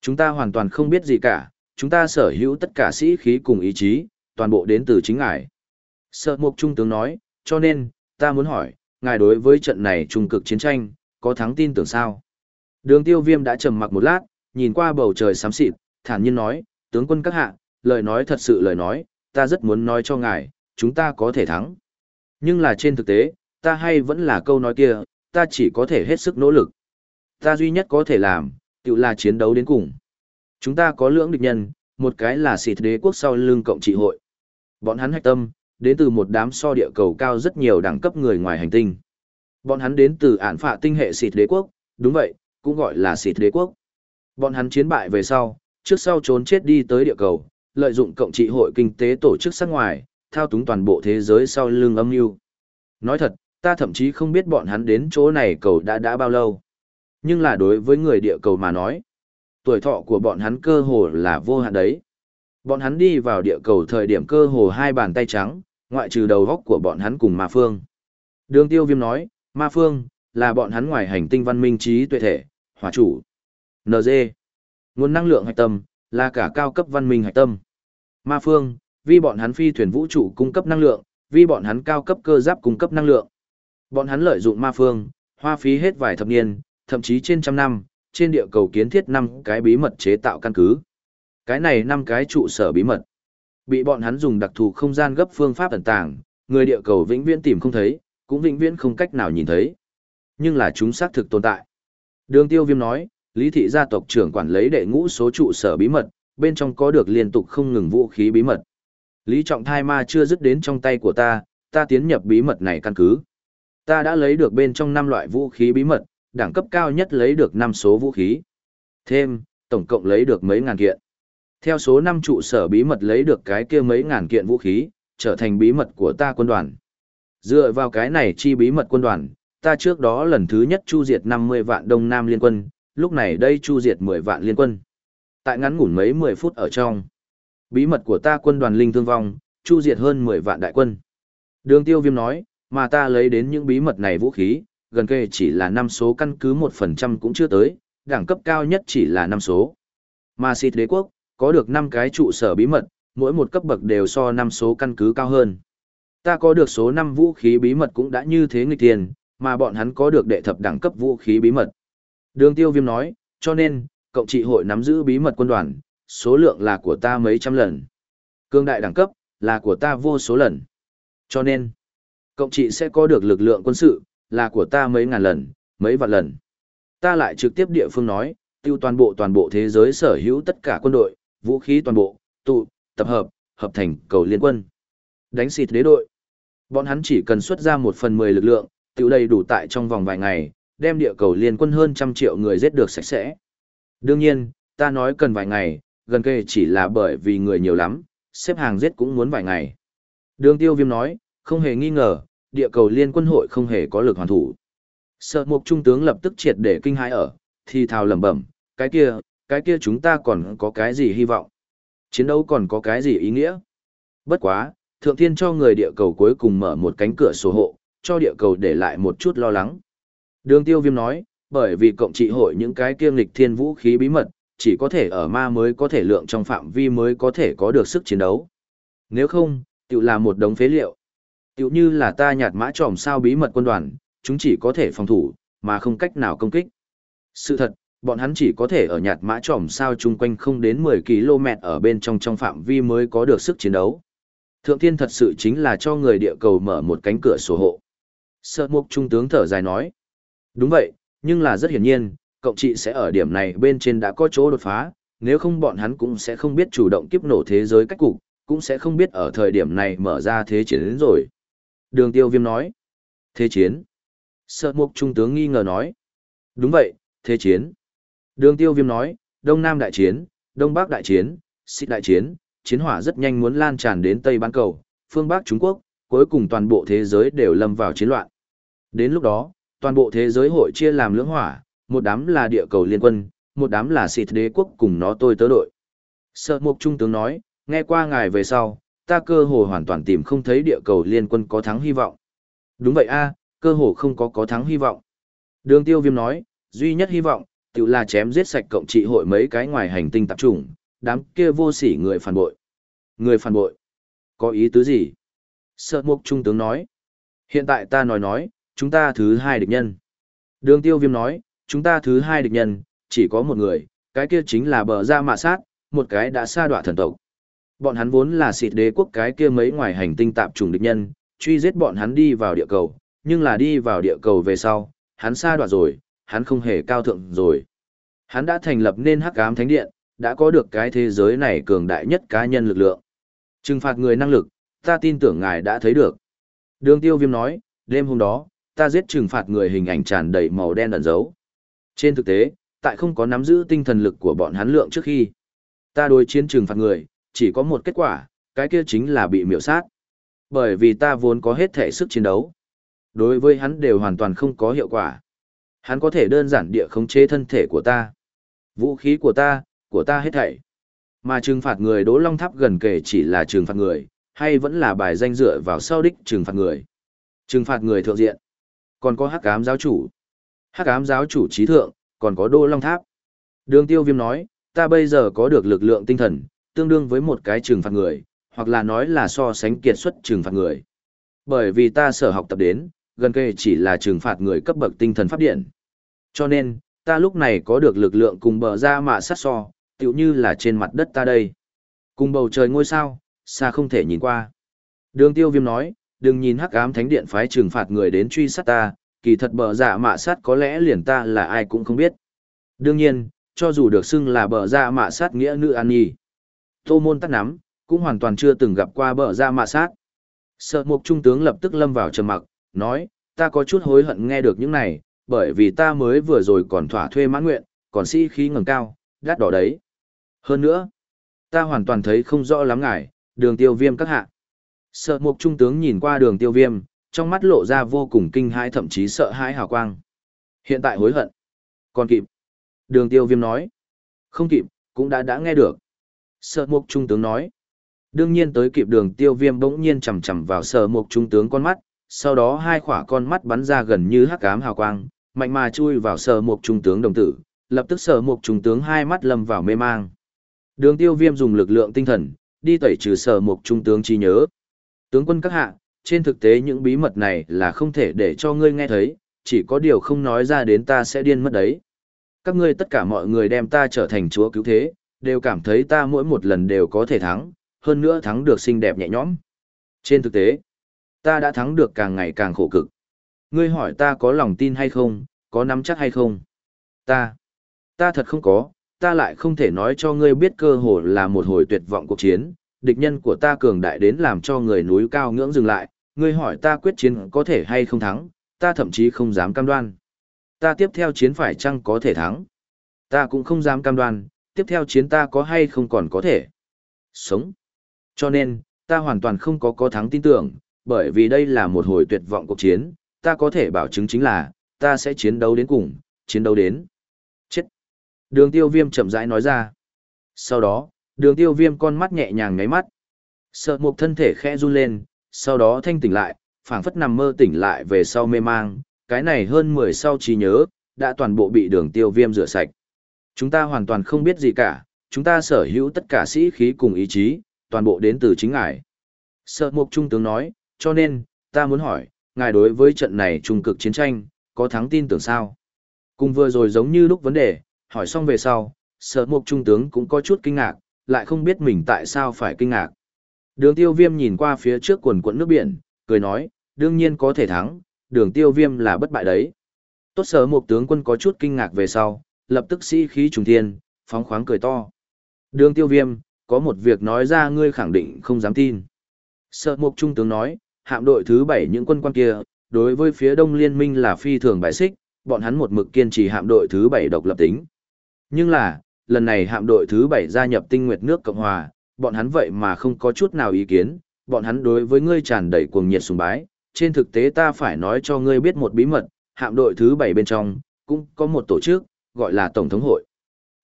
Chúng ta hoàn toàn không biết gì cả, chúng ta sở hữu tất cả sĩ khí cùng ý chí, toàn bộ đến từ chính ngài. Sợ mục trung tướng nói, cho nên, ta muốn hỏi, ngài đối với trận này trung cực chiến tranh, có thắng tin tưởng sao? Đường tiêu viêm đã trầm mặc một lát, nhìn qua bầu trời xám xịt, thản nhiên nói, tướng quân các hạ, lời nói thật sự lời nói, ta rất muốn nói cho ngài, chúng ta có thể thắng. Nhưng là trên thực tế, ta hay vẫn là câu nói kia, ta chỉ có thể hết sức nỗ lực. Ta duy nhất có thể làm, tự là chiến đấu đến cùng. Chúng ta có lưỡng địch nhân, một cái là xịt đế quốc sau lưng cộng trị hội. Bọn hắn hạch tâm, đến từ một đám so địa cầu cao rất nhiều đẳng cấp người ngoài hành tinh. Bọn hắn đến từ ản phạ tinh hệ xịt đế quốc, đúng vậy, cũng gọi là xịt đế quốc. Bọn hắn chiến bại về sau, trước sau trốn chết đi tới địa cầu, lợi dụng cộng trị hội kinh tế tổ chức sát ngoài, thao túng toàn bộ thế giới sau lưng âm mưu. Nói thật, ta thậm chí không biết bọn hắn đến chỗ này cầu đã đã bao lâu. Nhưng là đối với người địa cầu mà nói, tuổi thọ của bọn hắn cơ hồ là vô hạn đấy. Bọn hắn đi vào địa cầu thời điểm cơ hồ hai bàn tay trắng, ngoại trừ đầu góc của bọn hắn cùng Ma Phương. Đường tiêu viêm nói, Ma Phương, là bọn hắn ngoài hành tinh văn minh trí tuệ thể, hỏa chủ. NG. Nguồn năng lượng hạch tâm, là cả cao cấp văn minh hạch tâm. Ma Phương, vì bọn hắn phi thuyền vũ trụ cung cấp năng lượng, vì bọn hắn cao cấp cơ giáp cung cấp năng lượng. Bọn hắn lợi dụng Ma Phương, hoa phí hết vài thập niên, thậm chí trên trăm năm, trên địa cầu kiến thiết năm cái bí mật chế tạo căn cứ. Cái này năm cái trụ sở bí mật. Bị bọn hắn dùng đặc thù không gian gấp phương pháp ẩn tàng, người địa cầu vĩnh viễn tìm không thấy, cũng vĩnh viễn không cách nào nhìn thấy. Nhưng là chúng xác thực tồn tại. Đường tiêu viêm nói, lý thị gia tộc trưởng quản lấy đệ ngũ số trụ sở bí mật, bên trong có được liên tục không ngừng vũ khí bí mật. Lý trọng thai ma chưa dứt đến trong tay của ta, ta tiến nhập bí mật này căn cứ. Ta đã lấy được bên trong năm loại vũ khí bí mật, đẳng cấp cao nhất lấy được 5 số vũ khí. Thêm, tổng cộng lấy được mấy ngàn kiện. Theo số 5 trụ sở bí mật lấy được cái kia mấy ngàn kiện vũ khí, trở thành bí mật của ta quân đoàn. Dựa vào cái này chi bí mật quân đoàn, ta trước đó lần thứ nhất chu diệt 50 vạn Đông Nam liên quân, lúc này đây chu diệt 10 vạn liên quân. Tại ngắn ngủn mấy 10 phút ở trong. Bí mật của ta quân đoàn linh thương vong, chu diệt hơn 10 vạn đại quân. Đường tiêu viêm nói, mà ta lấy đến những bí mật này vũ khí, gần kề chỉ là năm số căn cứ 1% cũng chưa tới, đẳng cấp cao nhất chỉ là năm số. Mà xịt đế quốc, có được 5 cái trụ sở bí mật, mỗi một cấp bậc đều so năm số căn cứ cao hơn. Ta có được số 5 vũ khí bí mật cũng đã như thế nghịch tiền, mà bọn hắn có được đệ thập đẳng cấp vũ khí bí mật. Đường tiêu viêm nói, cho nên, cộng trị hội nắm giữ bí mật quân đoàn, số lượng là của ta mấy trăm lần. Cương đại đẳng cấp, là của ta vô số lần. Cho nên, cộng trị sẽ có được lực lượng quân sự, là của ta mấy ngàn lần, mấy vạn lần. Ta lại trực tiếp địa phương nói, tiêu toàn bộ toàn bộ thế giới sở hữu tất cả quân đội, vũ khí toàn bộ, tụ, tập hợp, hợp thành cầu liên quân. Đánh xịt đế đội. Bọn hắn chỉ cần xuất ra một phần mười lực lượng, tự đầy đủ tại trong vòng vài ngày, đem địa cầu liên quân hơn trăm triệu người giết được sạch sẽ. Đương nhiên, ta nói cần vài ngày, gần kề chỉ là bởi vì người nhiều lắm, xếp hàng giết cũng muốn vài ngày. Đường tiêu viêm nói, không hề nghi ngờ, địa cầu liên quân hội không hề có lực hoàn thủ. Sợ mục trung tướng lập tức triệt để kinh hãi ở, thì thào lẩm bẩm, cái kia, cái kia chúng ta còn có cái gì hy vọng? Chiến đấu còn có cái gì ý nghĩa? Bất quá, thượng thiên cho người địa cầu cuối cùng mở một cánh cửa sổ hộ, cho địa cầu để lại một chút lo lắng. Đường tiêu viêm nói, bởi vì cộng trị hội những cái kiêng lịch thiên vũ khí bí mật, chỉ có thể ở ma mới có thể lượng trong phạm vi mới có thể có được sức chiến đấu. Nếu không, tự là một đống phế liệu. Tự như là ta nhạt mã tròm sao bí mật quân đoàn, chúng chỉ có thể phòng thủ, mà không cách nào công kích. Sự thật, bọn hắn chỉ có thể ở nhạt mã tròm sao chung quanh không đến 10 km ở bên trong trong phạm vi mới có được sức chiến đấu. Thượng thiên thật sự chính là cho người địa cầu mở một cánh cửa sổ hộ. Sợ mục trung tướng thở dài nói. Đúng vậy, nhưng là rất hiển nhiên, cộng trị sẽ ở điểm này bên trên đã có chỗ đột phá, nếu không bọn hắn cũng sẽ không biết chủ động kiếp nổ thế giới cách cục, cũng sẽ không biết ở thời điểm này mở ra thế chiến đến rồi. Đường tiêu viêm nói. Thế chiến. Sợ mục trung tướng nghi ngờ nói. Đúng vậy, thế chiến. Đường tiêu viêm nói, Đông Nam đại chiến, Đông Bắc đại chiến, Xích đại chiến, chiến hỏa rất nhanh muốn lan tràn đến Tây Bán Cầu, phương Bắc Trung Quốc, cuối cùng toàn bộ thế giới đều lâm vào chiến loạn. Đến lúc đó, toàn bộ thế giới hội chia làm lưỡng hỏa, một đám là địa cầu liên quân, một đám là xịt đế quốc cùng nó tôi tớ đội. Sợ mục trung tướng nói, nghe qua ngài về sau, ta cơ hồ hoàn toàn tìm không thấy địa cầu liên quân có thắng hy vọng. Đúng vậy a, cơ hồ không có có thắng hy vọng. Đường tiêu viêm nói, duy nhất hy vọng, tự là chém giết sạch cộng trị hội mấy cái ngoài hành tinh tập trung, đám kia vô sỉ người phản bội. Người phản bội? Có ý tứ gì? Sợ mục trung tướng nói. Hiện tại ta nói nói, chúng ta thứ hai địch nhân. Đường tiêu viêm nói, chúng ta thứ hai địch nhân, chỉ có một người, cái kia chính là bờ ra mạ sát, một cái đã xa đọa thần tộc. Bọn hắn vốn là xịt đế quốc cái kia mấy ngoài hành tinh tạp trùng địch nhân, truy giết bọn hắn đi vào địa cầu, nhưng là đi vào địa cầu về sau, hắn xa đọa rồi, hắn không hề cao thượng rồi. Hắn đã thành lập nên hắc ám thánh điện, đã có được cái thế giới này cường đại nhất cá nhân lực lượng. Trừng phạt người năng lực, ta tin tưởng ngài đã thấy được. Đường tiêu viêm nói, đêm hôm đó, ta giết trừng phạt người hình ảnh tràn đầy màu đen ẩn dấu. Trên thực tế, tại không có nắm giữ tinh thần lực của bọn hắn lượng trước khi, ta đối chiến trừng phạt người, chỉ có một kết quả, cái kia chính là bị miểu sát. Bởi vì ta vốn có hết thể sức chiến đấu. Đối với hắn đều hoàn toàn không có hiệu quả. Hắn có thể đơn giản địa khống chế thân thể của ta. Vũ khí của ta, của ta hết thảy. Mà trừng phạt người Đỗ Long Tháp gần kể chỉ là trừng phạt người, hay vẫn là bài danh dựa vào sau đích trừng phạt người. Trừng phạt người thượng diện. Còn có hắc ám giáo chủ. Hắc ám giáo chủ trí thượng, còn có Đỗ Long Tháp. Đường tiêu viêm nói, ta bây giờ có được lực lượng tinh thần, tương đương với một cái trừng phạt người, hoặc là nói là so sánh kiệt xuất trừng phạt người. Bởi vì ta sở học tập đến, gần kề chỉ là trừng phạt người cấp bậc tinh thần pháp điện. Cho nên, ta lúc này có được lực lượng cùng bờ ra mạ sát so, tựu như là trên mặt đất ta đây. Cùng bầu trời ngôi sao, xa không thể nhìn qua. Đường tiêu viêm nói, đừng nhìn hắc ám thánh điện phái trừng phạt người đến truy sát ta, kỳ thật bờ dạ mạ sát có lẽ liền ta là ai cũng không biết. Đương nhiên, cho dù được xưng là bờ dạ mạ sát nghĩa nữ an nhi. Tô môn tắt nắm, cũng hoàn toàn chưa từng gặp qua bờ dạ mạ sát. Sợ mục trung tướng lập tức lâm vào trầm mặc, nói, ta có chút hối hận nghe được những này, bởi vì ta mới vừa rồi còn thỏa thuê mãn nguyện, còn sĩ khí ngầm cao, đắt đỏ đấy. Hơn nữa, ta hoàn toàn thấy không rõ lắm ngài, đường tiêu viêm các hạ. Sợ mục trung tướng nhìn qua đường tiêu viêm, trong mắt lộ ra vô cùng kinh hãi thậm chí sợ hãi hào quang. Hiện tại hối hận. Còn kịp. Đường tiêu viêm nói. Không kịp, cũng đã đã nghe được. Sợ mục trung tướng nói. Đương nhiên tới kịp đường tiêu viêm bỗng nhiên chầm chầm vào sợ mục trung tướng con mắt, sau đó hai khỏa con mắt bắn ra gần như hắc ám hào quang, mạnh mà chui vào sở mục trung tướng đồng tử, lập tức sở mục trung tướng hai mắt lâm vào mê mang. Đường tiêu viêm dùng lực lượng tinh thần, đi tẩy trừ sở mục trung tướng trí nhớ. Tướng quân các hạ, trên thực tế những bí mật này là không thể để cho ngươi nghe thấy, chỉ có điều không nói ra đến ta sẽ điên mất đấy. Các ngươi tất cả mọi người đem ta trở thành chúa cứu thế, đều cảm thấy ta mỗi một lần đều có thể thắng, hơn nữa thắng được xinh đẹp nhẹ nhõm. Trên thực tế, ta đã thắng được càng ngày càng khổ cực. Ngươi hỏi ta có lòng tin hay không, có nắm chắc hay không? Ta, ta thật không có, ta lại không thể nói cho ngươi biết cơ hội là một hồi tuyệt vọng cuộc chiến, địch nhân của ta cường đại đến làm cho người núi cao ngưỡng dừng lại, ngươi hỏi ta quyết chiến có thể hay không thắng, ta thậm chí không dám cam đoan. Ta tiếp theo chiến phải chăng có thể thắng? Ta cũng không dám cam đoan, tiếp theo chiến ta có hay không còn có thể sống. Cho nên, ta hoàn toàn không có có thắng tin tưởng, bởi vì đây là một hồi tuyệt vọng cuộc chiến, ta có thể bảo chứng chính là, ta sẽ chiến đấu đến cùng, chiến đấu đến. Chết. Đường tiêu viêm chậm rãi nói ra. Sau đó, đường tiêu viêm con mắt nhẹ nhàng ngáy mắt. Sợ một thân thể khẽ run lên, sau đó thanh tỉnh lại, phảng phất nằm mơ tỉnh lại về sau mê mang, cái này hơn 10 sau trí nhớ, đã toàn bộ bị đường tiêu viêm rửa sạch. Chúng ta hoàn toàn không biết gì cả, chúng ta sở hữu tất cả sĩ khí cùng ý chí, toàn bộ đến từ chính ngài. Sợ mục trung tướng nói, cho nên, ta muốn hỏi, ngài đối với trận này trung cực chiến tranh, có thắng tin tưởng sao? Cùng vừa rồi giống như lúc vấn đề, hỏi xong về sau, sợ mục trung tướng cũng có chút kinh ngạc, lại không biết mình tại sao phải kinh ngạc. Đường tiêu viêm nhìn qua phía trước quần quận nước biển, cười nói, đương nhiên có thể thắng, đường tiêu viêm là bất bại đấy. Tốt sở mục tướng quân có chút kinh ngạc về sau, lập tức sĩ khí trùng thiên, phóng khoáng cười to. Đường tiêu viêm, có một việc nói ra ngươi khẳng định không dám tin. Sở mục trung tướng nói, hạm đội thứ bảy những quân quan kia, đối với phía đông liên minh là phi thường bài xích, bọn hắn một mực kiên trì hạm đội thứ bảy độc lập tính. Nhưng là, lần này hạm đội thứ bảy gia nhập tinh nguyệt nước Cộng Hòa, bọn hắn vậy mà không có chút nào ý kiến, bọn hắn đối với ngươi tràn đầy cuồng nhiệt sùng bái. Trên thực tế ta phải nói cho ngươi biết một bí mật, hạm đội thứ bảy bên trong, cũng có một tổ chức, gọi là Tổng thống hội.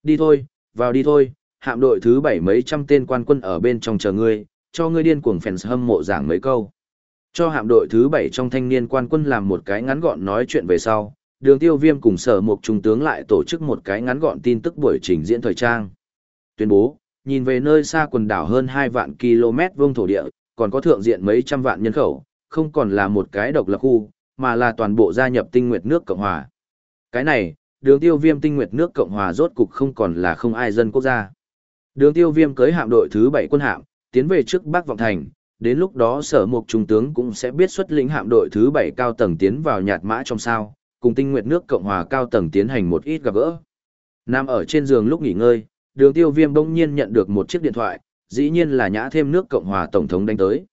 Đi thôi, vào đi thôi, hạm đội thứ bảy mấy trăm tên quan quân ở bên trong chờ ngươi, cho ngươi điên cuồng fans hâm mộ giảng mấy câu. Cho hạm đội thứ bảy trong thanh niên quan quân làm một cái ngắn gọn nói chuyện về sau, đường tiêu viêm cùng sở một trung tướng lại tổ chức một cái ngắn gọn tin tức buổi trình diễn thời trang. Tuyên bố, nhìn về nơi xa quần đảo hơn 2 vạn km vuông thổ địa, còn có thượng diện mấy trăm vạn nhân khẩu, không còn là một cái độc lập khu, mà là toàn bộ gia nhập tinh nguyệt nước Cộng Hòa. Cái này, đường tiêu viêm tinh nguyệt nước Cộng Hòa rốt cục không còn là không ai dân quốc gia. Đường tiêu viêm cưới hạm đội thứ 7 quân hạm, tiến về trước Bắc Vọng Thành, đến lúc đó sở mục trung tướng cũng sẽ biết xuất lĩnh hạm đội thứ bảy cao tầng tiến vào nhạt mã trong sao, cùng tinh nguyện nước Cộng hòa cao tầng tiến hành một ít gặp gỡ. nam ở trên giường lúc nghỉ ngơi, đường tiêu viêm bỗng nhiên nhận được một chiếc điện thoại, dĩ nhiên là nhã thêm nước Cộng hòa Tổng thống đánh tới.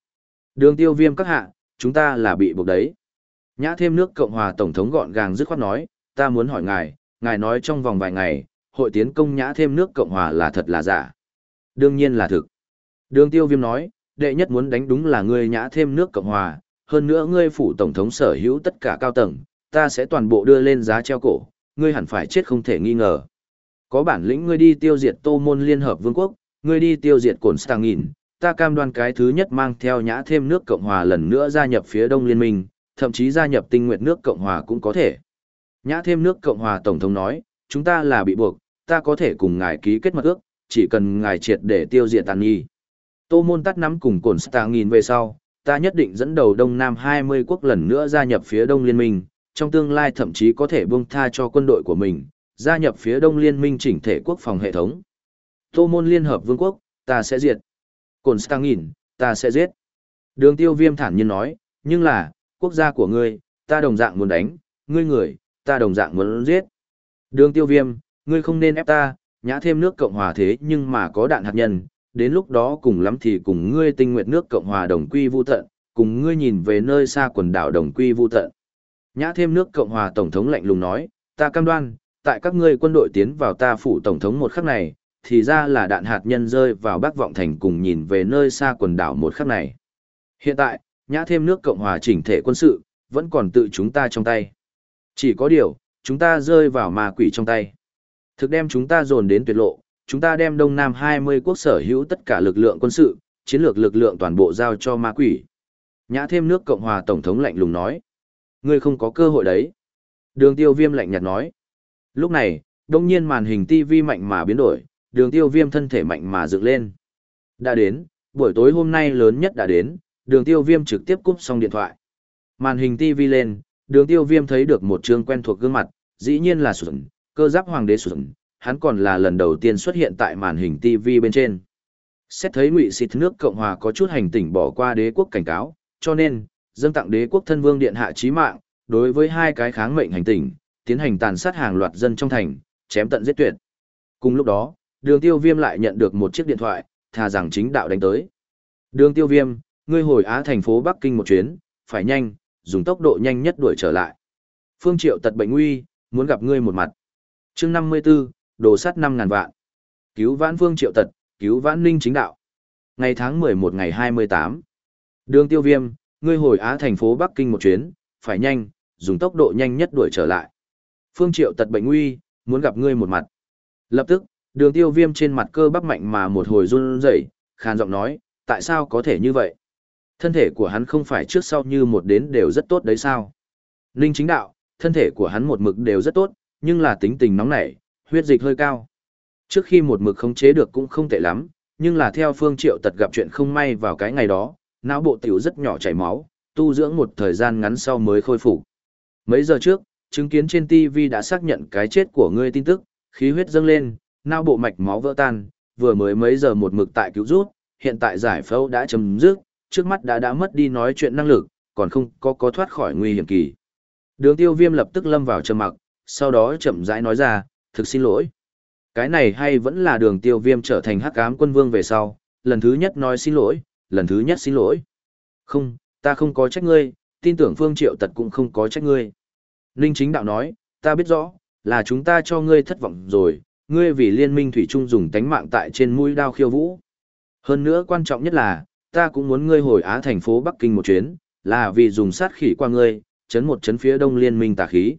Đường tiêu viêm các hạ, chúng ta là bị buộc đấy. Nhã thêm nước Cộng hòa Tổng thống gọn gàng dứt khoát nói, ta muốn hỏi ngài, ngài nói trong vòng vài ngày, hội tiến công nhã thêm nước Cộng hòa là thật là giả. Đương nhiên là thực. Đường tiêu viêm nói, đệ nhất muốn đánh đúng là ngươi nhã thêm nước Cộng hòa, hơn nữa ngươi phủ Tổng thống sở hữu tất cả cao tầng, ta sẽ toàn bộ đưa lên giá treo cổ, ngươi hẳn phải chết không thể nghi ngờ. Có bản lĩnh ngươi đi tiêu diệt Tô Môn Liên Hợp Vương quốc, ngươi đi tiêu diệt Cổn Stangin, ta cam đoan cái thứ nhất mang theo nhã thêm nước Cộng hòa lần nữa gia nhập phía Đông Liên minh, thậm chí gia nhập tinh nguyện nước Cộng hòa cũng có thể. Nhã thêm nước Cộng hòa Tổng thống nói, chúng ta là bị buộc, ta có thể cùng ngài ký kết mật ước, chỉ cần ngài triệt để tiêu diệt tàn nghi. Tô Môn tắt nắm cùng Cổn Stangin về sau, ta nhất định dẫn đầu Đông Nam 20 quốc lần nữa gia nhập phía Đông Liên minh, trong tương lai thậm chí có thể buông tha cho quân đội của mình, gia nhập phía Đông Liên minh chỉnh thể quốc phòng hệ thống. Tô Môn Liên Hợp Vương quốc, ta sẽ diệt. Cổn Stangin, ta sẽ giết. Đường tiêu viêm thản nhiên nói, nhưng là, quốc gia của ngươi, ta đồng dạng muốn đánh, ngươi người, ta đồng dạng muốn giết. Đường tiêu viêm, ngươi không nên ép ta, nhã thêm nước Cộng Hòa thế nhưng mà có đạn hạt nhân, đến lúc đó cùng lắm thì cùng ngươi tinh nguyện nước Cộng Hòa đồng quy vu tận, cùng ngươi nhìn về nơi xa quần đảo đồng quy vu tận. Nhã thêm nước Cộng Hòa Tổng thống lạnh lùng nói, ta cam đoan, tại các ngươi quân đội tiến vào ta phủ Tổng thống một khắc này, thì ra là đạn hạt nhân rơi vào Bắc Vọng Thành cùng nhìn về nơi xa quần đảo một khắc này. Hiện tại, nhã thêm nước Cộng hòa chỉnh thể quân sự, vẫn còn tự chúng ta trong tay. Chỉ có điều, chúng ta rơi vào ma quỷ trong tay. Thực đem chúng ta dồn đến tuyệt lộ, chúng ta đem Đông Nam 20 quốc sở hữu tất cả lực lượng quân sự, chiến lược lực lượng toàn bộ giao cho ma quỷ. Nhã thêm nước Cộng hòa Tổng thống lạnh lùng nói. Ngươi không có cơ hội đấy. Đường tiêu viêm lạnh nhạt nói. Lúc này, đông nhiên màn hình TV mạnh mà biến đổi, đường tiêu viêm thân thể mạnh mà dựng lên. Đã đến, buổi tối hôm nay lớn nhất đã đến, đường tiêu viêm trực tiếp cúp xong điện thoại. Màn hình TV lên, đường tiêu viêm thấy được một trường quen thuộc gương mặt, dĩ nhiên là sụn, cơ giáp hoàng đế sụn hắn còn là lần đầu tiên xuất hiện tại màn hình TV bên trên. Xét thấy ngụy xịt nước Cộng Hòa có chút hành tỉnh bỏ qua đế quốc cảnh cáo, cho nên, dâng tặng đế quốc thân vương điện hạ chí mạng, đối với hai cái kháng mệnh hành tỉnh, tiến hành tàn sát hàng loạt dân trong thành, chém tận giết tuyệt. Cùng lúc đó, đường tiêu viêm lại nhận được một chiếc điện thoại, thà rằng chính đạo đánh tới. Đường tiêu viêm, ngươi hồi Á thành phố Bắc Kinh một chuyến, phải nhanh, dùng tốc độ nhanh nhất đuổi trở lại. Phương Triệu tật bệnh nguy, muốn gặp ngươi một mặt. chương 54, đồ sắt năm ngàn vạn. Cứu vãn vương Triệu tật, cứu vãn ninh chính đạo. Ngày tháng 11 ngày 28. Đường tiêu viêm, ngươi hồi Á thành phố Bắc Kinh một chuyến, phải nhanh, dùng tốc độ nhanh nhất đuổi trở lại. Phương Triệu tật bệnh nguy, muốn gặp ngươi một mặt. Lập tức, Đường tiêu viêm trên mặt cơ bắp mạnh mà một hồi run rẩy, khàn giọng nói, tại sao có thể như vậy? Thân thể của hắn không phải trước sau như một đến đều rất tốt đấy sao? Ninh chính đạo, thân thể của hắn một mực đều rất tốt, nhưng là tính tình nóng nảy, huyết dịch hơi cao. Trước khi một mực khống chế được cũng không tệ lắm, nhưng là theo phương triệu tật gặp chuyện không may vào cái ngày đó, não bộ tiểu rất nhỏ chảy máu, tu dưỡng một thời gian ngắn sau mới khôi phục. Mấy giờ trước, chứng kiến trên TV đã xác nhận cái chết của ngươi tin tức, khí huyết dâng lên, não bộ mạch máu vỡ tan, vừa mới mấy giờ một mực tại cứu rút, hiện tại giải phẫu đã chấm dứt, trước mắt đã đã mất đi nói chuyện năng lực, còn không có có thoát khỏi nguy hiểm kỳ. Đường tiêu viêm lập tức lâm vào trầm mặc, sau đó chậm rãi nói ra, thực xin lỗi. Cái này hay vẫn là đường tiêu viêm trở thành hắc ám quân vương về sau, lần thứ nhất nói xin lỗi, lần thứ nhất xin lỗi. Không, ta không có trách ngươi, tin tưởng phương triệu tật cũng không có trách ngươi. Ninh chính đạo nói, ta biết rõ, là chúng ta cho ngươi thất vọng rồi, ngươi vì liên minh thủy trung dùng tánh mạng tại trên mũi đao khiêu vũ. Hơn nữa quan trọng nhất là, ta cũng muốn ngươi hồi Á thành phố Bắc Kinh một chuyến, là vì dùng sát khỉ qua ngươi, chấn một chấn phía đông liên minh tà khí.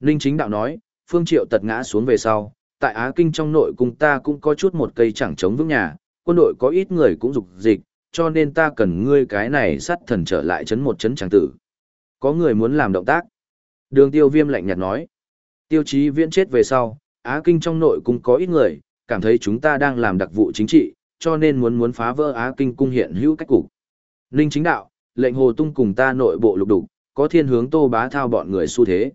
Ninh chính đạo nói, phương triệu tật ngã xuống về sau, tại Á Kinh trong nội cung ta cũng có chút một cây chẳng chống vững nhà, quân đội có ít người cũng dục dịch, cho nên ta cần ngươi cái này sát thần trở lại chấn một chấn chẳng tử. Có người muốn làm động tác. Đường tiêu viêm lạnh nhạt nói. Tiêu chí viễn chết về sau, Á Kinh trong nội cung có ít người, cảm thấy chúng ta đang làm đặc vụ chính trị, cho nên muốn muốn phá vỡ Á Kinh cung hiện hữu cách cục. Ninh chính đạo, lệnh hồ tung cùng ta nội bộ lục đục, có thiên hướng tô bá thao bọn người xu thế.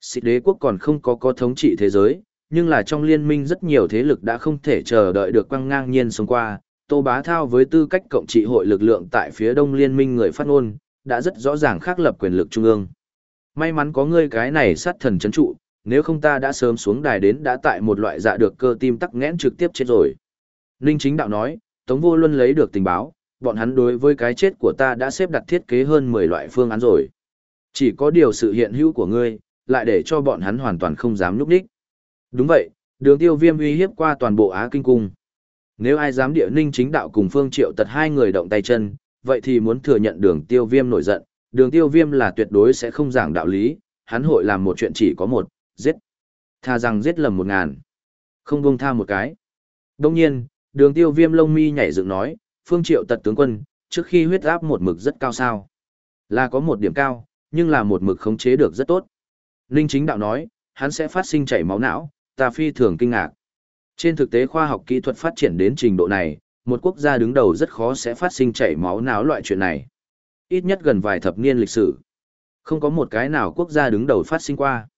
Xịt đế quốc còn không có có thống trị thế giới, nhưng là trong liên minh rất nhiều thế lực đã không thể chờ đợi được quăng ngang nhiên sống qua. Tô bá thao với tư cách cộng trị hội lực lượng tại phía đông liên minh người phát ngôn, đã rất rõ ràng khác lập quyền lực trung ương. May mắn có ngươi cái này sát thần chấn trụ, nếu không ta đã sớm xuống đài đến đã tại một loại dạ được cơ tim tắc nghẽn trực tiếp chết rồi. Ninh chính đạo nói, Tống Vô Luân lấy được tình báo, bọn hắn đối với cái chết của ta đã xếp đặt thiết kế hơn 10 loại phương án rồi. Chỉ có điều sự hiện hữu của ngươi, lại để cho bọn hắn hoàn toàn không dám núp đích. Đúng vậy, đường tiêu viêm uy hiếp qua toàn bộ Á Kinh Cung. Nếu ai dám địa ninh chính đạo cùng Phương Triệu tật hai người động tay chân, vậy thì muốn thừa nhận đường tiêu viêm nổi giận, đường tiêu viêm là tuyệt đối sẽ không giảng đạo lý, hắn hội làm một chuyện chỉ có một, giết. Tha rằng giết lầm một ngàn. Không buông tha một cái. Đông nhiên, đường tiêu viêm lông mi nhảy dựng nói, Phương Triệu tật tướng quân, trước khi huyết áp một mực rất cao sao. Là có một điểm cao, nhưng là một mực khống chế được rất tốt. Ninh chính đạo nói, hắn sẽ phát sinh chảy máu não, ta phi thường kinh ngạc. Trên thực tế khoa học kỹ thuật phát triển đến trình độ này, một quốc gia đứng đầu rất khó sẽ phát sinh chảy máu não loại chuyện này. Ít nhất gần vài thập niên lịch sử. Không có một cái nào quốc gia đứng đầu phát sinh qua.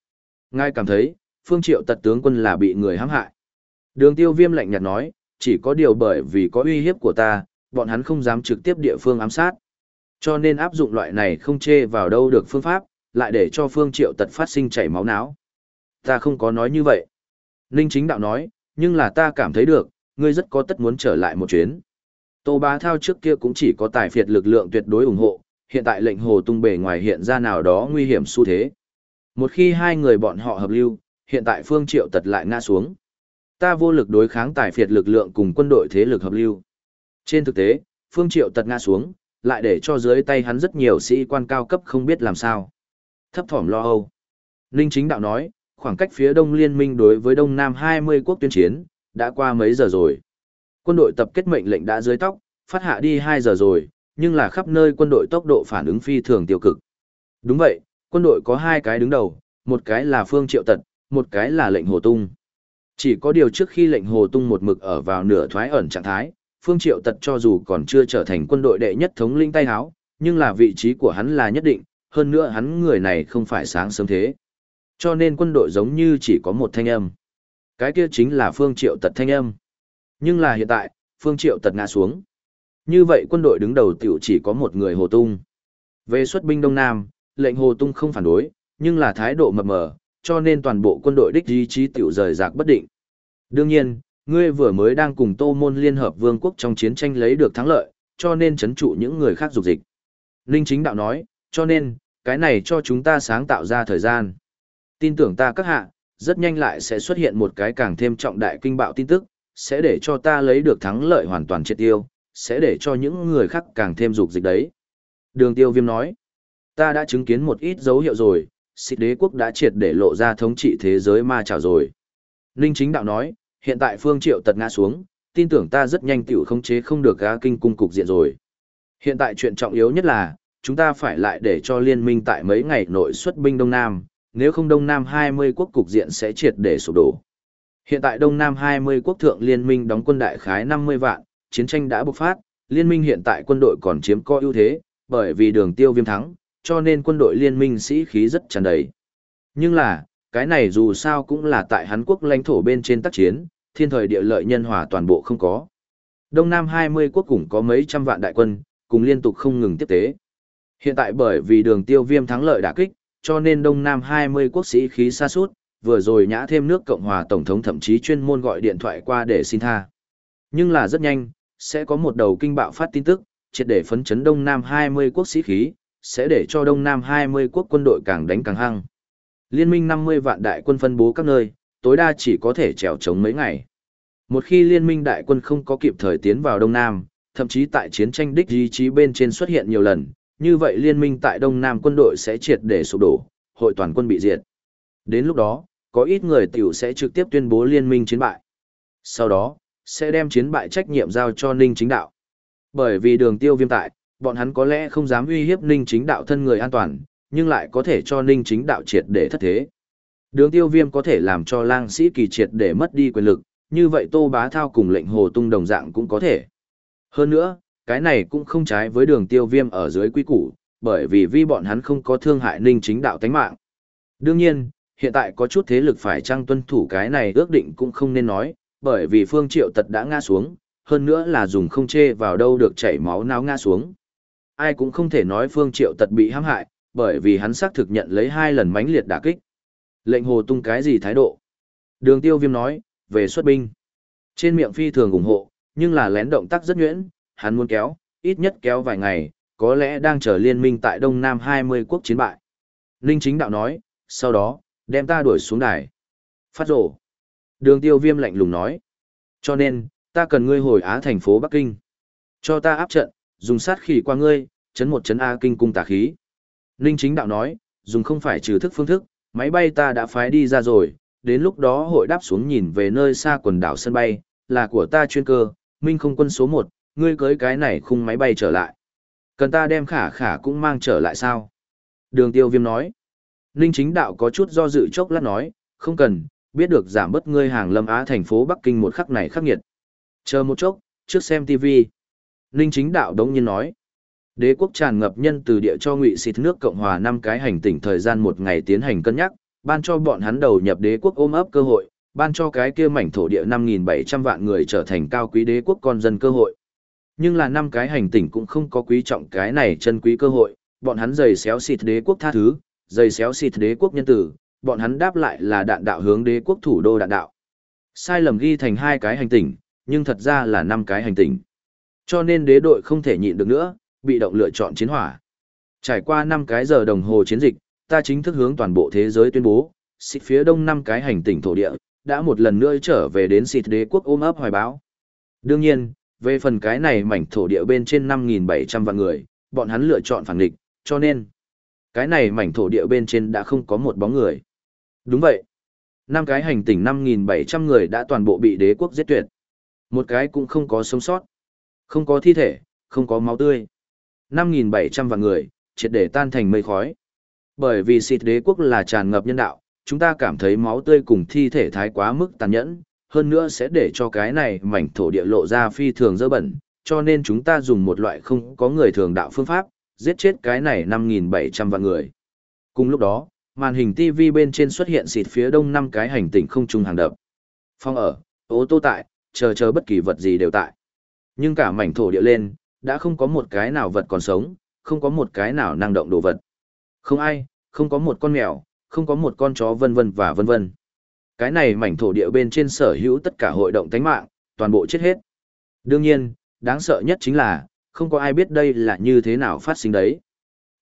Ngay cảm thấy, phương triệu tật tướng quân là bị người hãm hại. Đường tiêu viêm lạnh nhạt nói, chỉ có điều bởi vì có uy hiếp của ta, bọn hắn không dám trực tiếp địa phương ám sát. Cho nên áp dụng loại này không chê vào đâu được phương pháp, lại để cho phương triệu tật phát sinh chảy máu não. Ta không có nói như vậy. Ninh chính đạo nói, nhưng là ta cảm thấy được, ngươi rất có tất muốn trở lại một chuyến. Tô Bá Thao trước kia cũng chỉ có tài phiệt lực lượng tuyệt đối ủng hộ, hiện tại lệnh hồ tung bề ngoài hiện ra nào đó nguy hiểm xu thế. Một khi hai người bọn họ hợp lưu, hiện tại phương triệu tật lại ngã xuống. Ta vô lực đối kháng tài phiệt lực lượng cùng quân đội thế lực hợp lưu. Trên thực tế, phương triệu tật ngã xuống, lại để cho dưới tay hắn rất nhiều sĩ quan cao cấp không biết làm sao. Thấp thỏm lo âu. Ninh chính đạo nói, khoảng cách phía đông liên minh đối với đông nam 20 quốc tuyên chiến, đã qua mấy giờ rồi. Quân đội tập kết mệnh lệnh đã dưới tóc, phát hạ đi 2 giờ rồi, nhưng là khắp nơi quân đội tốc độ phản ứng phi thường tiêu cực. Đúng vậy, quân đội có hai cái đứng đầu, một cái là Phương Triệu Tật, một cái là lệnh Hồ Tung. Chỉ có điều trước khi lệnh Hồ Tung một mực ở vào nửa thoái ẩn trạng thái, Phương Triệu Tật cho dù còn chưa trở thành quân đội đệ nhất thống lĩnh tay háo, nhưng là vị trí của hắn là nhất định, hơn nữa hắn người này không phải sáng sớm thế. Cho nên quân đội giống như chỉ có một thanh âm. Cái kia chính là Phương Triệu Tật thanh âm. Nhưng là hiện tại, Phương Triệu Tật ngã xuống. Như vậy quân đội đứng đầu tiểu chỉ có một người Hồ Tung. Về xuất binh Đông Nam, lệnh Hồ Tung không phản đối, nhưng là thái độ mập mờ, cho nên toàn bộ quân đội đích ý chí tiểu rời rạc bất định. Đương nhiên, ngươi vừa mới đang cùng Tô Môn Liên Hợp Vương quốc trong chiến tranh lấy được thắng lợi, cho nên chấn trụ những người khác dục dịch. Ninh Chính Đạo nói, cho nên, cái này cho chúng ta sáng tạo ra thời gian. Tin tưởng ta các hạ, rất nhanh lại sẽ xuất hiện một cái càng thêm trọng đại kinh bạo tin tức, sẽ để cho ta lấy được thắng lợi hoàn toàn triệt tiêu, sẽ để cho những người khác càng thêm dục dịch đấy. Đường tiêu viêm nói, ta đã chứng kiến một ít dấu hiệu rồi, xịt đế quốc đã triệt để lộ ra thống trị thế giới ma trào rồi. Ninh chính đạo nói, hiện tại phương triệu tật ngã xuống, tin tưởng ta rất nhanh tiểu khống chế không được gá kinh cung cục diện rồi. Hiện tại chuyện trọng yếu nhất là, chúng ta phải lại để cho liên minh tại mấy ngày nội xuất binh Đông Nam, nếu không Đông Nam 20 quốc cục diện sẽ triệt để sụp đổ. Hiện tại Đông Nam 20 quốc thượng liên minh đóng quân đại khái 50 vạn, chiến tranh đã bộc phát, liên minh hiện tại quân đội còn chiếm có ưu thế, bởi vì đường tiêu viêm thắng, cho nên quân đội liên minh sĩ khí rất tràn đầy. Nhưng là, cái này dù sao cũng là tại Hán quốc lãnh thổ bên trên tác chiến, thiên thời địa lợi nhân hòa toàn bộ không có. Đông Nam 20 quốc cũng có mấy trăm vạn đại quân, cùng liên tục không ngừng tiếp tế. Hiện tại bởi vì đường tiêu viêm thắng lợi đả kích, cho nên Đông Nam 20 quốc sĩ khí xa suốt, vừa rồi nhã thêm nước Cộng hòa Tổng thống thậm chí chuyên môn gọi điện thoại qua để xin tha. Nhưng là rất nhanh, sẽ có một đầu kinh bạo phát tin tức, triệt để phấn chấn Đông Nam 20 quốc sĩ khí, sẽ để cho Đông Nam 20 quốc quân đội càng đánh càng hăng. Liên minh 50 vạn đại quân phân bố các nơi, tối đa chỉ có thể trèo chống mấy ngày. Một khi liên minh đại quân không có kịp thời tiến vào Đông Nam, thậm chí tại chiến tranh đích ý chí bên trên xuất hiện nhiều lần, như vậy liên minh tại Đông Nam quân đội sẽ triệt để sụp đổ, hội toàn quân bị diệt. Đến lúc đó, có ít người tiểu sẽ trực tiếp tuyên bố liên minh chiến bại. Sau đó, sẽ đem chiến bại trách nhiệm giao cho Ninh Chính Đạo. Bởi vì đường tiêu viêm tại, bọn hắn có lẽ không dám uy hiếp Ninh Chính Đạo thân người an toàn, nhưng lại có thể cho Ninh Chính Đạo triệt để thất thế. Đường tiêu viêm có thể làm cho lang sĩ kỳ triệt để mất đi quyền lực, như vậy Tô Bá Thao cùng lệnh hồ tung đồng dạng cũng có thể. Hơn nữa, cái này cũng không trái với đường tiêu viêm ở dưới quy củ, bởi vì vi bọn hắn không có thương hại ninh chính đạo tánh mạng. Đương nhiên, hiện tại có chút thế lực phải trang tuân thủ cái này ước định cũng không nên nói, bởi vì phương triệu tật đã ngã xuống, hơn nữa là dùng không chê vào đâu được chảy máu náo ngã xuống. Ai cũng không thể nói phương triệu tật bị hãm hại, bởi vì hắn xác thực nhận lấy hai lần mãnh liệt đả kích. Lệnh hồ tung cái gì thái độ? Đường tiêu viêm nói, về xuất binh. Trên miệng phi thường ủng hộ, nhưng là lén động tác rất nhuyễn, hắn muốn kéo, ít nhất kéo vài ngày, có lẽ đang chờ liên minh tại Đông Nam 20 quốc chiến bại. Ninh chính đạo nói, sau đó, đem ta đuổi xuống đài. Phát rổ. Đường tiêu viêm lạnh lùng nói. Cho nên, ta cần ngươi hồi Á thành phố Bắc Kinh. Cho ta áp trận, dùng sát khí qua ngươi, chấn một chấn A Kinh cung tà khí. Ninh chính đạo nói, dùng không phải trừ thức phương thức, máy bay ta đã phái đi ra rồi, đến lúc đó hội đáp xuống nhìn về nơi xa quần đảo sân bay, là của ta chuyên cơ, Minh không quân số 1, ngươi cưới cái này khung máy bay trở lại. Cần ta đem khả khả cũng mang trở lại sao? Đường tiêu viêm nói. Ninh chính đạo có chút do dự chốc lát nói, không cần, biết được giảm bớt ngươi hàng lâm Á thành phố Bắc Kinh một khắc này khắc nghiệt. Chờ một chốc, trước xem TV. Ninh chính đạo đống nhiên nói. Đế quốc tràn ngập nhân từ địa cho ngụy xịt nước Cộng hòa năm cái hành tỉnh thời gian một ngày tiến hành cân nhắc, ban cho bọn hắn đầu nhập đế quốc ôm ấp cơ hội, ban cho cái kia mảnh thổ địa 5.700 vạn người trở thành cao quý đế quốc con dân cơ hội. Nhưng là năm cái hành tinh cũng không có quý trọng cái này chân quý cơ hội, bọn hắn giày xéo xịt đế quốc tha thứ, giày xéo xịt đế quốc nhân tử, bọn hắn đáp lại là đạn đạo hướng đế quốc thủ đô đạn đạo. Sai lầm ghi thành hai cái hành tinh nhưng thật ra là năm cái hành tinh Cho nên đế đội không thể nhịn được nữa, bị động lựa chọn chiến hỏa. Trải qua 5 cái giờ đồng hồ chiến dịch, ta chính thức hướng toàn bộ thế giới tuyên bố, xịt phía đông năm cái hành tinh thổ địa, đã một lần nữa trở về đến xịt đế quốc ôm ấp hoài báo. Đương nhiên, về phần cái này mảnh thổ địa bên trên 5.700 vạn người, bọn hắn lựa chọn phản địch, cho nên, cái này mảnh thổ địa bên trên đã không có một bóng người. Đúng vậy. năm cái hành tỉnh 5.700 người đã toàn bộ bị đế quốc giết tuyệt. Một cái cũng không có sống sót. Không có thi thể, không có máu tươi. 5.700 vạn người, triệt để tan thành mây khói. Bởi vì xịt đế quốc là tràn ngập nhân đạo, chúng ta cảm thấy máu tươi cùng thi thể thái quá mức tàn nhẫn, hơn nữa sẽ để cho cái này mảnh thổ địa lộ ra phi thường dơ bẩn, cho nên chúng ta dùng một loại không có người thường đạo phương pháp, giết chết cái này 5.700 vạn người. Cùng lúc đó, màn hình TV bên trên xuất hiện xịt phía đông năm cái hành tinh không trung hàng đập. Phong ở, ô tô tại, chờ chờ bất kỳ vật gì đều tại. Nhưng cả mảnh thổ địa lên, đã không có một cái nào vật còn sống, không có một cái nào năng động đồ vật. Không ai, không có một con mèo, không có một con chó vân vân và vân vân. Cái này mảnh thổ địa bên trên sở hữu tất cả hội động tánh mạng, toàn bộ chết hết. Đương nhiên, đáng sợ nhất chính là, không có ai biết đây là như thế nào phát sinh đấy.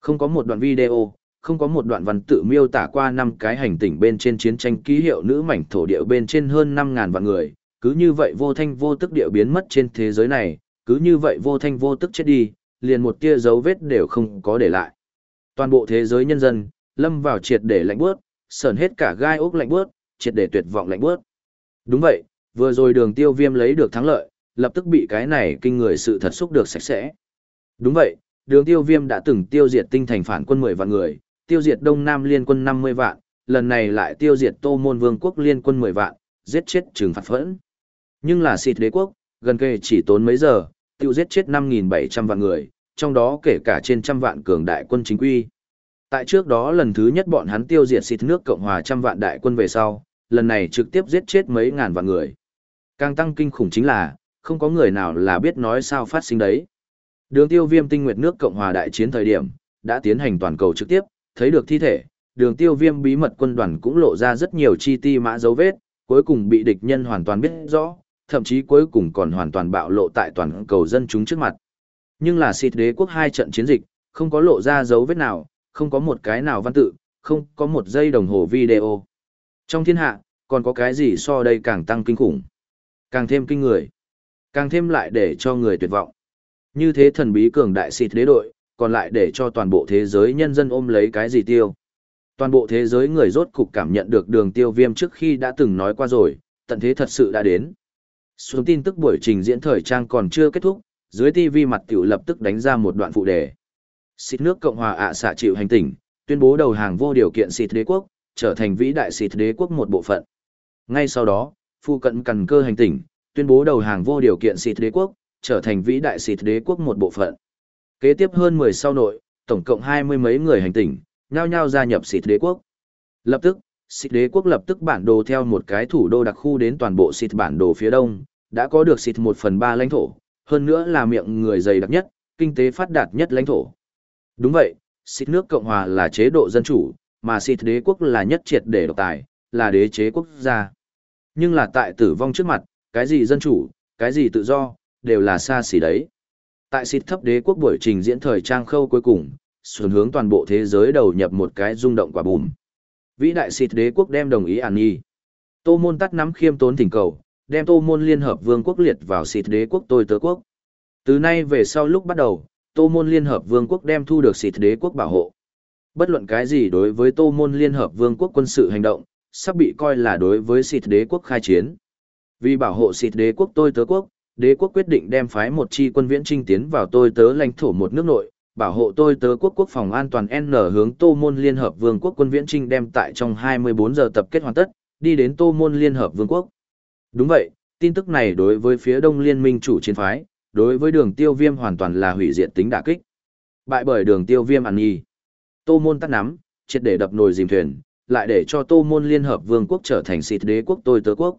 Không có một đoạn video, không có một đoạn văn tự miêu tả qua năm cái hành tinh bên trên chiến tranh ký hiệu nữ mảnh thổ địa bên trên hơn 5.000 vạn người, cứ như vậy vô thanh vô tức địa biến mất trên thế giới này, cứ như vậy vô thanh vô tức chết đi, liền một tia dấu vết đều không có để lại. Toàn bộ thế giới nhân dân, lâm vào triệt để lạnh bước, sờn hết cả gai ốc lạnh bước, triệt để tuyệt vọng lạnh bước. Đúng vậy, vừa rồi đường tiêu viêm lấy được thắng lợi, lập tức bị cái này kinh người sự thật xúc được sạch sẽ. Đúng vậy, đường tiêu viêm đã từng tiêu diệt tinh thành phản quân 10 vạn người, tiêu diệt Đông Nam liên quân 50 vạn, lần này lại tiêu diệt Tô Môn Vương quốc liên quân 10 vạn, giết chết trừng phạt phẫn. Nhưng là xịt đế quốc, gần kề chỉ tốn mấy giờ, tiêu giết chết 5.700 vạn người, trong đó kể cả trên trăm vạn cường đại quân chính quy. Tại trước đó lần thứ nhất bọn hắn tiêu diệt xịt nước Cộng hòa trăm vạn đại quân về sau, lần này trực tiếp giết chết mấy ngàn vạn người. Càng tăng kinh khủng chính là, không có người nào là biết nói sao phát sinh đấy. Đường tiêu viêm tinh nguyệt nước Cộng hòa đại chiến thời điểm, đã tiến hành toàn cầu trực tiếp, thấy được thi thể, đường tiêu viêm bí mật quân đoàn cũng lộ ra rất nhiều chi ti mã dấu vết, cuối cùng bị địch nhân hoàn toàn biết rõ, thậm chí cuối cùng còn hoàn toàn bạo lộ tại toàn cầu dân chúng trước mặt. Nhưng là xịt đế quốc hai trận chiến dịch, không có lộ ra dấu vết nào, không có một cái nào văn tự, không có một giây đồng hồ video. Trong thiên hạ, còn có cái gì so đây càng tăng kinh khủng, càng thêm kinh người, càng thêm lại để cho người tuyệt vọng. Như thế thần bí cường đại xịt đế đội, còn lại để cho toàn bộ thế giới nhân dân ôm lấy cái gì tiêu. Toàn bộ thế giới người rốt cục cảm nhận được đường tiêu viêm trước khi đã từng nói qua rồi, tận thế thật sự đã đến. Xuống tin tức buổi trình diễn thời trang còn chưa kết thúc, dưới TV mặt tiểu lập tức đánh ra một đoạn phụ đề. Xịt nước Cộng hòa ạ xạ chịu hành tỉnh, tuyên bố đầu hàng vô điều kiện xịt đế quốc, trở thành vĩ đại xịt đế quốc một bộ phận. Ngay sau đó, phụ cận cần cơ hành tỉnh, tuyên bố đầu hàng vô điều kiện xịt đế quốc, trở thành vĩ đại xịt đế quốc một bộ phận. Kế tiếp hơn 10 sau nội, tổng cộng hai mươi mấy người hành tỉnh, nhao nhao gia nhập xịt đế quốc. Lập tức, xịt đế quốc lập tức bản đồ theo một cái thủ đô đặc khu đến toàn bộ xịt bản đồ phía đông, đã có được xịt một phần ba lãnh thổ, hơn nữa là miệng người dày đặc nhất, kinh tế phát đạt nhất lãnh thổ. Đúng vậy, xịt nước Cộng Hòa là chế độ dân chủ, mà xịt đế quốc là nhất triệt để độc tài, là đế chế quốc gia. Nhưng là tại tử vong trước mặt, cái gì dân chủ, cái gì tự do, đều là xa xỉ đấy. Tại xịt thấp đế quốc buổi trình diễn thời trang khâu cuối cùng, xuân hướng toàn bộ thế giới đầu nhập một cái rung động quả bùm. Vĩ đại xịt đế quốc đem đồng ý an nghi. Tô môn tắt nắm khiêm tốn thỉnh cầu, đem tô môn liên hợp vương quốc liệt vào xịt đế quốc tôi tớ quốc. Từ nay về sau lúc bắt đầu, tô môn liên hợp vương quốc đem thu được xịt đế quốc bảo hộ. Bất luận cái gì đối với tô môn liên hợp vương quốc quân sự hành động, sắp bị coi là đối với xịt đế quốc khai chiến. Vì bảo hộ xịt đế quốc tôi tớ quốc, đế quốc quyết định đem phái một chi quân viễn trinh tiến vào tôi tớ lãnh thổ một nước nội, bảo hộ tôi tớ quốc quốc phòng an toàn N hướng Tô Môn Liên Hợp Vương quốc quân viễn trinh đem tại trong 24 giờ tập kết hoàn tất, đi đến Tô Môn Liên Hợp Vương quốc. Đúng vậy, tin tức này đối với phía Đông Liên minh chủ chiến phái, đối với đường tiêu viêm hoàn toàn là hủy diệt tính đả kích. Bại bởi đường tiêu viêm ăn nhi. Tô Môn tắt nắm, triệt để đập nồi dìm thuyền, lại để cho Tô Môn Liên Hợp Vương quốc trở thành xịt đế quốc tôi tớ quốc.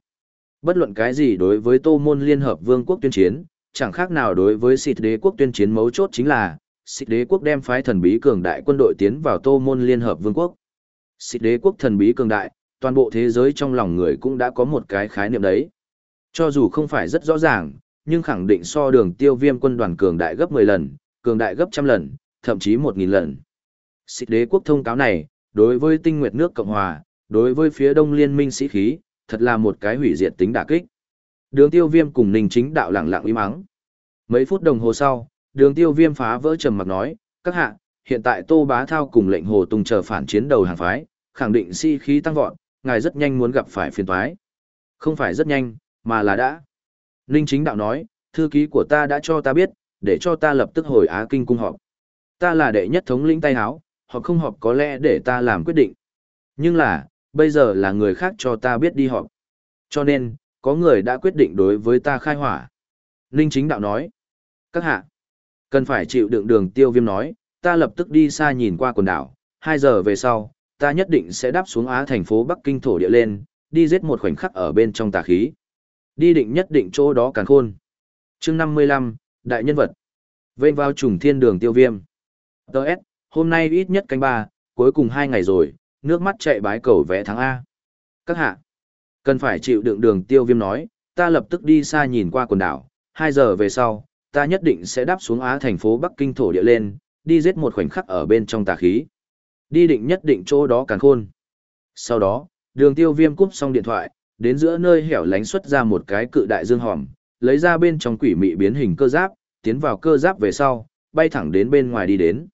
Bất luận cái gì đối với Tô Môn Liên Hợp Vương quốc tuyên chiến, chẳng khác nào đối với xịt đế quốc tuyên chiến mấu chốt chính là, xịt đế quốc đem phái thần bí cường đại quân đội tiến vào Tô Môn Liên Hợp Vương quốc. Xịt đế quốc thần bí cường đại, toàn bộ thế giới trong lòng người cũng đã có một cái khái niệm đấy. Cho dù không phải rất rõ ràng, nhưng khẳng định so đường tiêu viêm quân đoàn cường đại gấp 10 lần, cường đại gấp trăm lần, thậm chí 1.000 lần. Xịt đế quốc thông cáo này, đối với tinh nguyệt nước Cộng Hòa, đối với phía đông liên minh sĩ khí, thật là một cái hủy diệt tính đả kích. Đường tiêu viêm cùng ninh chính đạo lặng lặng im mắng. Mấy phút đồng hồ sau, đường tiêu viêm phá vỡ trầm mặt nói, các hạ, hiện tại tô bá thao cùng lệnh hồ tung chờ phản chiến đầu hàng phái, khẳng định sĩ khí tăng vọt, ngài rất nhanh muốn gặp phải phiền toái. Không phải rất nhanh, mà là đã. Ninh chính đạo nói, thư ký của ta đã cho ta biết, để cho ta lập tức hồi Á Kinh cung họp. Ta là đệ nhất thống lĩnh tay háo, họp không họp có lẽ để ta làm quyết định. Nhưng là, bây giờ là người khác cho ta biết đi họp. Cho nên, có người đã quyết định đối với ta khai hỏa. Ninh chính đạo nói, các hạ, cần phải chịu đựng đường tiêu viêm nói, ta lập tức đi xa nhìn qua quần đảo, 2 giờ về sau, ta nhất định sẽ đáp xuống Á thành phố Bắc Kinh thổ địa lên, đi giết một khoảnh khắc ở bên trong tà khí. Đi định nhất định chỗ đó càng khôn. chương 55, Đại nhân vật. Vên vào trùng thiên đường tiêu viêm. Đợt, hôm nay ít nhất canh ba, cuối cùng hai ngày rồi, nước mắt chạy bái cầu vẽ thắng A. Các hạ, cần phải chịu đựng đường tiêu viêm nói, ta lập tức đi xa nhìn qua quần đảo, 2 giờ về sau, ta nhất định sẽ đáp xuống Á thành phố Bắc Kinh thổ địa lên, đi giết một khoảnh khắc ở bên trong tà khí. Đi định nhất định chỗ đó càng khôn. Sau đó, đường tiêu viêm cúp xong điện thoại, đến giữa nơi hẻo lánh xuất ra một cái cự đại dương hòm, lấy ra bên trong quỷ mị biến hình cơ giáp, tiến vào cơ giáp về sau, bay thẳng đến bên ngoài đi đến.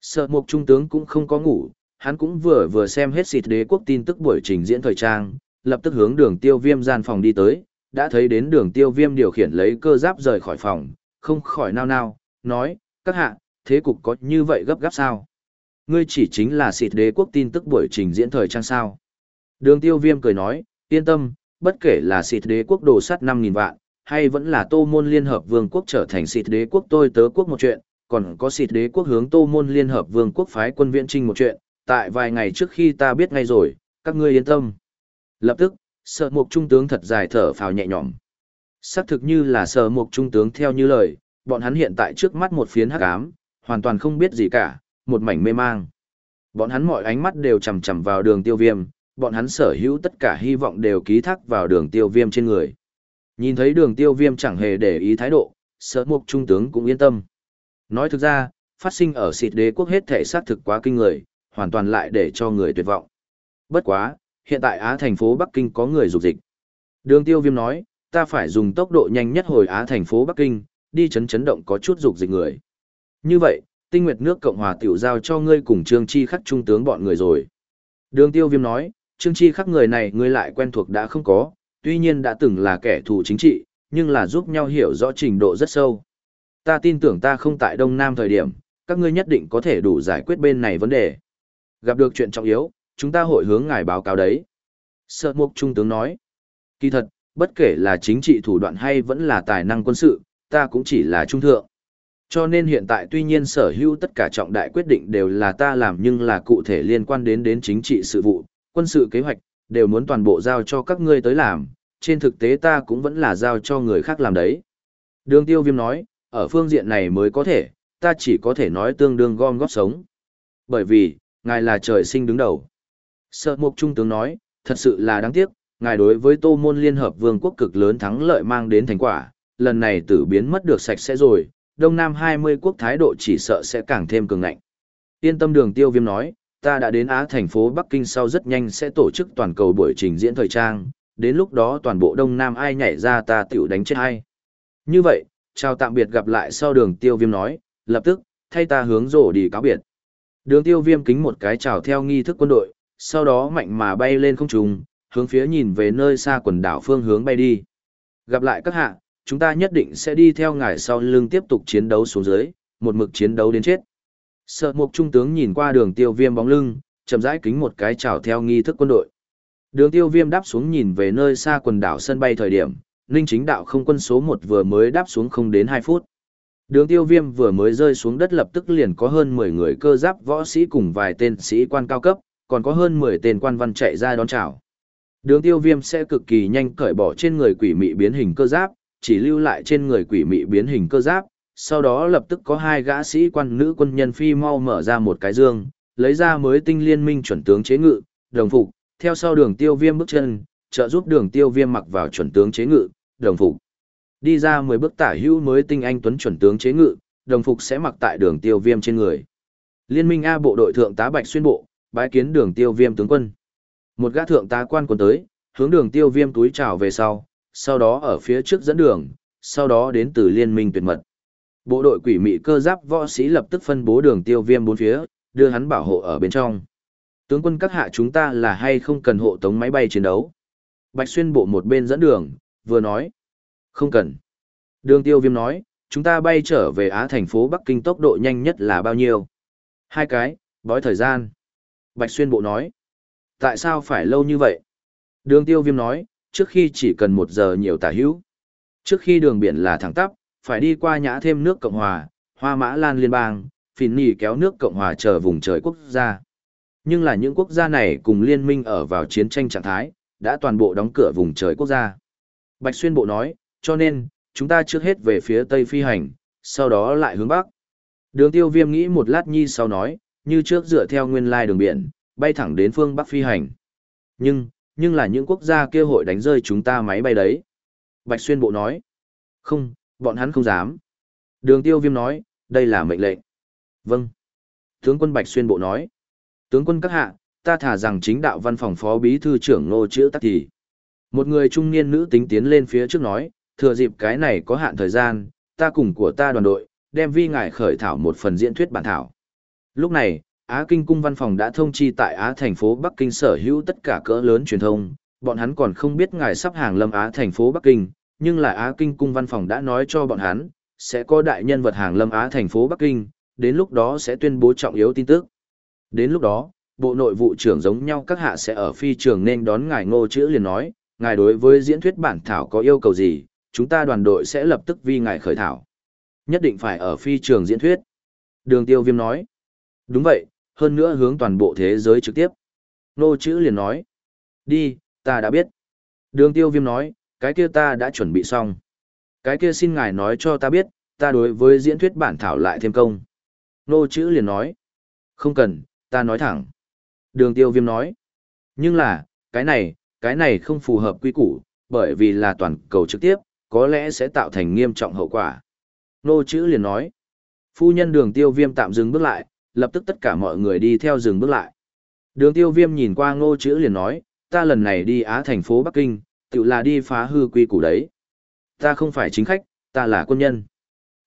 Sợ mục trung tướng cũng không có ngủ, hắn cũng vừa vừa xem hết xịt đế quốc tin tức buổi trình diễn thời trang, lập tức hướng đường tiêu viêm gian phòng đi tới, đã thấy đến đường tiêu viêm điều khiển lấy cơ giáp rời khỏi phòng, không khỏi nao nao, nói, các hạ, thế cục có như vậy gấp gáp sao? Ngươi chỉ chính là xịt đế quốc tin tức buổi trình diễn thời trang sao? Đường tiêu viêm cười nói, yên tâm, bất kể là xịt đế quốc đồ sắt 5.000 vạn, hay vẫn là tô môn liên hợp vương quốc trở thành xịt đế quốc tôi tớ quốc một chuyện, còn có xịt đế quốc hướng tô môn liên hợp vương quốc phái quân viễn trinh một chuyện, tại vài ngày trước khi ta biết ngay rồi, các ngươi yên tâm. Lập tức, sợ mục trung tướng thật dài thở phào nhẹ nhõm. Xác thực như là sợ mục trung tướng theo như lời, bọn hắn hiện tại trước mắt một phiến hắc ám, hoàn toàn không biết gì cả, một mảnh mê mang. Bọn hắn mọi ánh mắt đều chằm chằm vào đường tiêu viêm, bọn hắn sở hữu tất cả hy vọng đều ký thác vào đường tiêu viêm trên người. Nhìn thấy đường tiêu viêm chẳng hề để ý thái độ, sở mục trung tướng cũng yên tâm. Nói thực ra, phát sinh ở xịt đế quốc hết thể xác thực quá kinh người, hoàn toàn lại để cho người tuyệt vọng. Bất quá, hiện tại Á thành phố Bắc Kinh có người dục dịch. Đường tiêu viêm nói, ta phải dùng tốc độ nhanh nhất hồi Á thành phố Bắc Kinh, đi chấn chấn động có chút dục dịch người. Như vậy, tinh nguyệt nước Cộng hòa tiểu giao cho ngươi cùng Trương Chi khắc trung tướng bọn người rồi. Đường tiêu viêm nói, Trương Chi khắc người này ngươi lại quen thuộc đã không có, tuy nhiên đã từng là kẻ thù chính trị, nhưng là giúp nhau hiểu rõ trình độ rất sâu. Ta tin tưởng ta không tại Đông Nam thời điểm, các ngươi nhất định có thể đủ giải quyết bên này vấn đề. Gặp được chuyện trọng yếu, chúng ta hội hướng ngài báo cáo đấy. Sợ mục trung tướng nói. Kỳ thật, bất kể là chính trị thủ đoạn hay vẫn là tài năng quân sự, ta cũng chỉ là trung thượng. Cho nên hiện tại tuy nhiên sở hữu tất cả trọng đại quyết định đều là ta làm nhưng là cụ thể liên quan đến đến chính trị sự vụ, quân sự kế hoạch, đều muốn toàn bộ giao cho các ngươi tới làm, trên thực tế ta cũng vẫn là giao cho người khác làm đấy. Đường tiêu viêm nói, ở phương diện này mới có thể, ta chỉ có thể nói tương đương gom góp sống. Bởi vì, ngài là trời sinh đứng đầu. Sợ mục trung tướng nói, thật sự là đáng tiếc, ngài đối với tô môn liên hợp vương quốc cực lớn thắng lợi mang đến thành quả, lần này tử biến mất được sạch sẽ rồi, Đông Nam 20 quốc thái độ chỉ sợ sẽ càng thêm cường ngạnh. Yên tâm đường tiêu viêm nói, ta đã đến Á thành phố Bắc Kinh sau rất nhanh sẽ tổ chức toàn cầu buổi trình diễn thời trang, đến lúc đó toàn bộ Đông Nam ai nhảy ra ta tiểu đánh chết ai. Như vậy, chào tạm biệt gặp lại sau đường tiêu viêm nói, lập tức, thay ta hướng rổ đi cáo biệt. Đường tiêu viêm kính một cái chào theo nghi thức quân đội, sau đó mạnh mà bay lên không trung, hướng phía nhìn về nơi xa quần đảo phương hướng bay đi. Gặp lại các hạ, chúng ta nhất định sẽ đi theo ngài sau lưng tiếp tục chiến đấu xuống dưới, một mực chiến đấu đến chết. Sợ mục trung tướng nhìn qua đường tiêu viêm bóng lưng, chậm rãi kính một cái chào theo nghi thức quân đội. Đường tiêu viêm đáp xuống nhìn về nơi xa quần đảo sân bay thời điểm, Ninh chính đạo không quân số 1 vừa mới đáp xuống không đến 2 phút. Đường tiêu viêm vừa mới rơi xuống đất lập tức liền có hơn 10 người cơ giáp võ sĩ cùng vài tên sĩ quan cao cấp, còn có hơn 10 tên quan văn chạy ra đón chào. Đường tiêu viêm sẽ cực kỳ nhanh cởi bỏ trên người quỷ mị biến hình cơ giáp, chỉ lưu lại trên người quỷ mị biến hình cơ giáp, sau đó lập tức có hai gã sĩ quan nữ quân nhân phi mau mở ra một cái dương, lấy ra mới tinh liên minh chuẩn tướng chế ngự, đồng phục, theo sau đường tiêu viêm bước chân, trợ giúp đường tiêu viêm mặc vào chuẩn tướng chế ngự, đồng phục. Đi ra 10 bước tả hữu mới tinh anh tuấn chuẩn tướng chế ngự, đồng phục sẽ mặc tại đường tiêu viêm trên người. Liên minh A bộ đội thượng tá Bạch xuyên bộ, bái kiến đường tiêu viêm tướng quân. Một gã thượng tá quan quân tới, hướng đường tiêu viêm túi trào về sau, sau đó ở phía trước dẫn đường, sau đó đến từ liên minh tuyệt mật. Bộ đội quỷ mị cơ giáp võ sĩ lập tức phân bố đường tiêu viêm bốn phía, đưa hắn bảo hộ ở bên trong. Tướng quân các hạ chúng ta là hay không cần hộ tống máy bay chiến đấu? Bạch xuyên bộ một bên dẫn đường, vừa nói. Không cần. Đường tiêu viêm nói, chúng ta bay trở về Á thành phố Bắc Kinh tốc độ nhanh nhất là bao nhiêu? Hai cái, bói thời gian. Bạch xuyên bộ nói. Tại sao phải lâu như vậy? Đường tiêu viêm nói, trước khi chỉ cần một giờ nhiều tả hữu. Trước khi đường biển là thẳng tắp, phải đi qua nhã thêm nước Cộng Hòa, Hoa Mã Lan Liên bang, phìn nỉ kéo nước Cộng Hòa chờ vùng trời quốc gia. Nhưng là những quốc gia này cùng liên minh ở vào chiến tranh trạng thái, đã toàn bộ đóng cửa vùng trời quốc gia. Bạch Xuyên Bộ nói, cho nên, chúng ta trước hết về phía Tây phi hành, sau đó lại hướng Bắc. Đường tiêu viêm nghĩ một lát nhi sau nói, như trước dựa theo nguyên lai đường biển, bay thẳng đến phương Bắc phi hành. Nhưng, nhưng là những quốc gia kia hội đánh rơi chúng ta máy bay đấy. Bạch Xuyên Bộ nói, không, bọn hắn không dám. Đường tiêu viêm nói, đây là mệnh lệnh. Vâng. Tướng quân Bạch Xuyên Bộ nói, tướng quân các hạ, ta thả rằng chính đạo văn phòng phó bí thư trưởng ngô chữ tắc thì. Một người trung niên nữ tính tiến lên phía trước nói, thừa dịp cái này có hạn thời gian, ta cùng của ta đoàn đội, đem vi ngài khởi thảo một phần diễn thuyết bản thảo. Lúc này, Á Kinh Cung văn phòng đã thông chi tại Á thành phố Bắc Kinh sở hữu tất cả cỡ lớn truyền thông, bọn hắn còn không biết ngài sắp hàng lâm Á thành phố Bắc Kinh, nhưng là Á Kinh Cung văn phòng đã nói cho bọn hắn, sẽ có đại nhân vật hàng lâm Á thành phố Bắc Kinh, đến lúc đó sẽ tuyên bố trọng yếu tin tức. Đến lúc đó, bộ nội vụ trưởng giống nhau các hạ sẽ ở phi trường nên đón ngài ngô chữ liền nói, ngài đối với diễn thuyết bản thảo có yêu cầu gì, chúng ta đoàn đội sẽ lập tức vi ngài khởi thảo. Nhất định phải ở phi trường diễn thuyết. Đường tiêu viêm nói. Đúng vậy, hơn nữa hướng toàn bộ thế giới trực tiếp. Ngô chữ liền nói. Đi, ta đã biết. Đường tiêu viêm nói, cái kia ta đã chuẩn bị xong. Cái kia xin ngài nói cho ta biết, ta đối với diễn thuyết bản thảo lại thêm công. Nô chữ liền nói. Không cần, ta nói thẳng. Đường tiêu viêm nói. Nhưng là, cái này, cái này không phù hợp quy củ, bởi vì là toàn cầu trực tiếp, có lẽ sẽ tạo thành nghiêm trọng hậu quả. Nô chữ liền nói. Phu nhân đường tiêu viêm tạm dừng bước lại, lập tức tất cả mọi người đi theo dừng bước lại. Đường tiêu viêm nhìn qua ngô chữ liền nói, ta lần này đi Á thành phố Bắc Kinh, tự là đi phá hư quy củ đấy. Ta không phải chính khách, ta là quân nhân.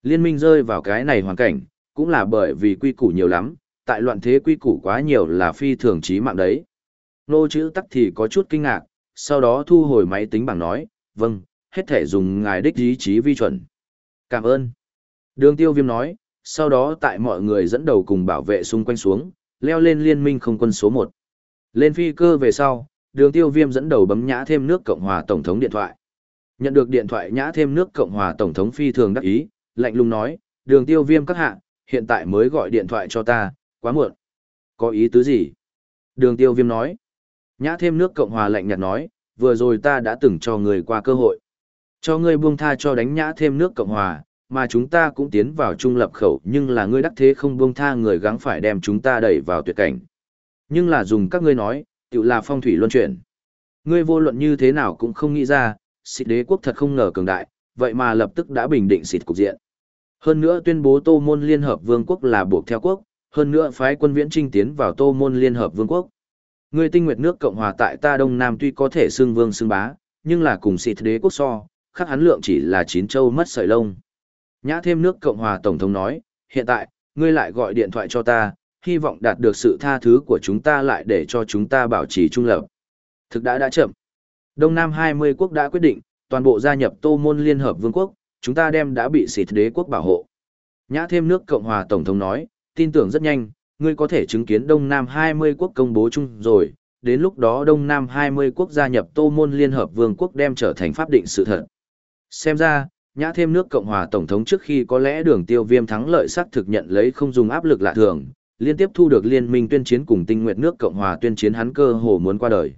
Liên minh rơi vào cái này hoàn cảnh, cũng là bởi vì quy củ nhiều lắm, tại loạn thế quy củ quá nhiều là phi thường chí mạng đấy. Nô chữ tắc thì có chút kinh ngạc, sau đó thu hồi máy tính bảng nói, vâng, hết thể dùng ngài đích ý chí vi chuẩn. Cảm ơn. Đường tiêu viêm nói, sau đó tại mọi người dẫn đầu cùng bảo vệ xung quanh xuống, leo lên liên minh không quân số 1. Lên phi cơ về sau, đường tiêu viêm dẫn đầu bấm nhã thêm nước Cộng hòa Tổng thống điện thoại. Nhận được điện thoại nhã thêm nước Cộng hòa Tổng thống phi thường đắc ý, lạnh lùng nói, đường tiêu viêm các hạ, hiện tại mới gọi điện thoại cho ta, quá muộn. Có ý tứ gì? Đường tiêu viêm nói. Nhã thêm nước Cộng hòa lạnh nhạt nói, vừa rồi ta đã từng cho người qua cơ hội. Cho ngươi buông tha cho đánh nhã thêm nước Cộng hòa, mà chúng ta cũng tiến vào trung lập khẩu nhưng là ngươi đắc thế không buông tha người gắng phải đem chúng ta đẩy vào tuyệt cảnh. Nhưng là dùng các ngươi nói, tự là phong thủy luân chuyển. Ngươi vô luận như thế nào cũng không nghĩ ra, xịt đế quốc thật không ngờ cường đại, vậy mà lập tức đã bình định xịt cục diện. Hơn nữa tuyên bố Tô Môn Liên Hợp Vương quốc là buộc theo quốc, hơn nữa phái quân viễn trinh tiến vào Tô Môn Liên Hợp Vương quốc. Ngươi tinh nguyệt nước Cộng hòa tại ta Đông Nam tuy có thể xưng vương xưng bá, nhưng là cùng xịt đế quốc so, khắc hắn lượng chỉ là chín châu mất sợi lông. Nhã thêm nước Cộng hòa Tổng thống nói, hiện tại, ngươi lại gọi điện thoại cho ta, hy vọng đạt được sự tha thứ của chúng ta lại để cho chúng ta bảo trì trung lập. Thực đã đã chậm. Đông Nam 20 quốc đã quyết định, toàn bộ gia nhập Tô Môn Liên Hợp Vương quốc, chúng ta đem đã bị xịt đế quốc bảo hộ. Nhã thêm nước Cộng hòa Tổng thống nói, tin tưởng rất nhanh, ngươi có thể chứng kiến Đông Nam 20 quốc công bố chung rồi, đến lúc đó Đông Nam 20 quốc gia nhập Tô Môn Liên Hợp Vương quốc đem trở thành pháp định sự thật. Xem ra, nhã thêm nước Cộng hòa Tổng thống trước khi có lẽ đường tiêu viêm thắng lợi xác thực nhận lấy không dùng áp lực lạ thường, liên tiếp thu được liên minh tuyên chiến cùng tinh nguyện nước Cộng hòa tuyên chiến hắn cơ hồ muốn qua đời.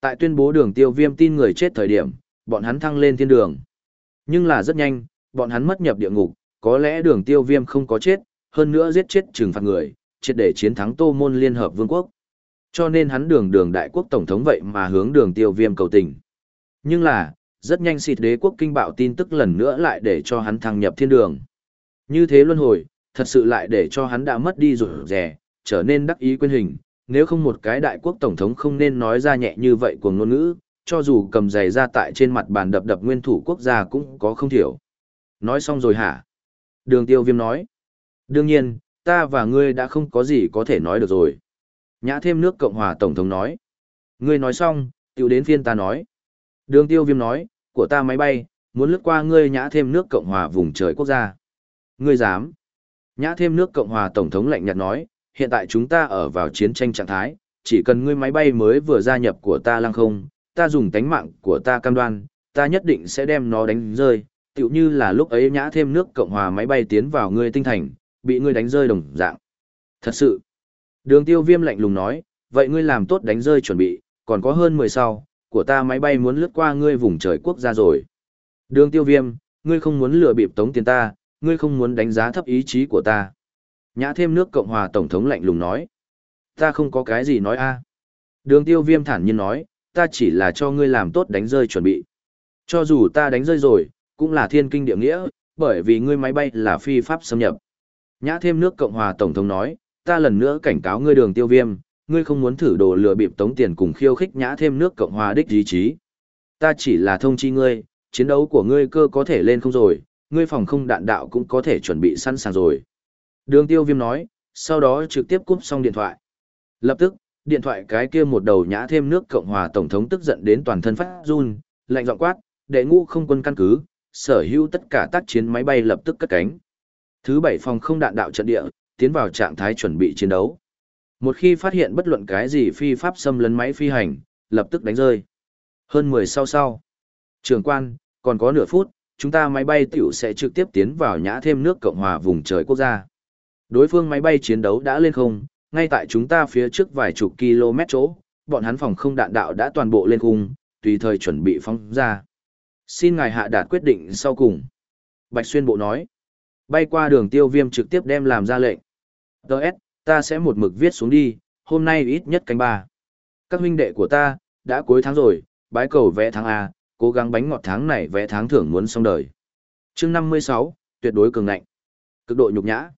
Tại tuyên bố đường tiêu viêm tin người chết thời điểm, bọn hắn thăng lên thiên đường. Nhưng là rất nhanh, bọn hắn mất nhập địa ngục, có lẽ đường tiêu viêm không có chết, hơn nữa giết chết trừng phạt người, triệt để chiến thắng Tô Môn Liên Hợp Vương quốc. Cho nên hắn đường đường đại quốc tổng thống vậy mà hướng đường tiêu viêm cầu tình. Nhưng là, rất nhanh xịt đế quốc kinh bạo tin tức lần nữa lại để cho hắn thăng nhập thiên đường. Như thế luân hồi, thật sự lại để cho hắn đã mất đi rủi rẻ, trở nên đắc ý quên hình, nếu không một cái đại quốc tổng thống không nên nói ra nhẹ như vậy của ngôn ngữ, cho dù cầm giày ra tại trên mặt bàn đập đập nguyên thủ quốc gia cũng có không thiểu. Nói xong rồi hả? Đường tiêu viêm nói. Đương nhiên, ta và ngươi đã không có gì có thể nói được rồi. Nhã thêm nước Cộng hòa Tổng thống nói. Ngươi nói xong, tiểu đến phiên ta nói. Đường tiêu viêm nói, của ta máy bay, muốn lướt qua ngươi nhã thêm nước Cộng hòa vùng trời quốc gia. Ngươi dám. Nhã thêm nước Cộng hòa Tổng thống lạnh nhạt nói, hiện tại chúng ta ở vào chiến tranh trạng thái, chỉ cần ngươi máy bay mới vừa gia nhập của ta lăng không, ta dùng tánh mạng của ta cam đoan, ta nhất định sẽ đem nó đánh rơi, tựu như là lúc ấy nhã thêm nước Cộng hòa máy bay tiến vào ngươi tinh thành, bị ngươi đánh rơi đồng dạng. Thật sự. Đường tiêu viêm lạnh lùng nói, vậy ngươi làm tốt đánh rơi chuẩn bị, còn có hơn 10 sau, của ta máy bay muốn lướt qua ngươi vùng trời quốc gia rồi. Đường tiêu viêm, ngươi không muốn lừa bịp tống tiền ta, ngươi không muốn đánh giá thấp ý chí của ta. Nhã thêm nước Cộng hòa Tổng thống lạnh lùng nói. Ta không có cái gì nói a Đường tiêu viêm thản nhiên nói, ta chỉ là cho ngươi làm tốt đánh rơi chuẩn bị. Cho dù ta đánh rơi rồi, cũng là thiên kinh địa nghĩa, bởi vì ngươi máy bay là phi pháp xâm nhập. Nhã thêm nước Cộng hòa Tổng thống nói, ta lần nữa cảnh cáo ngươi đường tiêu viêm, ngươi không muốn thử đồ lừa bịp tống tiền cùng khiêu khích nhã thêm nước Cộng hòa đích ý chí. Ta chỉ là thông chi ngươi, chiến đấu của ngươi cơ có thể lên không rồi, ngươi phòng không đạn đạo cũng có thể chuẩn bị sẵn sàng rồi. Đường tiêu viêm nói, sau đó trực tiếp cúp xong điện thoại. Lập tức, điện thoại cái kia một đầu nhã thêm nước Cộng hòa Tổng thống tức giận đến toàn thân phát run, lạnh giọng quát, đệ ngũ không quân căn cứ, sở hữu tất cả tác chiến máy bay lập tức cất cánh. Thứ bảy phòng không đạn đạo trận địa, tiến vào trạng thái chuẩn bị chiến đấu. Một khi phát hiện bất luận cái gì phi pháp xâm lấn máy phi hành, lập tức đánh rơi. Hơn 10 sau sau. Trường quan, còn có nửa phút, chúng ta máy bay tiểu sẽ trực tiếp tiến vào nhã thêm nước Cộng hòa vùng trời quốc gia. Đối phương máy bay chiến đấu đã lên không, ngay tại chúng ta phía trước vài chục km chỗ, bọn hắn phòng không đạn đạo đã toàn bộ lên khung, tùy thời chuẩn bị phóng ra. Xin ngài hạ đạt quyết định sau cùng. Bạch Xuyên Bộ nói. Bay qua đường tiêu viêm trực tiếp đem làm ra lệnh. Đợt, ta sẽ một mực viết xuống đi, hôm nay ít nhất canh ba. Các huynh đệ của ta, đã cuối tháng rồi, bái cầu vẽ tháng A, cố gắng bánh ngọt tháng này vẽ tháng thưởng muốn xong đời. chương 56, tuyệt đối cường ngạnh. Cực độ nhục nhã.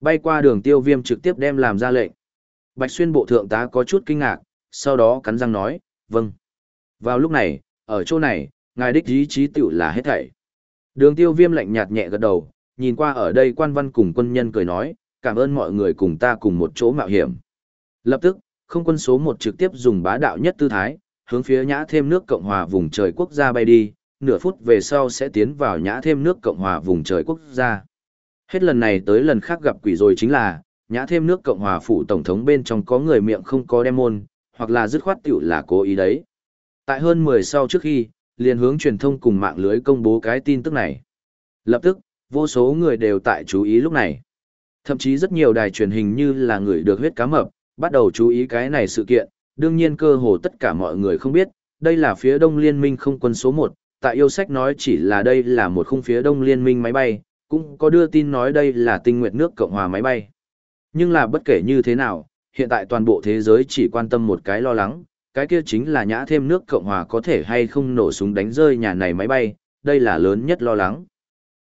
Bay qua đường tiêu viêm trực tiếp đem làm ra lệnh. Bạch xuyên bộ thượng tá có chút kinh ngạc, sau đó cắn răng nói, vâng. Vào lúc này, ở chỗ này, ngài đích ý chí tiểu là hết thảy. Đường tiêu viêm lạnh nhạt nhẹ gật đầu, nhìn qua ở đây quan văn cùng quân nhân cười nói, cảm ơn mọi người cùng ta cùng một chỗ mạo hiểm. Lập tức, không quân số 1 trực tiếp dùng bá đạo nhất tư thái, hướng phía nhã thêm nước Cộng hòa vùng trời quốc gia bay đi, nửa phút về sau sẽ tiến vào nhã thêm nước Cộng hòa vùng trời quốc gia. Hết lần này tới lần khác gặp quỷ rồi chính là, nhã thêm nước Cộng hòa phủ tổng thống bên trong có người miệng không có đem môn, hoặc là dứt khoát tiểu là cố ý đấy. Tại hơn 10 sau trước khi, liền hướng truyền thông cùng mạng lưới công bố cái tin tức này. Lập tức, vô số người đều tại chú ý lúc này. Thậm chí rất nhiều đài truyền hình như là người được huyết cá mập, bắt đầu chú ý cái này sự kiện, đương nhiên cơ hồ tất cả mọi người không biết, đây là phía đông liên minh không quân số 1, tại yêu sách nói chỉ là đây là một khung phía đông liên minh máy bay, cũng có đưa tin nói đây là tinh nguyện nước Cộng hòa máy bay. Nhưng là bất kể như thế nào, hiện tại toàn bộ thế giới chỉ quan tâm một cái lo lắng, cái kia chính là nhã thêm nước Cộng hòa có thể hay không nổ súng đánh rơi nhà này máy bay, đây là lớn nhất lo lắng.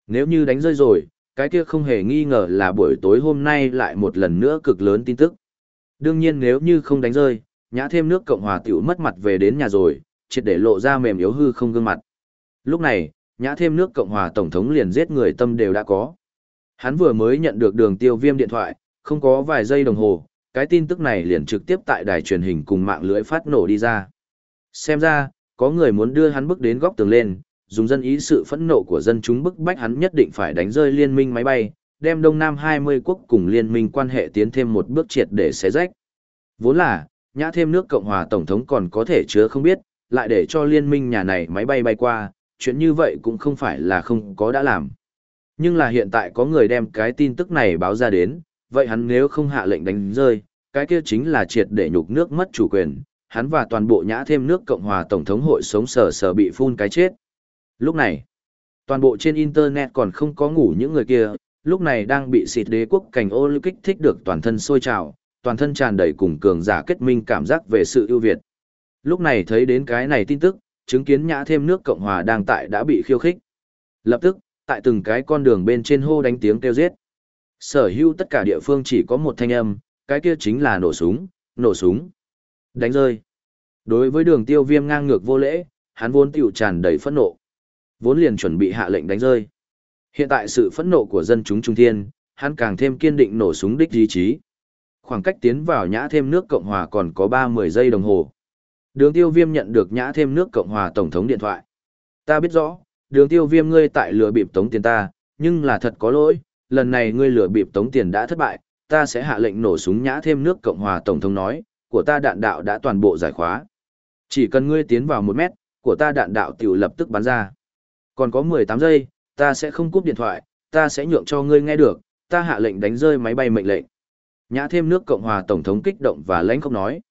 Nếu như đánh rơi rồi, cái kia không hề nghi ngờ là buổi tối hôm nay lại một lần nữa cực lớn tin tức. Đương nhiên nếu như không đánh rơi, nhã thêm nước Cộng hòa tiểu mất mặt về đến nhà rồi, triệt để lộ ra mềm yếu hư không gương mặt. Lúc này, nhã thêm nước Cộng hòa Tổng thống liền giết người tâm đều đã có. Hắn vừa mới nhận được đường tiêu viêm điện thoại, không có vài giây đồng hồ, cái tin tức này liền trực tiếp tại đài truyền hình cùng mạng lưới phát nổ đi ra. Xem ra, có người muốn đưa hắn bước đến góc tường lên, dùng dân ý sự phẫn nộ của dân chúng bức bách hắn nhất định phải đánh rơi liên minh máy bay, đem Đông Nam 20 quốc cùng liên minh quan hệ tiến thêm một bước triệt để xé rách. Vốn là, nhã thêm nước Cộng hòa Tổng thống còn có thể chứa không biết, lại để cho liên minh nhà này máy bay bay qua, chuyện như vậy cũng không phải là không có đã làm. Nhưng là hiện tại có người đem cái tin tức này báo ra đến, vậy hắn nếu không hạ lệnh đánh rơi, cái kia chính là triệt để nhục nước mất chủ quyền, hắn và toàn bộ nhã thêm nước Cộng hòa Tổng thống hội sống sờ sờ bị phun cái chết. Lúc này, toàn bộ trên Internet còn không có ngủ những người kia, lúc này đang bị xịt đế quốc cảnh ô lưu kích thích được toàn thân sôi trào, toàn thân tràn đầy cùng cường giả kết minh cảm giác về sự ưu việt. Lúc này thấy đến cái này tin tức, chứng kiến nhã thêm nước Cộng Hòa đang tại đã bị khiêu khích. Lập tức, tại từng cái con đường bên trên hô đánh tiếng kêu giết. Sở hữu tất cả địa phương chỉ có một thanh âm, cái kia chính là nổ súng, nổ súng. Đánh rơi. Đối với đường tiêu viêm ngang ngược vô lễ, hắn vốn tiểu tràn đầy phẫn nộ. Vốn liền chuẩn bị hạ lệnh đánh rơi. Hiện tại sự phẫn nộ của dân chúng trung thiên, hắn càng thêm kiên định nổ súng đích ý chí. Khoảng cách tiến vào nhã thêm nước Cộng Hòa còn có 30 giây đồng hồ. Đường tiêu viêm nhận được nhã thêm nước Cộng Hòa Tổng thống điện thoại. Ta biết rõ, đường tiêu viêm ngươi tại lừa bịp tống tiền ta, nhưng là thật có lỗi, lần này ngươi lừa bịp tống tiền đã thất bại, ta sẽ hạ lệnh nổ súng nhã thêm nước Cộng Hòa Tổng thống nói, của ta đạn đạo đã toàn bộ giải khóa. Chỉ cần ngươi tiến vào một mét, của ta đạn đạo tiểu lập tức bắn ra. Còn có 18 giây, ta sẽ không cúp điện thoại, ta sẽ nhượng cho ngươi nghe được, ta hạ lệnh đánh rơi máy bay mệnh lệnh. Nhã thêm nước Cộng hòa Tổng thống kích động và lãnh không nói.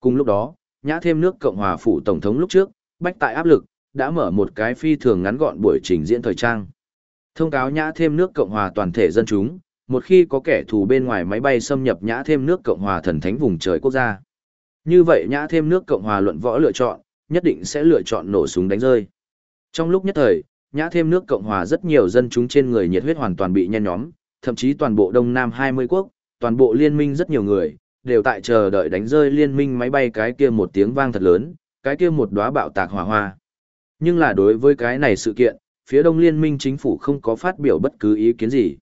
Cùng lúc đó, nhã thêm nước Cộng hòa phủ Tổng thống lúc trước, bách tại áp lực, đã mở một cái phi thường ngắn gọn buổi trình diễn thời trang. Thông cáo nhã thêm nước Cộng hòa toàn thể dân chúng, một khi có kẻ thù bên ngoài máy bay xâm nhập nhã thêm nước Cộng hòa thần thánh vùng trời quốc gia. Như vậy nhã thêm nước Cộng hòa luận võ lựa chọn, nhất định sẽ lựa chọn nổ súng đánh rơi. Trong lúc nhất thời, nhã thêm nước Cộng hòa rất nhiều dân chúng trên người nhiệt huyết hoàn toàn bị nhen nhóm, thậm chí toàn bộ Đông Nam 20 quốc, toàn bộ liên minh rất nhiều người, đều tại chờ đợi đánh rơi liên minh máy bay cái kia một tiếng vang thật lớn, cái kia một đóa bạo tạc hỏa hoa. Nhưng là đối với cái này sự kiện, phía đông liên minh chính phủ không có phát biểu bất cứ ý kiến gì.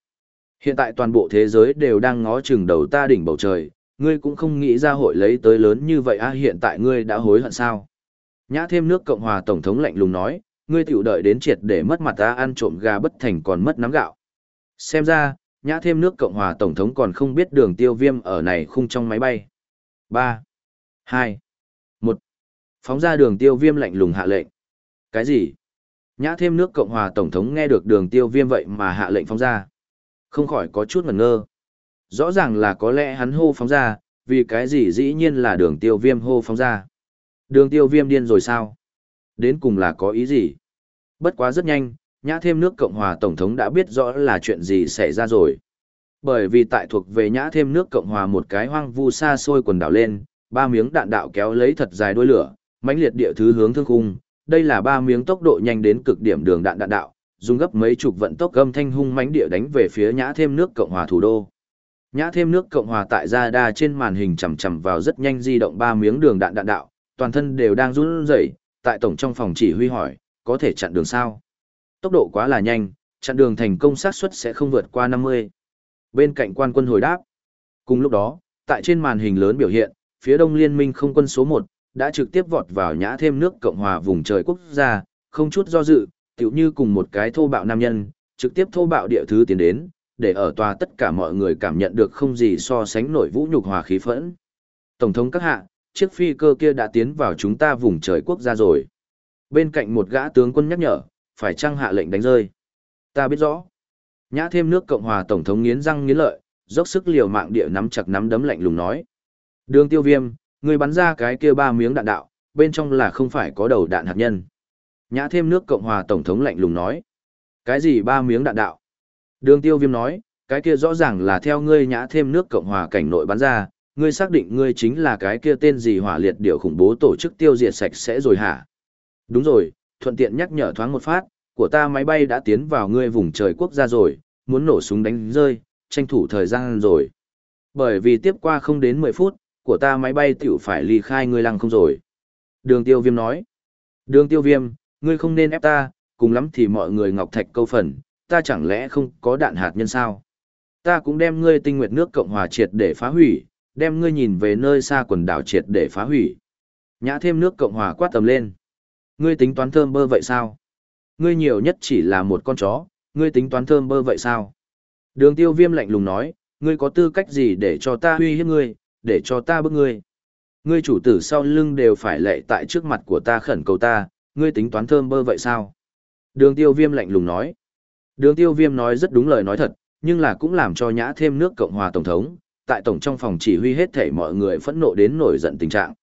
Hiện tại toàn bộ thế giới đều đang ngó chừng đầu ta đỉnh bầu trời, ngươi cũng không nghĩ ra hội lấy tới lớn như vậy à hiện tại ngươi đã hối hận sao. Nhã thêm nước Cộng hòa Tổng thống lạnh lùng nói, ngươi tiểu đợi đến triệt để mất mặt ta ăn trộm gà bất thành còn mất nắm gạo. Xem ra, nhã thêm nước Cộng hòa Tổng thống còn không biết đường tiêu viêm ở này khung trong máy bay. 3, 2, 1. Phóng ra đường tiêu viêm lạnh lùng hạ lệnh. Cái gì? Nhã thêm nước Cộng hòa Tổng thống nghe được đường tiêu viêm vậy mà hạ lệnh phóng ra. Không khỏi có chút ngẩn ngơ. Rõ ràng là có lẽ hắn hô phóng ra, vì cái gì dĩ nhiên là đường tiêu viêm hô phóng ra. Đường tiêu viêm điên rồi sao? Đến cùng là có ý gì? Bất quá rất nhanh, nhã thêm nước Cộng hòa Tổng thống đã biết rõ là chuyện gì xảy ra rồi. Bởi vì tại thuộc về nhã thêm nước Cộng hòa một cái hoang vu xa xôi quần đảo lên, ba miếng đạn đạo kéo lấy thật dài đuôi lửa, mãnh liệt địa thứ hướng thương khung. Đây là ba miếng tốc độ nhanh đến cực điểm đường đạn đạn đạo, dùng gấp mấy chục vận tốc gầm thanh hung mãnh địa đánh về phía nhã thêm nước Cộng hòa thủ đô. Nhã thêm nước Cộng hòa tại ra đa trên màn hình chằm chằm vào rất nhanh di động ba miếng đường đạn đạn đạo, toàn thân đều đang run rẩy, tại tổng trong phòng chỉ huy hỏi, có thể chặn đường sao? Tốc độ quá là nhanh, chặn đường thành công xác suất sẽ không vượt qua 50. Bên cạnh quan quân hồi đáp. Cùng lúc đó, tại trên màn hình lớn biểu hiện, phía đông liên minh không quân số 1, đã trực tiếp vọt vào nhã thêm nước Cộng hòa vùng trời quốc gia, không chút do dự, tiểu như cùng một cái thô bạo nam nhân, trực tiếp thô bạo địa thứ tiến đến, để ở tòa tất cả mọi người cảm nhận được không gì so sánh nổi vũ nhục hòa khí phẫn. Tổng thống các hạ, chiếc phi cơ kia đã tiến vào chúng ta vùng trời quốc gia rồi. Bên cạnh một gã tướng quân nhắc nhở, phải chăng hạ lệnh đánh rơi. Ta biết rõ. Nhã thêm nước Cộng hòa Tổng thống nghiến răng nghiến lợi, dốc sức liều mạng địa nắm chặt nắm đấm lạnh lùng nói. Đường tiêu viêm, người bắn ra cái kia ba miếng đạn đạo, bên trong là không phải có đầu đạn hạt nhân. Nhã thêm nước Cộng hòa Tổng thống lạnh lùng nói. Cái gì ba miếng đạn đạo? Đường tiêu viêm nói, cái kia rõ ràng là theo ngươi nhã thêm nước Cộng hòa cảnh nội bắn ra, ngươi xác định ngươi chính là cái kia tên gì hỏa liệt điều khủng bố tổ chức tiêu diệt sạch sẽ rồi hả? Đúng rồi, thuận tiện nhắc nhở thoáng một phát, của ta máy bay đã tiến vào ngươi vùng trời quốc gia rồi, muốn nổ súng đánh rơi, tranh thủ thời gian rồi. Bởi vì tiếp qua không đến 10 phút, của ta máy bay tiểu phải ly khai ngươi lăng không rồi. Đường tiêu viêm nói. Đường tiêu viêm, ngươi không nên ép ta, cùng lắm thì mọi người ngọc thạch câu phần, ta chẳng lẽ không có đạn hạt nhân sao? Ta cũng đem ngươi tinh nguyệt nước Cộng Hòa triệt để phá hủy, đem ngươi nhìn về nơi xa quần đảo triệt để phá hủy. Nhã thêm nước Cộng Hòa quát tầm lên. Ngươi tính toán thơm bơ vậy sao? Ngươi nhiều nhất chỉ là một con chó, ngươi tính toán thơm bơ vậy sao? Đường tiêu viêm lạnh lùng nói, ngươi có tư cách gì để cho ta huy hiếp ngươi, để cho ta bức ngươi? Ngươi chủ tử sau lưng đều phải lệ tại trước mặt của ta khẩn cầu ta, ngươi tính toán thơm bơ vậy sao? Đường tiêu viêm lạnh lùng nói. Đường tiêu viêm nói rất đúng lời nói thật, nhưng là cũng làm cho nhã thêm nước Cộng hòa Tổng thống, tại Tổng trong phòng chỉ huy hết thể mọi người phẫn nộ đến nổi giận tình trạng.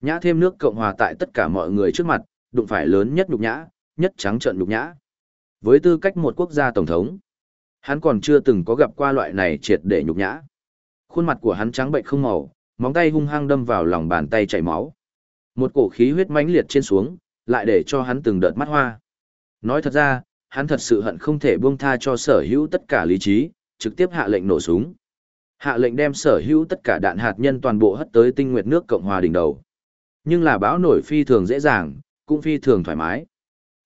Nhã thêm nước Cộng hòa tại tất cả mọi người trước mặt, đụng phải lớn nhất nhục nhã, nhất trắng trợn nhục nhã. Với tư cách một quốc gia Tổng thống, hắn còn chưa từng có gặp qua loại này triệt để nhục nhã. Khuôn mặt của hắn trắng bệnh không màu, móng tay hung hăng đâm vào lòng bàn tay chảy máu. Một cổ khí huyết mãnh liệt trên xuống, lại để cho hắn từng đợt mắt hoa. Nói thật ra, hắn thật sự hận không thể buông tha cho sở hữu tất cả lý trí, trực tiếp hạ lệnh nổ súng. Hạ lệnh đem sở hữu tất cả đạn hạt nhân toàn bộ hất tới tinh nguyệt nước Cộng hòa đỉnh đầu. Nhưng là bão nổi phi thường dễ dàng, cũng phi thường thoải mái.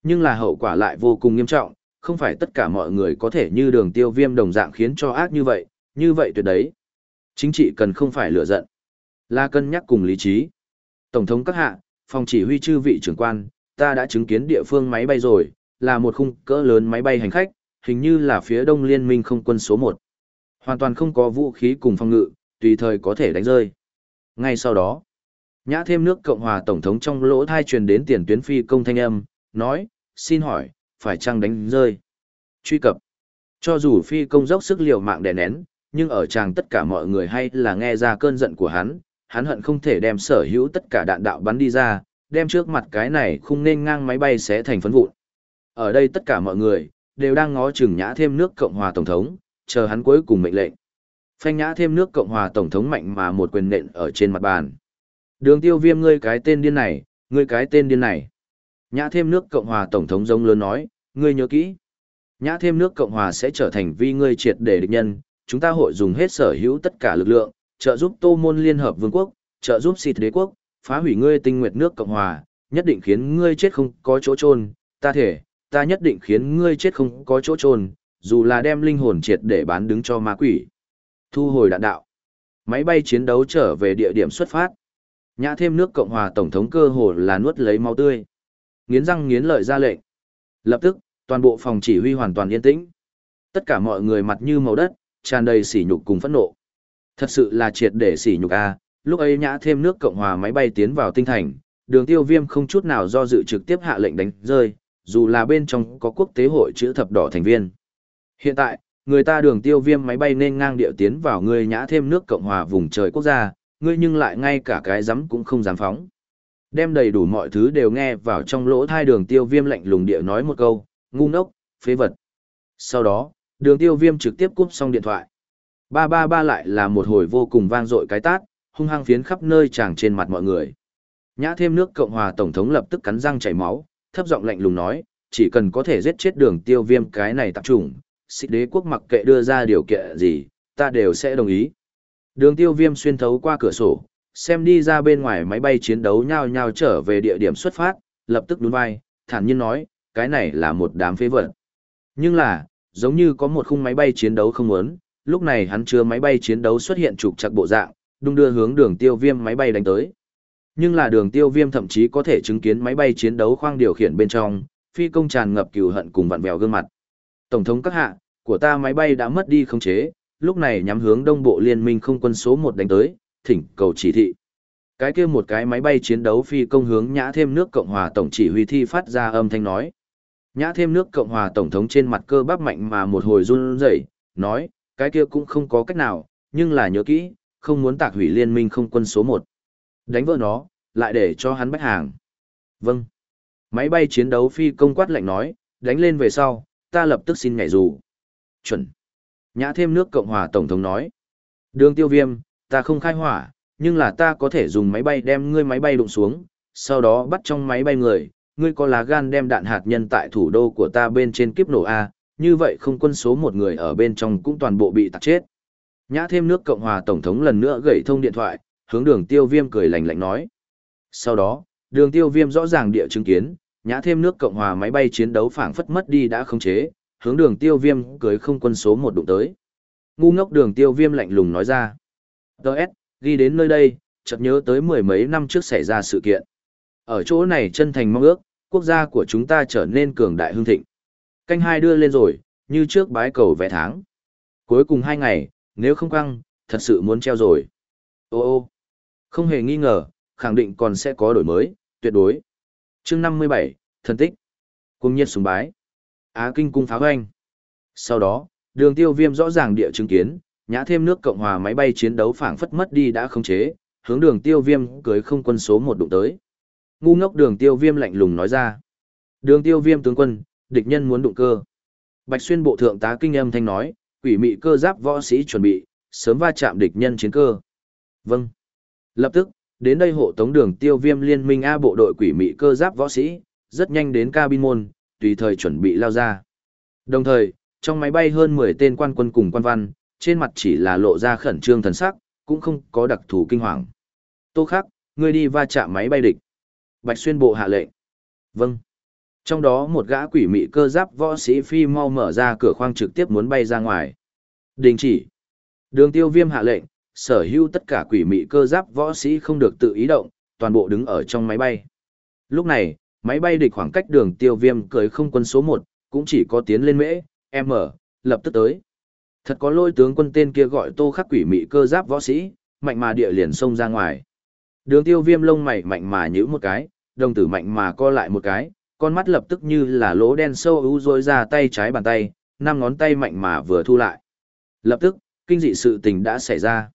Nhưng là hậu quả lại vô cùng nghiêm trọng, không phải tất cả mọi người có thể như đường tiêu viêm đồng dạng khiến cho ác như vậy, như vậy tuyệt đấy. Chính trị cần không phải lựa giận, là cân nhắc cùng lý trí. Tổng thống các hạ, phòng chỉ huy chư vị trưởng quan, ta đã chứng kiến địa phương máy bay rồi, là một khung cỡ lớn máy bay hành khách, hình như là phía đông liên minh không quân số 1. Hoàn toàn không có vũ khí cùng phòng ngự, tùy thời có thể đánh rơi. Ngay sau đó, nhã thêm nước Cộng hòa Tổng thống trong lỗ thai truyền đến tiền tuyến phi công thanh âm, nói, xin hỏi, phải chăng đánh rơi? Truy cập. Cho dù phi công dốc sức liều mạng đè nén, nhưng ở chàng tất cả mọi người hay là nghe ra cơn giận của hắn, hắn hận không thể đem sở hữu tất cả đạn đạo bắn đi ra, đem trước mặt cái này không nên ngang máy bay sẽ thành phấn vụn. Ở đây tất cả mọi người, đều đang ngó chừng nhã thêm nước Cộng hòa Tổng thống, chờ hắn cuối cùng mệnh lệnh. Phanh nhã thêm nước Cộng hòa Tổng thống mạnh mà một quyền nện ở trên mặt bàn. Đường tiêu viêm ngươi cái tên điên này, ngươi cái tên điên này. Nhã thêm nước Cộng hòa Tổng thống giống lớn nói, ngươi nhớ kỹ. Nhã thêm nước Cộng hòa sẽ trở thành vi ngươi triệt để địch nhân, chúng ta hội dùng hết sở hữu tất cả lực lượng, trợ giúp Tô Môn Liên Hợp Vương quốc, trợ giúp xịt đế quốc, phá hủy ngươi tinh nguyệt nước Cộng hòa, nhất định khiến ngươi chết không có chỗ trôn, ta thể, ta nhất định khiến ngươi chết không có chỗ trôn, dù là đem linh hồn triệt để bán đứng cho ma quỷ. Thu hồi đạn đạo. Máy bay chiến đấu trở về địa điểm xuất phát. Nhã thêm nước Cộng hòa Tổng thống cơ hồ là nuốt lấy máu tươi. Nghiến răng nghiến lợi ra lệnh. Lập tức, toàn bộ phòng chỉ huy hoàn toàn yên tĩnh. Tất cả mọi người mặt như màu đất, tràn đầy sỉ nhục cùng phẫn nộ. Thật sự là triệt để sỉ nhục a, lúc ấy nhã thêm nước Cộng hòa máy bay tiến vào tinh thành, đường tiêu viêm không chút nào do dự trực tiếp hạ lệnh đánh rơi, dù là bên trong có quốc tế hội chữ thập đỏ thành viên. Hiện tại, người ta đường tiêu viêm máy bay nên ngang điệu tiến vào người nhã thêm nước Cộng hòa vùng trời quốc gia, ngươi nhưng lại ngay cả cái dám cũng không dám phóng. Đem đầy đủ mọi thứ đều nghe vào trong lỗ thai đường tiêu viêm lạnh lùng địa nói một câu, ngu ngốc, phế vật. Sau đó, đường tiêu viêm trực tiếp cúp xong điện thoại. Ba ba ba lại là một hồi vô cùng vang dội cái tát, hung hăng phiến khắp nơi tràng trên mặt mọi người. Nhã thêm nước Cộng hòa Tổng thống lập tức cắn răng chảy máu, thấp giọng lạnh lùng nói, chỉ cần có thể giết chết đường tiêu viêm cái này tạp trùng, xích đế quốc mặc kệ đưa ra điều kiện gì, ta đều sẽ đồng ý. Đường tiêu viêm xuyên thấu qua cửa sổ, xem đi ra bên ngoài máy bay chiến đấu nhau nhau trở về địa điểm xuất phát, lập tức đúng vai, thản nhiên nói, cái này là một đám phế vật. Nhưng là, giống như có một khung máy bay chiến đấu không muốn, lúc này hắn chưa máy bay chiến đấu xuất hiện trục chặt bộ dạng, đung đưa hướng đường tiêu viêm máy bay đánh tới. Nhưng là đường tiêu viêm thậm chí có thể chứng kiến máy bay chiến đấu khoang điều khiển bên trong, phi công tràn ngập cừu hận cùng vặn vẹo gương mặt. Tổng thống các hạ, của ta máy bay đã mất đi không chế, lúc này nhắm hướng đông bộ liên minh không quân số 1 đánh tới, thỉnh cầu chỉ thị. Cái kia một cái máy bay chiến đấu phi công hướng nhã thêm nước Cộng hòa Tổng chỉ huy thi phát ra âm thanh nói. Nhã thêm nước Cộng hòa Tổng thống trên mặt cơ bắp mạnh mà một hồi run rẩy nói, cái kia cũng không có cách nào, nhưng là nhớ kỹ, không muốn tạc hủy liên minh không quân số 1. Đánh vỡ nó, lại để cho hắn bách hàng. Vâng. Máy bay chiến đấu phi công quát lạnh nói, đánh lên về sau, ta lập tức xin nhảy dù. Chuẩn. Nhã thêm nước Cộng hòa Tổng thống nói. Đường tiêu viêm, ta không khai hỏa, nhưng là ta có thể dùng máy bay đem ngươi máy bay đụng xuống, sau đó bắt trong máy bay người, ngươi có lá gan đem đạn hạt nhân tại thủ đô của ta bên trên kiếp nổ A, như vậy không quân số một người ở bên trong cũng toàn bộ bị tạc chết. Nhã thêm nước Cộng hòa Tổng thống lần nữa gậy thông điện thoại, hướng đường tiêu viêm cười lạnh lạnh nói. Sau đó, đường tiêu viêm rõ ràng địa chứng kiến, nhã thêm nước Cộng hòa máy bay chiến đấu phảng phất mất đi đã không chế, hướng đường tiêu viêm cười không quân số một đụng tới. Ngu ngốc đường tiêu viêm lạnh lùng nói ra. Đợt, ghi đến nơi đây, chợt nhớ tới mười mấy năm trước xảy ra sự kiện. Ở chỗ này chân thành mong ước, quốc gia của chúng ta trở nên cường đại hương thịnh. Canh hai đưa lên rồi, như trước bái cầu vẽ tháng. Cuối cùng hai ngày, nếu không căng, thật sự muốn treo rồi. Ô ô, không hề nghi ngờ, khẳng định còn sẽ có đổi mới, tuyệt đối. chương 57, thân tích. Cùng nhiệt súng bái. Á kinh cung pháo hoanh. Sau đó, đường tiêu viêm rõ ràng địa chứng kiến, nhã thêm nước Cộng hòa máy bay chiến đấu phảng phất mất đi đã không chế, hướng đường tiêu viêm cưới không quân số một đụng tới. Ngu ngốc đường tiêu viêm lạnh lùng nói ra. Đường tiêu viêm tướng quân, địch nhân muốn đụng cơ. Bạch xuyên bộ thượng tá kinh âm thanh nói, quỷ mị cơ giáp võ sĩ chuẩn bị, sớm va chạm địch nhân chiến cơ. Vâng. Lập tức, đến đây hộ tống đường tiêu viêm liên minh A bộ đội quỷ mị cơ giáp võ sĩ, rất nhanh đến cabin môn, tùy thời chuẩn bị lao ra. Đồng thời, trong máy bay hơn 10 tên quan quân cùng quan văn, trên mặt chỉ là lộ ra khẩn trương thần sắc, cũng không có đặc thù kinh hoàng. Tô Khắc, ngươi đi va chạm máy bay địch. Bạch Xuyên bộ hạ lệnh. Vâng. Trong đó một gã quỷ mị cơ giáp võ sĩ phi mau mở ra cửa khoang trực tiếp muốn bay ra ngoài. Đình chỉ. Đường tiêu viêm hạ lệnh, sở hữu tất cả quỷ mị cơ giáp võ sĩ không được tự ý động, toàn bộ đứng ở trong máy bay. Lúc này, máy bay địch khoảng cách đường tiêu viêm cưới không quân số 1, cũng chỉ có tiến lên mễ, M, lập tức tới. Thật có lôi tướng quân tên kia gọi tô khắc quỷ mị cơ giáp võ sĩ, mạnh mà địa liền xông ra ngoài. Đường tiêu viêm lông mày mạnh mà nhữ một cái, đồng tử mạnh mà co lại một cái, con mắt lập tức như là lỗ đen sâu ưu rôi ra tay trái bàn tay, năm ngón tay mạnh mà vừa thu lại. Lập tức, kinh dị sự tình đã xảy ra.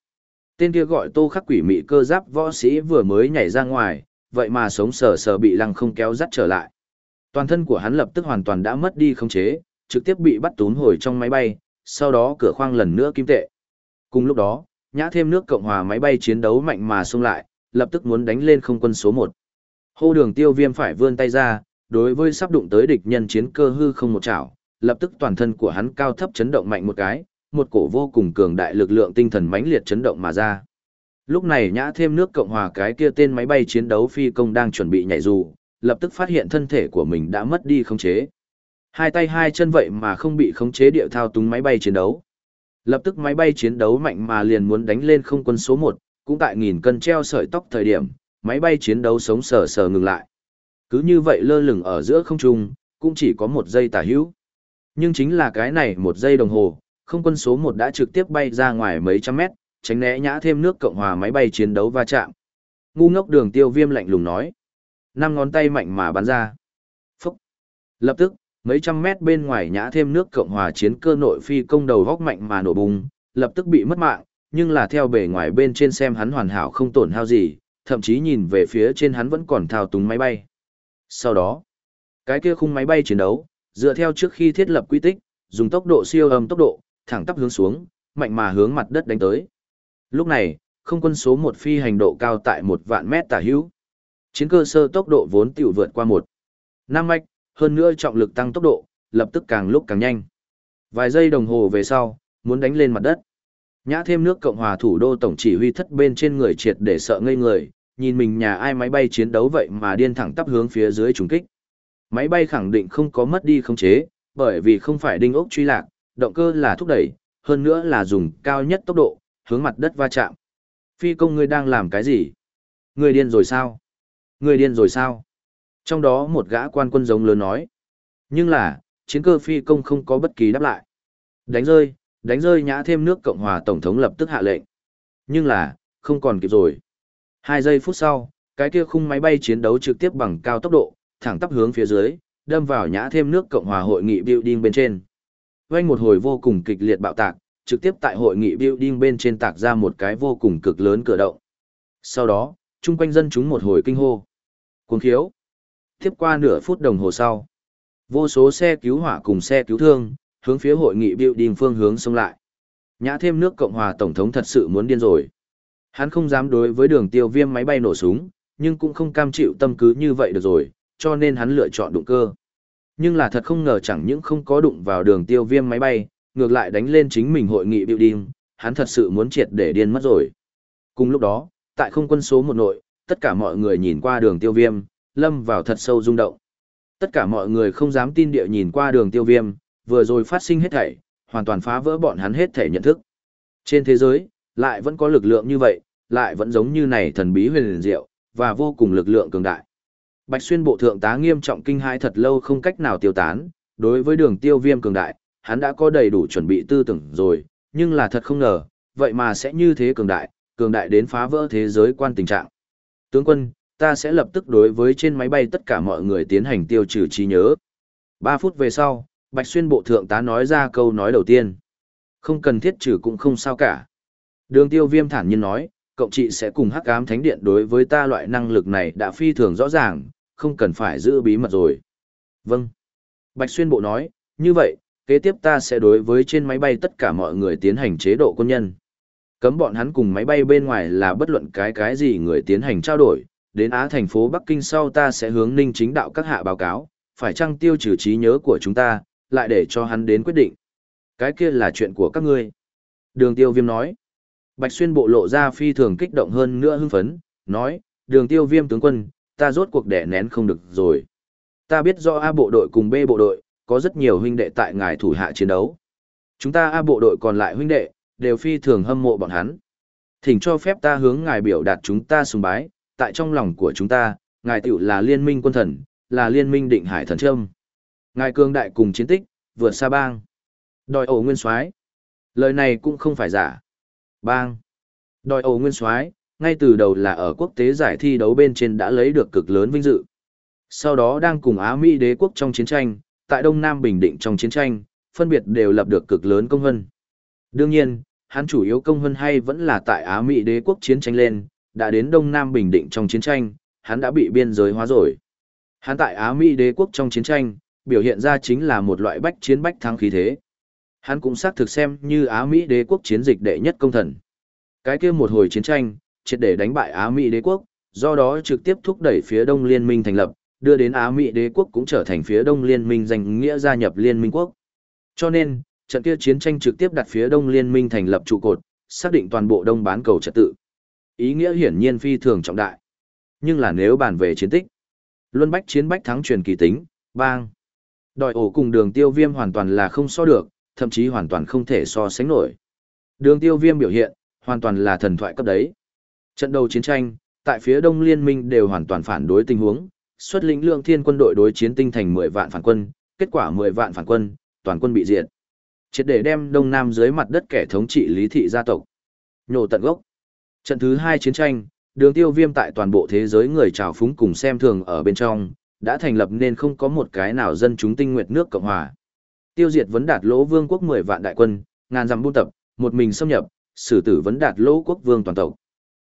Tên kia gọi tô khắc quỷ mị cơ giáp võ sĩ vừa mới nhảy ra ngoài, vậy mà sống sờ sờ bị lăng không kéo dắt trở lại. Toàn thân của hắn lập tức hoàn toàn đã mất đi khống chế, trực tiếp bị bắt tún hồi trong máy bay, sau đó cửa khoang lần nữa kim tệ. Cùng lúc đó, nhã thêm nước Cộng hòa máy bay chiến đấu mạnh mà xông lại, lập tức muốn đánh lên không quân số 1. Hô đường tiêu viêm phải vươn tay ra, đối với sắp đụng tới địch nhân chiến cơ hư không một chảo, lập tức toàn thân của hắn cao thấp chấn động mạnh một cái, một cổ vô cùng cường đại lực lượng tinh thần mãnh liệt chấn động mà ra. Lúc này nhã thêm nước Cộng hòa cái kia tên máy bay chiến đấu phi công đang chuẩn bị nhảy dù, lập tức phát hiện thân thể của mình đã mất đi khống chế. Hai tay hai chân vậy mà không bị khống chế địa thao túng máy bay chiến đấu. Lập tức máy bay chiến đấu mạnh mà liền muốn đánh lên không quân số 1, cũng tại nghìn cân treo sợi tóc thời điểm, máy bay chiến đấu sống sờ sờ ngừng lại. Cứ như vậy lơ lửng ở giữa không trung, cũng chỉ có một giây tả hữu. Nhưng chính là cái này một giây đồng hồ, không quân số 1 đã trực tiếp bay ra ngoài mấy trăm mét, tránh né nhã thêm nước Cộng hòa máy bay chiến đấu va chạm. Ngu ngốc đường tiêu viêm lạnh lùng nói. Năm ngón tay mạnh mà bắn ra. Phúc. Lập tức, mấy trăm mét bên ngoài nhã thêm nước Cộng hòa chiến cơ nội phi công đầu góc mạnh mà nổ bùng, lập tức bị mất mạng, nhưng là theo bề ngoài bên trên xem hắn hoàn hảo không tổn hao gì, thậm chí nhìn về phía trên hắn vẫn còn thao túng máy bay. Sau đó, cái kia khung máy bay chiến đấu, dựa theo trước khi thiết lập quy tích, dùng tốc độ siêu âm tốc độ, thẳng tắp hướng xuống, mạnh mà hướng mặt đất đánh tới. Lúc này, không quân số một phi hành độ cao tại một vạn mét tả hữu. Chiến cơ sơ tốc độ vốn tiểu vượt qua một năm mạch, hơn nữa trọng lực tăng tốc độ, lập tức càng lúc càng nhanh. Vài giây đồng hồ về sau, muốn đánh lên mặt đất. Nhã thêm nước Cộng hòa thủ đô tổng chỉ huy thất bên trên người triệt để sợ ngây người, nhìn mình nhà ai máy bay chiến đấu vậy mà điên thẳng tắp hướng phía dưới trùng kích. Máy bay khẳng định không có mất đi khống chế, bởi vì không phải đinh ốc truy lạc, động cơ là thúc đẩy, hơn nữa là dùng cao nhất tốc độ, hướng mặt đất va chạm. Phi công ngươi đang làm cái gì? Ngươi điên rồi sao? Ngươi điên rồi sao? Trong đó một gã quan quân giống lớn nói. Nhưng là, chiến cơ phi công không có bất kỳ đáp lại. Đánh rơi, đánh rơi nhã thêm nước Cộng hòa Tổng thống lập tức hạ lệnh. Nhưng là, không còn kịp rồi. Hai giây phút sau, cái kia khung máy bay chiến đấu trực tiếp bằng cao tốc độ, thẳng tắp hướng phía dưới, đâm vào nhã thêm nước Cộng hòa hội nghị building bên trên. Vang một hồi vô cùng kịch liệt bạo tạc, trực tiếp tại hội nghị building bên trên tạc ra một cái vô cùng cực lớn cửa động. Sau đó, chung quanh dân chúng một hồi kinh hô. Cuồng khiếu. Tiếp qua nửa phút đồng hồ sau, vô số xe cứu hỏa cùng xe cứu thương, hướng phía hội nghị building phương hướng xông lại. Nhã thêm nước Cộng hòa Tổng thống thật sự muốn điên rồi. Hắn không dám đối với đường tiêu viêm máy bay nổ súng, nhưng cũng không cam chịu tâm cứ như vậy được rồi, cho nên hắn lựa chọn đụng cơ. Nhưng là thật không ngờ chẳng những không có đụng vào đường tiêu viêm máy bay, ngược lại đánh lên chính mình hội nghị biểu điên, hắn thật sự muốn triệt để điên mất rồi. Cùng lúc đó, tại không quân số một nội, tất cả mọi người nhìn qua đường tiêu viêm, lâm vào thật sâu rung động. Tất cả mọi người không dám tin địa nhìn qua đường tiêu viêm, vừa rồi phát sinh hết thảy, hoàn toàn phá vỡ bọn hắn hết thảy nhận thức. Trên thế giới, lại vẫn có lực lượng như vậy, lại vẫn giống như này thần bí huyền diệu, và vô cùng lực lượng cường đại. Bạch xuyên bộ thượng tá nghiêm trọng kinh hãi thật lâu không cách nào tiêu tán, đối với đường tiêu viêm cường đại, hắn đã có đầy đủ chuẩn bị tư tưởng rồi, nhưng là thật không ngờ, vậy mà sẽ như thế cường đại, cường đại đến phá vỡ thế giới quan tình trạng. Tướng quân, ta sẽ lập tức đối với trên máy bay tất cả mọi người tiến hành tiêu trừ trí nhớ. 3 phút về sau, Bạch Xuyên Bộ Thượng tá nói ra câu nói đầu tiên. Không cần thiết trừ cũng không sao cả. Đường tiêu viêm thản nhiên nói, cộng trị sẽ cùng hắc ám thánh điện đối với ta loại năng lực này đã phi thường rõ ràng, không cần phải giữ bí mật rồi. Vâng. Bạch Xuyên Bộ nói, như vậy, kế tiếp ta sẽ đối với trên máy bay tất cả mọi người tiến hành chế độ quân nhân. Cấm bọn hắn cùng máy bay bên ngoài là bất luận cái cái gì người tiến hành trao đổi, đến Á thành phố Bắc Kinh sau ta sẽ hướng ninh chính đạo các hạ báo cáo, phải chăng tiêu trừ trí nhớ của chúng ta, lại để cho hắn đến quyết định. Cái kia là chuyện của các ngươi. Đường tiêu viêm nói. Bạch Xuyên bộ lộ ra phi thường kích động hơn nữa hưng phấn, nói, đường tiêu viêm tướng quân, ta rốt cuộc đẻ nén không được rồi. Ta biết do A bộ đội cùng B bộ đội, có rất nhiều huynh đệ tại ngài thủ hạ chiến đấu. Chúng ta A bộ đội còn lại huynh đệ, đều phi thường hâm mộ bọn hắn. Thỉnh cho phép ta hướng ngài biểu đạt chúng ta sùng bái, tại trong lòng của chúng ta, ngài tiểu là liên minh quân thần, là liên minh định hải thần trâm. Ngài cường đại cùng chiến tích, vượt xa bang. Đòi ổ nguyên soái Lời này cũng không phải giả. Bang. Đòi ổ nguyên soái ngay từ đầu là ở quốc tế giải thi đấu bên trên đã lấy được cực lớn vinh dự. Sau đó đang cùng Á Mỹ đế quốc trong chiến tranh, tại Đông Nam Bình Định trong chiến tranh, phân biệt đều lập được cực lớn công hân. Đương nhiên, hắn chủ yếu công hân hay vẫn là tại Á Mỹ đế quốc chiến tranh lên, đã đến Đông Nam Bình Định trong chiến tranh, hắn đã bị biên giới hóa rồi. Hắn tại Á Mỹ đế quốc trong chiến tranh, biểu hiện ra chính là một loại bách chiến bách thắng khí thế. Hắn cũng xác thực xem như Á Mỹ đế quốc chiến dịch đệ nhất công thần. Cái kia một hồi chiến tranh, triệt để đánh bại Á Mỹ đế quốc, do đó trực tiếp thúc đẩy phía Đông Liên minh thành lập, đưa đến Á Mỹ đế quốc cũng trở thành phía Đông Liên minh danh nghĩa gia nhập Liên minh quốc. Cho nên, trận kia chiến tranh trực tiếp đặt phía Đông Liên minh thành lập trụ cột, xác định toàn bộ Đông bán cầu trật tự. Ý nghĩa hiển nhiên phi thường trọng đại. Nhưng là nếu bàn về chiến tích, luân bách chiến bách thắng truyền kỳ tính, bang. Đòi ổ cùng đường tiêu viêm hoàn toàn là không so được, thậm chí hoàn toàn không thể so sánh nổi. Đường tiêu viêm biểu hiện, hoàn toàn là thần thoại cấp đấy. Trận đầu chiến tranh, tại phía đông liên minh đều hoàn toàn phản đối tình huống, xuất lĩnh lượng thiên quân đội đối chiến tinh thành 10 vạn phản quân, kết quả 10 vạn phản quân, toàn quân bị diệt. Triệt để đem đông nam dưới mặt đất kẻ thống trị lý thị gia tộc. Nhổ tận gốc. Trận thứ hai chiến tranh, đường tiêu viêm tại toàn bộ thế giới người trào phúng cùng xem thường ở bên trong, đã thành lập nên không có một cái nào dân chúng tinh nguyệt nước Cộng Hòa. Tiêu diệt vấn đạt lỗ vương quốc 10 vạn đại quân, ngàn dặm buôn tập, một mình xâm nhập, xử tử vấn đạt lỗ quốc vương toàn tộc.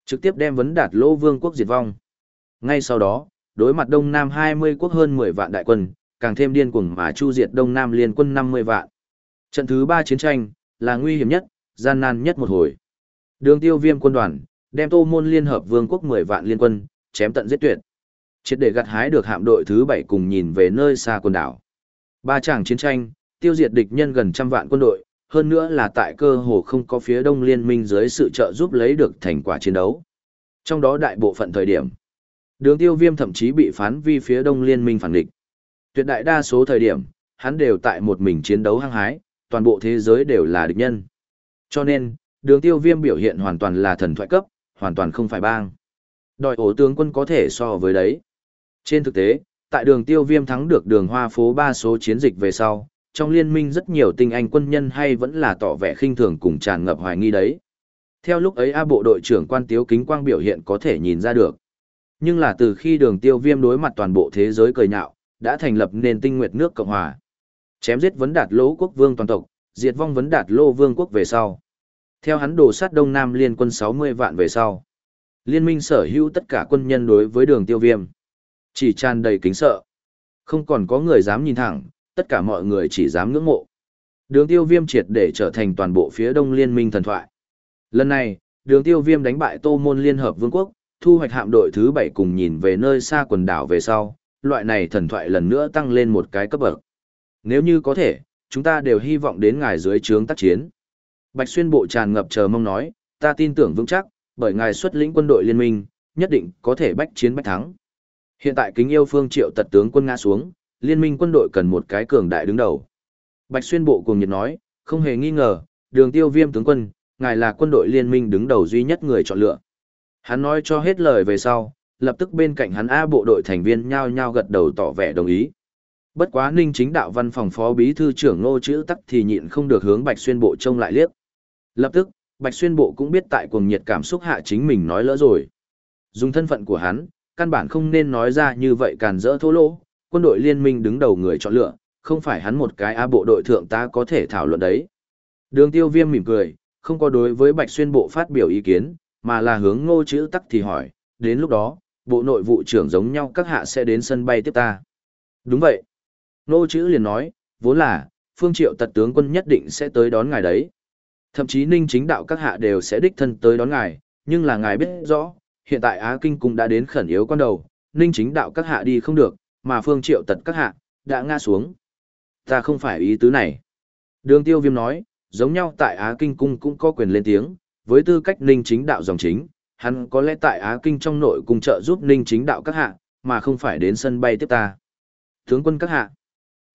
Trực tiếp đem vấn đạt lỗ vương quốc diệt vong. Ngay sau đó, đối mặt Đông Nam 20 quốc hơn 10 vạn đại quân, càng thêm điên cuồng mà chu diệt Đông Nam liên quân 50 vạn. Trận thứ 3 chiến tranh, là nguy hiểm nhất, gian nan nhất một hồi. Đường tiêu viêm quân đoàn, đem tô môn liên hợp vương quốc 10 vạn liên quân, chém tận giết tuyệt. Triệt để gặt hái được hạm đội thứ 7 cùng nhìn về nơi xa quần đảo. Ba tràng chiến tranh, tiêu diệt địch nhân gần trăm vạn quân đội, hơn nữa là tại cơ hồ không có phía đông liên minh dưới sự trợ giúp lấy được thành quả chiến đấu. Trong đó đại bộ phận thời điểm, đường tiêu viêm thậm chí bị phán vi phía đông liên minh phản địch. Tuyệt đại đa số thời điểm, hắn đều tại một mình chiến đấu hăng hái, toàn bộ thế giới đều là địch nhân. Cho nên, đường tiêu viêm biểu hiện hoàn toàn là thần thoại cấp, hoàn toàn không phải bang. Đòi ổ tướng quân có thể so với đấy. Trên thực tế, tại đường tiêu viêm thắng được đường hoa phố 3 số chiến dịch về sau, trong liên minh rất nhiều tinh anh quân nhân hay vẫn là tỏ vẻ khinh thường cùng tràn ngập hoài nghi đấy. Theo lúc ấy A bộ đội trưởng quan tiếu kính quang biểu hiện có thể nhìn ra được. Nhưng là từ khi đường tiêu viêm đối mặt toàn bộ thế giới cười nhạo, đã thành lập nền tinh nguyệt nước Cộng Hòa. Chém giết vấn đạt lỗ quốc vương toàn tộc, diệt vong vấn đạt lô vương quốc về sau. Theo hắn đổ sát Đông Nam liên quân 60 vạn về sau. Liên minh sở hữu tất cả quân nhân đối với đường tiêu viêm. Chỉ tràn đầy kính sợ. Không còn có người dám nhìn thẳng, tất cả mọi người chỉ dám ngưỡng mộ. Đường tiêu viêm triệt để trở thành toàn bộ phía đông liên minh thần thoại. Lần này, đường tiêu viêm đánh bại tô môn liên hợp vương quốc, thu hoạch hạm đội thứ bảy cùng nhìn về nơi xa quần đảo về sau, loại này thần thoại lần nữa tăng lên một cái cấp bậc. Nếu như có thể, chúng ta đều hy vọng đến ngài dưới trướng tác chiến. Bạch Xuyên bộ tràn ngập chờ mong nói, ta tin tưởng vững chắc, bởi ngài xuất lĩnh quân đội liên minh, nhất định có thể bách chiến bách thắng. Hiện tại kính yêu phương triệu tật tướng quân ngã xuống, liên minh quân đội cần một cái cường đại đứng đầu. Bạch Xuyên bộ cùng nhiệt nói, không hề nghi ngờ, đường tiêu viêm tướng quân, ngài là quân đội liên minh đứng đầu duy nhất người chọn lựa. Hắn nói cho hết lời về sau, lập tức bên cạnh hắn A bộ đội thành viên nhao nhao gật đầu tỏ vẻ đồng ý. Bất quá ninh chính đạo văn phòng phó bí thư trưởng ngô chữ tắc thì nhịn không được hướng Bạch Xuyên bộ trông lại liếc. Lập tức, Bạch Xuyên bộ cũng biết tại cuồng nhiệt cảm xúc hạ chính mình nói lỡ rồi. Dùng thân phận của hắn, căn bản không nên nói ra như vậy càn rỡ thô lỗ, quân đội liên minh đứng đầu người chọn lựa, không phải hắn một cái A bộ đội thượng ta có thể thảo luận đấy. Đường tiêu viêm mỉm cười, không có đối với Bạch Xuyên bộ phát biểu ý kiến, mà là hướng ngô chữ tắc thì hỏi, đến lúc đó, bộ nội vụ trưởng giống nhau các hạ sẽ đến sân bay tiếp ta. Đúng vậy. Ngô chữ liền nói, vốn là, phương triệu tật tướng quân nhất định sẽ tới đón ngài đấy. Thậm chí ninh chính đạo các hạ đều sẽ đích thân tới đón ngài, nhưng là ngài biết rõ, hiện tại Á Kinh cũng đã đến khẩn yếu quan đầu, ninh chính đạo các hạ đi không được, mà phương triệu tật các hạ, đã ngã xuống. Ta không phải ý tứ này. Đường tiêu viêm nói, giống nhau tại Á Kinh cung cũng có quyền lên tiếng, với tư cách ninh chính đạo dòng chính, hắn có lẽ tại Á Kinh trong nội cung trợ giúp ninh chính đạo các hạ, mà không phải đến sân bay tiếp ta. Tướng quân các hạ.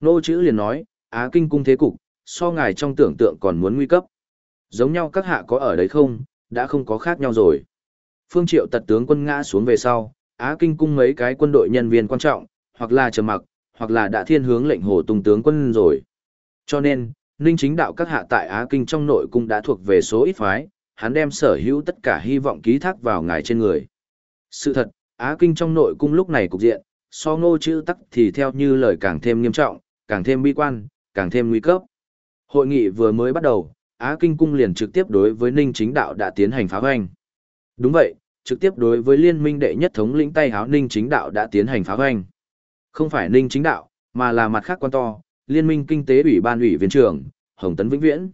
Nô chữ liền nói, Á Kinh cung thế cục, so ngài trong tưởng tượng còn muốn nguy cấp. Giống nhau các hạ có ở đấy không, đã không có khác nhau rồi. Phương Triệu tật tướng quân ngã xuống về sau, Á Kinh cung mấy cái quân đội nhân viên quan trọng, hoặc là trầm mặc, hoặc là đã thiên hướng lệnh hồ tung tướng quân rồi. Cho nên, Ninh chính đạo các hạ tại Á Kinh trong nội cung đã thuộc về số ít phái, hắn đem sở hữu tất cả hy vọng ký thác vào ngài trên người. Sự thật, Á Kinh trong nội cung lúc này cục diện, so ngô chữ tắc thì theo như lời càng thêm nghiêm trọng, càng thêm bi quan, càng thêm nguy cấp. Hội nghị vừa mới bắt đầu, Á Kinh cung liền trực tiếp đối với Ninh chính đạo đã tiến hành phá hoành. Đúng vậy, trực tiếp đối với liên minh đệ nhất thống lĩnh tay háo Ninh chính đạo đã tiến hành phá hoành. Không phải Ninh chính đạo, mà là mặt khác quan to, liên minh kinh tế ủy ban ủy viên trưởng, Hồng Tấn Vĩnh Viễn.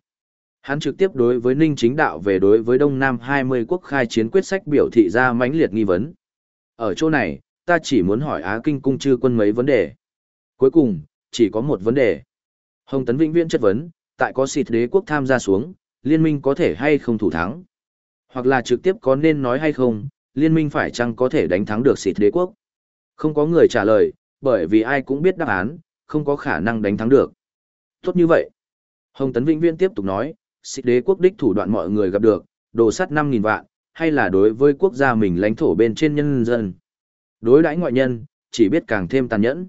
Hắn trực tiếp đối với Ninh chính đạo về đối với Đông Nam 20 quốc khai chiến quyết sách biểu thị ra mãnh liệt nghi vấn. Ở chỗ này, ta chỉ muốn hỏi Á Kinh cung chư quân mấy vấn đề. Cuối cùng, chỉ có một vấn đề. Hồng Tấn Vĩnh Viễn chất vấn, tại có xịt đế quốc tham gia xuống, liên minh có thể hay không thủ thắng? Hoặc là trực tiếp có nên nói hay không, liên minh phải chăng có thể đánh thắng được xịt đế quốc? Không có người trả lời, bởi vì ai cũng biết đáp án, không có khả năng đánh thắng được. Tốt như vậy. Hồng Tấn Vĩnh Viễn tiếp tục nói, xích đế quốc đích thủ đoạn mọi người gặp được, đồ sắt 5.000 vạn, hay là đối với quốc gia mình lãnh thổ bên trên nhân dân. Đối đãi ngoại nhân, chỉ biết càng thêm tàn nhẫn.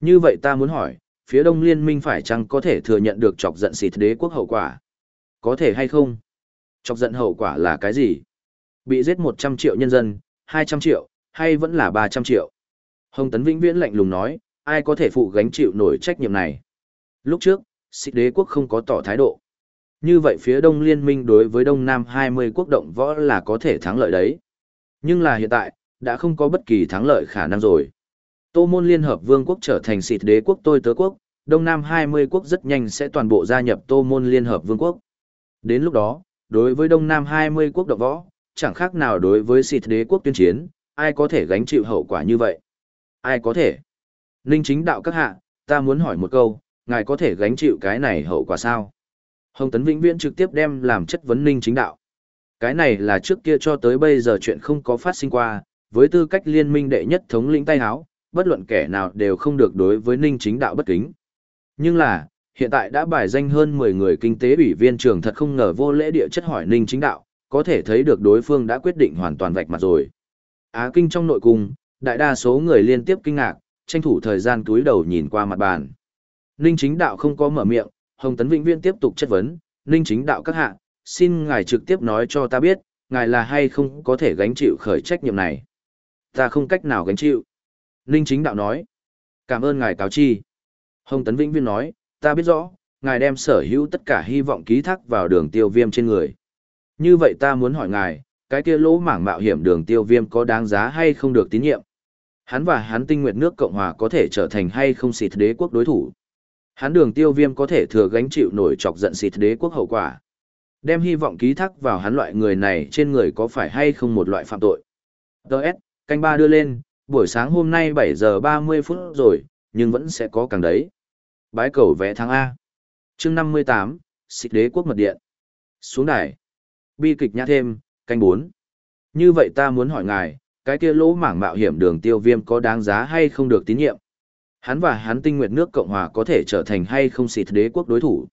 Như vậy ta muốn hỏi, phía đông liên minh phải chăng có thể thừa nhận được chọc giận xịt đế quốc hậu quả? Có thể hay không? Chọc giận hậu quả là cái gì? Bị giết 100 triệu nhân dân, 200 triệu, hay vẫn là 300 triệu? Hồng Tấn Vĩnh Viễn lạnh lùng nói, ai có thể phụ gánh chịu nổi trách nhiệm này? Lúc trước, xịt đế quốc không có tỏ thái độ. Như vậy phía đông liên minh đối với đông nam 20 quốc động võ là có thể thắng lợi đấy. Nhưng là hiện tại, đã không có bất kỳ thắng lợi khả năng rồi. Tô môn liên hợp vương quốc trở thành xịt đế quốc tôi tớ quốc, đông nam 20 quốc rất nhanh sẽ toàn bộ gia nhập tô môn liên hợp vương quốc. Đến lúc đó, đối với đông nam 20 quốc động võ, chẳng khác nào đối với xịt đế quốc tuyên chiến, ai có thể gánh chịu hậu quả như vậy? Ai có thể? Ninh chính đạo các hạ, ta muốn hỏi một câu, ngài có thể gánh chịu cái này hậu quả sao? Hồng Tấn Vĩnh Viễn trực tiếp đem làm chất vấn Ninh chính đạo. Cái này là trước kia cho tới bây giờ chuyện không có phát sinh qua, với tư cách liên minh đệ nhất thống lĩnh tay háo, bất luận kẻ nào đều không được đối với Ninh chính đạo bất kính. Nhưng là, hiện tại đã bài danh hơn 10 người kinh tế ủy viên trưởng thật không ngờ vô lễ địa chất hỏi Ninh chính đạo, có thể thấy được đối phương đã quyết định hoàn toàn vạch mặt rồi. Á kinh trong nội cung, đại đa số người liên tiếp kinh ngạc, tranh thủ thời gian túi đầu nhìn qua mặt bàn. Ninh chính đạo không có mở miệng, Hồng Tấn Vĩnh Viễn tiếp tục chất vấn, Ninh chính đạo các hạ, xin ngài trực tiếp nói cho ta biết, ngài là hay không có thể gánh chịu khởi trách nhiệm này. Ta không cách nào gánh chịu. Ninh chính đạo nói, cảm ơn ngài cáo chi. Hồng Tấn Vĩnh Viễn nói, ta biết rõ, ngài đem sở hữu tất cả hy vọng ký thác vào đường tiêu viêm trên người. Như vậy ta muốn hỏi ngài, cái kia lỗ mảng mạo hiểm đường tiêu viêm có đáng giá hay không được tín nhiệm? Hắn và hắn tinh nguyện nước Cộng Hòa có thể trở thành hay không xịt đế quốc đối thủ? Hắn đường tiêu viêm có thể thừa gánh chịu nổi chọc giận xịt đế quốc hậu quả. Đem hy vọng ký thác vào hắn loại người này trên người có phải hay không một loại phạm tội. Đợt, canh ba đưa lên, buổi sáng hôm nay 7 giờ 30 phút rồi, nhưng vẫn sẽ có càng đấy. Bái cầu vẽ tháng A. chương 58, xịt đế quốc mật điện. Xuống đài. Bi kịch nhã thêm, canh 4. Như vậy ta muốn hỏi ngài, cái kia lỗ mảng mạo hiểm đường tiêu viêm có đáng giá hay không được tín nhiệm? Hắn và hắn tinh nguyệt nước Cộng Hòa có thể trở thành hay không xịt đế quốc đối thủ?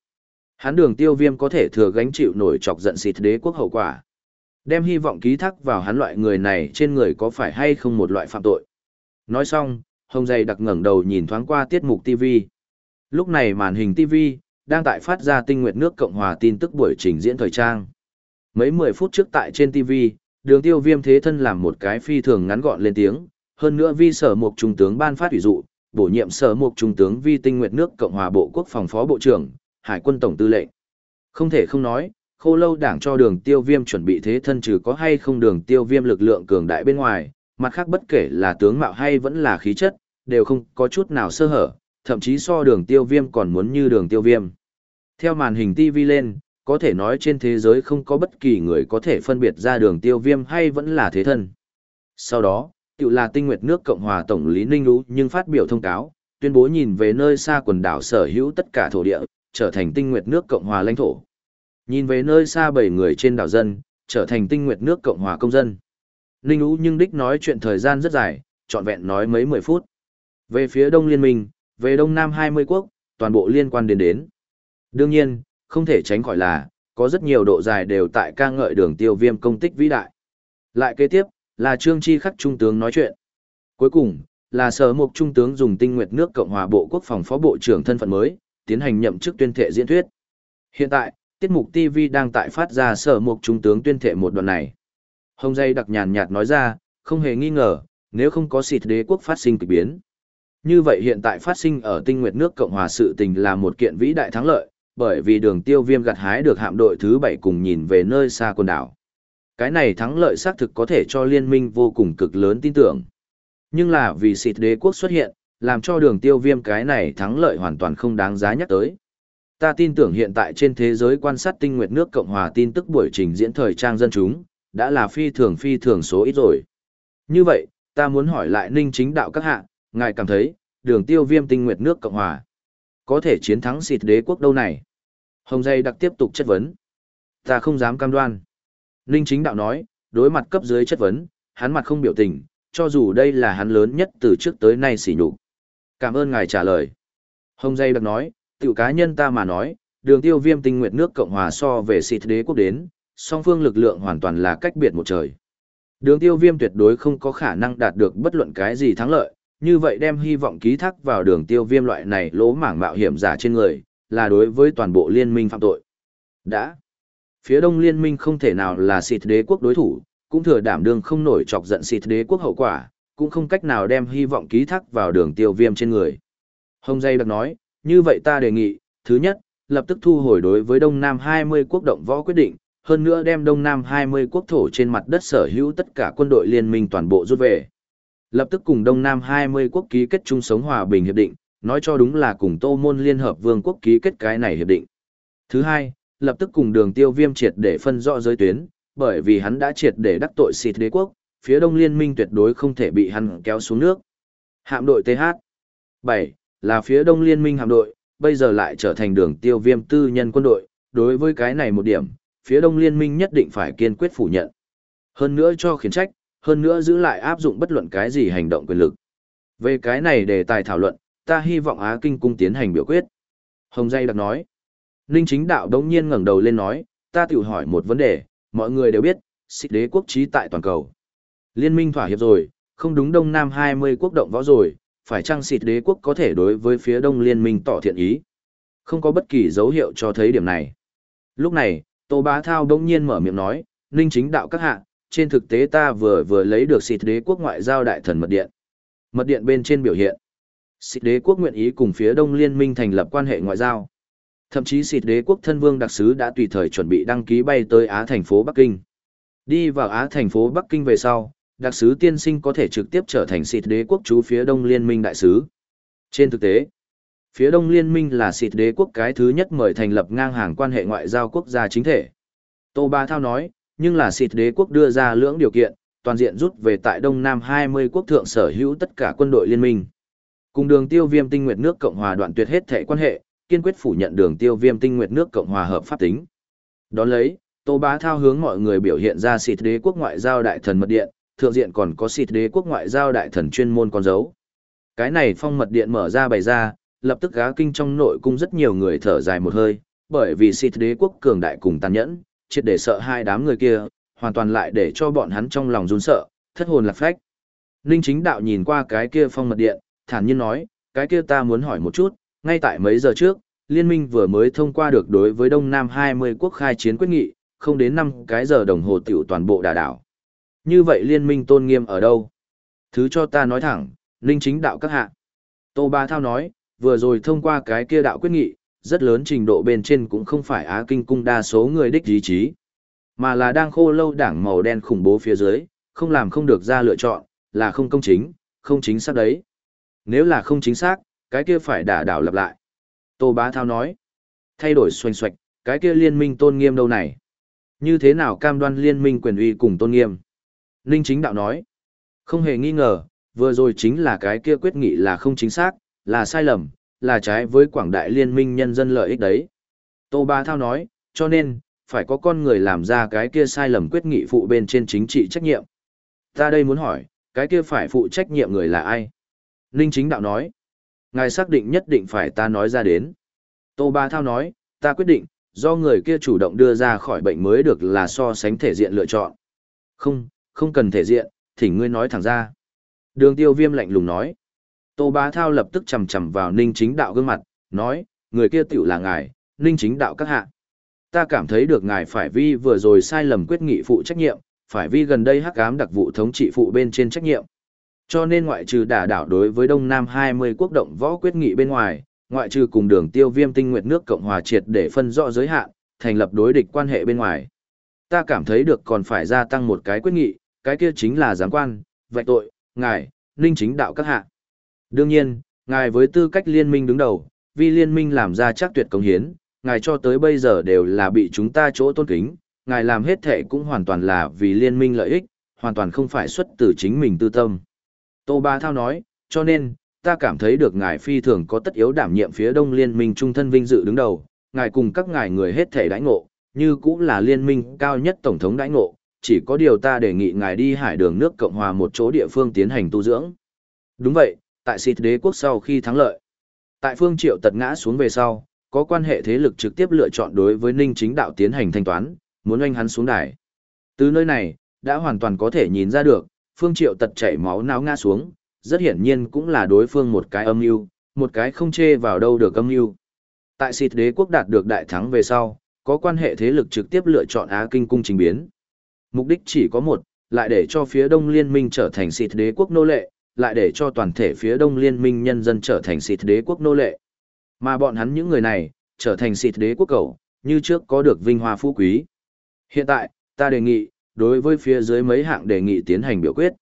Hắn đường tiêu viêm có thể thừa gánh chịu nổi chọc giận xịt đế quốc hậu quả? Đem hy vọng ký thác vào hắn loại người này trên người có phải hay không một loại phạm tội? Nói xong, hồng dày đặc ngẩng đầu nhìn thoáng qua tiết mục TV. Lúc này màn hình TV, đang tại phát ra tinh nguyệt nước Cộng Hòa tin tức buổi trình diễn thời trang. Mấy mười phút trước tại trên TV, đường tiêu viêm thế thân làm một cái phi thường ngắn gọn lên tiếng, hơn nữa vi sở mục trung tướng ban phát ủy dụ, bổ nhiệm sở mục trung tướng vi tinh nguyệt nước Cộng hòa Bộ Quốc phòng phó bộ trưởng, Hải quân tổng tư lệnh. Không thể không nói, khô lâu đảng cho đường tiêu viêm chuẩn bị thế thân trừ có hay không đường tiêu viêm lực lượng cường đại bên ngoài, mặt khác bất kể là tướng mạo hay vẫn là khí chất, đều không có chút nào sơ hở, thậm chí so đường tiêu viêm còn muốn như đường tiêu viêm. Theo màn hình TV lên, có thể nói trên thế giới không có bất kỳ người có thể phân biệt ra đường tiêu viêm hay vẫn là thế thân. Sau đó, tự là tinh nguyệt nước Cộng hòa Tổng lý Ninh Lũ nhưng phát biểu thông cáo, tuyên bố nhìn về nơi xa quần đảo sở hữu tất cả thổ địa, trở thành tinh nguyệt nước Cộng hòa lãnh thổ. Nhìn về nơi xa bảy người trên đảo dân, trở thành tinh nguyệt nước Cộng hòa công dân. Ninh Lũ nhưng đích nói chuyện thời gian rất dài, trọn vẹn nói mấy mười phút. Về phía Đông Liên minh, về Đông Nam 20 quốc, toàn bộ liên quan đến đến. Đương nhiên, không thể tránh khỏi là, có rất nhiều độ dài đều tại ca ngợi đường tiêu viêm công tích vĩ đại. Lại kế tiếp, là Trương Chi Khắc Trung tướng nói chuyện. Cuối cùng, là Sở Mục Trung tướng dùng tinh nguyệt nước Cộng hòa Bộ Quốc phòng Phó Bộ trưởng thân phận mới, tiến hành nhậm chức tuyên thệ diễn thuyết. Hiện tại, tiết mục TV đang tại phát ra Sở Mục Trung tướng tuyên thệ một đoạn này. Hồng dây đặc nhàn nhạt nói ra, không hề nghi ngờ, nếu không có xịt đế quốc phát sinh kỳ biến. Như vậy hiện tại phát sinh ở tinh nguyệt nước Cộng hòa sự tình là một kiện vĩ đại thắng lợi, bởi vì đường tiêu viêm gặt hái được hạm đội thứ bảy cùng nhìn về nơi xa quần đảo. Cái này thắng lợi xác thực có thể cho liên minh vô cùng cực lớn tin tưởng. Nhưng là vì xịt đế quốc xuất hiện, làm cho đường tiêu viêm cái này thắng lợi hoàn toàn không đáng giá nhắc tới. Ta tin tưởng hiện tại trên thế giới quan sát tinh nguyệt nước Cộng hòa tin tức buổi trình diễn thời trang dân chúng, đã là phi thường phi thường số ít rồi. Như vậy, ta muốn hỏi lại ninh chính đạo các hạ, ngài cảm thấy, đường tiêu viêm tinh nguyệt nước Cộng hòa có thể chiến thắng xịt đế quốc đâu này? Hồng Dây đặc tiếp tục chất vấn. Ta không dám cam đoan. Ninh chính đạo nói, đối mặt cấp dưới chất vấn, hắn mặt không biểu tình, cho dù đây là hắn lớn nhất từ trước tới nay xỉ nhục. Cảm ơn ngài trả lời. Hồng Dây đặc nói, tiểu cá nhân ta mà nói, đường tiêu viêm tinh nguyệt nước Cộng Hòa so về xịt đế quốc đến, song phương lực lượng hoàn toàn là cách biệt một trời. Đường tiêu viêm tuyệt đối không có khả năng đạt được bất luận cái gì thắng lợi, như vậy đem hy vọng ký thác vào đường tiêu viêm loại này lỗ mảng mạo hiểm giả trên người, là đối với toàn bộ liên minh phạm tội. Đã. Phía đông liên minh không thể nào là xịt đế quốc đối thủ, cũng thừa đảm đương không nổi chọc giận xịt đế quốc hậu quả, cũng không cách nào đem hy vọng ký thác vào đường tiêu viêm trên người. Hồng Dây đặc nói, như vậy ta đề nghị, thứ nhất, lập tức thu hồi đối với Đông Nam 20 quốc động võ quyết định, hơn nữa đem Đông Nam 20 quốc thổ trên mặt đất sở hữu tất cả quân đội liên minh toàn bộ rút về. Lập tức cùng Đông Nam 20 quốc ký kết chung sống hòa bình hiệp định, nói cho đúng là cùng Tô Môn Liên Hợp Vương quốc ký kết cái này hiệp định. Thứ hai, lập tức cùng đường tiêu viêm triệt để phân rõ giới tuyến, bởi vì hắn đã triệt để đắc tội xịt đế quốc, phía đông liên minh tuyệt đối không thể bị hắn kéo xuống nước. Hạm đội TH 7. Là phía đông liên minh hạm đội, bây giờ lại trở thành đường tiêu viêm tư nhân quân đội, đối với cái này một điểm, phía đông liên minh nhất định phải kiên quyết phủ nhận. Hơn nữa cho khiển trách, hơn nữa giữ lại áp dụng bất luận cái gì hành động quyền lực. Về cái này để tài thảo luận, ta hy vọng Á Kinh cung tiến hành biểu quyết. Hồng Dây đặc nói. Ninh chính đạo đống nhiên ngẩng đầu lên nói, ta tự hỏi một vấn đề, mọi người đều biết, xích đế quốc trí tại toàn cầu. Liên minh thỏa hiệp rồi, không đúng Đông Nam 20 quốc động võ rồi, phải chăng xịt đế quốc có thể đối với phía đông liên minh tỏ thiện ý. Không có bất kỳ dấu hiệu cho thấy điểm này. Lúc này, Tô Bá Thao đống nhiên mở miệng nói, Ninh chính đạo các hạ, trên thực tế ta vừa vừa lấy được xịt đế quốc ngoại giao đại thần mật điện. Mật điện bên trên biểu hiện. Xịt đế quốc nguyện ý cùng phía đông liên minh thành lập quan hệ ngoại giao. Thậm chí xịt đế quốc thân vương đặc sứ đã tùy thời chuẩn bị đăng ký bay tới Á thành phố Bắc Kinh. Đi vào Á thành phố Bắc Kinh về sau, đặc sứ tiên sinh có thể trực tiếp trở thành xịt đế quốc chú phía đông liên minh đại sứ. Trên thực tế, Phía Đông Liên minh là xịt đế quốc cái thứ nhất mời thành lập ngang hàng quan hệ ngoại giao quốc gia chính thể. Tô Ba Thao nói, nhưng là xịt đế quốc đưa ra lưỡng điều kiện, toàn diện rút về tại Đông Nam 20 quốc thượng sở hữu tất cả quân đội liên minh. Cùng đường tiêu viêm tinh nguyệt nước Cộng hòa đoạn tuyệt hết thể quan hệ, kiên quyết phủ nhận đường tiêu viêm tinh nguyệt nước Cộng hòa hợp pháp tính. Đón lấy, Tô Bá Thao hướng mọi người biểu hiện ra xịt đế quốc ngoại giao đại thần mật điện, thượng diện còn có xịt đế quốc ngoại giao đại thần chuyên môn con dấu. Cái này phong mật điện mở ra bày ra, lập tức gá kinh trong nội cung rất nhiều người thở dài một hơi, bởi vì xịt đế quốc cường đại cùng tàn nhẫn, triệt để sợ hai đám người kia, hoàn toàn lại để cho bọn hắn trong lòng run sợ, thất hồn lạc phách. Ninh chính đạo nhìn qua cái kia phong mật điện, thản nhiên nói, cái kia ta muốn hỏi một chút, ngay tại mấy giờ trước, liên minh vừa mới thông qua được đối với Đông Nam 20 quốc khai chiến quyết nghị, không đến 5 cái giờ đồng hồ tiểu toàn bộ đà đảo. Như vậy liên minh tôn nghiêm ở đâu? Thứ cho ta nói thẳng, linh chính đạo các hạ. Tô Ba Thao nói, vừa rồi thông qua cái kia đạo quyết nghị, rất lớn trình độ bên trên cũng không phải Á Kinh cung đa số người đích ý chí, mà là đang khô lâu đảng màu đen khủng bố phía dưới, không làm không được ra lựa chọn, là không công chính, không chính xác đấy. Nếu là không chính xác, cái kia phải đả đảo lặp lại. Tô Bá Thao nói, thay đổi xoành xoạch, cái kia liên minh tôn nghiêm đâu này? Như thế nào cam đoan liên minh quyền uy cùng tôn nghiêm? Ninh chính đạo nói, không hề nghi ngờ, vừa rồi chính là cái kia quyết nghị là không chính xác, là sai lầm, là trái với quảng đại liên minh nhân dân lợi ích đấy. Tô Bá Thao nói, cho nên, phải có con người làm ra cái kia sai lầm quyết nghị phụ bên trên chính trị trách nhiệm. Ta đây muốn hỏi, cái kia phải phụ trách nhiệm người là ai? Ninh chính đạo nói, ngài xác định nhất định phải ta nói ra đến. Tô Ba Thao nói, ta quyết định, do người kia chủ động đưa ra khỏi bệnh mới được là so sánh thể diện lựa chọn. Không, không cần thể diện, thỉnh ngươi nói thẳng ra. Đường tiêu viêm lạnh lùng nói. Tô Bá Thao lập tức chầm chầm vào ninh chính đạo gương mặt, nói, người kia tiểu là ngài, ninh chính đạo các hạ. Ta cảm thấy được ngài phải vi vừa rồi sai lầm quyết nghị phụ trách nhiệm, phải vi gần đây hắc ám đặc vụ thống trị phụ bên trên trách nhiệm. Cho nên ngoại trừ đả đảo đối với Đông Nam 20 quốc động võ quyết nghị bên ngoài, ngoại trừ cùng đường tiêu viêm tinh nguyệt nước Cộng hòa triệt để phân rõ giới hạn, thành lập đối địch quan hệ bên ngoài. Ta cảm thấy được còn phải gia tăng một cái quyết nghị, cái kia chính là giám quan, vạch tội, ngài, ninh chính đạo các hạ. Đương nhiên, ngài với tư cách liên minh đứng đầu, vì liên minh làm ra chắc tuyệt công hiến, ngài cho tới bây giờ đều là bị chúng ta chỗ tôn kính, ngài làm hết thể cũng hoàn toàn là vì liên minh lợi ích, hoàn toàn không phải xuất từ chính mình tư tâm. Tô Ba Thao nói, cho nên, ta cảm thấy được ngài phi thường có tất yếu đảm nhiệm phía đông liên minh trung thân vinh dự đứng đầu, ngài cùng các ngài người hết thể đãi ngộ, như cũng là liên minh cao nhất tổng thống đãi ngộ, chỉ có điều ta đề nghị ngài đi hải đường nước Cộng hòa một chỗ địa phương tiến hành tu dưỡng. Đúng vậy, tại xịt đế quốc sau khi thắng lợi. Tại phương triệu tật ngã xuống về sau, có quan hệ thế lực trực tiếp lựa chọn đối với ninh chính đạo tiến hành thanh toán, muốn oanh hắn xuống đài. Từ nơi này, đã hoàn toàn có thể nhìn ra được, phương triệu tật chảy máu não ngã xuống, rất hiển nhiên cũng là đối phương một cái âm mưu, một cái không chê vào đâu được âm mưu. Tại xịt đế quốc đạt được đại thắng về sau, có quan hệ thế lực trực tiếp lựa chọn Á Kinh cung trình biến. Mục đích chỉ có một, lại để cho phía đông liên minh trở thành xịt đế quốc nô lệ, lại để cho toàn thể phía đông liên minh nhân dân trở thành xịt đế quốc nô lệ. Mà bọn hắn những người này, trở thành xịt đế quốc cầu, như trước có được vinh hoa phú quý. Hiện tại, ta đề nghị, đối với phía dưới mấy hạng đề nghị tiến hành biểu quyết.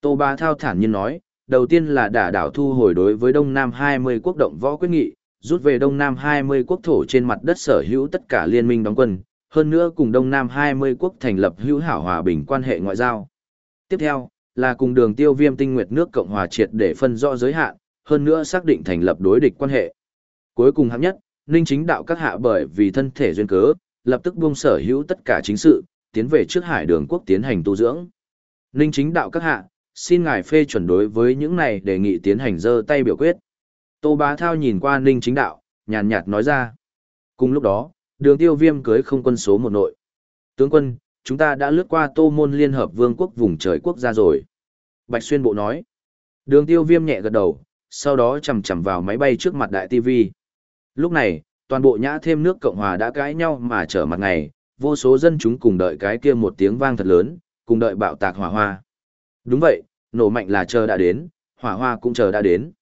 Tô Ba Thao thản nhiên nói, đầu tiên là đả đảo thu hồi đối với Đông Nam 20 quốc động võ quyết nghị, rút về Đông Nam 20 quốc thổ trên mặt đất sở hữu tất cả liên minh đóng quân, hơn nữa cùng Đông Nam 20 quốc thành lập hữu hảo hòa bình quan hệ ngoại giao. Tiếp theo, là cùng đường tiêu viêm tinh nguyệt nước Cộng hòa triệt để phân rõ giới hạn, hơn nữa xác định thành lập đối địch quan hệ. Cuối cùng hạng nhất, Ninh chính đạo các hạ bởi vì thân thể duyên cớ, lập tức buông sở hữu tất cả chính sự, tiến về trước hải đường quốc tiến hành tu dưỡng. Ninh chính đạo các hạ, xin ngài phê chuẩn đối với những này đề nghị tiến hành dơ tay biểu quyết. Tô Bá Thao nhìn qua Ninh chính đạo, nhàn nhạt nói ra. Cùng lúc đó, đường tiêu viêm cưới không quân số một nội. Tướng quân, chúng ta đã lướt qua tô môn liên hợp vương quốc vùng trời quốc gia rồi. Bạch Xuyên Bộ nói. Đường tiêu viêm nhẹ gật đầu, sau đó chầm chầm vào máy bay trước mặt đại TV. Lúc này, toàn bộ nhã thêm nước Cộng Hòa đã cãi nhau mà trở mặt ngày, vô số dân chúng cùng đợi cái kia một tiếng vang thật lớn, cùng đợi bạo tạc hỏa hoa. Đúng vậy, nổ mạnh là chờ đã đến, hỏa hoa cũng chờ đã đến.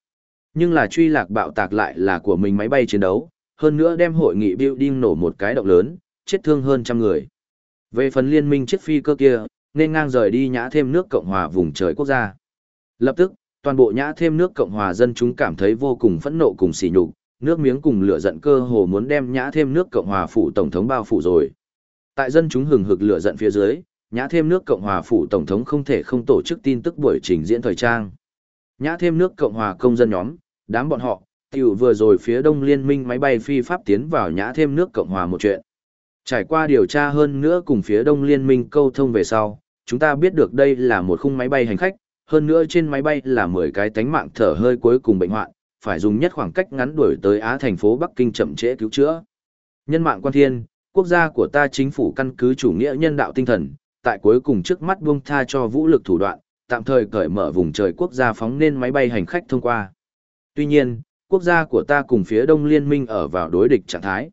Nhưng là truy lạc bạo tạc lại là của mình máy bay chiến đấu, hơn nữa đem hội nghị building nổ một cái động lớn, chết thương hơn trăm người. Về phần liên minh chiếc phi cơ kia, nên ngang rời đi nhã thêm nước Cộng hòa vùng trời quốc gia. Lập tức, toàn bộ nhã thêm nước Cộng hòa dân chúng cảm thấy vô cùng phẫn nộ cùng sỉ nhục, nước miếng cùng lửa giận cơ hồ muốn đem nhã thêm nước Cộng hòa phủ tổng thống bao phủ rồi. Tại dân chúng hừng hực lửa giận phía dưới, nhã thêm nước Cộng hòa phủ tổng thống không thể không tổ chức tin tức buổi trình diễn thời trang. Nhã thêm nước Cộng hòa công dân nhóm, đám bọn họ, tiểu vừa rồi phía đông liên minh máy bay phi pháp tiến vào nhã thêm nước Cộng hòa một chuyện. Trải qua điều tra hơn nữa cùng phía đông liên minh câu thông về sau, chúng ta biết được đây là một khung máy bay hành khách, hơn nữa trên máy bay là 10 cái tánh mạng thở hơi cuối cùng bệnh hoạn, phải dùng nhất khoảng cách ngắn đuổi tới Á thành phố Bắc Kinh chậm trễ cứu chữa. Nhân mạng quan thiên, quốc gia của ta chính phủ căn cứ chủ nghĩa nhân đạo tinh thần, tại cuối cùng trước mắt buông tha cho vũ lực thủ đoạn, tạm thời cởi mở vùng trời quốc gia phóng nên máy bay hành khách thông qua. Tuy nhiên, quốc gia của ta cùng phía đông liên minh ở vào đối địch trạng thái.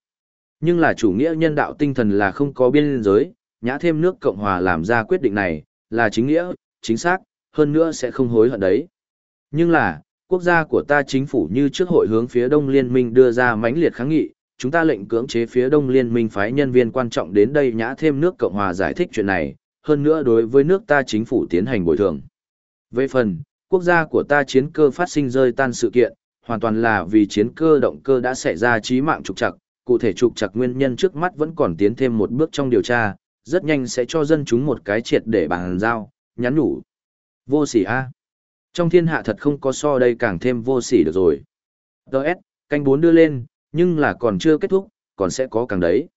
Nhưng là chủ nghĩa nhân đạo tinh thần là không có biên giới, nhã thêm nước Cộng Hòa làm ra quyết định này, là chính nghĩa, chính xác, hơn nữa sẽ không hối hận đấy. Nhưng là, quốc gia của ta chính phủ như trước hội hướng phía đông liên minh đưa ra mãnh liệt kháng nghị, chúng ta lệnh cưỡng chế phía đông liên minh phái nhân viên quan trọng đến đây nhã thêm nước Cộng Hòa giải thích chuyện này, hơn nữa đối với nước ta chính phủ tiến hành bồi thường. Về phần, quốc gia của ta chiến cơ phát sinh rơi tan sự kiện, hoàn toàn là vì chiến cơ động cơ đã xảy ra chí mạng trục trặc, cụ thể trục trặc nguyên nhân trước mắt vẫn còn tiến thêm một bước trong điều tra, rất nhanh sẽ cho dân chúng một cái triệt để bàn giao, nhắn nhủ. Vô sỉ A. Trong thiên hạ thật không có so đây càng thêm vô sỉ được rồi. Đợt, canh bốn đưa lên, nhưng là còn chưa kết thúc, còn sẽ có càng đấy.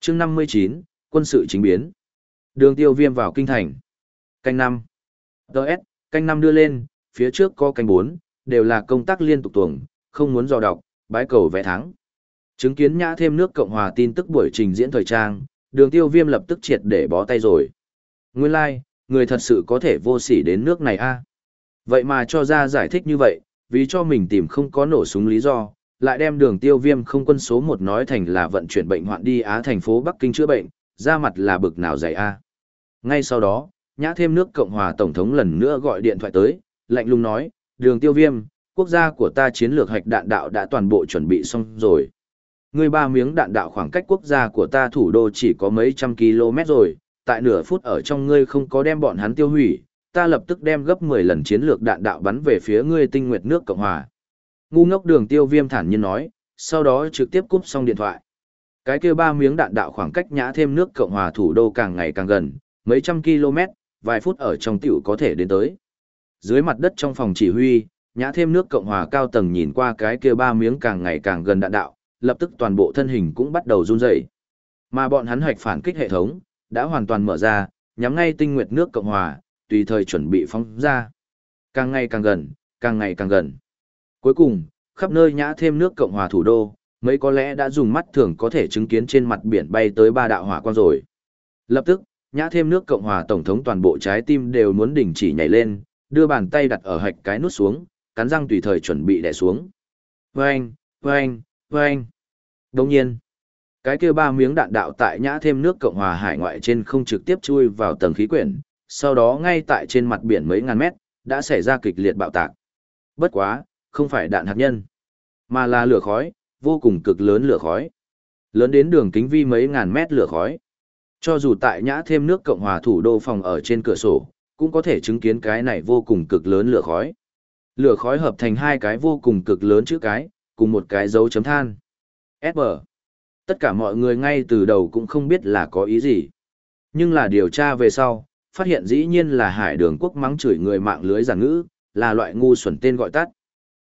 chương 59, quân sự chính biến. Đường tiêu viêm vào kinh thành. Canh 5. Đợt, canh 5 đưa lên, phía trước có canh 4, đều là công tác liên tục tuồng, không muốn dò đọc, bái cầu vẽ thắng. Chứng kiến nhã thêm nước Cộng hòa tin tức buổi trình diễn thời trang, đường tiêu viêm lập tức triệt để bó tay rồi. Nguyên lai, like, người thật sự có thể vô sỉ đến nước này a Vậy mà cho ra giải thích như vậy, vì cho mình tìm không có nổ súng lý do, lại đem đường tiêu viêm không quân số một nói thành là vận chuyển bệnh hoạn đi Á thành phố Bắc Kinh chữa bệnh, ra mặt là bực nào dày a Ngay sau đó, nhã thêm nước Cộng hòa Tổng thống lần nữa gọi điện thoại tới, lạnh lùng nói, đường tiêu viêm, quốc gia của ta chiến lược hạch đạn đạo đã toàn bộ chuẩn bị xong rồi. Người ba miếng đạn đạo khoảng cách quốc gia của ta thủ đô chỉ có mấy trăm km rồi, tại nửa phút ở trong ngươi không có đem bọn hắn tiêu hủy, ta lập tức đem gấp 10 lần chiến lược đạn đạo bắn về phía ngươi tinh nguyệt nước Cộng Hòa. Ngu ngốc đường tiêu viêm thản nhiên nói, sau đó trực tiếp cúp xong điện thoại. Cái kia ba miếng đạn đạo khoảng cách nhã thêm nước Cộng Hòa thủ đô càng ngày càng gần, mấy trăm km, vài phút ở trong tiểu có thể đến tới. Dưới mặt đất trong phòng chỉ huy, nhã thêm nước Cộng Hòa cao tầng nhìn qua cái kia ba miếng càng ngày càng gần đạn đạo, lập tức toàn bộ thân hình cũng bắt đầu run rẩy. Mà bọn hắn hoạch phản kích hệ thống, đã hoàn toàn mở ra, nhắm ngay tinh nguyệt nước Cộng Hòa, tùy thời chuẩn bị phóng ra. Càng ngày càng gần, càng ngày càng gần. Cuối cùng, khắp nơi nhã thêm nước Cộng Hòa thủ đô, mấy có lẽ đã dùng mắt thường có thể chứng kiến trên mặt biển bay tới ba đạo hỏa quang rồi. Lập tức, nhã thêm nước Cộng Hòa Tổng thống toàn bộ trái tim đều muốn đình chỉ nhảy lên, đưa bàn tay đặt ở hạch cái nút xuống, cắn răng tùy thời chuẩn bị đè xuống. Vâng, vâng, vâng. Đồng nhiên, cái kia ba miếng đạn đạo tại nhã thêm nước Cộng hòa hải ngoại trên không trực tiếp chui vào tầng khí quyển, sau đó ngay tại trên mặt biển mấy ngàn mét, đã xảy ra kịch liệt bạo tạc. Bất quá, không phải đạn hạt nhân, mà là lửa khói, vô cùng cực lớn lửa khói. Lớn đến đường kính vi mấy ngàn mét lửa khói. Cho dù tại nhã thêm nước Cộng hòa thủ đô phòng ở trên cửa sổ, cũng có thể chứng kiến cái này vô cùng cực lớn lửa khói. Lửa khói hợp thành hai cái vô cùng cực lớn chữ cái, cùng một cái dấu chấm than. SB. Tất cả mọi người ngay từ đầu cũng không biết là có ý gì. Nhưng là điều tra về sau, phát hiện dĩ nhiên là hải đường quốc mắng chửi người mạng lưới giản ngữ, là loại ngu xuẩn tên gọi tắt.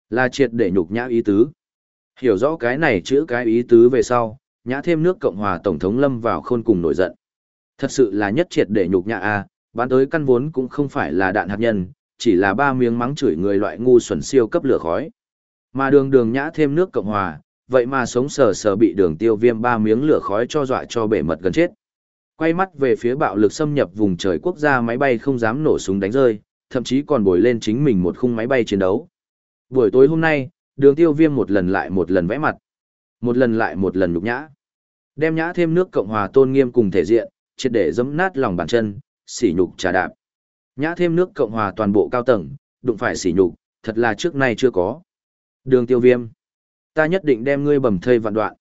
Là triệt để nhục nhã ý tứ. Hiểu rõ cái này chữ cái ý tứ về sau, nhã thêm nước Cộng hòa Tổng thống Lâm vào khôn cùng nổi giận. Thật sự là nhất triệt để nhục nhã a bán tới căn vốn cũng không phải là đạn hạt nhân, chỉ là ba miếng mắng chửi người loại ngu xuẩn siêu cấp lửa khói. Mà đường đường nhã thêm nước Cộng hòa, vậy mà sống sờ sờ bị đường tiêu viêm ba miếng lửa khói cho dọa cho bể mật gần chết. Quay mắt về phía bạo lực xâm nhập vùng trời quốc gia máy bay không dám nổ súng đánh rơi, thậm chí còn bồi lên chính mình một khung máy bay chiến đấu. Buổi tối hôm nay, đường tiêu viêm một lần lại một lần vẽ mặt. Một lần lại một lần nhục nhã. Đem nhã thêm nước Cộng hòa tôn nghiêm cùng thể diện, triệt để dẫm nát lòng bàn chân, sỉ nhục trà đạp. Nhã thêm nước Cộng hòa toàn bộ cao tầng, đụng phải sỉ nhục, thật là trước nay chưa có. Đường tiêu viêm ta nhất định đem ngươi bầm thây vạn đoạn.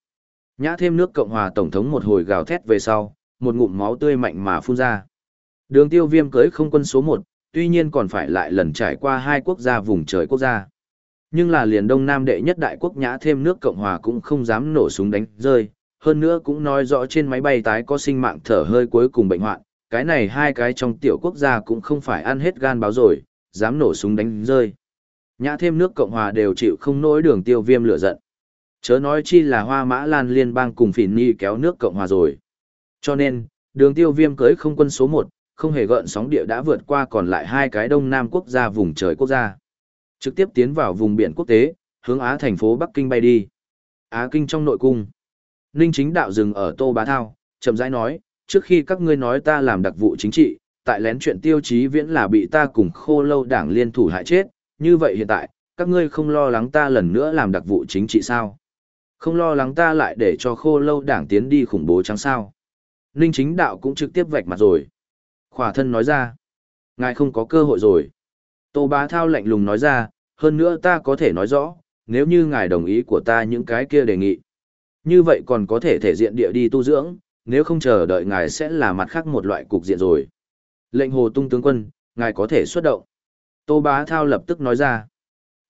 Nhã thêm nước Cộng hòa Tổng thống một hồi gào thét về sau, một ngụm máu tươi mạnh mà phun ra. Đường tiêu viêm cưới không quân số 1, tuy nhiên còn phải lại lần trải qua hai quốc gia vùng trời quốc gia. Nhưng là liền đông nam đệ nhất đại quốc nhã thêm nước Cộng Hòa cũng không dám nổ súng đánh rơi, hơn nữa cũng nói rõ trên máy bay tái có sinh mạng thở hơi cuối cùng bệnh hoạn, cái này hai cái trong tiểu quốc gia cũng không phải ăn hết gan báo rồi, dám nổ súng đánh rơi. Nhã thêm nước Cộng Hòa đều chịu không nỗi đường tiêu viêm lửa giận. Chớ nói chi là hoa mã lan liên bang cùng phỉ nhi kéo nước Cộng Hòa rồi. Cho nên, đường tiêu viêm cưới không quân số 1, không hề gợn sóng địa đã vượt qua còn lại hai cái đông nam quốc gia vùng trời quốc gia. Trực tiếp tiến vào vùng biển quốc tế, hướng Á thành phố Bắc Kinh bay đi. Á Kinh trong nội cung. Ninh chính đạo dừng ở Tô Bá Thao, chậm rãi nói, trước khi các ngươi nói ta làm đặc vụ chính trị, tại lén chuyện tiêu chí viễn là bị ta cùng khô lâu đảng liên thủ hại chết, như vậy hiện tại, các ngươi không lo lắng ta lần nữa làm đặc vụ chính trị sao? Không lo lắng ta lại để cho khô lâu đảng tiến đi khủng bố trắng sao? Ninh chính đạo cũng trực tiếp vạch mặt rồi. Khỏa thân nói ra, ngài không có cơ hội rồi. Tô bá thao lạnh lùng nói ra, hơn nữa ta có thể nói rõ, nếu như ngài đồng ý của ta những cái kia đề nghị. Như vậy còn có thể thể diện địa đi tu dưỡng, nếu không chờ đợi ngài sẽ là mặt khác một loại cục diện rồi. Lệnh hồ tung tướng quân, ngài có thể xuất động. Tô bá thao lập tức nói ra.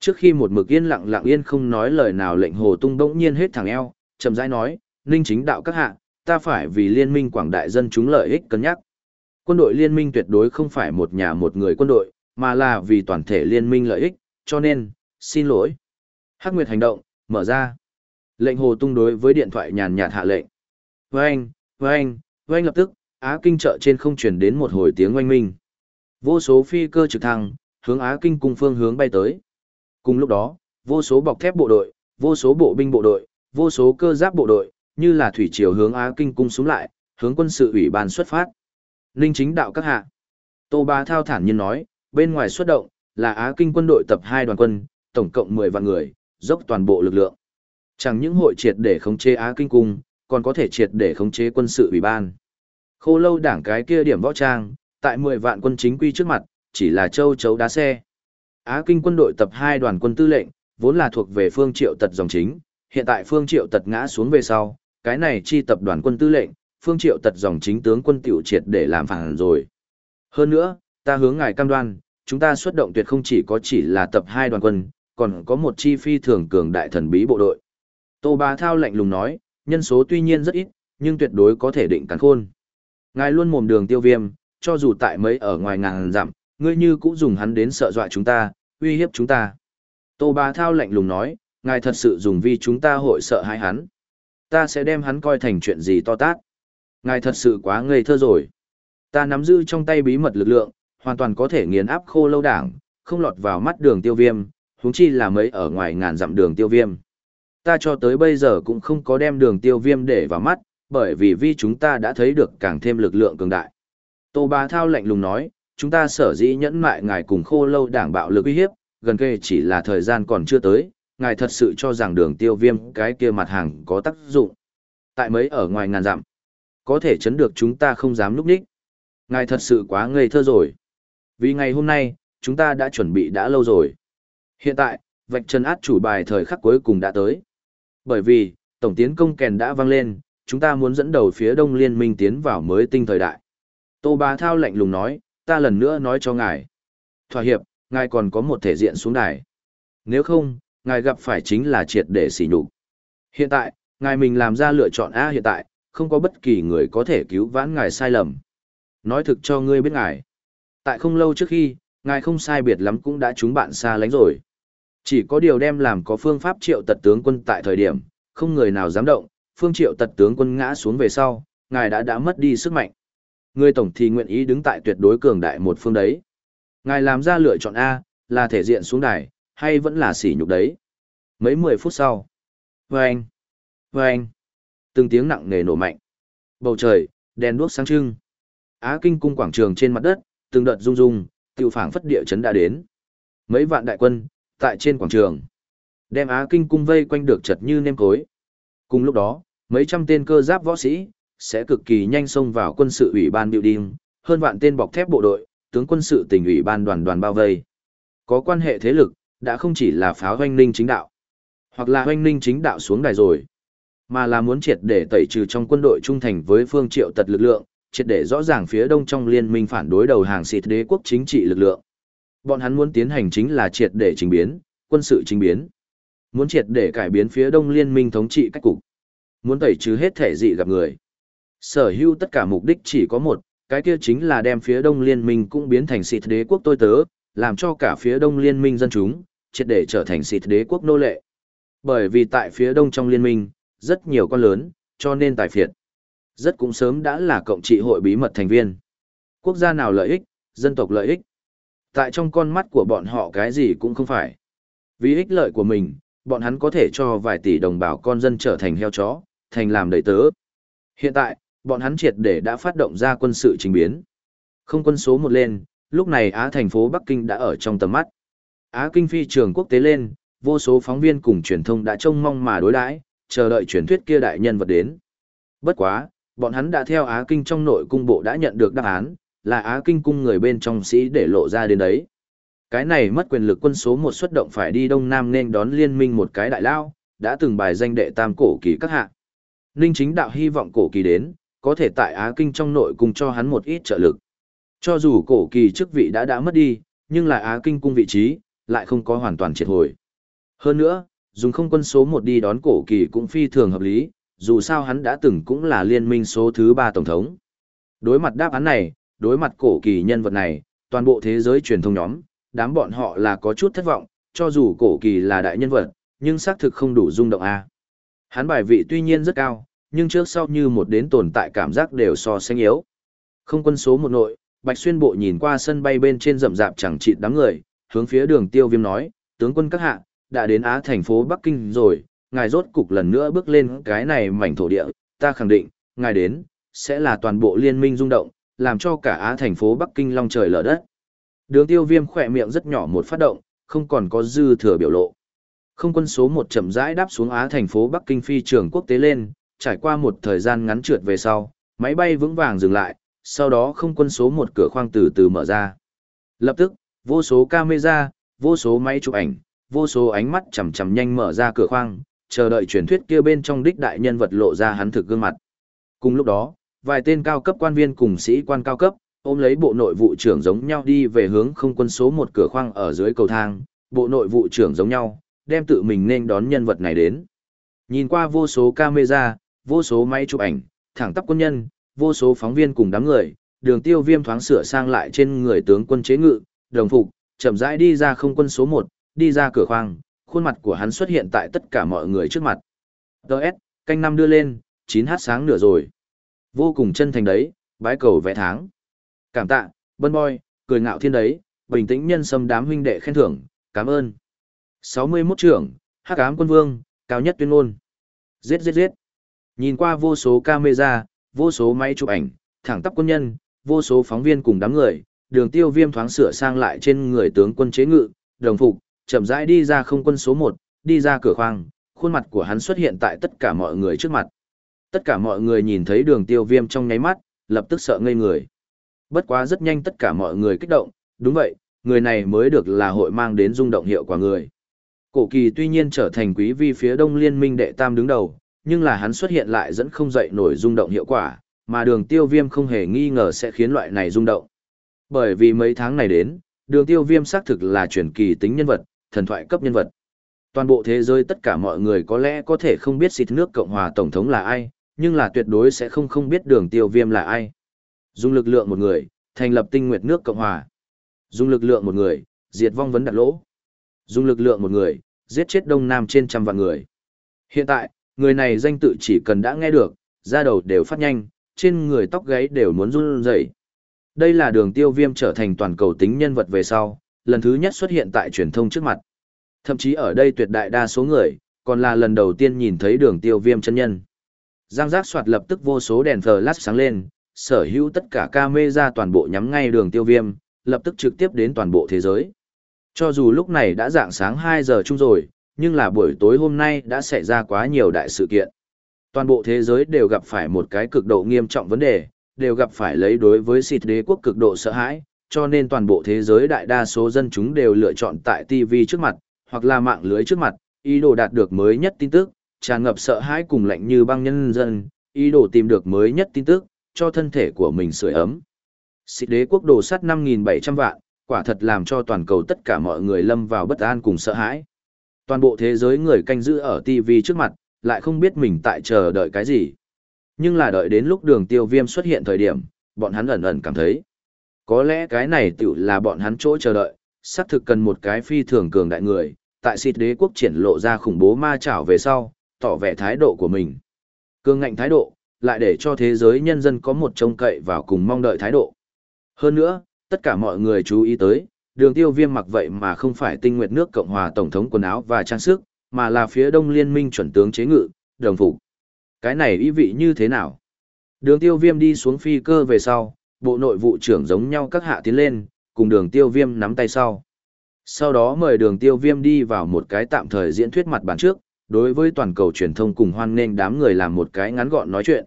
Trước khi một mực yên lặng lặng yên không nói lời nào lệnh hồ tung bỗng nhiên hết thằng eo, chậm rãi nói, ninh chính đạo các hạ, ta phải vì liên minh quảng đại dân chúng lợi ích cân nhắc. Quân đội liên minh tuyệt đối không phải một nhà một người quân đội, mà là vì toàn thể liên minh lợi ích, cho nên, xin lỗi. Hắc Nguyệt hành động, mở ra. Lệnh hồ tung đối với điện thoại nhàn nhạt hạ lệnh. Vâng, vâng, vâng lập tức, Á Kinh chợ trên không truyền đến một hồi tiếng oanh minh. Vô số phi cơ trực thăng, hướng Á Kinh cùng phương hướng bay tới. Cùng lúc đó, vô số bọc thép bộ đội, vô số bộ binh bộ đội, vô số cơ giáp bộ đội, như là thủy triều hướng Á Kinh cung xuống lại, hướng quân sự ủy ban xuất phát. Ninh chính đạo các hạ. Tô Bá Thao thản nhiên nói, bên ngoài xuất động, là Á Kinh quân đội tập 2 đoàn quân, tổng cộng 10 vạn người, dốc toàn bộ lực lượng. Chẳng những hội triệt để khống chế Á Kinh cung, còn có thể triệt để khống chế quân sự ủy ban. Khô lâu đảng cái kia điểm võ trang, tại 10 vạn quân chính quy trước mặt, chỉ là châu chấu đá xe. Á Kinh quân đội tập 2 đoàn quân tư lệnh, vốn là thuộc về phương triệu tật dòng chính, hiện tại phương triệu tật ngã xuống về sau, cái này chi tập đoàn quân tư lệnh, phương triệu tật dòng chính tướng quân tiểu triệt để làm phản rồi. Hơn nữa, ta hướng ngài cam đoan, chúng ta xuất động tuyệt không chỉ có chỉ là tập hai đoàn quân, còn có một chi phi thường cường đại thần bí bộ đội. Tô Bá Thao lạnh lùng nói, nhân số tuy nhiên rất ít, nhưng tuyệt đối có thể định cắn khôn. Ngài luôn mồm đường tiêu viêm, cho dù tại mấy ở ngoài ngàn dặm, ngươi như cũng dùng hắn đến sợ dọa chúng ta, uy hiếp chúng ta. Tô Bá Thao lạnh lùng nói, ngài thật sự dùng vì chúng ta hội sợ hãi hắn. Ta sẽ đem hắn coi thành chuyện gì to tát. Ngài thật sự quá ngây thơ rồi. Ta nắm giữ trong tay bí mật lực lượng, hoàn toàn có thể nghiền áp khô lâu đảng, không lọt vào mắt đường tiêu viêm, huống chi là mấy ở ngoài ngàn dặm đường tiêu viêm. Ta cho tới bây giờ cũng không có đem đường tiêu viêm để vào mắt, bởi vì vi chúng ta đã thấy được càng thêm lực lượng cường đại. Tô Bá Thao lạnh lùng nói, chúng ta sở dĩ nhẫn mại ngài cùng khô lâu đảng bạo lực uy hiếp, gần kề chỉ là thời gian còn chưa tới, ngài thật sự cho rằng đường tiêu viêm cái kia mặt hàng có tác dụng. Tại mấy ở ngoài ngàn dặm, có thể chấn được chúng ta không dám lúc đích. Ngài thật sự quá ngây thơ rồi. Vì ngày hôm nay, chúng ta đã chuẩn bị đã lâu rồi. Hiện tại, vạch chân át chủ bài thời khắc cuối cùng đã tới. Bởi vì, tổng tiến công kèn đã vang lên, chúng ta muốn dẫn đầu phía đông liên minh tiến vào mới tinh thời đại. Tô Bá Thao lạnh lùng nói, ta lần nữa nói cho ngài. Thỏa hiệp, ngài còn có một thể diện xuống đài. Nếu không, ngài gặp phải chính là triệt để sỉ nhục. Hiện tại, ngài mình làm ra lựa chọn A hiện tại, không có bất kỳ người có thể cứu vãn ngài sai lầm. Nói thực cho ngươi biết ngài. Tại không lâu trước khi, ngài không sai biệt lắm cũng đã chúng bạn xa lánh rồi. Chỉ có điều đem làm có phương pháp triệu tật tướng quân tại thời điểm, không người nào dám động, phương triệu tật tướng quân ngã xuống về sau, ngài đã đã mất đi sức mạnh. Người tổng thì nguyện ý đứng tại tuyệt đối cường đại một phương đấy. Ngài làm ra lựa chọn A, là thể diện xuống đài, hay vẫn là sỉ nhục đấy. Mấy mười phút sau. Vâng! Vâng! Từng tiếng nặng nề nổ mạnh. Bầu trời, đèn đuốc sáng trưng. Á kinh cung quảng trường trên mặt đất, từng đợt rung rung, tiểu phảng phất địa chấn đã đến. Mấy vạn đại quân, tại trên quảng trường. Đem Á kinh cung vây quanh được chật như nêm cối. Cùng lúc đó, mấy trăm tên cơ giáp võ sĩ, sẽ cực kỳ nhanh xông vào quân sự ủy ban building, hơn vạn tên bọc thép bộ đội, tướng quân sự tỉnh ủy ban đoàn đoàn bao vây. Có quan hệ thế lực, đã không chỉ là pháo hoanh ninh chính đạo, hoặc là hoanh ninh chính đạo xuống đài rồi, mà là muốn triệt để tẩy trừ trong quân đội trung thành với phương triệu tật lực lượng, triệt để rõ ràng phía đông trong liên minh phản đối đầu hàng xịt đế quốc chính trị lực lượng. Bọn hắn muốn tiến hành chính là triệt để trình biến, quân sự trình biến. Muốn triệt để cải biến phía đông liên minh thống trị cách cục. Muốn tẩy trừ hết thể dị gặp người. Sở hữu tất cả mục đích chỉ có một, cái kia chính là đem phía đông liên minh cũng biến thành xịt đế quốc tôi tớ, làm cho cả phía đông liên minh dân chúng, triệt để trở thành xịt đế quốc nô lệ. Bởi vì tại phía đông trong liên minh, rất nhiều con lớn, cho nên tài phiệt. Rất cũng sớm đã là cộng trị hội bí mật thành viên. Quốc gia nào lợi ích, dân tộc lợi ích. Tại trong con mắt của bọn họ cái gì cũng không phải. Vì ích lợi của mình, bọn hắn có thể cho vài tỷ đồng bào con dân trở thành heo chó, thành làm đầy tớ. Hiện tại, bọn hắn triệt để đã phát động ra quân sự trình biến. Không quân số một lên, lúc này Á thành phố Bắc Kinh đã ở trong tầm mắt. Á Kinh phi trường quốc tế lên, vô số phóng viên cùng truyền thông đã trông mong mà đối đãi, chờ đợi truyền thuyết kia đại nhân vật đến. Bất quá, bọn hắn đã theo Á Kinh trong nội cung bộ đã nhận được đáp án, là Á Kinh cung người bên trong sĩ để lộ ra đến đấy. Cái này mất quyền lực quân số một xuất động phải đi Đông Nam nên đón liên minh một cái đại lao, đã từng bài danh đệ tam cổ kỳ các hạ. Ninh chính đạo hy vọng cổ kỳ đến, có thể tại Á Kinh trong nội cung cho hắn một ít trợ lực. Cho dù cổ kỳ chức vị đã đã mất đi, nhưng là Á Kinh cung vị trí, lại không có hoàn toàn triệt hồi. Hơn nữa, dùng không quân số một đi đón cổ kỳ cũng phi thường hợp lý, dù sao hắn đã từng cũng là liên minh số thứ ba tổng thống. Đối mặt đáp án này, đối mặt cổ kỳ nhân vật này, toàn bộ thế giới truyền thông nhóm, đám bọn họ là có chút thất vọng, cho dù cổ kỳ là đại nhân vật, nhưng xác thực không đủ rung động a. Hắn bài vị tuy nhiên rất cao, nhưng trước sau như một đến tồn tại cảm giác đều so sánh yếu. Không quân số một nội, Bạch Xuyên Bộ nhìn qua sân bay bên trên rậm rạp chẳng chịt đám người, hướng phía đường tiêu viêm nói, tướng quân các hạ, đã đến Á thành phố Bắc Kinh rồi, ngài rốt cục lần nữa bước lên cái này mảnh thổ địa, ta khẳng định, ngài đến, sẽ là toàn bộ liên minh rung động, làm cho cả Á thành phố Bắc Kinh long trời lở đất. Đường tiêu viêm khỏe miệng rất nhỏ một phát động, không còn có dư thừa biểu lộ. Không quân số một chậm rãi đáp xuống Á thành phố Bắc Kinh phi trường quốc tế lên, trải qua một thời gian ngắn trượt về sau, máy bay vững vàng dừng lại, sau đó không quân số một cửa khoang từ từ mở ra. Lập tức, vô số camera, vô số máy chụp ảnh, vô số ánh mắt chầm chầm nhanh mở ra cửa khoang, chờ đợi truyền thuyết kia bên trong đích đại nhân vật lộ ra hắn thực gương mặt. Cùng lúc đó, vài tên cao cấp quan viên cùng sĩ quan cao cấp, ôm lấy bộ nội vụ trưởng giống nhau đi về hướng không quân số một cửa khoang ở dưới cầu thang, bộ nội vụ trưởng giống nhau, đem tự mình nên đón nhân vật này đến. Nhìn qua vô số camera, vô số máy chụp ảnh, thẳng tắp quân nhân, vô số phóng viên cùng đám người, đường tiêu viêm thoáng sửa sang lại trên người tướng quân chế ngự, đồng phục, chậm rãi đi ra không quân số 1, đi ra cửa khoang, khuôn mặt của hắn xuất hiện tại tất cả mọi người trước mặt. Đợt, canh năm đưa lên, 9h sáng nửa rồi. Vô cùng chân thành đấy, bái cầu vẽ tháng. Cảm tạ, bân boy, cười ngạo thiên đấy, bình tĩnh nhân sâm đám huynh đệ khen thưởng, cảm ơn. 61 trưởng, hắc ám quân vương, cao nhất tuyên ngôn. Giết giết giết. Nhìn qua vô số camera, vô số máy chụp ảnh, thẳng tắp quân nhân, vô số phóng viên cùng đám người, đường tiêu viêm thoáng sửa sang lại trên người tướng quân chế ngự, đồng phục, chậm rãi đi ra không quân số 1, đi ra cửa khoang, khuôn mặt của hắn xuất hiện tại tất cả mọi người trước mặt. Tất cả mọi người nhìn thấy đường tiêu viêm trong nháy mắt, lập tức sợ ngây người. Bất quá rất nhanh tất cả mọi người kích động, đúng vậy, người này mới được là hội mang đến rung động hiệu quả người. Cổ kỳ tuy nhiên trở thành quý vi phía đông liên minh đệ tam đứng đầu, nhưng là hắn xuất hiện lại dẫn không dậy nổi rung động hiệu quả, mà đường tiêu viêm không hề nghi ngờ sẽ khiến loại này rung động. Bởi vì mấy tháng này đến, đường tiêu viêm xác thực là truyền kỳ tính nhân vật, thần thoại cấp nhân vật. Toàn bộ thế giới tất cả mọi người có lẽ có thể không biết xịt nước Cộng hòa Tổng thống là ai, nhưng là tuyệt đối sẽ không không biết đường tiêu viêm là ai. Dùng lực lượng một người, thành lập tinh nguyệt nước Cộng hòa. Dùng lực lượng một người, diệt vong vấn đặt lỗ. Dùng lực lượng một người, giết chết đông nam trên trăm vạn người. Hiện tại, người này danh tự chỉ cần đã nghe được, da đầu đều phát nhanh, trên người tóc gáy đều muốn run rẩy. Đây là đường tiêu viêm trở thành toàn cầu tính nhân vật về sau, lần thứ nhất xuất hiện tại truyền thông trước mặt. Thậm chí ở đây tuyệt đại đa số người, còn là lần đầu tiên nhìn thấy đường tiêu viêm chân nhân. Giang giác soạt lập tức vô số đèn flash sáng lên, sở hữu tất cả camera toàn bộ nhắm ngay đường tiêu viêm, lập tức trực tiếp đến toàn bộ thế giới. Cho dù lúc này đã dạng sáng 2 giờ chung rồi, nhưng là buổi tối hôm nay đã xảy ra quá nhiều đại sự kiện. Toàn bộ thế giới đều gặp phải một cái cực độ nghiêm trọng vấn đề, đều gặp phải lấy đối với xịt đế quốc cực độ sợ hãi, cho nên toàn bộ thế giới đại đa số dân chúng đều lựa chọn tại TV trước mặt, hoặc là mạng lưới trước mặt, ý đồ đạt được mới nhất tin tức, tràn ngập sợ hãi cùng lạnh như băng nhân dân, ý đồ tìm được mới nhất tin tức, cho thân thể của mình sưởi ấm. Xịt đế quốc đồ sắt 5.700 vạn, quả thật làm cho toàn cầu tất cả mọi người lâm vào bất an cùng sợ hãi. Toàn bộ thế giới người canh giữ ở TV trước mặt, lại không biết mình tại chờ đợi cái gì. Nhưng là đợi đến lúc đường tiêu viêm xuất hiện thời điểm, bọn hắn ẩn ẩn cảm thấy. Có lẽ cái này tựu là bọn hắn chỗ chờ đợi, xác thực cần một cái phi thường cường đại người, tại xịt đế quốc triển lộ ra khủng bố ma chảo về sau, tỏ vẻ thái độ của mình. Cường ngạnh thái độ, lại để cho thế giới nhân dân có một trông cậy vào cùng mong đợi thái độ. Hơn nữa, tất cả mọi người chú ý tới, đường tiêu viêm mặc vậy mà không phải tinh nguyệt nước Cộng hòa Tổng thống quần áo và trang sức, mà là phía đông liên minh chuẩn tướng chế ngự, đồng phục. Cái này ý vị như thế nào? Đường tiêu viêm đi xuống phi cơ về sau, bộ nội vụ trưởng giống nhau các hạ tiến lên, cùng đường tiêu viêm nắm tay sau. Sau đó mời đường tiêu viêm đi vào một cái tạm thời diễn thuyết mặt bản trước, đối với toàn cầu truyền thông cùng hoan nghênh đám người làm một cái ngắn gọn nói chuyện.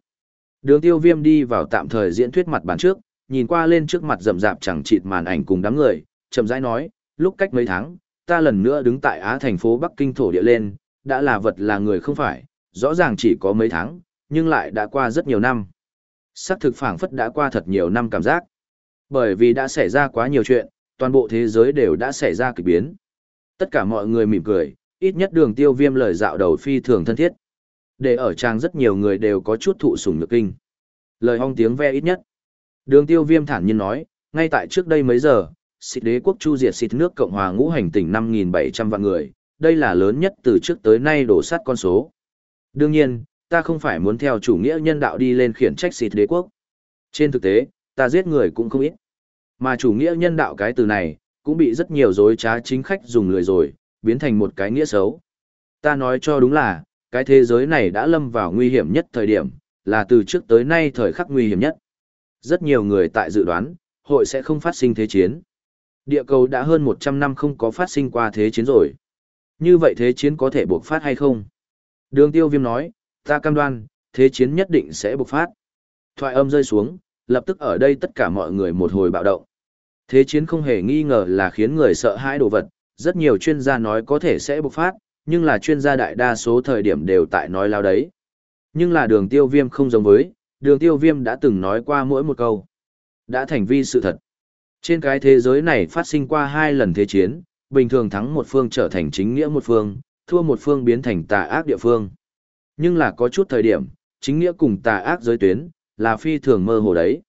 Đường tiêu viêm đi vào tạm thời diễn thuyết mặt bản trước, nhìn qua lên trước mặt rậm rạp chẳng chịt màn ảnh cùng đám người, chậm rãi nói, lúc cách mấy tháng, ta lần nữa đứng tại Á thành phố Bắc Kinh thổ địa lên, đã là vật là người không phải, rõ ràng chỉ có mấy tháng, nhưng lại đã qua rất nhiều năm xác thực phảng phất đã qua thật nhiều năm cảm giác. Bởi vì đã xảy ra quá nhiều chuyện, toàn bộ thế giới đều đã xảy ra kỳ biến. Tất cả mọi người mỉm cười, ít nhất đường tiêu viêm lời dạo đầu phi thường thân thiết. Để ở trang rất nhiều người đều có chút thụ sủng nhược kinh. Lời hong tiếng ve ít nhất. Đường tiêu viêm thản nhiên nói, ngay tại trước đây mấy giờ, xịt đế quốc chu diệt xịt nước Cộng hòa ngũ hành tỉnh 5.700 vạn người, đây là lớn nhất từ trước tới nay đổ sát con số. Đương nhiên, ta không phải muốn theo chủ nghĩa nhân đạo đi lên khiển trách xịt đế quốc. Trên thực tế, ta giết người cũng không ít. Mà chủ nghĩa nhân đạo cái từ này, cũng bị rất nhiều dối trá chính khách dùng lười rồi, biến thành một cái nghĩa xấu. Ta nói cho đúng là, cái thế giới này đã lâm vào nguy hiểm nhất thời điểm, là từ trước tới nay thời khắc nguy hiểm nhất. Rất nhiều người tại dự đoán, hội sẽ không phát sinh thế chiến. Địa cầu đã hơn 100 năm không có phát sinh qua thế chiến rồi. Như vậy thế chiến có thể buộc phát hay không? Đường tiêu viêm nói, ta cam đoan, thế chiến nhất định sẽ bộc phát. Thoại âm rơi xuống, lập tức ở đây tất cả mọi người một hồi bạo động. Thế chiến không hề nghi ngờ là khiến người sợ hãi đồ vật, rất nhiều chuyên gia nói có thể sẽ bộc phát, nhưng là chuyên gia đại đa số thời điểm đều tại nói lao đấy. Nhưng là đường tiêu viêm không giống với, đường tiêu viêm đã từng nói qua mỗi một câu. Đã thành vi sự thật. Trên cái thế giới này phát sinh qua hai lần thế chiến, bình thường thắng một phương trở thành chính nghĩa một phương, thua một phương biến thành tà ác địa phương. Nhưng là có chút thời điểm, chính nghĩa cùng tà ác giới tuyến, là phi thường mơ hồ đấy.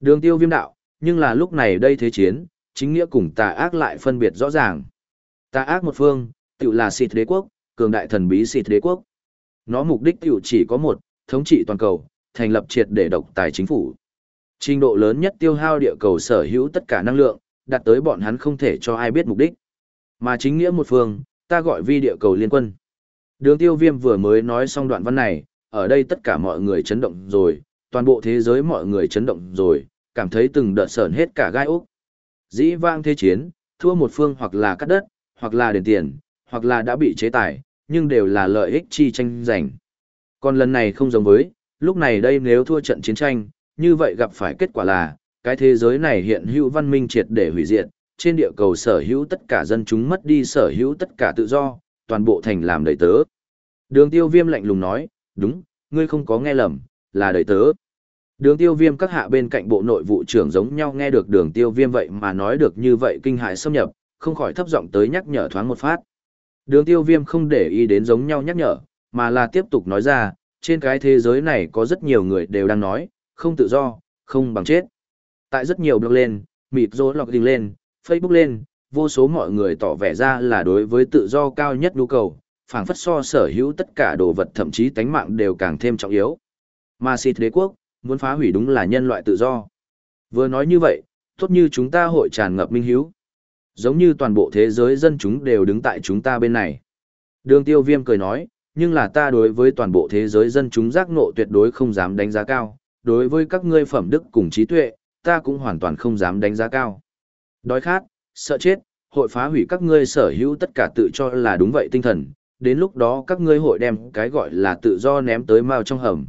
Đường tiêu viêm đạo, nhưng là lúc này đây thế chiến, chính nghĩa cùng tà ác lại phân biệt rõ ràng. Tà ác một phương, tự là xịt đế quốc, cường đại thần bí xịt đế quốc. Nó mục đích tự chỉ có một, thống trị toàn cầu, thành lập triệt để độc tài chính phủ. Trình độ lớn nhất tiêu hao địa cầu sở hữu tất cả năng lượng, đặt tới bọn hắn không thể cho ai biết mục đích. Mà chính nghĩa một phương, ta gọi vi địa cầu liên quân. Đường tiêu viêm vừa mới nói xong đoạn văn này, ở đây tất cả mọi người chấn động rồi, toàn bộ thế giới mọi người chấn động rồi, cảm thấy từng đợt sởn hết cả gai ốc. Dĩ vang thế chiến, thua một phương hoặc là cắt đất, hoặc là đền tiền, hoặc là đã bị chế tài, nhưng đều là lợi ích chi tranh giành. Còn lần này không giống với, lúc này đây nếu thua trận chiến tranh, như vậy gặp phải kết quả là, cái thế giới này hiện hữu văn minh triệt để hủy diệt, trên địa cầu sở hữu tất cả dân chúng mất đi sở hữu tất cả tự do, toàn bộ thành làm đầy tớ. Đường tiêu viêm lạnh lùng nói, đúng, ngươi không có nghe lầm, là đầy tớ. Đường tiêu viêm các hạ bên cạnh bộ nội vụ trưởng giống nhau nghe được đường tiêu viêm vậy mà nói được như vậy kinh hại xâm nhập, không khỏi thấp giọng tới nhắc nhở thoáng một phát. Đường tiêu viêm không để ý đến giống nhau nhắc nhở, mà là tiếp tục nói ra, trên cái thế giới này có rất nhiều người đều đang nói, không tự do, không bằng chết. Tại rất nhiều blog lên, mịt rô lọc đình lên, Facebook lên, vô số mọi người tỏ vẻ ra là đối với tự do cao nhất nhu cầu, phảng phất so sở hữu tất cả đồ vật thậm chí tánh mạng đều càng thêm trọng yếu. Mà xịt đế quốc, muốn phá hủy đúng là nhân loại tự do. Vừa nói như vậy, tốt như chúng ta hội tràn ngập minh hiếu. Giống như toàn bộ thế giới dân chúng đều đứng tại chúng ta bên này. Đường tiêu viêm cười nói, nhưng là ta đối với toàn bộ thế giới dân chúng giác ngộ tuyệt đối không dám đánh giá cao, đối với các ngươi phẩm đức cùng trí tuệ, ta cũng hoàn toàn không dám đánh giá cao. Đói khát, sợ chết, hội phá hủy các ngươi sở hữu tất cả tự cho là đúng vậy tinh thần, đến lúc đó các ngươi hội đem cái gọi là tự do ném tới mao trong hầm.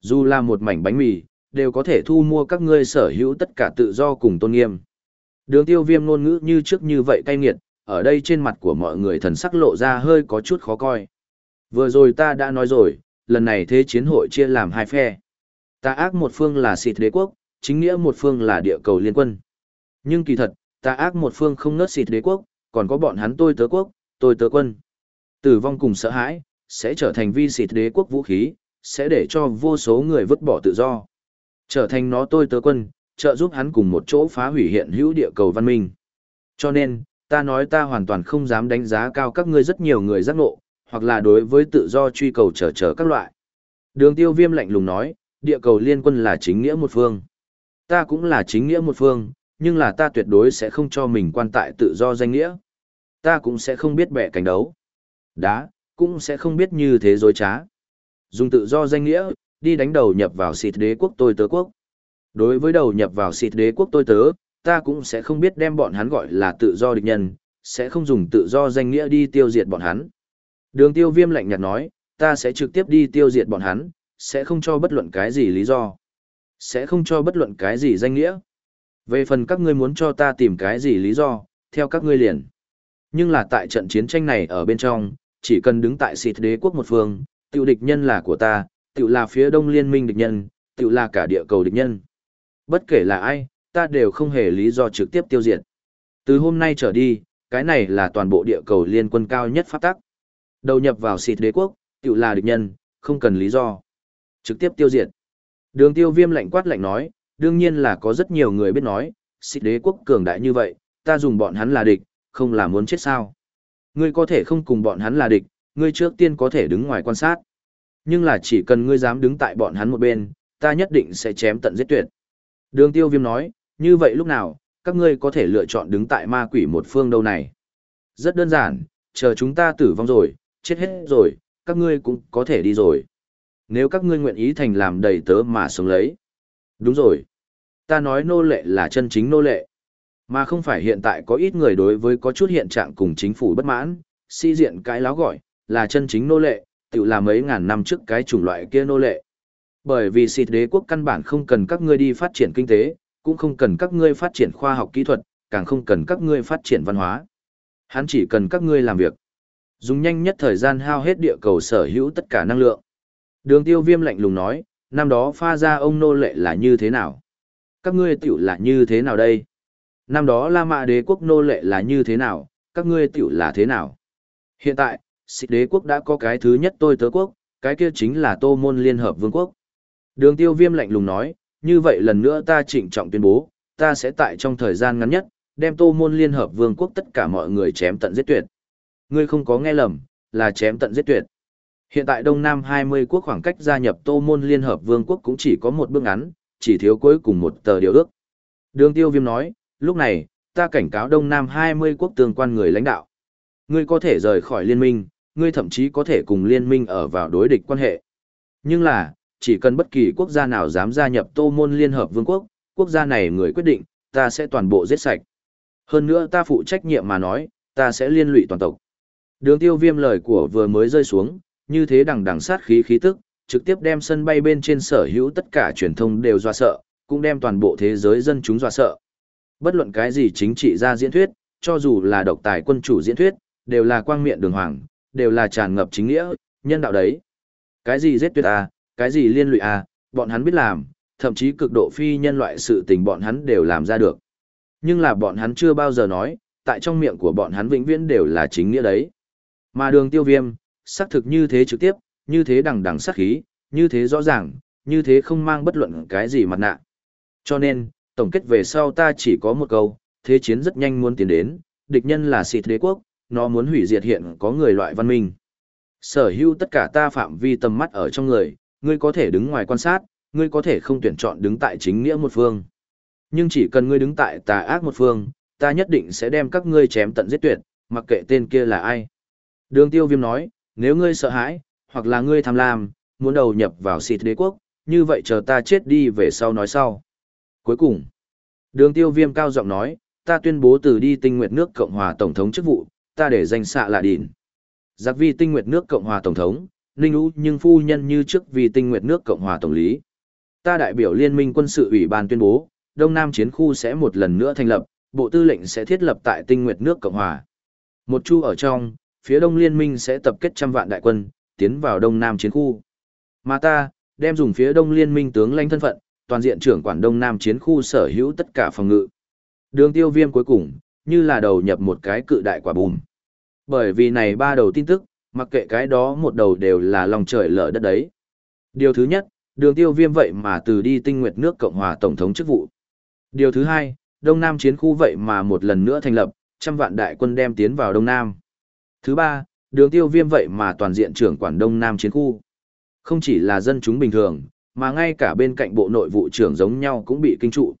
Dù là một mảnh bánh mì, đều có thể thu mua các ngươi sở hữu tất cả tự do cùng tôn nghiêm. Đường tiêu viêm ngôn ngữ như trước như vậy cay nghiệt, ở đây trên mặt của mọi người thần sắc lộ ra hơi có chút khó coi. Vừa rồi ta đã nói rồi, lần này thế chiến hội chia làm hai phe. Ta ác một phương là xịt đế quốc, chính nghĩa một phương là địa cầu liên quân. Nhưng kỳ thật, ta ác một phương không nớt xịt đế quốc, còn có bọn hắn tôi tớ quốc, tôi tớ quân. Tử vong cùng sợ hãi, sẽ trở thành vi xịt đế quốc vũ khí, sẽ để cho vô số người vứt bỏ tự do. Trở thành nó tôi tớ quân, trợ giúp hắn cùng một chỗ phá hủy hiện hữu địa cầu văn minh. Cho nên, ta nói ta hoàn toàn không dám đánh giá cao các ngươi rất nhiều người giác ngộ, hoặc là đối với tự do truy cầu trở trở các loại. Đường tiêu viêm lạnh lùng nói, địa cầu liên quân là chính nghĩa một phương. Ta cũng là chính nghĩa một phương, nhưng là ta tuyệt đối sẽ không cho mình quan tại tự do danh nghĩa. Ta cũng sẽ không biết bẻ cảnh đấu. Đá, cũng sẽ không biết như thế dối trá. Dùng tự do danh nghĩa, đi đánh đầu nhập vào xịt đế quốc tôi tớ quốc. Đối với đầu nhập vào xịt đế quốc tôi tớ, ta cũng sẽ không biết đem bọn hắn gọi là tự do địch nhân, sẽ không dùng tự do danh nghĩa đi tiêu diệt bọn hắn. Đường tiêu viêm lạnh nhạt nói, ta sẽ trực tiếp đi tiêu diệt bọn hắn, sẽ không cho bất luận cái gì lý do. Sẽ không cho bất luận cái gì danh nghĩa. Về phần các ngươi muốn cho ta tìm cái gì lý do, theo các ngươi liền. Nhưng là tại trận chiến tranh này ở bên trong, chỉ cần đứng tại xịt đế quốc một phương, tiểu địch nhân là của ta, tiểu là phía đông liên minh địch nhân, tiểu là cả địa cầu địch nhân. Bất kể là ai, ta đều không hề lý do trực tiếp tiêu diệt. Từ hôm nay trở đi, cái này là toàn bộ địa cầu liên quân cao nhất pháp tắc. Đầu nhập vào xịt đế quốc, tiểu là địch nhân, không cần lý do. Trực tiếp tiêu diệt. Đường tiêu viêm lạnh quát lạnh nói, đương nhiên là có rất nhiều người biết nói, xích đế quốc cường đại như vậy, ta dùng bọn hắn là địch, không là muốn chết sao. Ngươi có thể không cùng bọn hắn là địch, ngươi trước tiên có thể đứng ngoài quan sát. Nhưng là chỉ cần ngươi dám đứng tại bọn hắn một bên, ta nhất định sẽ chém tận giết tuyệt. Đường tiêu viêm nói, như vậy lúc nào, các ngươi có thể lựa chọn đứng tại ma quỷ một phương đâu này. Rất đơn giản, chờ chúng ta tử vong rồi, chết hết rồi, các ngươi cũng có thể đi rồi. Nếu các ngươi nguyện ý thành làm đầy tớ mà sống lấy. Đúng rồi. Ta nói nô lệ là chân chính nô lệ. Mà không phải hiện tại có ít người đối với có chút hiện trạng cùng chính phủ bất mãn, si diện cái láo gọi, là chân chính nô lệ, tự là mấy ngàn năm trước cái chủng loại kia nô lệ. Bởi vì xịt đế quốc căn bản không cần các ngươi đi phát triển kinh tế, cũng không cần các ngươi phát triển khoa học kỹ thuật, càng không cần các ngươi phát triển văn hóa. Hắn chỉ cần các ngươi làm việc. Dùng nhanh nhất thời gian hao hết địa cầu sở hữu tất cả năng lượng. Đường tiêu viêm lạnh lùng nói, năm đó pha ra ông nô lệ là như thế nào? Các ngươi tiểu là như thế nào đây? Năm đó La Mã đế quốc nô lệ là như thế nào? Các ngươi tiểu là thế nào? Hiện tại, xịt đế quốc đã có cái thứ nhất tôi tớ quốc, cái kia chính là tô môn liên hợp vương quốc. Đường tiêu viêm lạnh lùng nói, như vậy lần nữa ta trịnh trọng tuyên bố, ta sẽ tại trong thời gian ngắn nhất, đem tô môn liên hợp vương quốc tất cả mọi người chém tận giết tuyệt. Ngươi không có nghe lầm, là chém tận giết tuyệt. Hiện tại Đông Nam 20 quốc khoảng cách gia nhập tô môn liên hợp vương quốc cũng chỉ có một bước ngắn, chỉ thiếu cuối cùng một tờ điều ước. Đường tiêu viêm nói, lúc này, ta cảnh cáo Đông Nam 20 quốc tương quan người lãnh đạo. Ngươi có thể rời khỏi liên minh, ngươi thậm chí có thể cùng liên minh ở vào đối địch quan hệ. Nhưng là, chỉ cần bất kỳ quốc gia nào dám gia nhập tô môn liên hợp vương quốc, quốc gia này người quyết định, ta sẽ toàn bộ giết sạch. Hơn nữa ta phụ trách nhiệm mà nói, ta sẽ liên lụy toàn tộc. Đường tiêu viêm lời của vừa mới rơi xuống, như thế đằng đằng sát khí khí tức, trực tiếp đem sân bay bên trên sở hữu tất cả truyền thông đều dọa sợ, cũng đem toàn bộ thế giới dân chúng dọa sợ. Bất luận cái gì chính trị ra diễn thuyết, cho dù là độc tài quân chủ diễn thuyết, đều là quang miệng đường hoàng, đều là tràn ngập chính nghĩa, nhân đạo đấy. Cái gì giết tuyệt à, cái gì liên lụy à, bọn hắn biết làm, thậm chí cực độ phi nhân loại sự tình bọn hắn đều làm ra được. Nhưng là bọn hắn chưa bao giờ nói, tại trong miệng của bọn hắn vĩnh viễn đều là chính nghĩa đấy. Mà đường tiêu viêm, xác thực như thế trực tiếp, như thế đằng đằng sát khí, như thế rõ ràng, như thế không mang bất luận cái gì mặt nạ. Cho nên, tổng kết về sau ta chỉ có một câu, thế chiến rất nhanh muốn tiến đến, địch nhân là xịt đế quốc, nó muốn hủy diệt hiện có người loại văn minh. Sở hữu tất cả ta phạm vi tầm mắt ở trong người, ngươi có thể đứng ngoài quan sát, ngươi có thể không tuyển chọn đứng tại chính nghĩa một phương. Nhưng chỉ cần ngươi đứng tại tà ác một phương, ta nhất định sẽ đem các ngươi chém tận giết tuyệt, mặc kệ tên kia là ai. Đường tiêu viêm nói, nếu ngươi sợ hãi, hoặc là ngươi tham lam, muốn đầu nhập vào xịt đế quốc, như vậy chờ ta chết đi về sau nói sau. Cuối cùng, đường tiêu viêm cao giọng nói, ta tuyên bố từ đi tinh nguyệt nước Cộng hòa Tổng thống chức vụ, ta để danh xạ là đỉn. Giặc vi tinh nguyệt nước Cộng hòa Tổng thống, Ninh Ú nhưng phu nhân như trước vì tinh nguyệt nước Cộng hòa Tổng lý. Ta đại biểu Liên minh quân sự ủy ban tuyên bố, Đông Nam chiến khu sẽ một lần nữa thành lập, Bộ Tư lệnh sẽ thiết lập tại tinh nguyệt nước Cộng hòa. Một chu ở trong, phía Đông Liên minh sẽ tập kết trăm vạn đại quân, tiến vào Đông Nam chiến khu. Mà ta, đem dùng phía Đông Liên minh tướng lãnh thân phận, toàn diện trưởng quản Đông Nam chiến khu sở hữu tất cả phòng ngự. Đường tiêu viêm cuối cùng, như là đầu nhập một cái cự đại quả bùm. Bởi vì này ba đầu tin tức, mặc kệ cái đó một đầu đều là lòng trời lở đất đấy. Điều thứ nhất, đường tiêu viêm vậy mà từ đi tinh nguyệt nước Cộng hòa Tổng thống chức vụ. Điều thứ hai, Đông Nam chiến khu vậy mà một lần nữa thành lập, trăm vạn đại quân đem tiến vào Đông Nam. Thứ ba, đường tiêu viêm vậy mà toàn diện trưởng quản Đông Nam chiến khu. Không chỉ là dân chúng bình thường, mà ngay cả bên cạnh bộ nội vụ trưởng giống nhau cũng bị kinh trụ.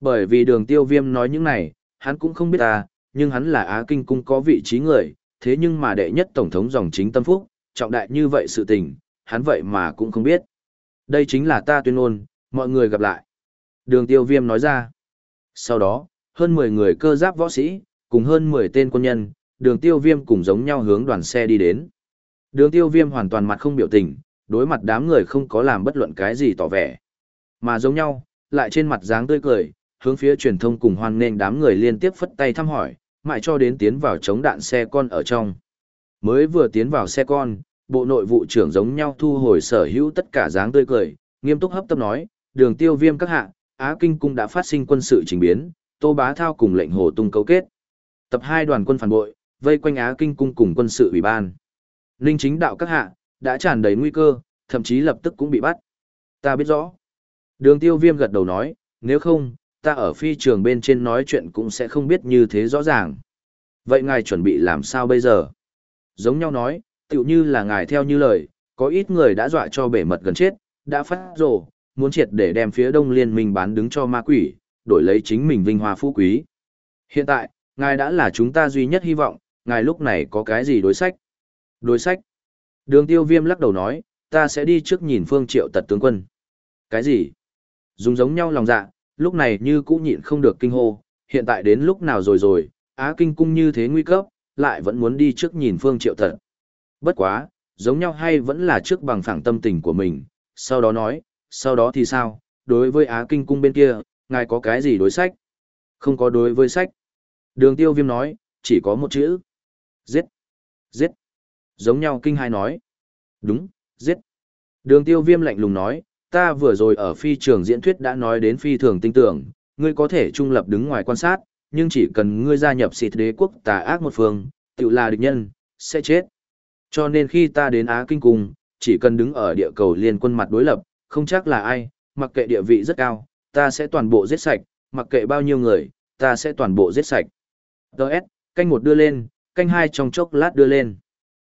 Bởi vì đường tiêu viêm nói những này, hắn cũng không biết ta, nhưng hắn là Á Kinh Cung có vị trí người, thế nhưng mà đệ nhất tổng thống dòng chính tâm phúc, trọng đại như vậy sự tình, hắn vậy mà cũng không biết. Đây chính là ta tuyên ngôn, mọi người gặp lại. Đường tiêu viêm nói ra. Sau đó, hơn 10 người cơ giáp võ sĩ, cùng hơn 10 tên quân nhân, đường tiêu viêm cùng giống nhau hướng đoàn xe đi đến. Đường tiêu viêm hoàn toàn mặt không biểu tình, đối mặt đám người không có làm bất luận cái gì tỏ vẻ. Mà giống nhau, lại trên mặt dáng tươi cười, hướng phía truyền thông cùng hoan nghênh đám người liên tiếp phất tay thăm hỏi, mãi cho đến tiến vào chống đạn xe con ở trong. Mới vừa tiến vào xe con, bộ nội vụ trưởng giống nhau thu hồi sở hữu tất cả dáng tươi cười, nghiêm túc hấp tấp nói, đường tiêu viêm các hạ, Á Kinh Cung đã phát sinh quân sự trình biến, Tô Bá Thao cùng lệnh hồ tung cấu kết. Tập hai đoàn quân phản bội, vây quanh Á Kinh Cung cùng quân sự ủy ban. Linh chính đạo các hạ, đã tràn đầy nguy cơ, thậm chí lập tức cũng bị bắt. Ta biết rõ. Đường tiêu viêm gật đầu nói, nếu không, ta ở phi trường bên trên nói chuyện cũng sẽ không biết như thế rõ ràng. Vậy ngài chuẩn bị làm sao bây giờ? Giống nhau nói, tựu như là ngài theo như lời, có ít người đã dọa cho bể mật gần chết, đã phát rồ, muốn triệt để đem phía đông liên minh bán đứng cho ma quỷ, đổi lấy chính mình vinh hoa phú quý. Hiện tại, ngài đã là chúng ta duy nhất hy vọng, ngài lúc này có cái gì đối sách? Đối sách? Đường tiêu viêm lắc đầu nói, ta sẽ đi trước nhìn phương triệu tật tướng quân. Cái gì? Dùng giống nhau lòng dạ, lúc này như cũ nhịn không được kinh hô, hiện tại đến lúc nào rồi rồi, Á Kinh cung như thế nguy cấp, lại vẫn muốn đi trước nhìn phương triệu tật. Bất quá, giống nhau hay vẫn là trước bằng phẳng tâm tình của mình, sau đó nói, sau đó thì sao, đối với Á Kinh cung bên kia, ngài có cái gì đối sách? Không có đối với sách. Đường tiêu viêm nói, chỉ có một chữ. Giết. Giết. Giống nhau kinh hai nói. Đúng, giết. Đường tiêu viêm lạnh lùng nói, ta vừa rồi ở phi trường diễn thuyết đã nói đến phi thường tinh tưởng, ngươi có thể trung lập đứng ngoài quan sát, nhưng chỉ cần ngươi gia nhập xịt đế quốc tà ác một phương, tự là địch nhân, sẽ chết. Cho nên khi ta đến Á Kinh Cung, chỉ cần đứng ở địa cầu liên quân mặt đối lập, không chắc là ai, mặc kệ địa vị rất cao, ta sẽ toàn bộ giết sạch, mặc kệ bao nhiêu người, ta sẽ toàn bộ giết sạch. Đợt, canh một đưa lên, canh hai trong chốc lát đưa lên.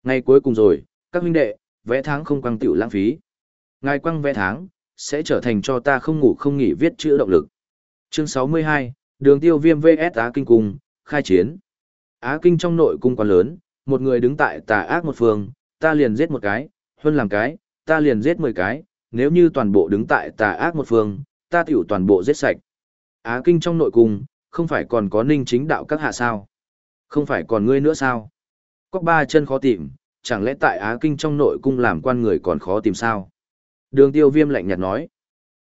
Ngày cuối cùng rồi, các huynh đệ, vẽ tháng không quăng tiểu lãng phí. Ngài quăng vẽ tháng, sẽ trở thành cho ta không ngủ không nghỉ viết chữ động lực. Chương 62, đường tiêu viêm VS Á Kinh Cung, khai chiến. Á Kinh trong nội cung quá lớn, một người đứng tại tà ác một phương, ta liền giết một cái, hơn làm cái, ta liền giết 10 cái, nếu như toàn bộ đứng tại tà ác một phương, ta tiểu toàn bộ giết sạch. Á Kinh trong nội cung, không phải còn có ninh chính đạo các hạ sao? Không phải còn ngươi nữa sao? Có ba chân khó tìm, chẳng lẽ tại Á Kinh trong nội cung làm quan người còn khó tìm sao? Đường tiêu viêm lạnh nhạt nói.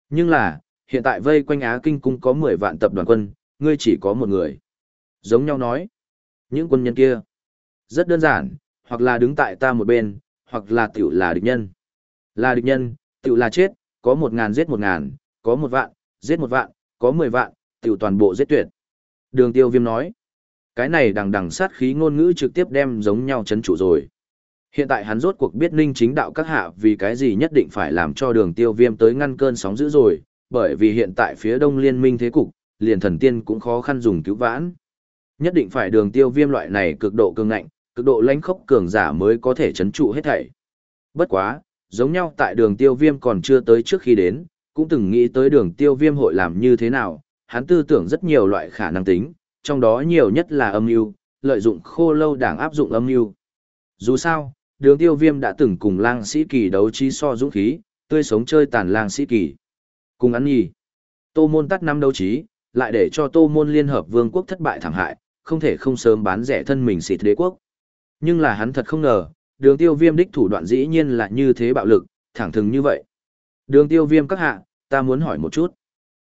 Nhưng là, hiện tại vây quanh Á Kinh cung có 10 vạn tập đoàn quân, ngươi chỉ có một người. Giống nhau nói. Những quân nhân kia. Rất đơn giản, hoặc là đứng tại ta một bên, hoặc là tiểu là địch nhân. Là địch nhân, tiểu là chết, có một ngàn giết một ngàn, có một vạn, giết một vạn, có mười vạn, tiểu toàn bộ giết tuyệt. Đường tiêu viêm nói. Cái này đằng đằng sát khí ngôn ngữ trực tiếp đem giống nhau chấn trụ rồi. Hiện tại hắn rốt cuộc biết ninh chính đạo các hạ vì cái gì nhất định phải làm cho đường tiêu viêm tới ngăn cơn sóng dữ rồi, bởi vì hiện tại phía đông liên minh thế cục, liền thần tiên cũng khó khăn dùng cứu vãn. Nhất định phải đường tiêu viêm loại này cực độ cường ngạnh, cực độ lãnh khốc cường giả mới có thể chấn trụ hết thảy. Bất quá, giống nhau tại đường tiêu viêm còn chưa tới trước khi đến, cũng từng nghĩ tới đường tiêu viêm hội làm như thế nào, hắn tư tưởng rất nhiều loại khả năng tính, trong đó nhiều nhất là âm mưu lợi dụng khô lâu đảng áp dụng âm mưu Dù sao, đường tiêu viêm đã từng cùng lang sĩ kỳ đấu trí so dũng khí, tươi sống chơi tàn lang sĩ kỳ. Cùng ăn nhì. Tô môn tắt năm đấu trí, lại để cho tô môn liên hợp vương quốc thất bại thảm hại, không thể không sớm bán rẻ thân mình xịt đế quốc. Nhưng là hắn thật không ngờ, đường tiêu viêm đích thủ đoạn dĩ nhiên là như thế bạo lực, thẳng thừng như vậy. Đường tiêu viêm các hạ, ta muốn hỏi một chút.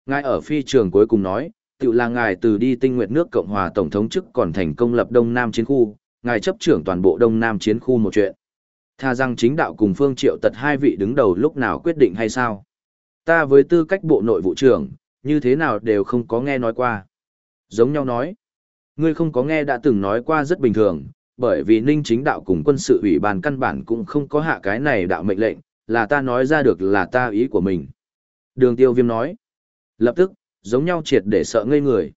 Ngay ở phi trường cuối cùng nói, tự là ngài từ đi tinh nguyện nước Cộng hòa Tổng thống chức còn thành công lập Đông Nam chiến khu, ngài chấp trưởng toàn bộ Đông Nam chiến khu một chuyện. Tha rằng chính đạo cùng Phương Triệu tật hai vị đứng đầu lúc nào quyết định hay sao? Ta với tư cách bộ nội vụ trưởng, như thế nào đều không có nghe nói qua. Giống nhau nói, ngươi không có nghe đã từng nói qua rất bình thường, bởi vì ninh chính đạo cùng quân sự ủy ban căn bản cũng không có hạ cái này đạo mệnh lệnh, là ta nói ra được là ta ý của mình. Đường tiêu viêm nói. Lập tức, giống nhau triệt để sợ ngây người.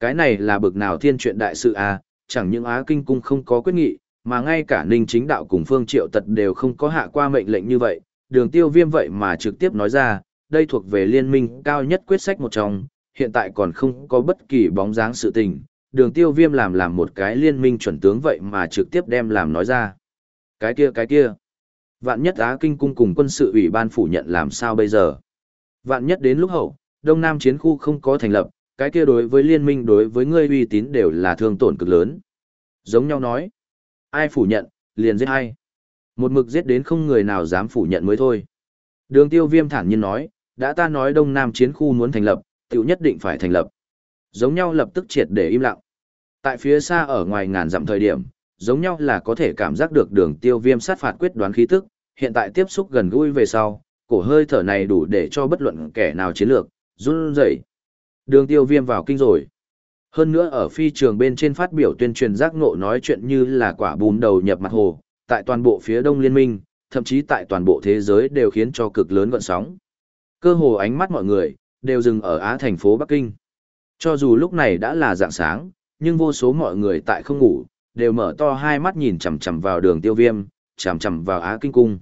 Cái này là bực nào thiên chuyện đại sự à, chẳng những Á Kinh Cung không có quyết nghị, mà ngay cả Ninh Chính Đạo cùng Phương Triệu Tật đều không có hạ qua mệnh lệnh như vậy, đường tiêu viêm vậy mà trực tiếp nói ra, đây thuộc về liên minh cao nhất quyết sách một trong, hiện tại còn không có bất kỳ bóng dáng sự tình, đường tiêu viêm làm làm một cái liên minh chuẩn tướng vậy mà trực tiếp đem làm nói ra. Cái kia cái kia, vạn nhất Á Kinh Cung cùng quân sự ủy ban phủ nhận làm sao bây giờ? Vạn nhất đến lúc hậu, Đông Nam chiến khu không có thành lập, cái kia đối với liên minh đối với ngươi uy tín đều là thương tổn cực lớn. Giống nhau nói, ai phủ nhận, liền giết ai. Một mực giết đến không người nào dám phủ nhận mới thôi. Đường tiêu viêm thản nhiên nói, đã ta nói Đông Nam chiến khu muốn thành lập, tiểu nhất định phải thành lập. Giống nhau lập tức triệt để im lặng. Tại phía xa ở ngoài ngàn dặm thời điểm, giống nhau là có thể cảm giác được đường tiêu viêm sát phạt quyết đoán khí tức, hiện tại tiếp xúc gần gũi về sau, cổ hơi thở này đủ để cho bất luận kẻ nào chiến lược, run rẩy. Đường tiêu viêm vào kinh rồi. Hơn nữa ở phi trường bên trên phát biểu tuyên truyền giác ngộ nói chuyện như là quả bùm đầu nhập mặt hồ, tại toàn bộ phía đông liên minh, thậm chí tại toàn bộ thế giới đều khiến cho cực lớn gọn sóng. Cơ hồ ánh mắt mọi người, đều dừng ở Á thành phố Bắc Kinh. Cho dù lúc này đã là dạng sáng, nhưng vô số mọi người tại không ngủ, đều mở to hai mắt nhìn chằm chằm vào đường tiêu viêm, chằm chằm vào Á Kinh Cung.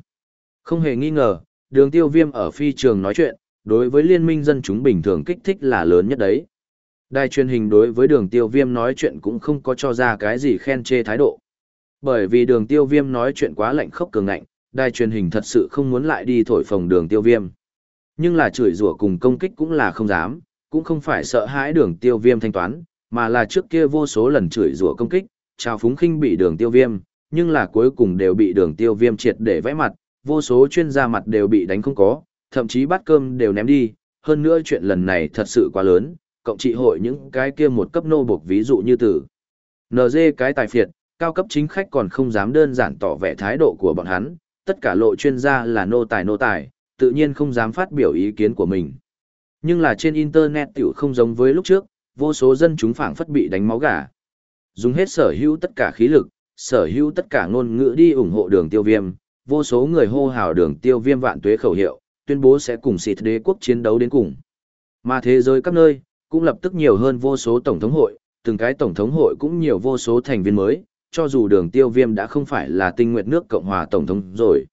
Không hề nghi ngờ, đường tiêu viêm ở phi trường nói chuyện, đối với liên minh dân chúng bình thường kích thích là lớn nhất đấy. Đài truyền hình đối với đường tiêu viêm nói chuyện cũng không có cho ra cái gì khen chê thái độ. Bởi vì đường tiêu viêm nói chuyện quá lạnh khốc cường ngạnh, đài truyền hình thật sự không muốn lại đi thổi phồng đường tiêu viêm. Nhưng là chửi rủa cùng công kích cũng là không dám, cũng không phải sợ hãi đường tiêu viêm thanh toán, mà là trước kia vô số lần chửi rủa công kích, trao phúng khinh bị đường tiêu viêm, nhưng là cuối cùng đều bị đường tiêu viêm triệt để vẽ mặt, vô số chuyên gia mặt đều bị đánh không có, thậm chí bát cơm đều ném đi, hơn nữa chuyện lần này thật sự quá lớn, cộng trị hội những cái kia một cấp nô buộc ví dụ như tử. NG cái tài phiệt, cao cấp chính khách còn không dám đơn giản tỏ vẻ thái độ của bọn hắn, tất cả lộ chuyên gia là nô tài nô tài, tự nhiên không dám phát biểu ý kiến của mình. Nhưng là trên Internet tiểu không giống với lúc trước, vô số dân chúng phảng phất bị đánh máu gà. Dùng hết sở hữu tất cả khí lực, sở hữu tất cả ngôn ngữ đi ủng hộ đường tiêu viêm, vô số người hô hào đường tiêu viêm vạn tuế khẩu hiệu, tuyên bố sẽ cùng xịt đế quốc chiến đấu đến cùng. Mà thế giới các nơi, cũng lập tức nhiều hơn vô số tổng thống hội, từng cái tổng thống hội cũng nhiều vô số thành viên mới, cho dù đường tiêu viêm đã không phải là tinh nguyệt nước Cộng hòa tổng thống rồi.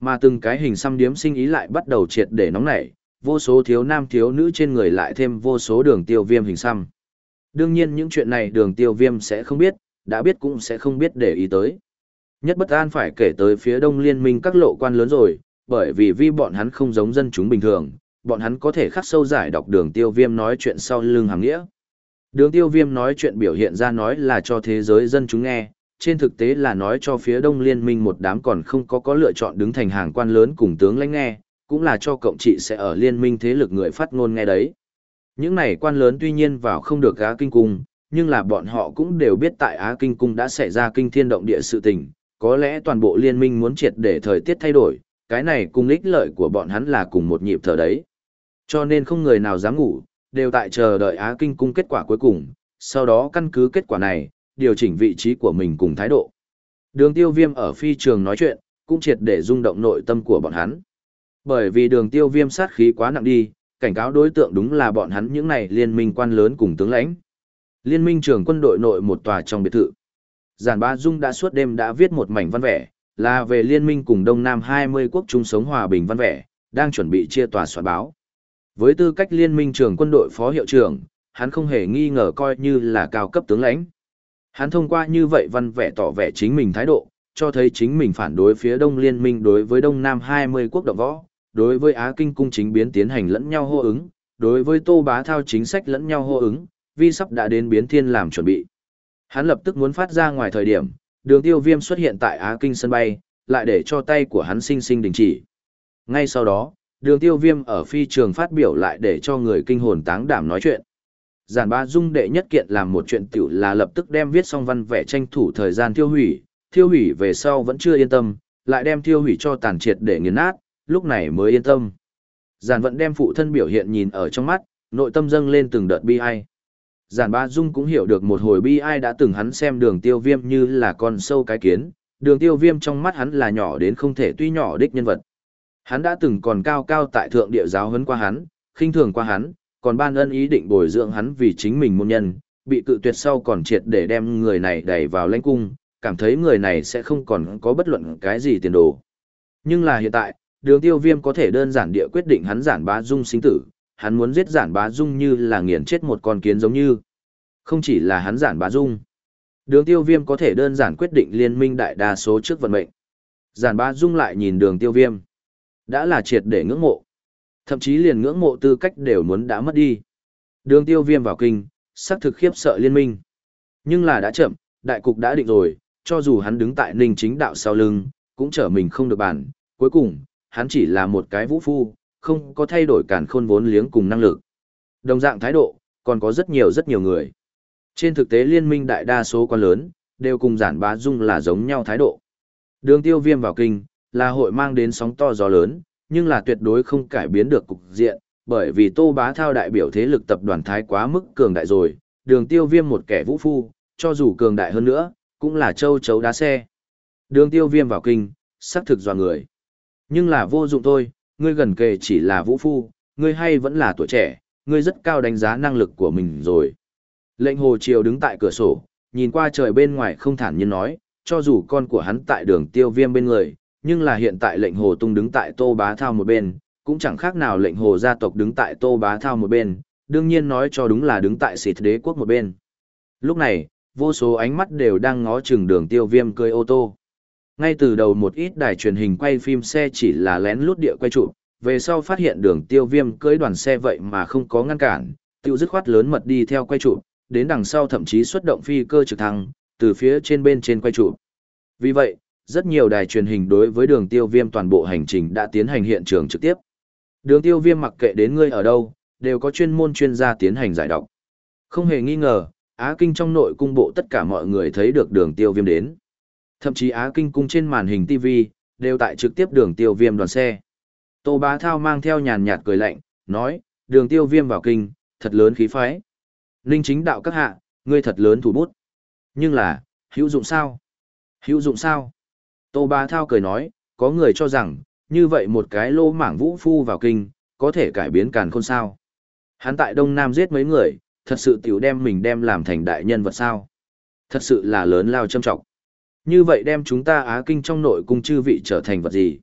Mà từng cái hình xăm điếm sinh ý lại bắt đầu triệt để nóng nảy, vô số thiếu nam thiếu nữ trên người lại thêm vô số đường tiêu viêm hình xăm. Đương nhiên những chuyện này đường tiêu viêm sẽ không biết, đã biết cũng sẽ không biết để ý tới. Nhất bất an phải kể tới phía đông liên minh các lộ quan lớn rồi, bởi vì vì bọn hắn không giống dân chúng bình thường, bọn hắn có thể khắc sâu giải đọc đường tiêu viêm nói chuyện sau lưng hàng nghĩa. Đường tiêu viêm nói chuyện biểu hiện ra nói là cho thế giới dân chúng nghe, trên thực tế là nói cho phía đông liên minh một đám còn không có có lựa chọn đứng thành hàng quan lớn cùng tướng lãnh nghe, cũng là cho cộng trị sẽ ở liên minh thế lực người phát ngôn nghe đấy. Những này quan lớn tuy nhiên vào không được Á Kinh Cung, nhưng là bọn họ cũng đều biết tại Á Kinh Cung đã xảy ra kinh thiên động địa sự tình, có lẽ toàn bộ liên minh muốn triệt để thời tiết thay đổi, cái này cùng ích lợi của bọn hắn là cùng một nhịp thở đấy. Cho nên không người nào dám ngủ, đều tại chờ đợi Á Kinh cung kết quả cuối cùng, sau đó căn cứ kết quả này, điều chỉnh vị trí của mình cùng thái độ. Đường tiêu viêm ở phi trường nói chuyện, cũng triệt để rung động nội tâm của bọn hắn. Bởi vì đường tiêu viêm sát khí quá nặng đi, cảnh cáo đối tượng đúng là bọn hắn những này liên minh quan lớn cùng tướng lãnh. Liên minh trưởng quân đội nội một tòa trong biệt thự. Giản Ba Dung đã suốt đêm đã viết một mảnh văn vẻ, là về liên minh cùng Đông Nam 20 quốc chung sống hòa bình văn vẻ, đang chuẩn bị chia tòa soạn báo. Với tư cách liên minh trưởng quân đội phó hiệu trưởng, hắn không hề nghi ngờ coi như là cao cấp tướng lãnh. Hắn thông qua như vậy văn vẻ tỏ vẻ chính mình thái độ, cho thấy chính mình phản đối phía Đông liên minh đối với Đông Nam 20 quốc động võ, đối với Á Kinh cung chính biến tiến hành lẫn nhau hô ứng, đối với Tô Bá Thao chính sách lẫn nhau hô ứng, vi sắp đã đến biến thiên làm chuẩn bị. Hắn lập tức muốn phát ra ngoài thời điểm, đường tiêu viêm xuất hiện tại Á Kinh sân bay, lại để cho tay của hắn sinh sinh đình chỉ. Ngay sau đó, đường tiêu viêm ở phi trường phát biểu lại để cho người kinh hồn táng đảm nói chuyện. Giản ba dung đệ nhất kiện làm một chuyện tiểu là lập tức đem viết xong văn vẽ tranh thủ thời gian tiêu hủy, tiêu hủy về sau vẫn chưa yên tâm, lại đem tiêu hủy cho tàn triệt để nghiền nát, lúc này mới yên tâm. Giản vẫn đem phụ thân biểu hiện nhìn ở trong mắt, nội tâm dâng lên từng đợt bi ai. Giản Ba Dung cũng hiểu được một hồi bi ai đã từng hắn xem đường tiêu viêm như là con sâu cái kiến, đường tiêu viêm trong mắt hắn là nhỏ đến không thể tuy nhỏ đích nhân vật. Hắn đã từng còn cao cao tại thượng địa giáo huấn qua hắn, khinh thường qua hắn, còn ban ân ý định bồi dưỡng hắn vì chính mình môn nhân, bị cự tuyệt sau còn triệt để đem người này đẩy vào lãnh cung, cảm thấy người này sẽ không còn có bất luận cái gì tiền đồ. Nhưng là hiện tại, đường tiêu viêm có thể đơn giản địa quyết định hắn giản bá dung sinh tử, hắn muốn giết giản bá dung như là nghiền chết một con kiến giống như. Không chỉ là hắn giản bá dung. Đường tiêu viêm có thể đơn giản quyết định liên minh đại đa số trước vận mệnh. Giản bá dung lại nhìn đường tiêu viêm. Đã là triệt để ngưỡng mộ. Thậm chí liền ngưỡng mộ tư cách đều muốn đã mất đi. Đường tiêu viêm vào kinh, sắc thực khiếp sợ liên minh. Nhưng là đã chậm, đại cục đã định rồi, cho dù hắn đứng tại ninh chính đạo sau lưng, cũng trở mình không được bản. Cuối cùng, hắn chỉ là một cái vũ phu, không có thay đổi cản khôn vốn liếng cùng năng lực. Đồng dạng thái độ, còn có rất nhiều rất nhiều người. Trên thực tế liên minh đại đa số quan lớn, đều cùng giản bá dung là giống nhau thái độ. Đường tiêu viêm vào kinh, là hội mang đến sóng to gió lớn, nhưng là tuyệt đối không cải biến được cục diện, bởi vì tô bá thao đại biểu thế lực tập đoàn thái quá mức cường đại rồi, đường tiêu viêm một kẻ vũ phu, cho dù cường đại hơn nữa, cũng là châu chấu đá xe. Đường tiêu viêm vào kinh, sắc thực dò người. Nhưng là vô dụng thôi, ngươi gần kề chỉ là vũ phu, ngươi hay vẫn là tuổi trẻ, ngươi rất cao đánh giá năng lực của mình rồi. Lệnh hồ triều đứng tại cửa sổ, nhìn qua trời bên ngoài không thản nhiên nói, cho dù con của hắn tại đường tiêu viêm bên người, nhưng là hiện tại lệnh hồ tung đứng tại tô bá thao một bên, cũng chẳng khác nào lệnh hồ gia tộc đứng tại tô bá thao một bên, đương nhiên nói cho đúng là đứng tại xịt đế quốc một bên. Lúc này, vô số ánh mắt đều đang ngó chừng đường tiêu viêm cười ô tô. Ngay từ đầu một ít đài truyền hình quay phim xe chỉ là lén lút địa quay trụ, về sau phát hiện đường tiêu viêm cưới đoàn xe vậy mà không có ngăn cản, tiêu dứt khoát lớn mật đi theo quay trụ, đến đằng sau thậm chí xuất động phi cơ trực thăng, từ phía trên bên trên quay trụ. Vì vậy, rất nhiều đài truyền hình đối với đường tiêu viêm toàn bộ hành trình đã tiến hành hiện trường trực tiếp. Đường tiêu viêm mặc kệ đến ngươi ở đâu, đều có chuyên môn chuyên gia tiến hành giải độc. Không hề nghi ngờ, Á Kinh trong nội cung bộ tất cả mọi người thấy được đường tiêu viêm đến. Thậm chí Á Kinh cung trên màn hình TV, đều tại trực tiếp đường tiêu viêm đoàn xe. Tô Bá Thao mang theo nhàn nhạt cười lạnh, nói, đường tiêu viêm vào kinh, thật lớn khí phái. Ninh chính đạo các hạ, ngươi thật lớn thủ bút. Nhưng là, hữu dụng sao? Hữu dụng sao? Tô Bá Thao cười nói, có người cho rằng, như vậy một cái lô mảng vũ phu vào kinh, có thể cải biến càn khôn sao. Hắn tại Đông Nam giết mấy người, thật sự tiểu đem mình đem làm thành đại nhân vật sao. Thật sự là lớn lao châm trọng. Như vậy đem chúng ta Á Kinh trong nội cung chư vị trở thành vật gì?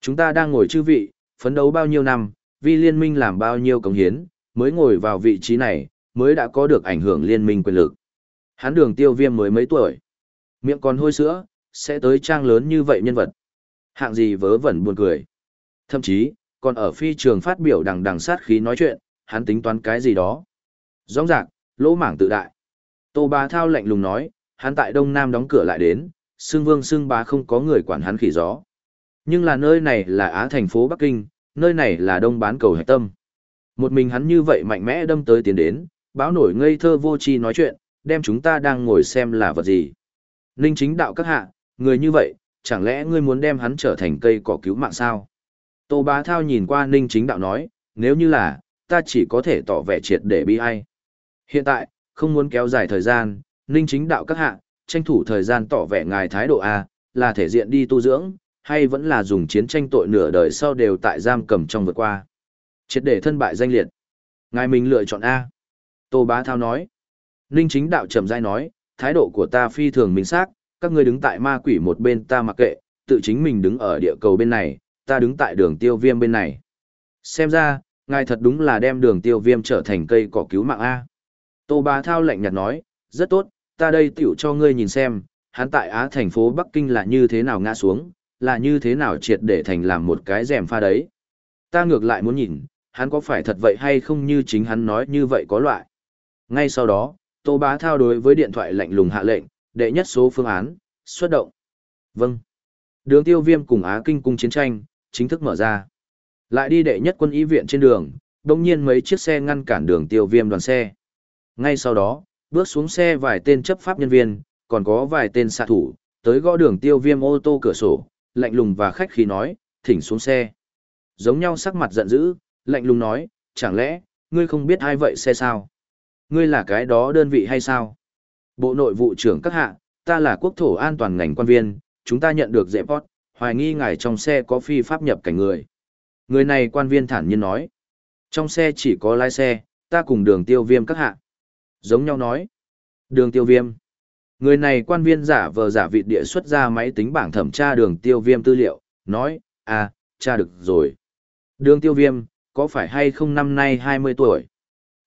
Chúng ta đang ngồi chư vị, phấn đấu bao nhiêu năm, vì liên minh làm bao nhiêu công hiến, mới ngồi vào vị trí này, mới đã có được ảnh hưởng liên minh quyền lực. Hắn đường tiêu viêm mới mấy tuổi. Miệng còn hôi sữa, sẽ tới trang lớn như vậy nhân vật. Hạng gì vớ vẩn buồn cười. Thậm chí, còn ở phi trường phát biểu đằng đằng sát khí nói chuyện, hắn tính toán cái gì đó. Rõ ràng, lỗ mảng tự đại. Tô bá thao lạnh lùng nói, hắn tại Đông Nam đóng cửa lại đến, xương vương xương bá không có người quản hắn khỉ gió. Nhưng là nơi này là Á thành phố Bắc Kinh, nơi này là đông bán cầu hạch tâm. Một mình hắn như vậy mạnh mẽ đâm tới tiến đến, báo nổi ngây thơ vô tri nói chuyện, đem chúng ta đang ngồi xem là vật gì. Ninh chính đạo các hạ, người như vậy, chẳng lẽ ngươi muốn đem hắn trở thành cây cỏ cứu mạng sao? Tô bá thao nhìn qua ninh chính đạo nói, nếu như là, ta chỉ có thể tỏ vẻ triệt để bi ai. Hiện tại, không muốn kéo dài thời gian, ninh chính đạo các hạ, tranh thủ thời gian tỏ vẻ ngài thái độ A, là thể diện đi tu dưỡng, hay vẫn là dùng chiến tranh tội nửa đời sau đều tại giam cầm trong vượt qua. Triệt để thân bại danh liệt. Ngài mình lựa chọn A. Tô Bá Thao nói. Ninh chính đạo trầm dai nói, thái độ của ta phi thường minh xác, các ngươi đứng tại ma quỷ một bên ta mặc kệ, tự chính mình đứng ở địa cầu bên này, ta đứng tại đường tiêu viêm bên này. Xem ra, ngài thật đúng là đem đường tiêu viêm trở thành cây cỏ cứu mạng A. Tô Bá Thao lạnh nhạt nói, rất tốt, ta đây tiểu cho ngươi nhìn xem, hắn tại Á thành phố Bắc Kinh là như thế nào ngã xuống, là như thế nào triệt để thành làm một cái rèm pha đấy. Ta ngược lại muốn nhìn, hắn có phải thật vậy hay không như chính hắn nói như vậy có loại. Ngay sau đó, Tô Bá Thao đối với điện thoại lạnh lùng hạ lệnh, đệ nhất số phương án, xuất động. Vâng. Đường tiêu viêm cùng Á Kinh cung chiến tranh, chính thức mở ra. Lại đi đệ nhất quân y viện trên đường, đồng nhiên mấy chiếc xe ngăn cản đường tiêu viêm đoàn xe. Ngay sau đó, bước xuống xe vài tên chấp pháp nhân viên, còn có vài tên xạ thủ, tới gõ đường tiêu viêm ô tô cửa sổ, lạnh lùng và khách khí nói, thỉnh xuống xe. Giống nhau sắc mặt giận dữ, lạnh lùng nói, chẳng lẽ, ngươi không biết ai vậy xe sao? Ngươi là cái đó đơn vị hay sao? Bộ nội vụ trưởng các hạ, ta là quốc thổ an toàn ngành quan viên, chúng ta nhận được dễ pot, hoài nghi ngài trong xe có phi pháp nhập cảnh người. Người này quan viên thản nhiên nói. Trong xe chỉ có lái xe, ta cùng đường tiêu viêm các hạ. Giống nhau nói. Đường tiêu viêm. Người này quan viên giả vờ giả vị địa xuất ra máy tính bảng thẩm tra đường tiêu viêm tư liệu, nói, à, tra được rồi. Đường tiêu viêm, có phải hay không năm nay 20 tuổi?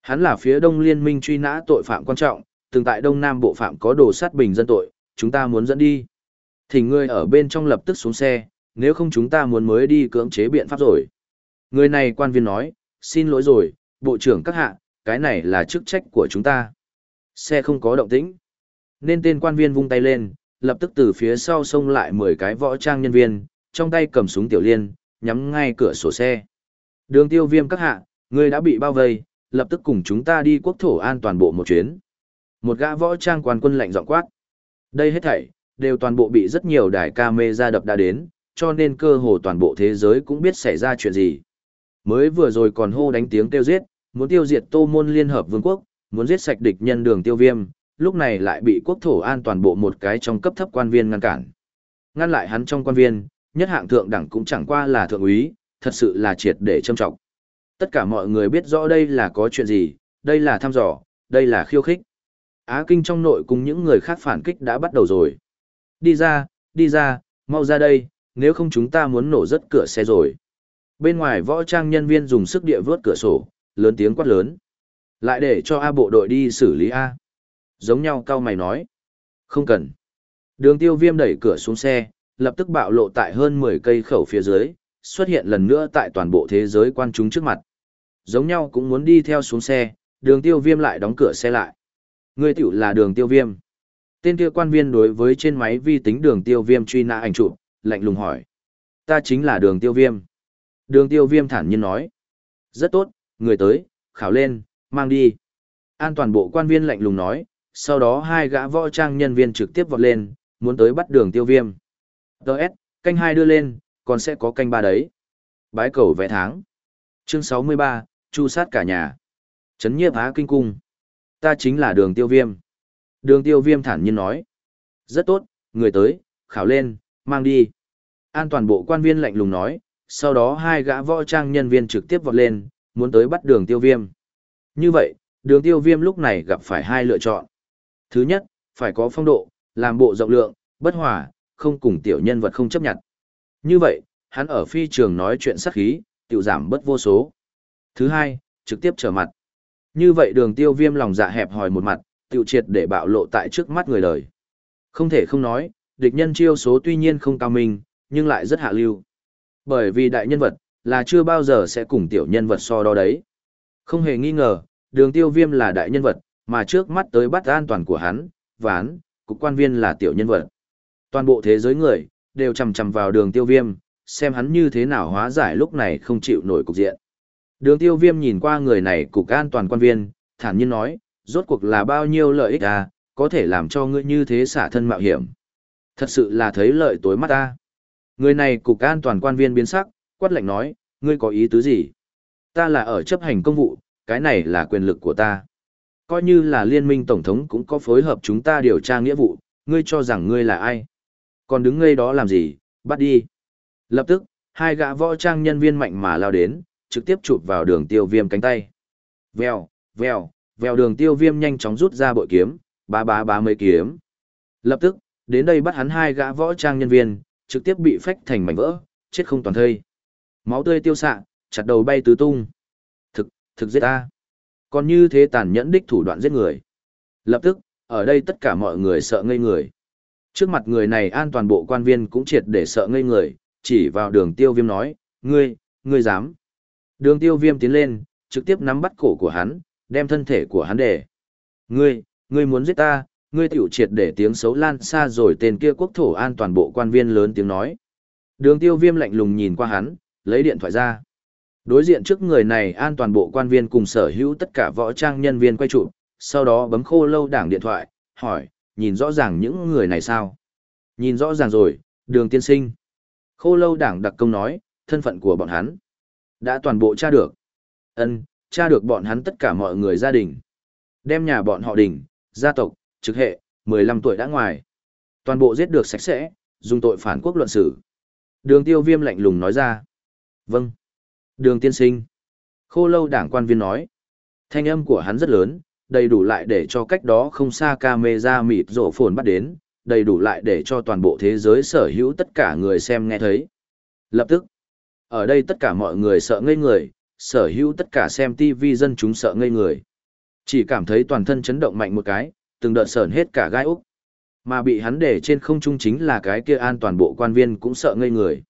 Hắn là phía đông liên minh truy nã tội phạm quan trọng, từng tại đông nam bộ phạm có đồ sát bình dân tội, chúng ta muốn dẫn đi. Thì người ở bên trong lập tức xuống xe, nếu không chúng ta muốn mới đi cưỡng chế biện pháp rồi. Người này quan viên nói, xin lỗi rồi, bộ trưởng các hạ, cái này là chức trách của chúng ta. Xe không có động tĩnh. Nên tên quan viên vung tay lên, lập tức từ phía sau xông lại 10 cái võ trang nhân viên, trong tay cầm súng tiểu liên, nhắm ngay cửa sổ xe. Đường tiêu viêm các hạ, người đã bị bao vây, lập tức cùng chúng ta đi quốc thổ an toàn bộ một chuyến. Một gã võ trang quan quân lạnh giọng quát. Đây hết thảy, đều toàn bộ bị rất nhiều đài ca mê ra đập đã đến, cho nên cơ hồ toàn bộ thế giới cũng biết xảy ra chuyện gì. Mới vừa rồi còn hô đánh tiếng tiêu giết, muốn tiêu diệt tô môn liên hợp vương quốc, muốn giết sạch địch nhân đường tiêu viêm, lúc này lại bị quốc thổ an toàn bộ một cái trong cấp thấp quan viên ngăn cản. Ngăn lại hắn trong quan viên, nhất hạng thượng đẳng cũng chẳng qua là thượng úy, thật sự là triệt để châm trọng. Tất cả mọi người biết rõ đây là có chuyện gì, đây là thăm dò, đây là khiêu khích. Á Kinh trong nội cùng những người khác phản kích đã bắt đầu rồi. Đi ra, đi ra, mau ra đây, nếu không chúng ta muốn nổ rất cửa xe rồi. Bên ngoài võ trang nhân viên dùng sức địa vớt cửa sổ, lớn tiếng quát lớn. Lại để cho A bộ đội đi xử lý A. Giống nhau cao mày nói. Không cần. Đường tiêu viêm đẩy cửa xuống xe, lập tức bạo lộ tại hơn 10 cây khẩu phía dưới, xuất hiện lần nữa tại toàn bộ thế giới quan chúng trước mặt. Giống nhau cũng muốn đi theo xuống xe, đường tiêu viêm lại đóng cửa xe lại. Người tiểu là đường tiêu viêm. Tên kia quan viên đối với trên máy vi tính đường tiêu viêm truy nã ảnh chụp, lạnh lùng hỏi. Ta chính là đường tiêu viêm. Đường tiêu viêm thản nhiên nói. Rất tốt, người tới, khảo lên, mang đi. An toàn bộ quan viên lạnh lùng nói, sau đó hai gã võ trang nhân viên trực tiếp vọt lên, muốn tới bắt đường tiêu viêm. Đợt, canh hai đưa lên, còn sẽ có canh ba đấy. Bái cầu vẽ tháng. Chương 63, chu sát cả nhà. Trấn nhiếp á kinh cung. Ta chính là đường tiêu viêm. Đường tiêu viêm thản nhiên nói. Rất tốt, người tới, khảo lên, mang đi. An toàn bộ quan viên lạnh lùng nói, sau đó hai gã võ trang nhân viên trực tiếp vọt lên, muốn tới bắt đường tiêu viêm. Như vậy, đường tiêu viêm lúc này gặp phải hai lựa chọn. Thứ nhất, phải có phong độ, làm bộ rộng lượng, bất hòa, không cùng tiểu nhân vật không chấp nhận. Như vậy, hắn ở phi trường nói chuyện sắc khí, tiểu giảm bất vô số. Thứ hai, trực tiếp trở mặt. Như vậy đường tiêu viêm lòng dạ hẹp hòi một mặt, tiểu triệt để bạo lộ tại trước mắt người đời. Không thể không nói, địch nhân chiêu số tuy nhiên không cao minh, nhưng lại rất hạ lưu. Bởi vì đại nhân vật, là chưa bao giờ sẽ cùng tiểu nhân vật so đo đấy. Không hề nghi ngờ, đường tiêu viêm là đại nhân vật, mà trước mắt tới bắt an toàn của hắn, ván, cục quan viên là tiểu nhân vật. Toàn bộ thế giới người, đều chầm chầm vào đường tiêu viêm, xem hắn như thế nào hóa giải lúc này không chịu nổi cục diện. Đường tiêu viêm nhìn qua người này cục an toàn quan viên, thản nhiên nói, rốt cuộc là bao nhiêu lợi ích à, có thể làm cho ngươi như thế xả thân mạo hiểm. Thật sự là thấy lợi tối mắt ta. Người này cục an toàn quan viên biến sắc, quát lệnh nói, ngươi có ý tứ gì? Ta là ở chấp hành công vụ, cái này là quyền lực của ta. Coi như là liên minh tổng thống cũng có phối hợp chúng ta điều tra nghĩa vụ, ngươi cho rằng ngươi là ai? Còn đứng ngây đó làm gì, bắt đi. Lập tức, hai gã võ trang nhân viên mạnh mà lao đến, trực tiếp chụp vào đường tiêu viêm cánh tay. Vèo, vèo, vèo đường tiêu viêm nhanh chóng rút ra bội kiếm, ba ba ba mấy kiếm. Lập tức, đến đây bắt hắn hai gã võ trang nhân viên, trực tiếp bị phách thành mảnh vỡ, chết không toàn thây. Máu tươi tiêu xạ, chặt đầu bay tứ tung. Thực, thực giết ta. Còn như thế tàn nhẫn đích thủ đoạn giết người. Lập tức, ở đây tất cả mọi người sợ ngây người. Trước mặt người này an toàn bộ quan viên cũng triệt để sợ ngây người, chỉ vào đường tiêu viêm nói, ngươi, ngươi dám. Đường tiêu viêm tiến lên, trực tiếp nắm bắt cổ của hắn, đem thân thể của hắn để. Ngươi, ngươi muốn giết ta, ngươi tiểu triệt để tiếng xấu lan xa rồi tên kia quốc thổ an toàn bộ quan viên lớn tiếng nói. Đường tiêu viêm lạnh lùng nhìn qua hắn, lấy điện thoại ra. Đối diện trước người này an toàn bộ quan viên cùng sở hữu tất cả võ trang nhân viên quay trụ, sau đó bấm khô lâu đảng điện thoại, hỏi, nhìn rõ ràng những người này sao? Nhìn rõ ràng rồi, đường tiên sinh. Khô lâu đảng đặc công nói, thân phận của bọn hắn. Đã toàn bộ tra được. ân tra được bọn hắn tất cả mọi người gia đình. Đem nhà bọn họ đình gia tộc, trực hệ, 15 tuổi đã ngoài. Toàn bộ giết được sạch sẽ, dùng tội phản quốc luận xử. Đường tiêu viêm lạnh lùng nói ra. Vâng. Đường tiên sinh. Khô lâu đảng quan viên nói. Thanh âm của hắn rất lớn, đầy đủ lại để cho cách đó không xa camera mịt rổ phồn bắt đến, đầy đủ lại để cho toàn bộ thế giới sở hữu tất cả người xem nghe thấy. Lập tức, ở đây tất cả mọi người sợ ngây người, sở hữu tất cả xem TV dân chúng sợ ngây người. Chỉ cảm thấy toàn thân chấn động mạnh một cái, từng đợt sởn hết cả gai úc. Mà bị hắn để trên không trung chính là cái kia an toàn bộ quan viên cũng sợ ngây người.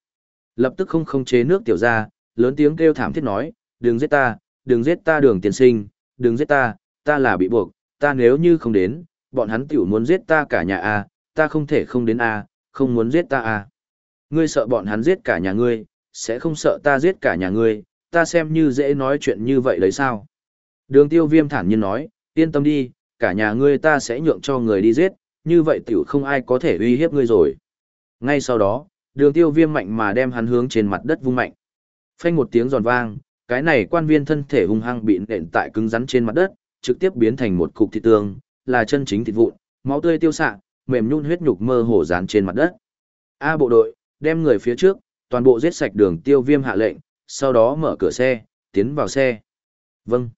Lập tức không không chế nước tiểu ra, lớn tiếng kêu thảm thiết nói, đừng giết ta, đừng giết ta đường tiền sinh, đừng giết ta, ta là bị buộc, ta nếu như không đến, bọn hắn tiểu muốn giết ta cả nhà a, ta không thể không đến a, không muốn giết ta a. Ngươi sợ bọn hắn giết cả nhà ngươi, sẽ không sợ ta giết cả nhà ngươi, ta xem như dễ nói chuyện như vậy đấy sao? Đường tiêu viêm thản nhiên nói, yên tâm đi, cả nhà ngươi ta sẽ nhượng cho người đi giết, như vậy tiểu không ai có thể uy hiếp ngươi rồi. Ngay sau đó, đường tiêu viêm mạnh mà đem hắn hướng trên mặt đất vung mạnh. Phanh một tiếng giòn vang, cái này quan viên thân thể hung hăng bị nện tại cứng rắn trên mặt đất, trực tiếp biến thành một cục thịt tương, là chân chính thịt vụn, máu tươi tiêu xạ, mềm nhún huyết nhục mơ hồ dán trên mặt đất. A bộ đội, đem người phía trước, toàn bộ giết sạch đường tiêu viêm hạ lệnh, sau đó mở cửa xe, tiến vào xe. Vâng.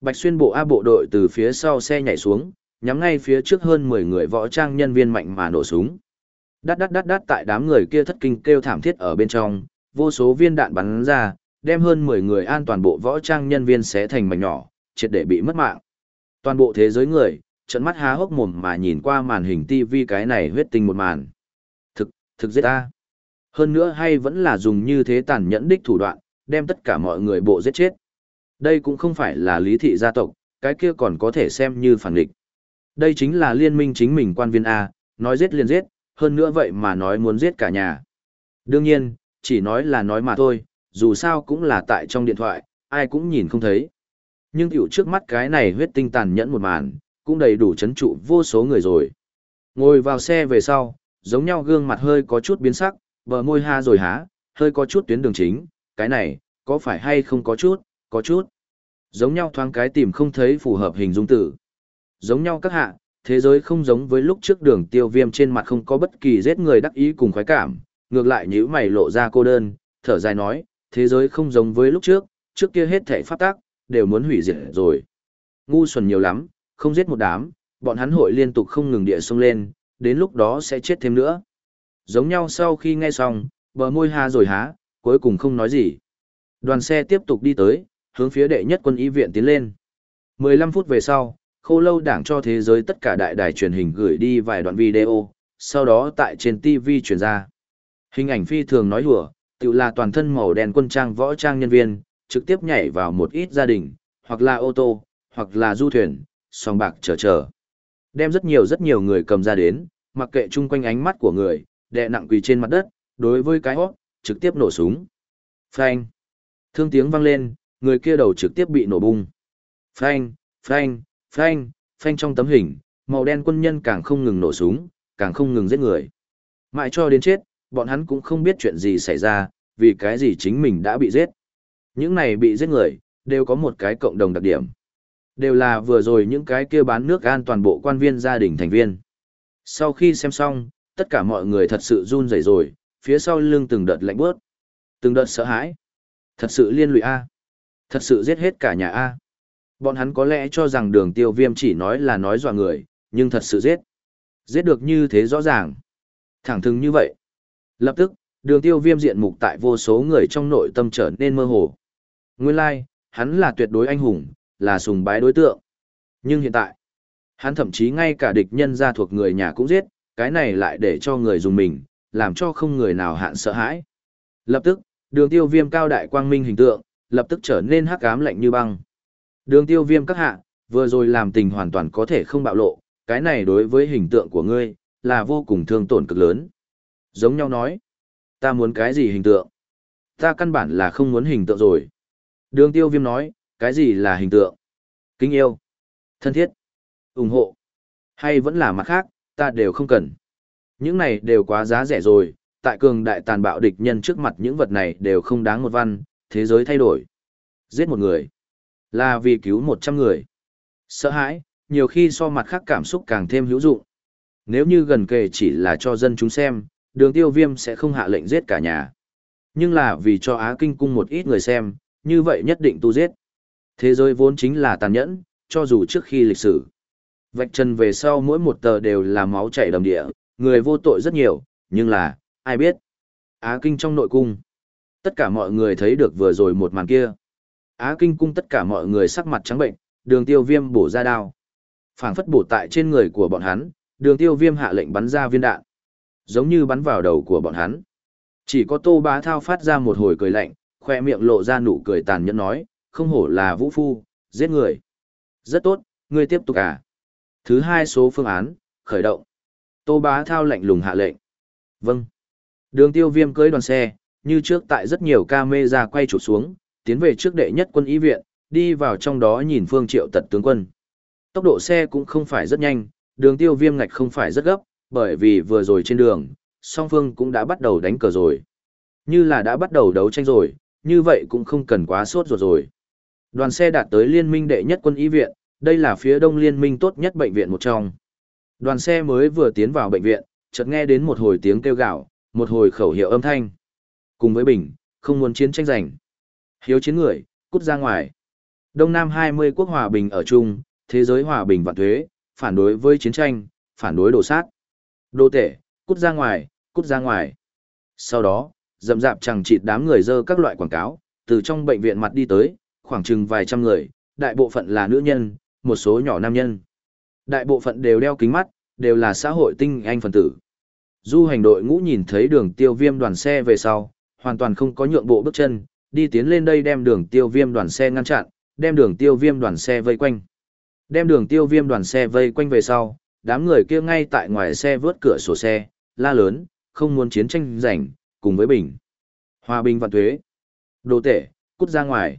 Bạch xuyên bộ A bộ đội từ phía sau xe nhảy xuống, nhắm ngay phía trước hơn 10 người võ trang nhân viên mạnh mà nổ súng. Đát đát đát đát tại đám người kia thất kinh kêu thảm thiết ở bên trong, vô số viên đạn bắn ra, đem hơn 10 người an toàn bộ võ trang nhân viên xé thành mảnh nhỏ, triệt để bị mất mạng. Toàn bộ thế giới người, trận mắt há hốc mồm mà nhìn qua màn hình TV cái này huyết tinh một màn. Thực, thực giết ta. Hơn nữa hay vẫn là dùng như thế tàn nhẫn đích thủ đoạn, đem tất cả mọi người bộ giết chết. Đây cũng không phải là lý thị gia tộc, cái kia còn có thể xem như phản địch. Đây chính là liên minh chính mình quan viên A, nói giết liền giết, hơn nữa vậy mà nói muốn giết cả nhà. Đương nhiên, chỉ nói là nói mà thôi, dù sao cũng là tại trong điện thoại, ai cũng nhìn không thấy. Nhưng tiểu trước mắt cái này huyết tinh tàn nhẫn một màn, cũng đầy đủ chấn trụ vô số người rồi. Ngồi vào xe về sau, giống nhau gương mặt hơi có chút biến sắc, bờ môi ha rồi há, hơi có chút tuyến đường chính, cái này, có phải hay không có chút, có chút. Giống nhau thoáng cái tìm không thấy phù hợp hình dung tử. Giống nhau các hạ, thế giới không giống với lúc trước đường tiêu viêm trên mặt không có bất kỳ giết người đắc ý cùng khoái cảm, ngược lại nhữ mày lộ ra cô đơn, thở dài nói, thế giới không giống với lúc trước, trước kia hết thể pháp tác, đều muốn hủy diệt rồi. Ngu xuẩn nhiều lắm, không giết một đám, bọn hắn hội liên tục không ngừng địa sông lên, đến lúc đó sẽ chết thêm nữa. Giống nhau sau khi nghe xong, bờ môi ha rồi há, cuối cùng không nói gì. Đoàn xe tiếp tục đi tới, hướng phía đệ nhất quân y viện tiến lên. 15 phút về sau, khô lâu đảng cho thế giới tất cả đại đài truyền hình gửi đi vài đoạn video, sau đó tại trên TV truyền ra. Hình ảnh phi thường nói hùa, tự là toàn thân màu đen quân trang võ trang nhân viên, trực tiếp nhảy vào một ít gia đình, hoặc là ô tô, hoặc là du thuyền, song bạc chờ chờ. Đem rất nhiều rất nhiều người cầm ra đến, mặc kệ chung quanh ánh mắt của người, đè nặng quỳ trên mặt đất, đối với cái hót, trực tiếp nổ súng. Phanh. Thương tiếng vang lên, người kia đầu trực tiếp bị nổ bung. Phanh, phanh, phanh, phanh trong tấm hình, màu đen quân nhân càng không ngừng nổ súng, càng không ngừng giết người. Mãi cho đến chết, bọn hắn cũng không biết chuyện gì xảy ra, vì cái gì chính mình đã bị giết. Những này bị giết người, đều có một cái cộng đồng đặc điểm. Đều là vừa rồi những cái kia bán nước an toàn bộ quan viên gia đình thành viên. Sau khi xem xong, tất cả mọi người thật sự run rẩy rồi, phía sau lưng từng đợt lạnh bước. Từng đợt sợ hãi. Thật sự liên lụy A. Thật sự giết hết cả nhà A. Bọn hắn có lẽ cho rằng đường tiêu viêm chỉ nói là nói dọa người, nhưng thật sự giết. Giết được như thế rõ ràng. Thẳng thừng như vậy. Lập tức, đường tiêu viêm diện mục tại vô số người trong nội tâm trở nên mơ hồ. Nguyên lai, like, hắn là tuyệt đối anh hùng, là sùng bái đối tượng. Nhưng hiện tại, hắn thậm chí ngay cả địch nhân gia thuộc người nhà cũng giết, cái này lại để cho người dùng mình, làm cho không người nào hạn sợ hãi. Lập tức, đường tiêu viêm cao đại quang minh hình tượng, lập tức trở nên hắc ám lạnh như băng. Đường tiêu viêm các hạ, vừa rồi làm tình hoàn toàn có thể không bạo lộ, cái này đối với hình tượng của ngươi, là vô cùng thương tổn cực lớn. Giống nhau nói, ta muốn cái gì hình tượng? Ta căn bản là không muốn hình tượng rồi. Đường tiêu viêm nói, cái gì là hình tượng? Kính yêu, thân thiết, ủng hộ, hay vẫn là mặt khác, ta đều không cần. Những này đều quá giá rẻ rồi, tại cường đại tàn bạo địch nhân trước mặt những vật này đều không đáng một văn, thế giới thay đổi. Giết một người, là vì cứu một trăm người. Sợ hãi, nhiều khi so mặt khác cảm xúc càng thêm hữu dụng. Nếu như gần kề chỉ là cho dân chúng xem, đường tiêu viêm sẽ không hạ lệnh giết cả nhà. Nhưng là vì cho Á Kinh cung một ít người xem, như vậy nhất định tu giết. Thế giới vốn chính là tàn nhẫn, cho dù trước khi lịch sử. Vạch chân về sau mỗi một tờ đều là máu chảy đầm địa, người vô tội rất nhiều, nhưng là, ai biết. Á Kinh trong nội cung. Tất cả mọi người thấy được vừa rồi một màn kia. Á Kinh cung tất cả mọi người sắc mặt trắng bệnh, đường tiêu viêm bổ ra đao. phảng phất bổ tại trên người của bọn hắn, đường tiêu viêm hạ lệnh bắn ra viên đạn. Giống như bắn vào đầu của bọn hắn. Chỉ có tô bá thao phát ra một hồi cười lạnh, khoe miệng lộ ra nụ cười tàn nhẫn nói, không hổ là vũ phu, giết người. Rất tốt, ngươi tiếp tục à. Thứ hai số phương án, khởi động. Tô bá thao lệnh lùng hạ lệnh. Vâng. Đường tiêu viêm cưới đoàn xe, như trước tại rất nhiều ca mê ra quay chụp xuống, tiến về trước đệ nhất quân y viện, đi vào trong đó nhìn phương triệu tật tướng quân. Tốc độ xe cũng không phải rất nhanh, đường tiêu viêm ngạch không phải rất gấp, bởi vì vừa rồi trên đường, song phương cũng đã bắt đầu đánh cờ rồi. Như là đã bắt đầu đấu tranh rồi, như vậy cũng không cần quá sốt ruột rồi. Đoàn xe đạt tới liên minh đệ nhất quân y viện, đây là phía đông liên minh tốt nhất bệnh viện một trong. Đoàn xe mới vừa tiến vào bệnh viện, chợt nghe đến một hồi tiếng kêu gạo, một hồi khẩu hiệu âm thanh. Cùng với Bình, không muốn chiến tranh giành. Hiếu chiến người, cút ra ngoài. Đông Nam 20 quốc hòa bình ở chung, thế giới hòa bình và thuế, phản đối với chiến tranh, phản đối đồ sát. Đô tể, cút ra ngoài, cút ra ngoài. Sau đó, dầm dạp chẳng chịt đám người dơ các loại quảng cáo, từ trong bệnh viện mặt đi tới, khoảng chừng vài trăm người, đại bộ phận là nữ nhân, một số nhỏ nam nhân. Đại bộ phận đều đeo kính mắt, đều là xã hội tinh anh phần tử. Du hành đội ngũ nhìn thấy đường tiêu viêm đoàn xe về sau, hoàn toàn không có nhượng bộ bước chân, đi tiến lên đây đem đường tiêu viêm đoàn xe ngăn chặn, đem đường tiêu viêm đoàn xe vây quanh. Đem đường tiêu viêm đoàn xe vây quanh về sau, đám người kia ngay tại ngoài xe vớt cửa sổ xe, la lớn, không muốn chiến tranh giành, cùng với bình. Hòa bình vạn thuế. Đồ tể, cút ra ngoài.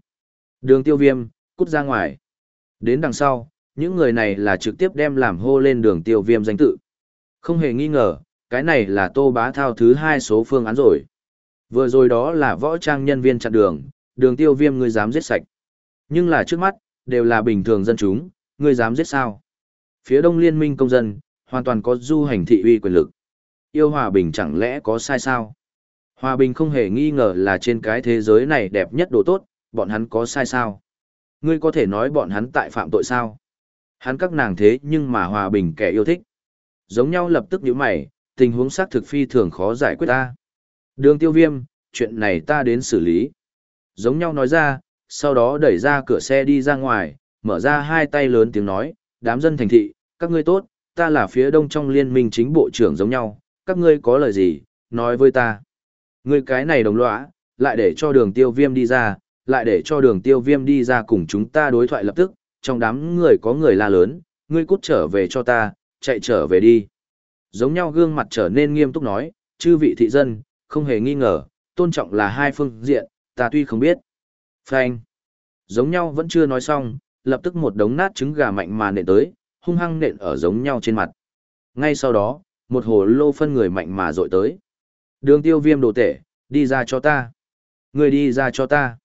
Đường tiêu viêm, cút ra ngoài. Đến đằng sau, những người này là trực tiếp đem làm hô lên đường tiêu viêm danh tự. Không hề nghi ngờ, cái này là tô bá thao thứ hai số phương án rồi. Vừa rồi đó là võ trang nhân viên chặn đường, đường tiêu viêm ngươi dám giết sạch. Nhưng là trước mắt, đều là bình thường dân chúng, ngươi dám giết sao? Phía đông liên minh công dân, hoàn toàn có du hành thị uy quyền lực. Yêu hòa bình chẳng lẽ có sai sao? Hòa bình không hề nghi ngờ là trên cái thế giới này đẹp nhất đồ tốt, bọn hắn có sai sao? Ngươi có thể nói bọn hắn tại phạm tội sao? Hắn các nàng thế nhưng mà hòa bình kẻ yêu thích. Giống nhau lập tức nhíu mày, tình huống xác thực phi thường khó giải quyết ta. Đường tiêu viêm, chuyện này ta đến xử lý. Giống nhau nói ra, sau đó đẩy ra cửa xe đi ra ngoài, mở ra hai tay lớn tiếng nói, đám dân thành thị, các ngươi tốt, ta là phía đông trong liên minh chính bộ trưởng giống nhau, các ngươi có lời gì, nói với ta. Ngươi cái này đồng lõa, lại để cho đường tiêu viêm đi ra, lại để cho đường tiêu viêm đi ra cùng chúng ta đối thoại lập tức, trong đám người có người la lớn, ngươi cút trở về cho ta, chạy trở về đi. Giống nhau gương mặt trở nên nghiêm túc nói, chư vị thị dân, không hề nghi ngờ, tôn trọng là hai phương diện, ta tuy không biết. Phanh. Giống nhau vẫn chưa nói xong, lập tức một đống nát trứng gà mạnh mà nện tới, hung hăng nện ở giống nhau trên mặt. Ngay sau đó, một hồ lô phân người mạnh mà dội tới. Đường tiêu viêm đồ tể, đi ra cho ta. Người đi ra cho ta.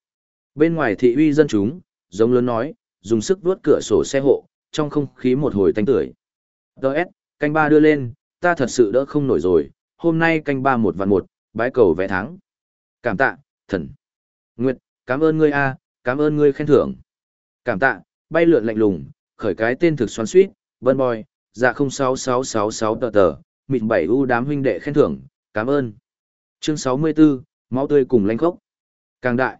Bên ngoài thị uy dân chúng, giống lớn nói, dùng sức vuốt cửa sổ xe hộ, trong không khí một hồi tanh tưởi. Đợt, canh ba đưa lên, ta thật sự đỡ không nổi rồi, hôm nay canh ba một vạn một, bái cầu vẽ thắng. Cảm tạ, thần. Nguyệt, cảm ơn ngươi a, cảm ơn ngươi khen thưởng. Cảm tạ, bay lượn lạnh lùng, khởi cái tên thực xoắn suýt, vân boy, dạ 06666 tờ tờ, mịt bảy u đám huynh đệ khen thưởng, cảm ơn. Chương 64, máu tươi cùng lanh khốc. Càng đại.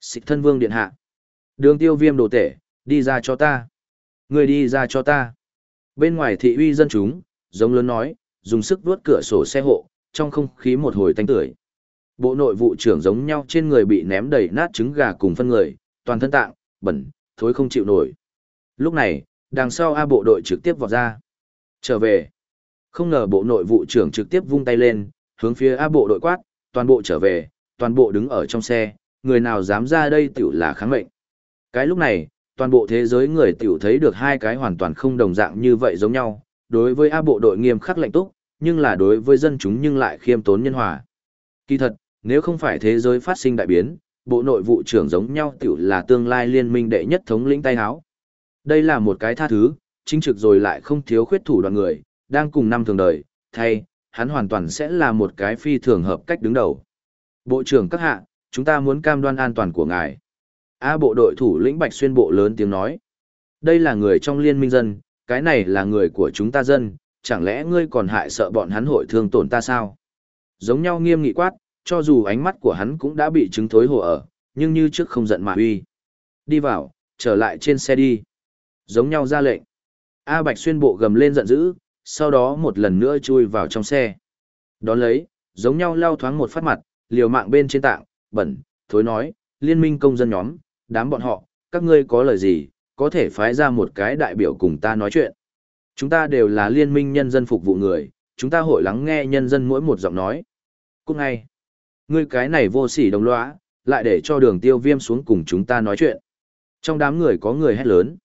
Xịt thân vương điện hạ. Đường tiêu viêm đồ tể, đi ra cho ta. Người đi ra cho ta. Bên ngoài thị uy dân chúng, giống lớn nói, dùng sức vuốt cửa sổ xe hộ, trong không khí một hồi tanh tưởi. Bộ nội vụ trưởng giống nhau trên người bị ném đầy nát trứng gà cùng phân người, toàn thân tạng, bẩn, thối không chịu nổi. Lúc này, đằng sau A bộ đội trực tiếp vọt ra. Trở về. Không ngờ bộ nội vụ trưởng trực tiếp vung tay lên, hướng phía A bộ đội quát, toàn bộ trở về, toàn bộ đứng ở trong xe, người nào dám ra đây tiểu là kháng mệnh. Cái lúc này, toàn bộ thế giới người tiểu thấy được hai cái hoàn toàn không đồng dạng như vậy giống nhau, đối với A bộ đội nghiêm khắc lệnh túc, nhưng là đối với dân chúng nhưng lại khiêm tốn nhân hòa. Kỳ thật, nếu không phải thế giới phát sinh đại biến, bộ nội vụ trưởng giống nhau tiểu là tương lai liên minh đệ nhất thống lĩnh tay háo. Đây là một cái tha thứ, chính trực rồi lại không thiếu khuyết thủ đoàn người, đang cùng năm thường đời, thay, hắn hoàn toàn sẽ là một cái phi thường hợp cách đứng đầu. Bộ trưởng các hạ, chúng ta muốn cam đoan an toàn của ngài. A bộ đội thủ lĩnh Bạch Xuyên bộ lớn tiếng nói. Đây là người trong liên minh dân, cái này là người của chúng ta dân, chẳng lẽ ngươi còn hại sợ bọn hắn hội thương tổn ta sao? Giống nhau nghiêm nghị quát, cho dù ánh mắt của hắn cũng đã bị chứng thối hồ ở, nhưng như trước không giận mà uy. Đi vào, trở lại trên xe đi. Giống nhau ra lệnh. A Bạch Xuyên bộ gầm lên giận dữ, sau đó một lần nữa chui vào trong xe. Đón lấy, giống nhau lao thoáng một phát mặt, liều mạng bên trên tạng, bẩn, thối nói, liên minh công dân nhóm, đám bọn họ, các ngươi có lời gì, có thể phái ra một cái đại biểu cùng ta nói chuyện. Chúng ta đều là liên minh nhân dân phục vụ người, chúng ta hội lắng nghe nhân dân mỗi một giọng nói. Cũng ngay, ngươi cái này vô sỉ đồng lõa, lại để cho đường tiêu viêm xuống cùng chúng ta nói chuyện. Trong đám người có người hét lớn.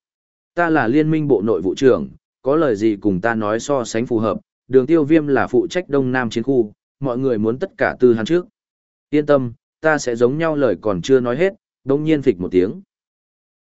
Ta là liên minh bộ nội vụ trưởng, có lời gì cùng ta nói so sánh phù hợp, đường tiêu viêm là phụ trách đông nam chiến khu, mọi người muốn tất cả từ hắn trước. Yên tâm, ta sẽ giống nhau lời còn chưa nói hết, đông nhiên phịch một tiếng.